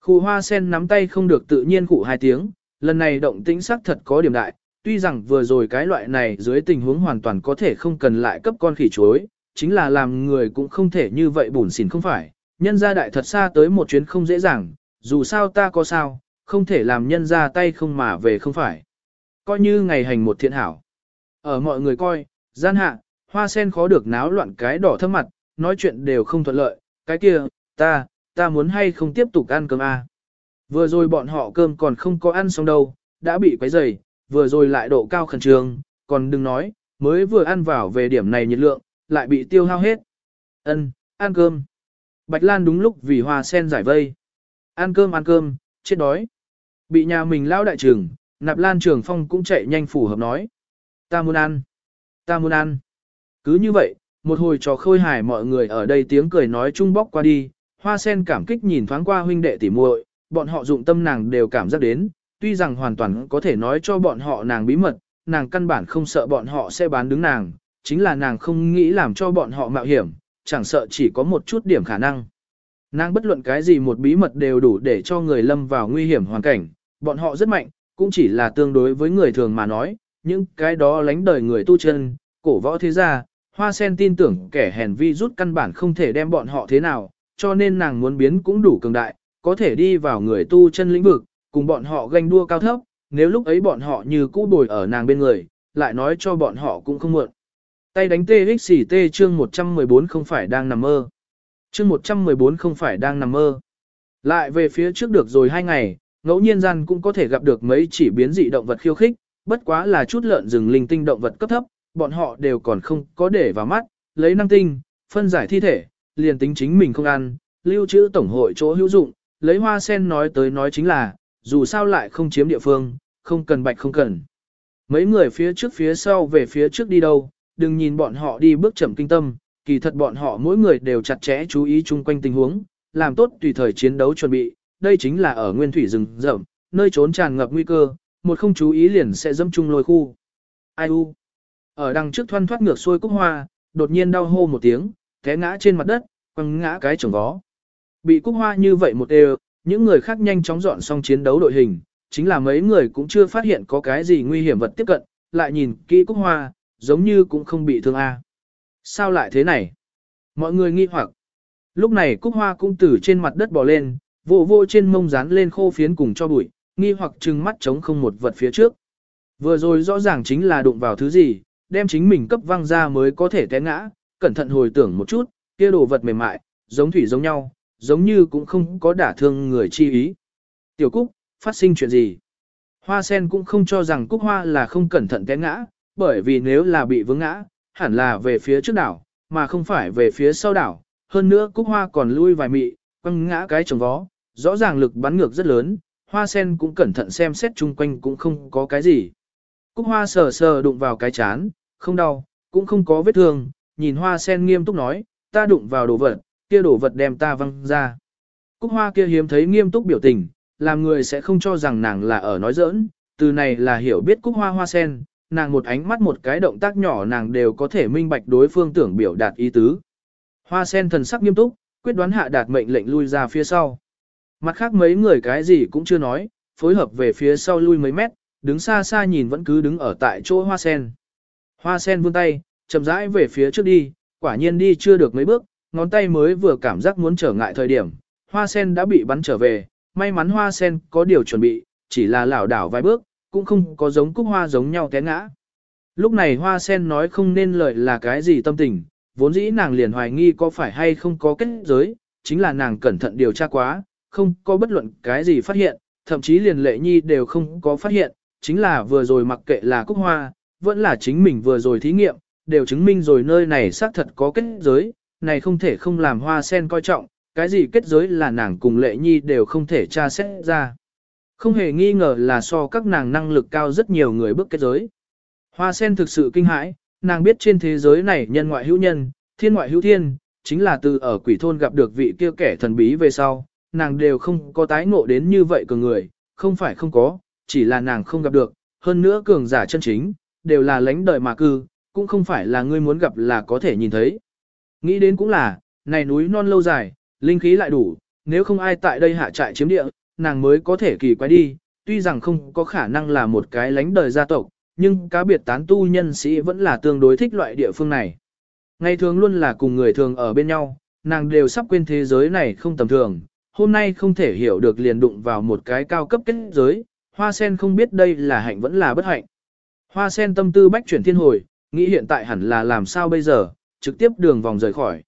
Khu hoa sen nắm tay không được tự nhiên cụ hai tiếng, lần này động tĩnh sắc thật có điểm đại, tuy rằng vừa rồi cái loại này dưới tình huống hoàn toàn có thể không cần lại cấp con khỉ chuối, chính là làm người cũng không thể như vậy bùn xỉn không phải, nhân gia đại thật xa tới một chuyến không dễ dàng, dù sao ta có sao, không thể làm nhân gia tay không mà về không phải. Coi như ngày hành một thiện hảo. Ở mọi người coi, gian hạ, hoa sen khó được náo loạn cái đỏ thơm mặt, nói chuyện đều không thuận lợi, cái kia, ta, ta muốn hay không tiếp tục ăn cơm à. Vừa rồi bọn họ cơm còn không có ăn xong đâu, đã bị quấy rầy, vừa rồi lại độ cao khẩn trương, còn đừng nói, mới vừa ăn vào về điểm này nhiệt lượng, lại bị tiêu hao hết. Ân, ăn cơm. Bạch Lan đúng lúc vì hoa sen giải vây. Ăn cơm ăn cơm, chết đói. Bị nhà mình lao đại trường, nạp Lan Trường Phong cũng chạy nhanh phù hợp nói. Ta muốn ăn. Ta muốn ăn. Cứ như vậy, một hồi trò khôi hài mọi người ở đây tiếng cười nói chung bóc qua đi, hoa sen cảm kích nhìn thoáng qua huynh đệ tỉ muội, bọn họ dụng tâm nàng đều cảm giác đến, tuy rằng hoàn toàn có thể nói cho bọn họ nàng bí mật, nàng căn bản không sợ bọn họ sẽ bán đứng nàng, chính là nàng không nghĩ làm cho bọn họ mạo hiểm, chẳng sợ chỉ có một chút điểm khả năng. Nàng bất luận cái gì một bí mật đều đủ để cho người lâm vào nguy hiểm hoàn cảnh, bọn họ rất mạnh, cũng chỉ là tương đối với người thường mà nói, những cái đó lánh đời người tu chân, cổ võ thế gia, hoa sen tin tưởng kẻ hèn vi rút căn bản không thể đem bọn họ thế nào, cho nên nàng muốn biến cũng đủ cường đại, có thể đi vào người tu chân lĩnh vực, cùng bọn họ ganh đua cao thấp, nếu lúc ấy bọn họ như cũ bồi ở nàng bên người, lại nói cho bọn họ cũng không muộn. Tay đánh TXT chương 114 không phải đang nằm mơ. Chương 114 không phải đang nằm mơ. Lại về phía trước được rồi hai ngày, ngẫu nhiên gian cũng có thể gặp được mấy chỉ biến dị động vật khiêu khích, bất quá là chút lợn rừng linh tinh động vật cấp thấp, bọn họ đều còn không có để vào mắt, lấy năng tinh, phân giải thi thể, liền tính chính mình không ăn, lưu trữ tổng hội chỗ hữu dụng, lấy hoa sen nói tới nói chính là, dù sao lại không chiếm địa phương, không cần bạch không cần. Mấy người phía trước phía sau về phía trước đi đâu, đừng nhìn bọn họ đi bước chậm kinh tâm, kỳ thật bọn họ mỗi người đều chặt chẽ chú ý chung quanh tình huống, làm tốt tùy thời chiến đấu chuẩn bị, đây chính là ở nguyên thủy rừng rậm, nơi trốn tràn ngập nguy cơ, một không chú ý liền sẽ dẫm chung lôi khu. Ai u? Ở đằng trước thoăn thoát ngược xuôi cúc hoa, đột nhiên đau hô một tiếng, té ngã trên mặt đất, quăng ngã cái chồng vó. Bị cúc hoa như vậy một đều, những người khác nhanh chóng dọn xong chiến đấu đội hình, chính là mấy người cũng chưa phát hiện có cái gì nguy hiểm vật tiếp cận, lại nhìn kỹ cúc hoa, giống như cũng không bị thương a. Sao lại thế này? Mọi người nghi hoặc. Lúc này cúc hoa cũng từ trên mặt đất bò lên, vô vô trên mông dán lên khô phiến cùng cho bụi, nghi hoặc trừng mắt chống không một vật phía trước. Vừa rồi rõ ràng chính là đụng vào thứ gì, đem chính mình cấp văng ra mới có thể té ngã, cẩn thận hồi tưởng một chút, kia đồ vật mềm mại, giống thủy giống nhau, giống như cũng không có đả thương người chi ý. Tiểu Cúc, phát sinh chuyện gì? Hoa sen cũng không cho rằng Cúc Hoa là không cẩn thận té ngã, bởi vì nếu là bị vướng ngã, hẳn là về phía trước đảo, mà không phải về phía sau đảo. Hơn nữa Cúc Hoa còn lui vài mị, quăng ngã cái trồng vó, rõ ràng lực bắn ngược rất lớn, Hoa sen cũng cẩn thận xem xét chung quanh cũng không có cái gì. Cúc Hoa sờ sờ đụng vào cái chán, không đau, cũng không có vết thương, nhìn Hoa sen nghiêm túc nói, ta đụng vào đồ vật, kia đồ vật đem ta văng ra. Cúc hoa kia hiếm thấy nghiêm túc biểu tình, làm người sẽ không cho rằng nàng là ở nói giỡn, từ này là hiểu biết cúc hoa hoa sen, nàng một ánh mắt một cái động tác nhỏ nàng đều có thể minh bạch đối phương tưởng biểu đạt ý tứ. Hoa sen thần sắc nghiêm túc, quyết đoán hạ đạt mệnh lệnh lui ra phía sau. Mặt khác mấy người cái gì cũng chưa nói, phối hợp về phía sau lui mấy mét, đứng xa xa nhìn vẫn cứ đứng ở tại chỗ hoa sen. Hoa sen vươn tay, chậm rãi về phía trước đi, quả nhiên đi chưa được mấy bước, ngón tay mới vừa cảm giác muốn trở ngại thời điểm, hoa sen đã bị bắn trở về, may mắn hoa sen có điều chuẩn bị, chỉ là lảo đảo vài bước, cũng không có giống cúc hoa giống nhau té ngã. Lúc này hoa sen nói không nên lời là cái gì tâm tình, vốn dĩ nàng liền hoài nghi có phải hay không có kết giới, chính là nàng cẩn thận điều tra quá, không có bất luận cái gì phát hiện, thậm chí liền lệ nhi đều không có phát hiện, chính là vừa rồi mặc kệ là cúc hoa, vẫn là chính mình vừa rồi thí nghiệm, đều chứng minh rồi nơi này xác thật có kết giới, này không thể không làm hoa sen coi trọng, cái gì kết giới là nàng cùng lệ nhi đều không thể tra xét ra. Không hề nghi ngờ là so các nàng năng lực cao rất nhiều người bước kết giới. Hoa sen thực sự kinh hãi, nàng biết trên thế giới này nhân ngoại hữu nhân, thiên ngoại hữu thiên, chính là từ ở quỷ thôn gặp được vị kia kẻ thần bí về sau, nàng đều không có tái ngộ đến như vậy cường người, không phải không có, chỉ là nàng không gặp được, hơn nữa cường giả chân chính, đều là lãnh đời mà cư, cũng không phải là ngươi muốn gặp là có thể nhìn thấy. Nghĩ đến cũng là, này núi non lâu dài, linh khí lại đủ, nếu không ai tại đây hạ trại chiếm địa, nàng mới có thể kỳ quái đi, tuy rằng không có khả năng là một cái lánh đời gia tộc, nhưng cá biệt tán tu nhân sĩ vẫn là tương đối thích loại địa phương này. Ngày thường luôn là cùng người thường ở bên nhau, nàng đều sắp quên thế giới này không tầm thường, hôm nay không thể hiểu được liền đụng vào một cái cao cấp kết giới, hoa sen không biết đây là hạnh vẫn là bất hạnh. Hoa sen tâm tư bách chuyển thiên hồi, nghĩ hiện tại hẳn là làm sao bây giờ, trực tiếp đường vòng rời khỏi.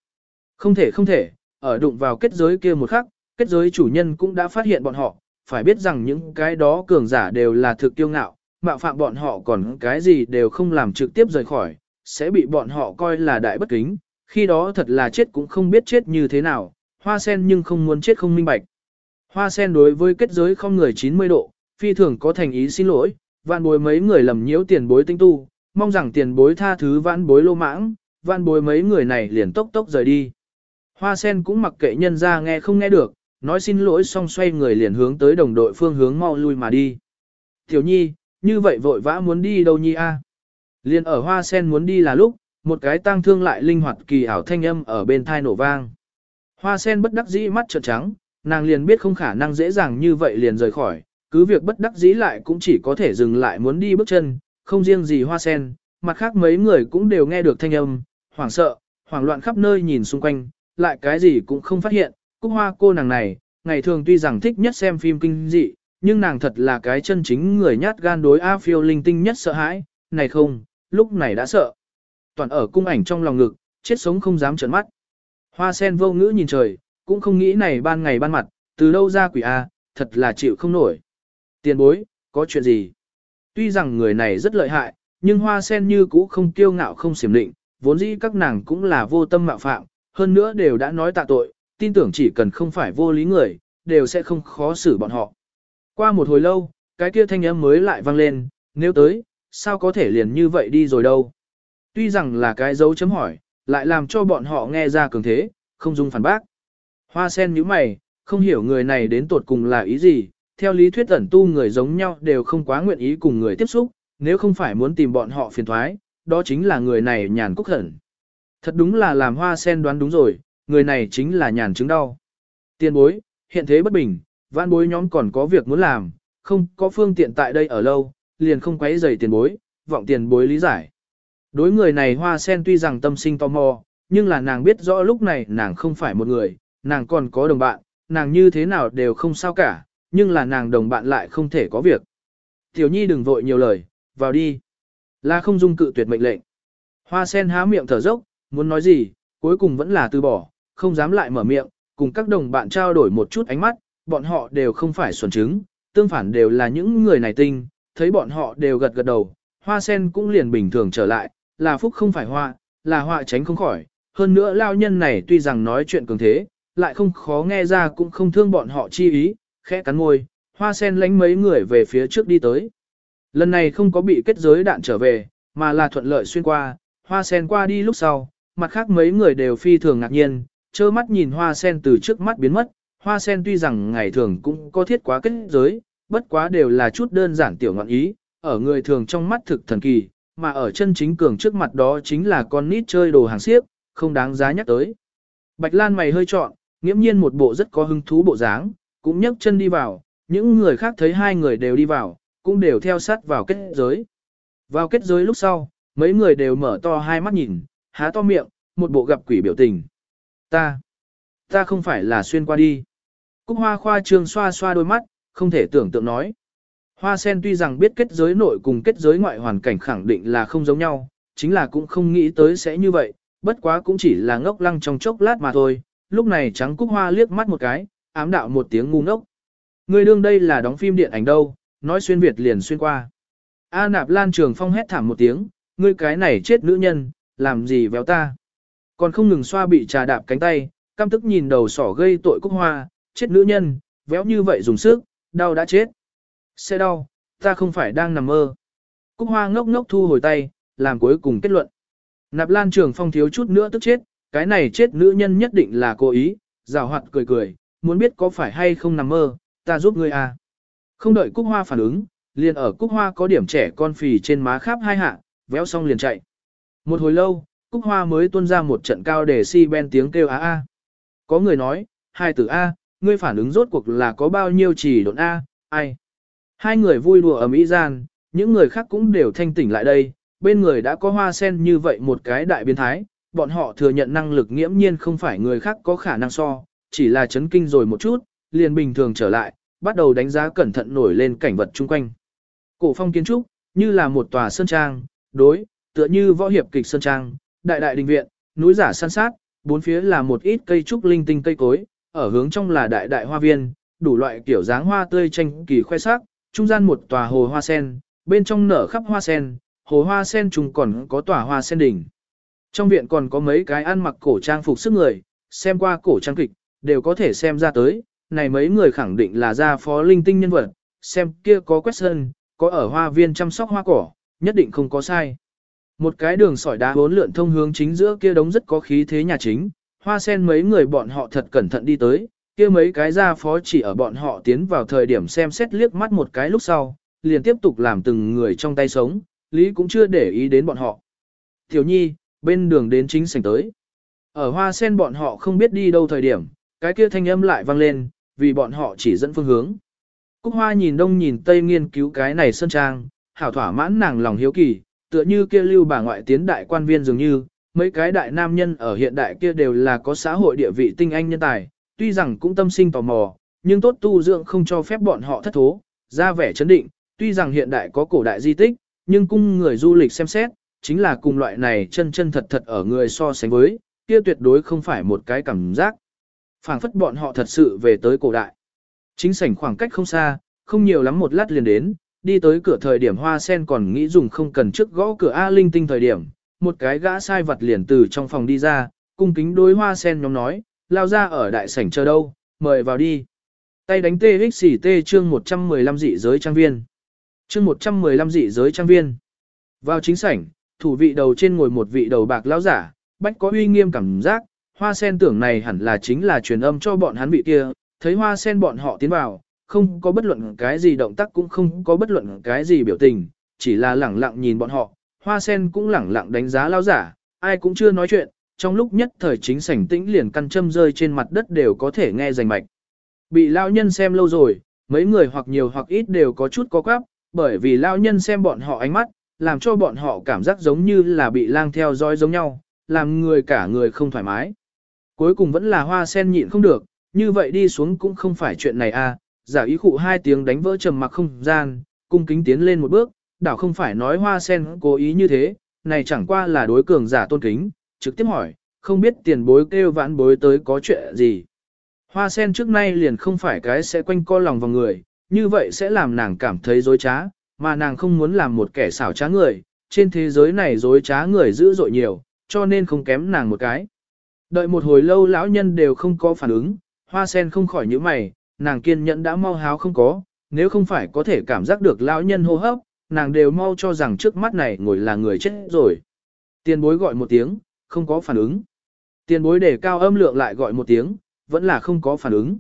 Không thể không thể, ở đụng vào kết giới kia một khắc, kết giới chủ nhân cũng đã phát hiện bọn họ, phải biết rằng những cái đó cường giả đều là thực kiêu ngạo, mạo phạm bọn họ còn cái gì đều không làm trực tiếp rời khỏi, sẽ bị bọn họ coi là đại bất kính, khi đó thật là chết cũng không biết chết như thế nào, hoa sen nhưng không muốn chết không minh bạch. Hoa sen đối với kết giới không người 90 độ, phi thường có thành ý xin lỗi, vạn bối mấy người lầm nhiễu tiền bối tinh tu, mong rằng tiền bối tha thứ vạn bối lô mãng, Vạn bối mấy người này liền tốc tốc rời đi. Hoa sen cũng mặc kệ nhân ra nghe không nghe được, nói xin lỗi xong xoay người liền hướng tới đồng đội phương hướng mau lui mà đi. Tiểu nhi, như vậy vội vã muốn đi đâu nhi a? Liền ở hoa sen muốn đi là lúc, một cái tang thương lại linh hoạt kỳ ảo thanh âm ở bên thai nổ vang. Hoa sen bất đắc dĩ mắt trợn trắng, nàng liền biết không khả năng dễ dàng như vậy liền rời khỏi, cứ việc bất đắc dĩ lại cũng chỉ có thể dừng lại muốn đi bước chân, không riêng gì hoa sen, mặt khác mấy người cũng đều nghe được thanh âm, hoảng sợ, hoảng loạn khắp nơi nhìn xung quanh, lại cái gì cũng không phát hiện, cúc hoa cô nàng này, ngày thường tuy rằng thích nhất xem phim kinh dị, nhưng nàng thật là cái chân chính người nhát gan đối A phiêu linh tinh nhất sợ hãi, này không, lúc này đã sợ. Toàn ở cung ảnh trong lòng ngực, chết sống không dám trợn mắt. Hoa sen vô ngữ nhìn trời, cũng không nghĩ này ban ngày ban mặt, từ đâu ra quỷ A, thật là chịu không nổi. Tiền bối, có chuyện gì? Tuy rằng người này rất lợi hại, nhưng hoa sen như cũ không kiêu ngạo không xiểm định, vốn dĩ các nàng cũng là vô tâm mạo phạm, hơn nữa đều đã nói tạ tội, tin tưởng chỉ cần không phải vô lý người, đều sẽ không khó xử bọn họ. Qua một hồi lâu, cái kia thanh âm mới lại vang lên, nếu tới, sao có thể liền như vậy đi rồi đâu. Tuy rằng là cái dấu chấm hỏi, lại làm cho bọn họ nghe ra cường thế, không dung phản bác. Hoa sen nhíu mày, không hiểu người này đến tột cùng là ý gì, theo lý thuyết ẩn tu người giống nhau đều không quá nguyện ý cùng người tiếp xúc, nếu không phải muốn tìm bọn họ phiền thoái, đó chính là người này nhàn cúc hẩn. Thật đúng là làm hoa sen đoán đúng rồi, người này chính là nhàn chứng đau. Tiên bối, hiện thế bất bình, vãn bối nhóm còn có việc muốn làm, không có phương tiện tại đây ở lâu, liền không quấy rầy tiền bối, vọng tiền bối lý giải. Đối người này hoa sen tuy rằng tâm sinh tò mò, nhưng là nàng biết rõ lúc này nàng không phải một người, nàng còn có đồng bạn, nàng như thế nào đều không sao cả, nhưng là nàng đồng bạn lại không thể có việc. Tiểu nhi đừng vội nhiều lời, vào đi. Là không dung cự tuyệt mệnh lệnh. Hoa sen há miệng thở dốc, muốn nói gì, cuối cùng vẫn là từ bỏ, không dám lại mở miệng, cùng các đồng bạn trao đổi một chút ánh mắt, bọn họ đều không phải xuẩn trứng, tương phản đều là những người này tinh, thấy bọn họ đều gật gật đầu, hoa sen cũng liền bình thường trở lại, là phúc không phải hoa, là họa tránh không khỏi, hơn nữa lao nhân này tuy rằng nói chuyện cường thế, lại không khó nghe ra cũng không thương bọn họ chi ý, khẽ cắn môi, hoa sen lánh mấy người về phía trước đi tới. Lần này không có bị kết giới đạn trở về, mà là thuận lợi xuyên qua, hoa sen qua đi lúc sau, mặt khác mấy người đều phi thường ngạc nhiên, trơ mắt nhìn hoa sen từ trước mắt biến mất, hoa sen tuy rằng ngày thường cũng có thiết quá kết giới, bất quá đều là chút đơn giản tiểu ngọn ý, ở người thường trong mắt thực thần kỳ, mà ở chân chính cường trước mặt đó chính là con nít chơi đồ hàng xiếc, không đáng giá nhắc tới. Bạch Lan mày hơi trọn, nghiễm nhiên một bộ rất có hứng thú bộ dáng, cũng nhấc chân đi vào, những người khác thấy hai người đều đi vào, cũng đều theo sát vào kết giới. Vào kết giới lúc sau, mấy người đều mở to hai mắt nhìn, há to miệng, một bộ gặp quỷ biểu tình. Ta, ta không phải là xuyên qua đi. Cúc hoa khoa trương xoa xoa đôi mắt, không thể tưởng tượng nói. Hoa sen tuy rằng biết kết giới nội cùng kết giới ngoại hoàn cảnh khẳng định là không giống nhau, chính là cũng không nghĩ tới sẽ như vậy, bất quá cũng chỉ là ngốc lăng trong chốc lát mà thôi. Lúc này trắng cúc hoa liếc mắt một cái, ám đạo một tiếng ngu ngốc. Người đương đây là đóng phim điện ảnh đâu, nói xuyên Việt liền xuyên qua. A nạp lan trường phong hét thảm một tiếng, ngươi cái này chết nữ nhân, làm gì véo ta. Còn không ngừng xoa bị trà đạp cánh tay, căm tức nhìn đầu sỏ gây tội cúc hoa, chết nữ nhân, véo như vậy dùng sức, đau đã chết. Sẽ đau, ta không phải đang nằm mơ. Cúc hoa ngốc ngốc thu hồi tay, làm cuối cùng kết luận. Nạp lan trường phong thiếu chút nữa tức chết, cái này chết nữ nhân nhất định là cố ý, rào hoạt cười cười, muốn biết có phải hay không nằm mơ, ta giúp ngươi à. Không đợi Cúc Hoa phản ứng, liền ở Cúc Hoa có điểm trẻ con phì trên má khắp hai hạ, véo xong liền chạy. Một hồi lâu, Cúc Hoa mới tuôn ra một trận cao để si ben tiếng kêu a a. Có người nói, hai từ A, ngươi phản ứng rốt cuộc là có bao nhiêu chỉ độn A, ai. Hai người vui đùa ở Mỹ gian, những người khác cũng đều thanh tỉnh lại đây, bên người đã có hoa sen như vậy một cái đại biến thái, bọn họ thừa nhận năng lực nghiễm nhiên không phải người khác có khả năng so, chỉ là chấn kinh rồi một chút, liền bình thường trở lại, bắt đầu đánh giá cẩn thận nổi lên cảnh vật chung quanh. Cổ phong kiến trúc, như là một tòa sơn trang, đối, tựa như võ hiệp kịch sơn trang, đại đại đình viện, núi giả san sát, bốn phía là một ít cây trúc linh tinh cây cối, ở hướng trong là đại đại hoa viên, đủ loại kiểu dáng hoa tươi tranh kỳ khoe sắc, trung gian một tòa hồ hoa sen, bên trong nở khắp hoa sen, hồ hoa sen trùng còn có tòa hoa sen đỉnh. Trong viện còn có mấy cái ăn mặc cổ trang phục sức người, xem qua cổ trang kịch, đều có thể xem ra tới, này mấy người khẳng định là gia phó linh tinh nhân vật, xem kia có quét sơn, có ở hoa viên chăm sóc hoa cỏ, nhất định không có sai. Một cái đường sỏi đá bốn lượn thông hướng chính giữa kia đống rất có khí thế nhà chính, hoa sen mấy người bọn họ thật cẩn thận đi tới, kia mấy cái gia phó chỉ ở bọn họ tiến vào thời điểm xem xét liếc mắt một cái lúc sau, liền tiếp tục làm từng người trong tay sống, Lý cũng chưa để ý đến bọn họ. Tiểu nhi, bên đường đến chính sảnh tới. Ở hoa sen bọn họ không biết đi đâu thời điểm, cái kia thanh âm lại vang lên, vì bọn họ chỉ dẫn phương hướng. Cúc hoa nhìn đông nhìn tây nghiên cứu cái này sơn trang, hảo thỏa mãn nàng lòng hiếu kỳ, tựa như kia lưu bà ngoại tiến đại quan viên dường như, mấy cái đại nam nhân ở hiện đại kia đều là có xã hội địa vị tinh anh nhân tài, tuy rằng cũng tâm sinh tò mò, nhưng tốt tu dưỡng không cho phép bọn họ thất thố, ra vẻ chấn định, tuy rằng hiện đại có cổ đại di tích, nhưng cung người du lịch xem xét, chính là cùng loại này chân chân thật thật ở người so sánh với, kia tuyệt đối không phải một cái cảm giác. phảng phất bọn họ thật sự về tới cổ đại. Chính sảnh khoảng cách không xa, không nhiều lắm một lát liền đến, đi tới cửa thời điểm hoa sen còn nghĩ dùng không cần trước gõ cửa A linh tinh thời điểm, một cái gã sai vật liền từ trong phòng đi ra, cung kính đối hoa sen nhóm nói, lao ra ở đại sảnh chờ đâu, mời vào đi. Tay đánh TXT chương 115 dị giới trang viên. Chương 115 dị giới trang viên. Vào chính sảnh, thủ vị đầu trên ngồi một vị đầu bạc lão giả, bách có uy nghiêm cảm giác, hoa sen tưởng này hẳn là chính là truyền âm cho bọn hắn vị kia, thấy hoa sen bọn họ tiến vào, không có bất luận cái gì động tác cũng không có bất luận cái gì biểu tình, chỉ là lẳng lặng nhìn bọn họ, hoa sen cũng lẳng lặng đánh giá lão giả, ai cũng chưa nói chuyện, trong lúc nhất thời chính sảnh tĩnh liền căn châm rơi trên mặt đất đều có thể nghe rành mạch. Bị lão nhân xem lâu rồi, mấy người hoặc nhiều hoặc ít đều có chút có quáp, bởi vì lão nhân xem bọn họ ánh mắt, làm cho bọn họ cảm giác giống như là bị lang theo dõi giống nhau, làm người cả người không thoải mái. Cuối cùng vẫn là hoa sen nhịn không được, như vậy đi xuống cũng không phải chuyện này à, giả ý khụ hai tiếng đánh vỡ trầm mặc không gian, cung kính tiến lên một bước, đảo không phải nói hoa sen cố ý như thế, này chẳng qua là đối cường giả tôn kính, trực tiếp hỏi, không biết tiền bối kêu vãn bối tới có chuyện gì. Hoa sen trước nay liền không phải cái sẽ quanh co lòng vào người, như vậy sẽ làm nàng cảm thấy dối trá, mà nàng không muốn làm một kẻ xảo trá người, trên thế giới này dối trá người dữ dội nhiều, cho nên không kém nàng một cái. Đợi một hồi lâu lão nhân đều không có phản ứng, hoa sen không khỏi những mày, nàng kiên nhẫn đã mau háo không có, nếu không phải có thể cảm giác được lão nhân hô hấp, nàng đều mau cho rằng trước mắt này ngồi là người chết rồi. Tiền bối gọi một tiếng, không có phản ứng. Tiền bối để cao âm lượng lại gọi một tiếng, vẫn là không có phản ứng.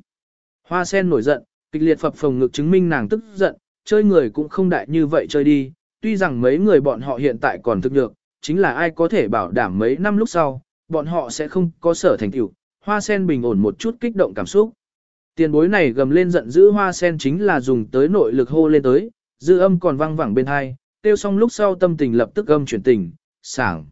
Hoa sen nổi giận, kịch liệt phập phồng ngực chứng minh nàng tức giận, chơi người cũng không đại như vậy chơi đi, tuy rằng mấy người bọn họ hiện tại còn thực được, chính là ai có thể bảo đảm mấy năm lúc sau, bọn họ sẽ không có sở thành tựu. Hoa sen bình ổn một chút kích động cảm xúc. Tiền bối này gầm lên giận dữ hoa sen chính là dùng tới nội lực hô lên tới, dư âm còn vang vẳng bên hai, tiêu xong lúc sau tâm tình lập tức âm chuyển tình, sảng.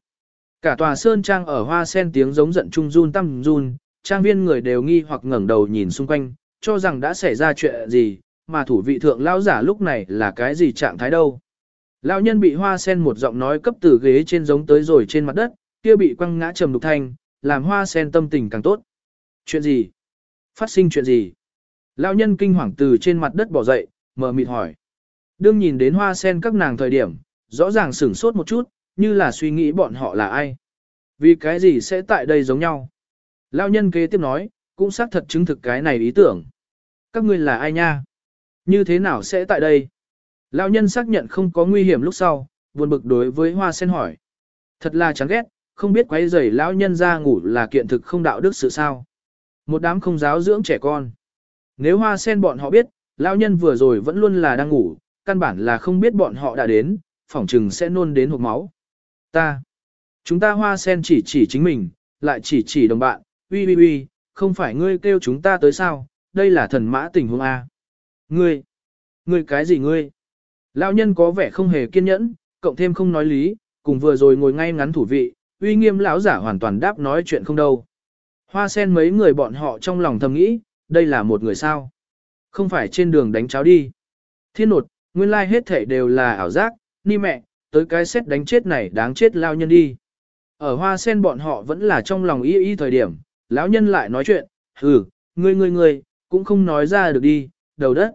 Cả tòa sơn trang ở hoa sen tiếng giống giận trung run tâm run, trang viên người đều nghi hoặc ngẩng đầu nhìn xung quanh, cho rằng đã xảy ra chuyện gì, mà thủ vị thượng lão giả lúc này là cái gì trạng thái đâu. Lão nhân bị hoa sen một giọng nói cấp từ ghế trên giống tới rồi trên mặt đất, kia bị quăng ngã trầm đục thanh, làm hoa sen tâm tình càng tốt. Chuyện gì? Phát sinh chuyện gì? Lão nhân kinh hoàng từ trên mặt đất bỏ dậy, mở mịt hỏi. Đương nhìn đến hoa sen các nàng thời điểm, rõ ràng sửng sốt một chút, như là suy nghĩ bọn họ là ai. Vì cái gì sẽ tại đây giống nhau? Lão nhân kế tiếp nói, cũng xác thật chứng thực cái này ý tưởng. Các ngươi là ai nha? Như thế nào sẽ tại đây? Lão nhân xác nhận không có nguy hiểm lúc sau, buồn bực đối với hoa sen hỏi. Thật là chán ghét, không biết quấy rầy lão nhân ra ngủ là kiện thực không đạo đức sự sao. Một đám không giáo dưỡng trẻ con. Nếu hoa sen bọn họ biết, lão nhân vừa rồi vẫn luôn là đang ngủ, căn bản là không biết bọn họ đã đến, phỏng chừng sẽ nôn đến hộp máu. Ta. Chúng ta hoa sen chỉ chỉ chính mình, lại chỉ chỉ đồng bạn, uy uy uy, không phải ngươi kêu chúng ta tới sao, đây là thần mã tình huống A. Ngươi, ngươi cái gì ngươi? Lão nhân có vẻ không hề kiên nhẫn, cộng thêm không nói lý, cùng vừa rồi ngồi ngay ngắn thủ vị, uy nghiêm lão giả hoàn toàn đáp nói chuyện không đâu. Hoa sen mấy người bọn họ trong lòng thầm nghĩ, đây là một người sao. Không phải trên đường đánh cháo đi. Thiên nột, nguyên lai hết thể đều là ảo giác, ni mẹ, tới cái xét đánh chết này đáng chết lao nhân đi. Ở hoa sen bọn họ vẫn là trong lòng y y thời điểm, lão nhân lại nói chuyện, hừ, ngươi ngươi ngươi, cũng không nói ra được đi, đầu đất.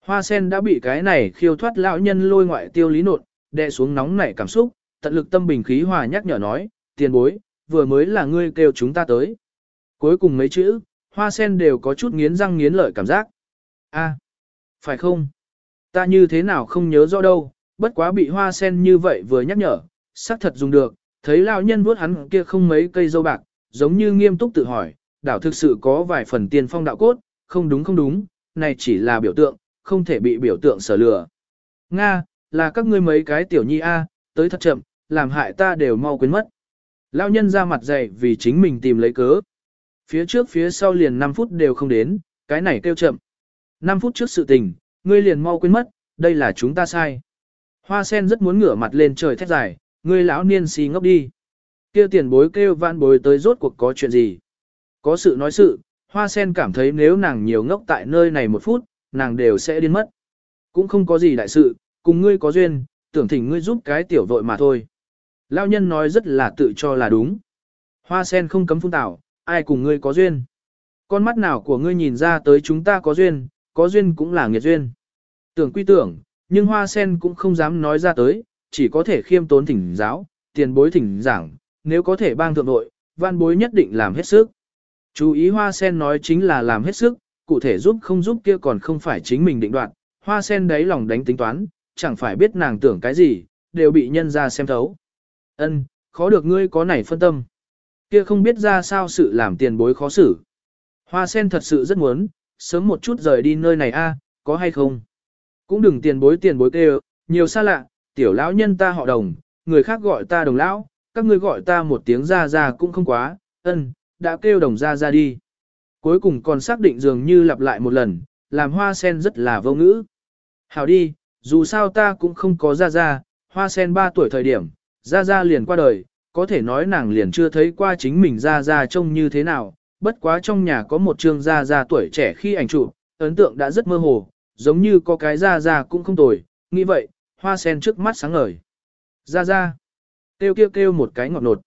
Hoa sen đã bị cái này khiêu thoát lão nhân lôi ngoại tiêu lý nột, đè xuống nóng nảy cảm xúc, tận lực tâm bình khí hòa nhắc nhở nói, tiền bối, vừa mới là ngươi kêu chúng ta tới. Cuối cùng mấy chữ, hoa sen đều có chút nghiến răng nghiến lợi cảm giác. a phải không? Ta như thế nào không nhớ rõ đâu, bất quá bị hoa sen như vậy vừa nhắc nhở, xác thật dùng được, thấy lão nhân vuốt hắn kia không mấy cây dâu bạc, giống như nghiêm túc tự hỏi, đảo thực sự có vài phần tiên phong đạo cốt, không đúng không đúng, này chỉ là biểu tượng, không thể bị biểu tượng sở lừa. Nga, là các ngươi mấy cái tiểu nhi A, tới thật chậm, làm hại ta đều mau quên mất. Lão nhân ra mặt dày vì chính mình tìm lấy cớ. Phía trước phía sau liền 5 phút đều không đến, cái này kêu chậm. 5 phút trước sự tình, ngươi liền mau quên mất, đây là chúng ta sai. Hoa sen rất muốn ngửa mặt lên trời thét dài, ngươi lão niên xì ngốc đi. Kia tiền bối kêu vạn bối tới rốt cuộc có chuyện gì. Có sự nói sự, hoa sen cảm thấy nếu nàng nhiều ngốc tại nơi này một phút, nàng đều sẽ điên mất. Cũng không có gì đại sự, cùng ngươi có duyên, tưởng thỉnh ngươi giúp cái tiểu vội mà thôi. Lão nhân nói rất là tự cho là đúng. Hoa sen không cấm phun tảo, ai cùng ngươi có duyên. Con mắt nào của ngươi nhìn ra tới chúng ta có duyên, có duyên cũng là nghiệt duyên. Tưởng quy tưởng, nhưng hoa sen cũng không dám nói ra tới, chỉ có thể khiêm tốn thỉnh giáo, tiền bối thỉnh giảng, nếu có thể bang thượng đội, văn bối nhất định làm hết sức. Chú ý hoa sen nói chính là làm hết sức, cụ thể giúp không giúp kia còn không phải chính mình định đoạt, hoa sen đấy lòng đánh tính toán, chẳng phải biết nàng tưởng cái gì, đều bị nhân ra xem thấu. Ân, khó được ngươi có nảy phân tâm. Kia không biết ra sao sự làm tiền bối khó xử. Hoa sen thật sự rất muốn, sớm một chút rời đi nơi này a, có hay không? Cũng đừng tiền bối tiền bối kêu, nhiều xa lạ, tiểu lão nhân ta họ đồng, người khác gọi ta đồng lão, các ngươi gọi ta một tiếng ra ra cũng không quá, ân, đã kêu đồng ra ra đi. Cuối cùng còn xác định dường như lặp lại một lần, làm hoa sen rất là vô ngữ. Hảo đi, dù sao ta cũng không có ra ra, hoa sen 3 tuổi thời điểm, ra ra liền qua đời, có thể nói nàng liền chưa thấy qua chính mình ra ra trông như thế nào, bất quá trong nhà có một trương ra ra tuổi trẻ khi ảnh chụp, ấn tượng đã rất mơ hồ, giống như có cái ra ra cũng không tồi, nghĩ vậy, hoa sen trước mắt sáng ngời. Ra ra, kêu kêu kêu một cái ngọt nột.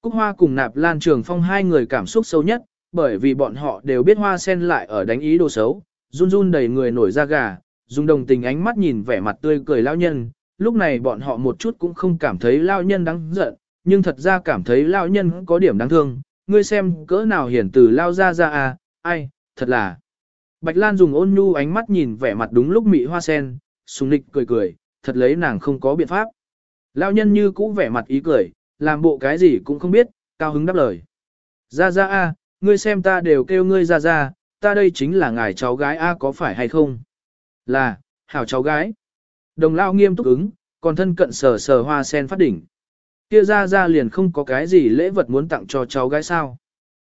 Cúc hoa cùng nạp lan trường phong hai người cảm xúc sâu nhất, bởi vì bọn họ đều biết hoa sen lại ở đánh ý đồ xấu, run run đầy người nổi da gà, dùng đồng tình ánh mắt nhìn vẻ mặt tươi cười lao nhân, lúc này bọn họ một chút cũng không cảm thấy lao nhân đáng giận, nhưng thật ra cảm thấy lao nhân có điểm đáng thương, ngươi xem cỡ nào hiển từ lao ra ra à, ai, thật là. Bạch Lan dùng ôn nhu ánh mắt nhìn vẻ mặt đúng lúc mị hoa sen, sùng nịch cười cười, thật lấy nàng không có biện pháp. Lão nhân như cũ vẻ mặt ý cười, làm bộ cái gì cũng không biết, cao hứng đáp lời. Ra ra a, ngươi xem ta đều kêu ngươi ra ra, ta đây chính là ngài cháu gái a có phải hay không? Là, hảo cháu gái. Đồng lao nghiêm túc ứng, còn thân cận sờ sờ hoa sen phát đỉnh. Kia ra ra liền không có cái gì lễ vật muốn tặng cho cháu gái sao.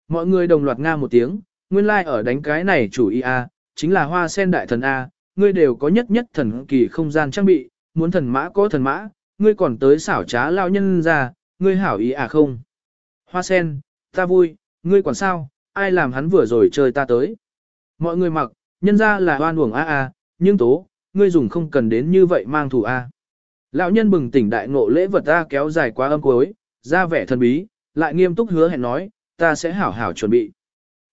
Mọi người đồng loạt nga một tiếng, nguyên lai like ở đánh cái này chủ ý a, chính là hoa sen đại thần a, ngươi đều có nhất nhất thần kỳ không gian trang bị, muốn thần mã có thần mã, ngươi còn tới xảo trá lao nhân ra, ngươi hảo ý à không. Hoa sen, ta vui, ngươi còn sao, ai làm hắn vừa rồi chơi ta tới. Mọi người mặc, nhân ra là hoan uổng a à a, nhưng tố, ngươi dùng không cần đến như vậy mang thủ a. Lão nhân bừng tỉnh đại ngộ lễ vật ta kéo dài quá âm cuối, ra vẻ thần bí, lại nghiêm túc hứa hẹn nói, ta sẽ hảo hảo chuẩn bị.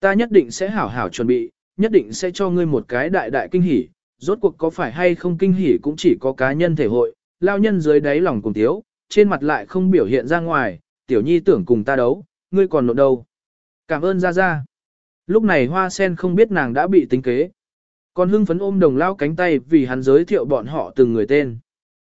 Ta nhất định sẽ hảo hảo chuẩn bị, nhất định sẽ cho ngươi một cái đại đại kinh hỉ, rốt cuộc có phải hay không kinh hỉ cũng chỉ có cá nhân thể hội, lao nhân dưới đáy lòng cùng tiếu, trên mặt lại không biểu hiện ra ngoài, tiểu nhi tưởng cùng ta đấu, ngươi còn nộn đâu. Cảm ơn ra ra. Lúc này hoa sen không biết nàng đã bị tính kế. Còn hưng phấn ôm đồng lao cánh tay vì hắn giới thiệu bọn họ từng người tên.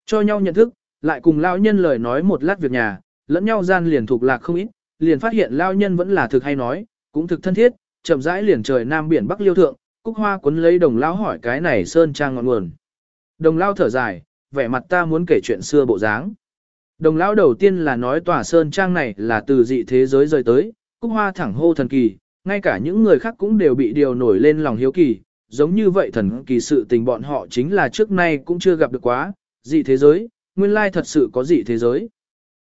Cho nhau nhận thức, lại cùng lao nhân lời nói một lát việc nhà, lẫn nhau gian liền thuộc lạc không ít, liền phát hiện lao nhân vẫn là thực hay nói, cũng thực thân thiết, chậm rãi liền trời nam biển bắc liêu thượng, cúc hoa cuốn lấy đồng lao hỏi cái này sơn trang ngọn nguồn. Đồng lao thở dài, vẻ mặt ta muốn kể chuyện xưa bộ dáng. Đồng lão đầu tiên là nói tòa sơn trang này là từ dị thế giới rơi tới, cúc hoa thẳng hô thần kỳ, ngay cả những người khác cũng đều bị điều nổi lên lòng hiếu kỳ, giống như vậy thần kỳ sự tình bọn họ chính là trước nay cũng chưa gặp được quá, dị thế giới, nguyên lai thật sự có dị thế giới.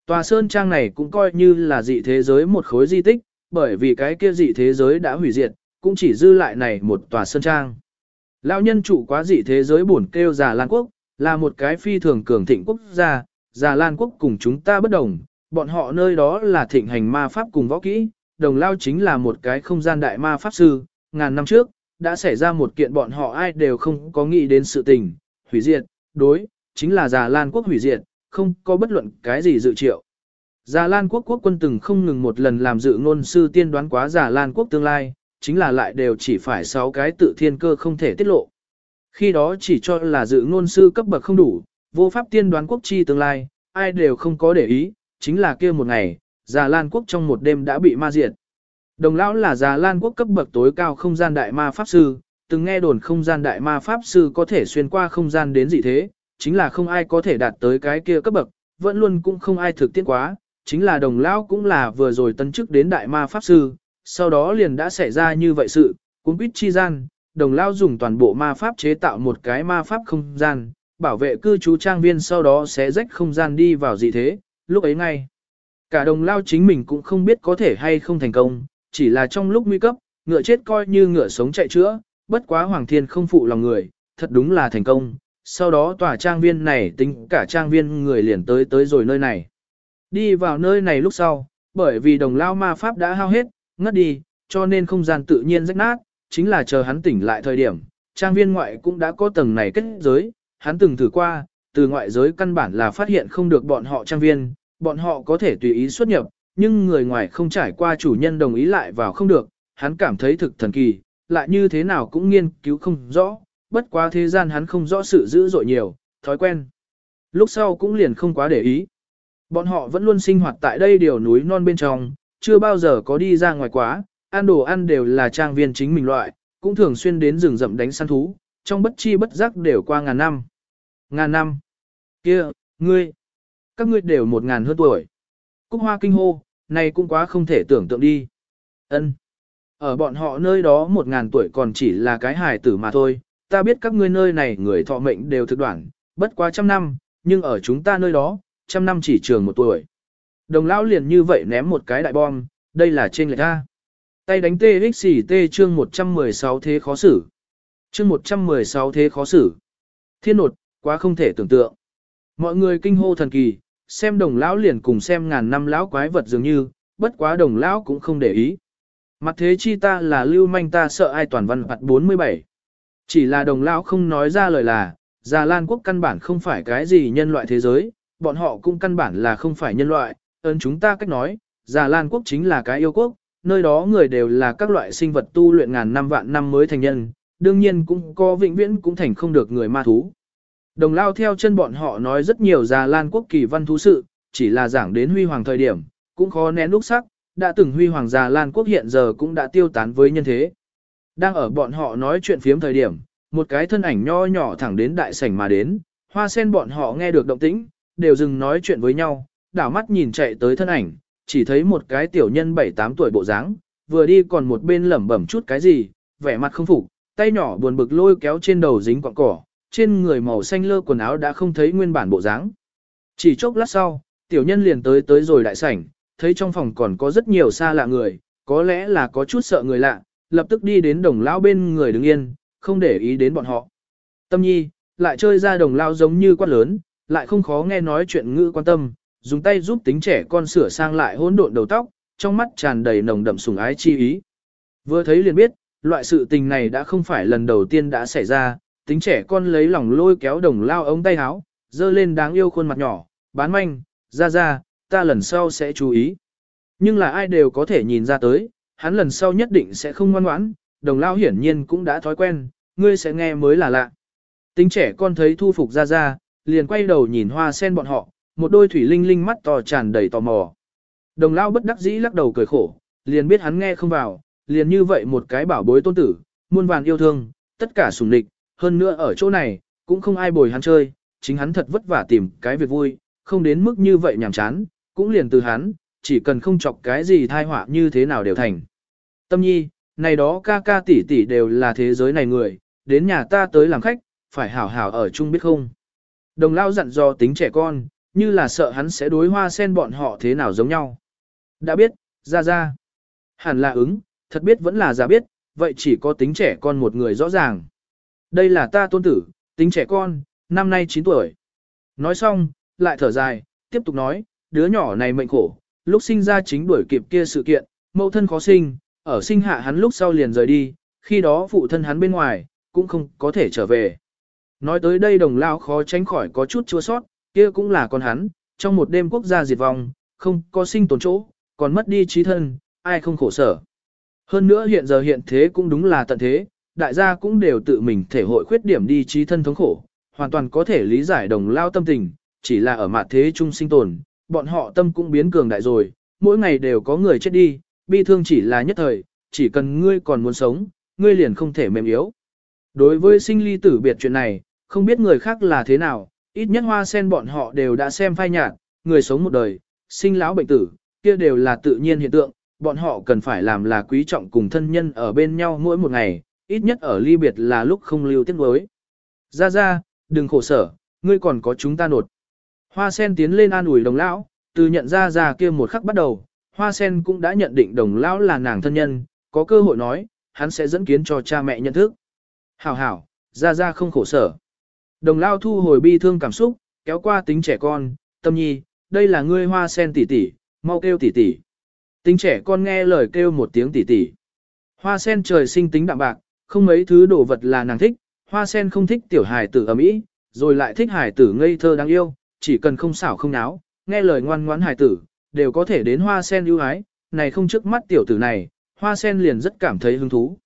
Tòa sơn trang này cũng coi như là dị thế giới một khối di tích, bởi vì cái kia dị thế giới đã hủy diệt, cũng chỉ dư lại này một tòa sơn trang. Lão nhân chủ quá dị thế giới buồn kêu già Lan Quốc, là một cái phi thường cường thịnh quốc gia, già Lan Quốc cùng chúng ta bất đồng, bọn họ nơi đó là thịnh hành ma pháp cùng võ kỹ, đồng lao chính là một cái không gian đại ma pháp sư, ngàn năm trước, đã xảy ra một kiện bọn họ ai đều không có nghĩ đến sự tình, hủy diệt, đối, chính là già Lan Quốc hủy diệt, không có bất luận cái gì dự triệu. Già Lan Quốc quốc quân từng không ngừng một lần làm dự ngôn sư tiên đoán quá già Lan Quốc tương lai, chính là lại đều chỉ phải 6 cái tự thiên cơ không thể tiết lộ. Khi đó chỉ cho là dự ngôn sư cấp bậc không đủ, vô pháp tiên đoán quốc chi tương lai, ai đều không có để ý, chính là kia một ngày, già Lan quốc trong một đêm đã bị ma diệt. Đồng lão là già Lan quốc cấp bậc tối cao không gian đại ma pháp sư, từng nghe đồn không gian đại ma pháp sư có thể xuyên qua không gian đến dị thế, chính là không ai có thể đạt tới cái kia cấp bậc, vẫn luôn cũng không ai thực tiễn quá, chính là đồng lão cũng là vừa rồi tân chức đến đại ma pháp sư, sau đó liền đã xảy ra như vậy sự, cũng quýt chi gian, đồng lão dùng toàn bộ ma pháp chế tạo một cái ma pháp không gian, bảo vệ cư trú trang viên sau đó sẽ rách không gian đi vào gì thế, lúc ấy ngay. Cả đồng lao chính mình cũng không biết có thể hay không thành công, chỉ là trong lúc nguy cấp, ngựa chết coi như ngựa sống chạy chữa, bất quá Hoàng Thiên không phụ lòng người, thật đúng là thành công. Sau đó tòa trang viên này tính cả trang viên người liền tới tới rồi nơi này. Đi vào nơi này lúc sau, bởi vì đồng lao ma pháp đã hao hết, ngất đi, cho nên không gian tự nhiên rách nát, chính là chờ hắn tỉnh lại thời điểm, trang viên ngoại cũng đã có tầng này kết giới, hắn từng thử qua, từ ngoại giới căn bản là phát hiện không được bọn họ trang viên, bọn họ có thể tùy ý xuất nhập, nhưng người ngoài không trải qua chủ nhân đồng ý lại vào không được, hắn cảm thấy thực thần kỳ, lại như thế nào cũng nghiên cứu không rõ, bất quá thế gian hắn không rõ sự dữ dội nhiều, thói quen. Lúc sau cũng liền không quá để ý. Bọn họ vẫn luôn sinh hoạt tại đây điều núi non bên trong, chưa bao giờ có đi ra ngoài quá, ăn đồ ăn đều là trang viên chính mình loại, cũng thường xuyên đến rừng rậm đánh săn thú, trong bất chi bất giác đều qua ngàn năm. Ngàn năm. kia ngươi, các ngươi đều một ngàn hơn tuổi. Cúc hoa kinh hô, này cũng quá không thể tưởng tượng đi. ân Ở bọn họ nơi đó một ngàn tuổi còn chỉ là cái hài tử mà thôi, ta biết các ngươi nơi này người thọ mệnh đều thực đoạn, bất quá trăm năm, nhưng ở chúng ta nơi đó, trăm năm chỉ trường một tuổi. Đồng lão liền như vậy ném một cái đại bom, đây là trên lệch ta, Tay đánh TXT chương 116 thế khó xử. Chương 116 thế khó xử. Thiên nột, quá không thể tưởng tượng. Mọi người kinh hô thần kỳ, xem đồng lão liền cùng xem ngàn năm lão quái vật dường như, bất quá đồng lão cũng không để ý. Mặt thế chi ta là lưu manh ta sợ ai toàn văn hoạt 47. Chỉ là đồng lão không nói ra lời là, Già Lan quốc căn bản không phải cái gì nhân loại thế giới, bọn họ cũng căn bản là không phải nhân loại, ơn chúng ta cách nói, Già Lan quốc chính là cái yêu quốc, nơi đó người đều là các loại sinh vật tu luyện ngàn năm vạn năm mới thành nhân, đương nhiên cũng có vĩnh viễn cũng thành không được người ma thú. Đồng lao theo chân bọn họ nói rất nhiều già lan quốc kỳ văn thú sự, chỉ là giảng đến huy hoàng thời điểm, cũng khó nén lúc sắc, đã từng huy hoàng già lan quốc hiện giờ cũng đã tiêu tán với nhân thế. Đang ở bọn họ nói chuyện phiếm thời điểm, một cái thân ảnh nho nhỏ thẳng đến đại sảnh mà đến, hoa sen bọn họ nghe được động tĩnh, đều dừng nói chuyện với nhau, đảo mắt nhìn chạy tới thân ảnh, chỉ thấy một cái tiểu nhân 7-8 tuổi bộ dáng, vừa đi còn một bên lẩm bẩm chút cái gì, vẻ mặt không phục, tay nhỏ buồn bực lôi kéo trên đầu dính quặng cỏ, trên người màu xanh lơ quần áo đã không thấy nguyên bản bộ dáng. Chỉ chốc lát sau, tiểu nhân liền tới tới rồi đại sảnh, thấy trong phòng còn có rất nhiều xa lạ người, có lẽ là có chút sợ người lạ, lập tức đi đến đồng lão bên người đứng yên, không để ý đến bọn họ. Tâm nhi, lại chơi ra đồng lão giống như quát lớn, lại không khó nghe nói chuyện ngữ quan tâm, dùng tay giúp tính trẻ con sửa sang lại hỗn độn đầu tóc, trong mắt tràn đầy nồng đậm sủng ái chi ý. Vừa thấy liền biết, loại sự tình này đã không phải lần đầu tiên đã xảy ra, tính trẻ con lấy lòng lôi kéo đồng lao ống tay áo, dơ lên đáng yêu khuôn mặt nhỏ, bán manh, ra ra, ta lần sau sẽ chú ý. Nhưng là ai đều có thể nhìn ra tới, hắn lần sau nhất định sẽ không ngoan ngoãn, đồng lao hiển nhiên cũng đã thói quen, ngươi sẽ nghe mới là lạ. Tính trẻ con thấy thu phục ra ra, liền quay đầu nhìn hoa sen bọn họ, một đôi thủy linh linh mắt to tràn đầy tò mò. Đồng lao bất đắc dĩ lắc đầu cười khổ, liền biết hắn nghe không vào, liền như vậy một cái bảo bối tôn tử, muôn vàn yêu thương, tất cả sùng địch, hơn nữa ở chỗ này, cũng không ai bồi hắn chơi, chính hắn thật vất vả tìm cái việc vui, không đến mức như vậy nhàm chán, cũng liền từ hắn, chỉ cần không chọc cái gì thai họa như thế nào đều thành. Tâm nhi, này đó ca ca tỷ tỷ đều là thế giới này người, đến nhà ta tới làm khách, phải hảo hảo ở chung biết không. Đồng lao dặn dò tính trẻ con, như là sợ hắn sẽ đối hoa sen bọn họ thế nào giống nhau. Đã biết, ra ra. Hẳn là ứng, thật biết vẫn là giả biết, vậy chỉ có tính trẻ con một người rõ ràng. Đây là ta tôn tử, tính trẻ con, năm nay 9 tuổi. Nói xong, lại thở dài, tiếp tục nói, đứa nhỏ này mệnh khổ, lúc sinh ra chính đuổi kịp kia sự kiện, mẫu thân khó sinh, ở sinh hạ hắn lúc sau liền rời đi, khi đó phụ thân hắn bên ngoài, cũng không có thể trở về. Nói tới đây đồng lao khó tránh khỏi có chút chua sót, kia cũng là con hắn, trong một đêm quốc gia diệt vong, không có sinh tồn chỗ, còn mất đi trí thân, ai không khổ sở. Hơn nữa hiện giờ hiện thế cũng đúng là tận thế, đại gia cũng đều tự mình thể hội khuyết điểm đi trí thân thống khổ, hoàn toàn có thể lý giải đồng lao tâm tình, chỉ là ở mặt thế chung sinh tồn, bọn họ tâm cũng biến cường đại rồi, mỗi ngày đều có người chết đi, bi thương chỉ là nhất thời, chỉ cần ngươi còn muốn sống, ngươi liền không thể mềm yếu. Đối với sinh ly tử biệt chuyện này, không biết người khác là thế nào, ít nhất hoa sen bọn họ đều đã xem phai nhạt, người sống một đời, sinh lão bệnh tử, kia đều là tự nhiên hiện tượng, bọn họ cần phải làm là quý trọng cùng thân nhân ở bên nhau mỗi một ngày, ít nhất ở ly biệt là lúc không lưu tiếc nuối. Ra ra, đừng khổ sở, ngươi còn có chúng ta nột. Hoa sen tiến lên an ủi đồng lão, từ nhận ra ra kia một khắc bắt đầu, hoa sen cũng đã nhận định đồng lão là nàng thân nhân, có cơ hội nói, hắn sẽ dẫn kiến cho cha mẹ nhận thức. Hảo hảo, ra ra không khổ sở. Đồng lao thu hồi bi thương cảm xúc, kéo qua tính trẻ con, tâm nhi, đây là ngươi hoa sen tỷ tỷ, mau kêu tỷ tỷ. Tính trẻ con nghe lời kêu một tiếng tỷ tỷ. Hoa sen trời sinh tính đạm bạc, không mấy thứ đồ vật là nàng thích, hoa sen không thích tiểu hài tử ấm ý, rồi lại thích hài tử ngây thơ đáng yêu, chỉ cần không xảo không náo, nghe lời ngoan ngoãn hài tử, đều có thể đến hoa sen ưu ái, này không trước mắt tiểu tử này, hoa sen liền rất cảm thấy hứng thú.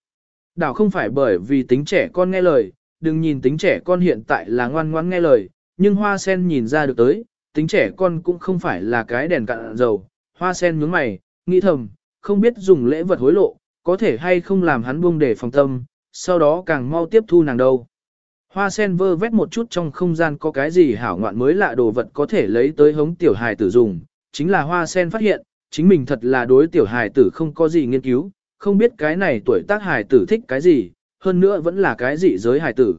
Đảo không phải bởi vì tính trẻ con nghe lời, đừng nhìn tính trẻ con hiện tại là ngoan ngoãn nghe lời, nhưng hoa sen nhìn ra được tới, tính trẻ con cũng không phải là cái đèn cạn dầu, hoa sen nhướng mày, nghĩ thầm, không biết dùng lễ vật hối lộ, có thể hay không làm hắn buông để phòng tâm, sau đó càng mau tiếp thu nàng đâu. Hoa sen vơ vét một chút trong không gian có cái gì hảo ngoạn mới lạ đồ vật có thể lấy tới hống tiểu hài tử dùng, chính là hoa sen phát hiện, chính mình thật là đối tiểu hài tử không có gì nghiên cứu, không biết cái này tuổi tác hài tử thích cái gì, hơn nữa vẫn là cái dị giới hài tử.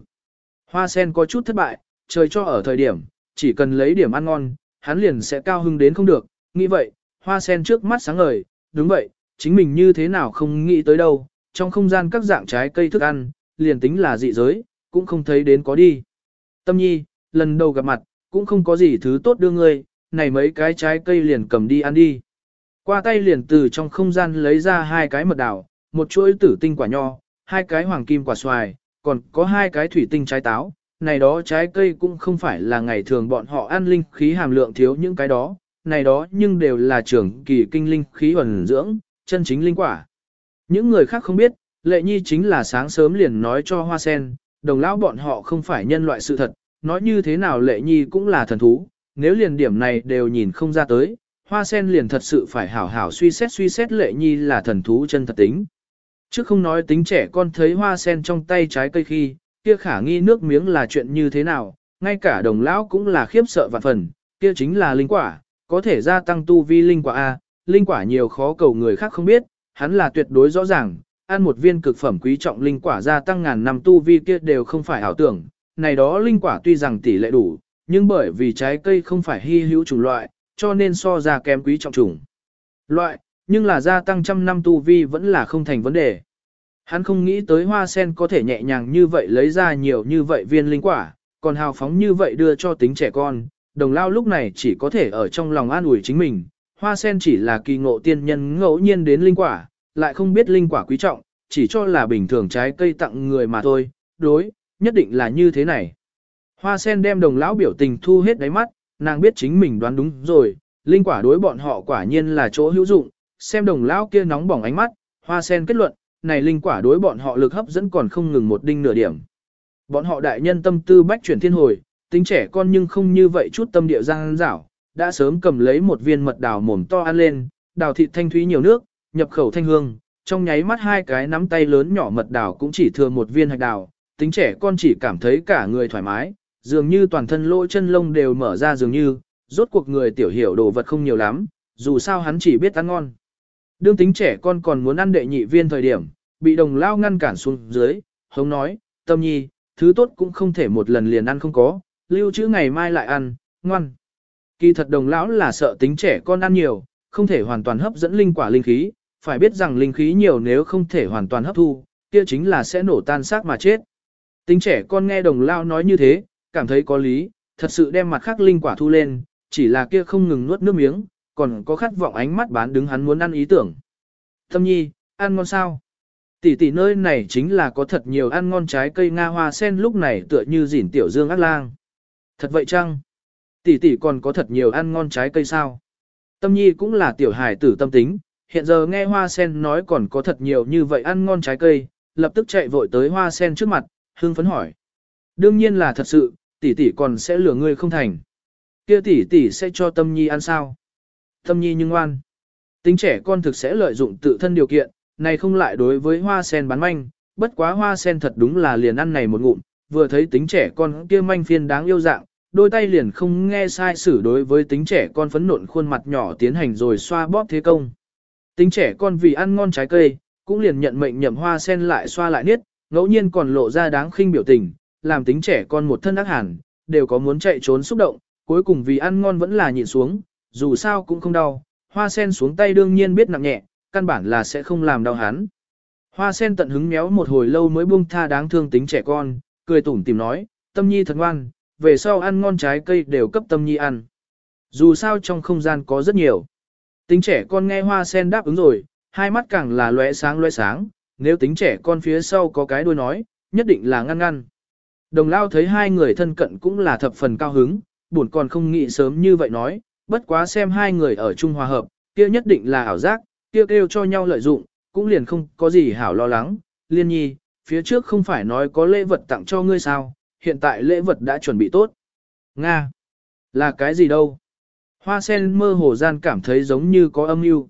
Hoa sen có chút thất bại, trời cho ở thời điểm, chỉ cần lấy điểm ăn ngon, hắn liền sẽ cao hưng đến không được, nghĩ vậy, hoa sen trước mắt sáng ngời, đúng vậy, chính mình như thế nào không nghĩ tới đâu, trong không gian các dạng trái cây thức ăn, liền tính là dị giới, cũng không thấy đến có đi. Tâm nhi, lần đầu gặp mặt, cũng không có gì thứ tốt đưa ngươi, này mấy cái trái cây liền cầm đi ăn đi. Qua tay liền từ trong không gian lấy ra hai cái mật đảo, một chuỗi tử tinh quả nho, hai cái hoàng kim quả xoài, còn có hai cái thủy tinh trái táo. Này đó trái cây cũng không phải là ngày thường bọn họ ăn linh khí hàm lượng thiếu những cái đó, này đó nhưng đều là trưởng kỳ kinh linh khí ẩn dưỡng, chân chính linh quả. Những người khác không biết, lệ nhi chính là sáng sớm liền nói cho hoa sen, đồng lão bọn họ không phải nhân loại sự thật, nói như thế nào lệ nhi cũng là thần thú, nếu liền điểm này đều nhìn không ra tới, hoa sen liền thật sự phải hảo hảo suy xét suy xét lệ nhi là thần thú chân thật tính. Trước không nói tính trẻ con thấy hoa sen trong tay trái cây khi, kia khả nghi nước miếng là chuyện như thế nào, ngay cả đồng lão cũng là khiếp sợ vạn phần, kia chính là linh quả, có thể gia tăng tu vi linh quả A, linh quả nhiều khó cầu người khác không biết, hắn là tuyệt đối rõ ràng, ăn một viên cực phẩm quý trọng linh quả gia tăng ngàn năm tu vi kia đều không phải ảo tưởng, này đó linh quả tuy rằng tỷ lệ đủ, nhưng bởi vì trái cây không phải hy hữu chủng loại, cho nên so ra kém quý trọng chủng. Loại, nhưng là gia tăng trăm năm tu vi vẫn là không thành vấn đề. Hắn không nghĩ tới hoa sen có thể nhẹ nhàng như vậy lấy ra nhiều như vậy viên linh quả, còn hào phóng như vậy đưa cho tính trẻ con, đồng lao lúc này chỉ có thể ở trong lòng an ủi chính mình, hoa sen chỉ là kỳ ngộ tiên nhân ngẫu nhiên đến linh quả, lại không biết linh quả quý trọng, chỉ cho là bình thường trái cây tặng người mà thôi, đối, nhất định là như thế này. Hoa sen đem đồng lão biểu tình thu hết đáy mắt, nàng biết chính mình đoán đúng rồi, linh quả đối bọn họ quả nhiên là chỗ hữu dụng, xem đồng lão kia nóng bỏng ánh mắt, hoa sen kết luận, này linh quả đối bọn họ lực hấp dẫn còn không ngừng một đinh nửa điểm. Bọn họ đại nhân tâm tư bách chuyển thiên hồi, tính trẻ con nhưng không như vậy chút tâm địa giang dảo, đã sớm cầm lấy một viên mật đào mồm to ăn lên, đào thịt thanh thúy nhiều nước, nhập khẩu thanh hương, trong nháy mắt hai cái nắm tay lớn nhỏ mật đào cũng chỉ thừa một viên hạch đào, tính trẻ con chỉ cảm thấy cả người thoải mái, dường như toàn thân lỗ chân lông đều mở ra dường như, rốt cuộc người tiểu hiểu đồ vật không nhiều lắm, dù sao hắn chỉ biết ăn ngon. Đương tính trẻ con còn muốn ăn đệ nhị viên thời điểm, bị đồng lao ngăn cản xuống dưới, hống nói, tâm nhi, thứ tốt cũng không thể một lần liền ăn không có, lưu trữ ngày mai lại ăn, ngoan. Kỳ thật đồng lão là sợ tính trẻ con ăn nhiều, không thể hoàn toàn hấp dẫn linh quả linh khí, phải biết rằng linh khí nhiều nếu không thể hoàn toàn hấp thu, kia chính là sẽ nổ tan xác mà chết. Tính trẻ con nghe đồng lao nói như thế, cảm thấy có lý, thật sự đem mặt khác linh quả thu lên, chỉ là kia không ngừng nuốt nước miếng, còn có khát vọng ánh mắt bán đứng hắn muốn ăn ý tưởng. Thâm nhi, ăn ngon sao? Tỷ tỷ nơi này chính là có thật nhiều ăn ngon trái cây Nga hoa sen lúc này tựa như dỉn tiểu dương ác lang. Thật vậy chăng? Tỷ tỷ còn có thật nhiều ăn ngon trái cây sao? Tâm nhi cũng là tiểu hài tử tâm tính, hiện giờ nghe hoa sen nói còn có thật nhiều như vậy ăn ngon trái cây, lập tức chạy vội tới hoa sen trước mặt, hương phấn hỏi. Đương nhiên là thật sự, tỷ tỷ còn sẽ lừa ngươi không thành. Kia tỷ tỷ sẽ cho tâm nhi ăn sao? Tâm nhi nhưng ngoan. Tính trẻ con thực sẽ lợi dụng tự thân điều kiện, này không lại đối với hoa sen bán manh, bất quá hoa sen thật đúng là liền ăn này một ngụm, vừa thấy tính trẻ con kia manh phiên đáng yêu dạng, đôi tay liền không nghe sai xử đối với tính trẻ con phấn nộn khuôn mặt nhỏ tiến hành rồi xoa bóp thế công. Tính trẻ con vì ăn ngon trái cây, cũng liền nhận mệnh nhậm hoa sen lại xoa lại niết, ngẫu nhiên còn lộ ra đáng khinh biểu tình, làm tính trẻ con một thân ác hẳn, đều có muốn chạy trốn xúc động, cuối cùng vì ăn ngon vẫn là nhịn xuống, dù sao cũng không đau, hoa sen xuống tay đương nhiên biết nặng nhẹ, căn bản là sẽ không làm đau hắn. Hoa sen tận hứng méo một hồi lâu mới buông tha đáng thương tính trẻ con, cười tủm tìm nói, tâm nhi thật ngoan, về sau ăn ngon trái cây đều cấp tâm nhi ăn. Dù sao trong không gian có rất nhiều. Tính trẻ con nghe hoa sen đáp ứng rồi, hai mắt càng là lóe sáng lóe sáng, nếu tính trẻ con phía sau có cái đuôi nói, nhất định là ngăn ngăn. Đồng lao thấy hai người thân cận cũng là thập phần cao hứng, buồn còn không nghĩ sớm như vậy nói, bất quá xem hai người ở chung hòa hợp, kia nhất định là ảo giác, kia kêu, kêu cho nhau lợi dụng, cũng liền không có gì hảo lo lắng. Liên nhi, phía trước không phải nói có lễ vật tặng cho ngươi sao, hiện tại lễ vật đã chuẩn bị tốt. Nga, là cái gì đâu? Hoa sen mơ hồ gian cảm thấy giống như có âm mưu.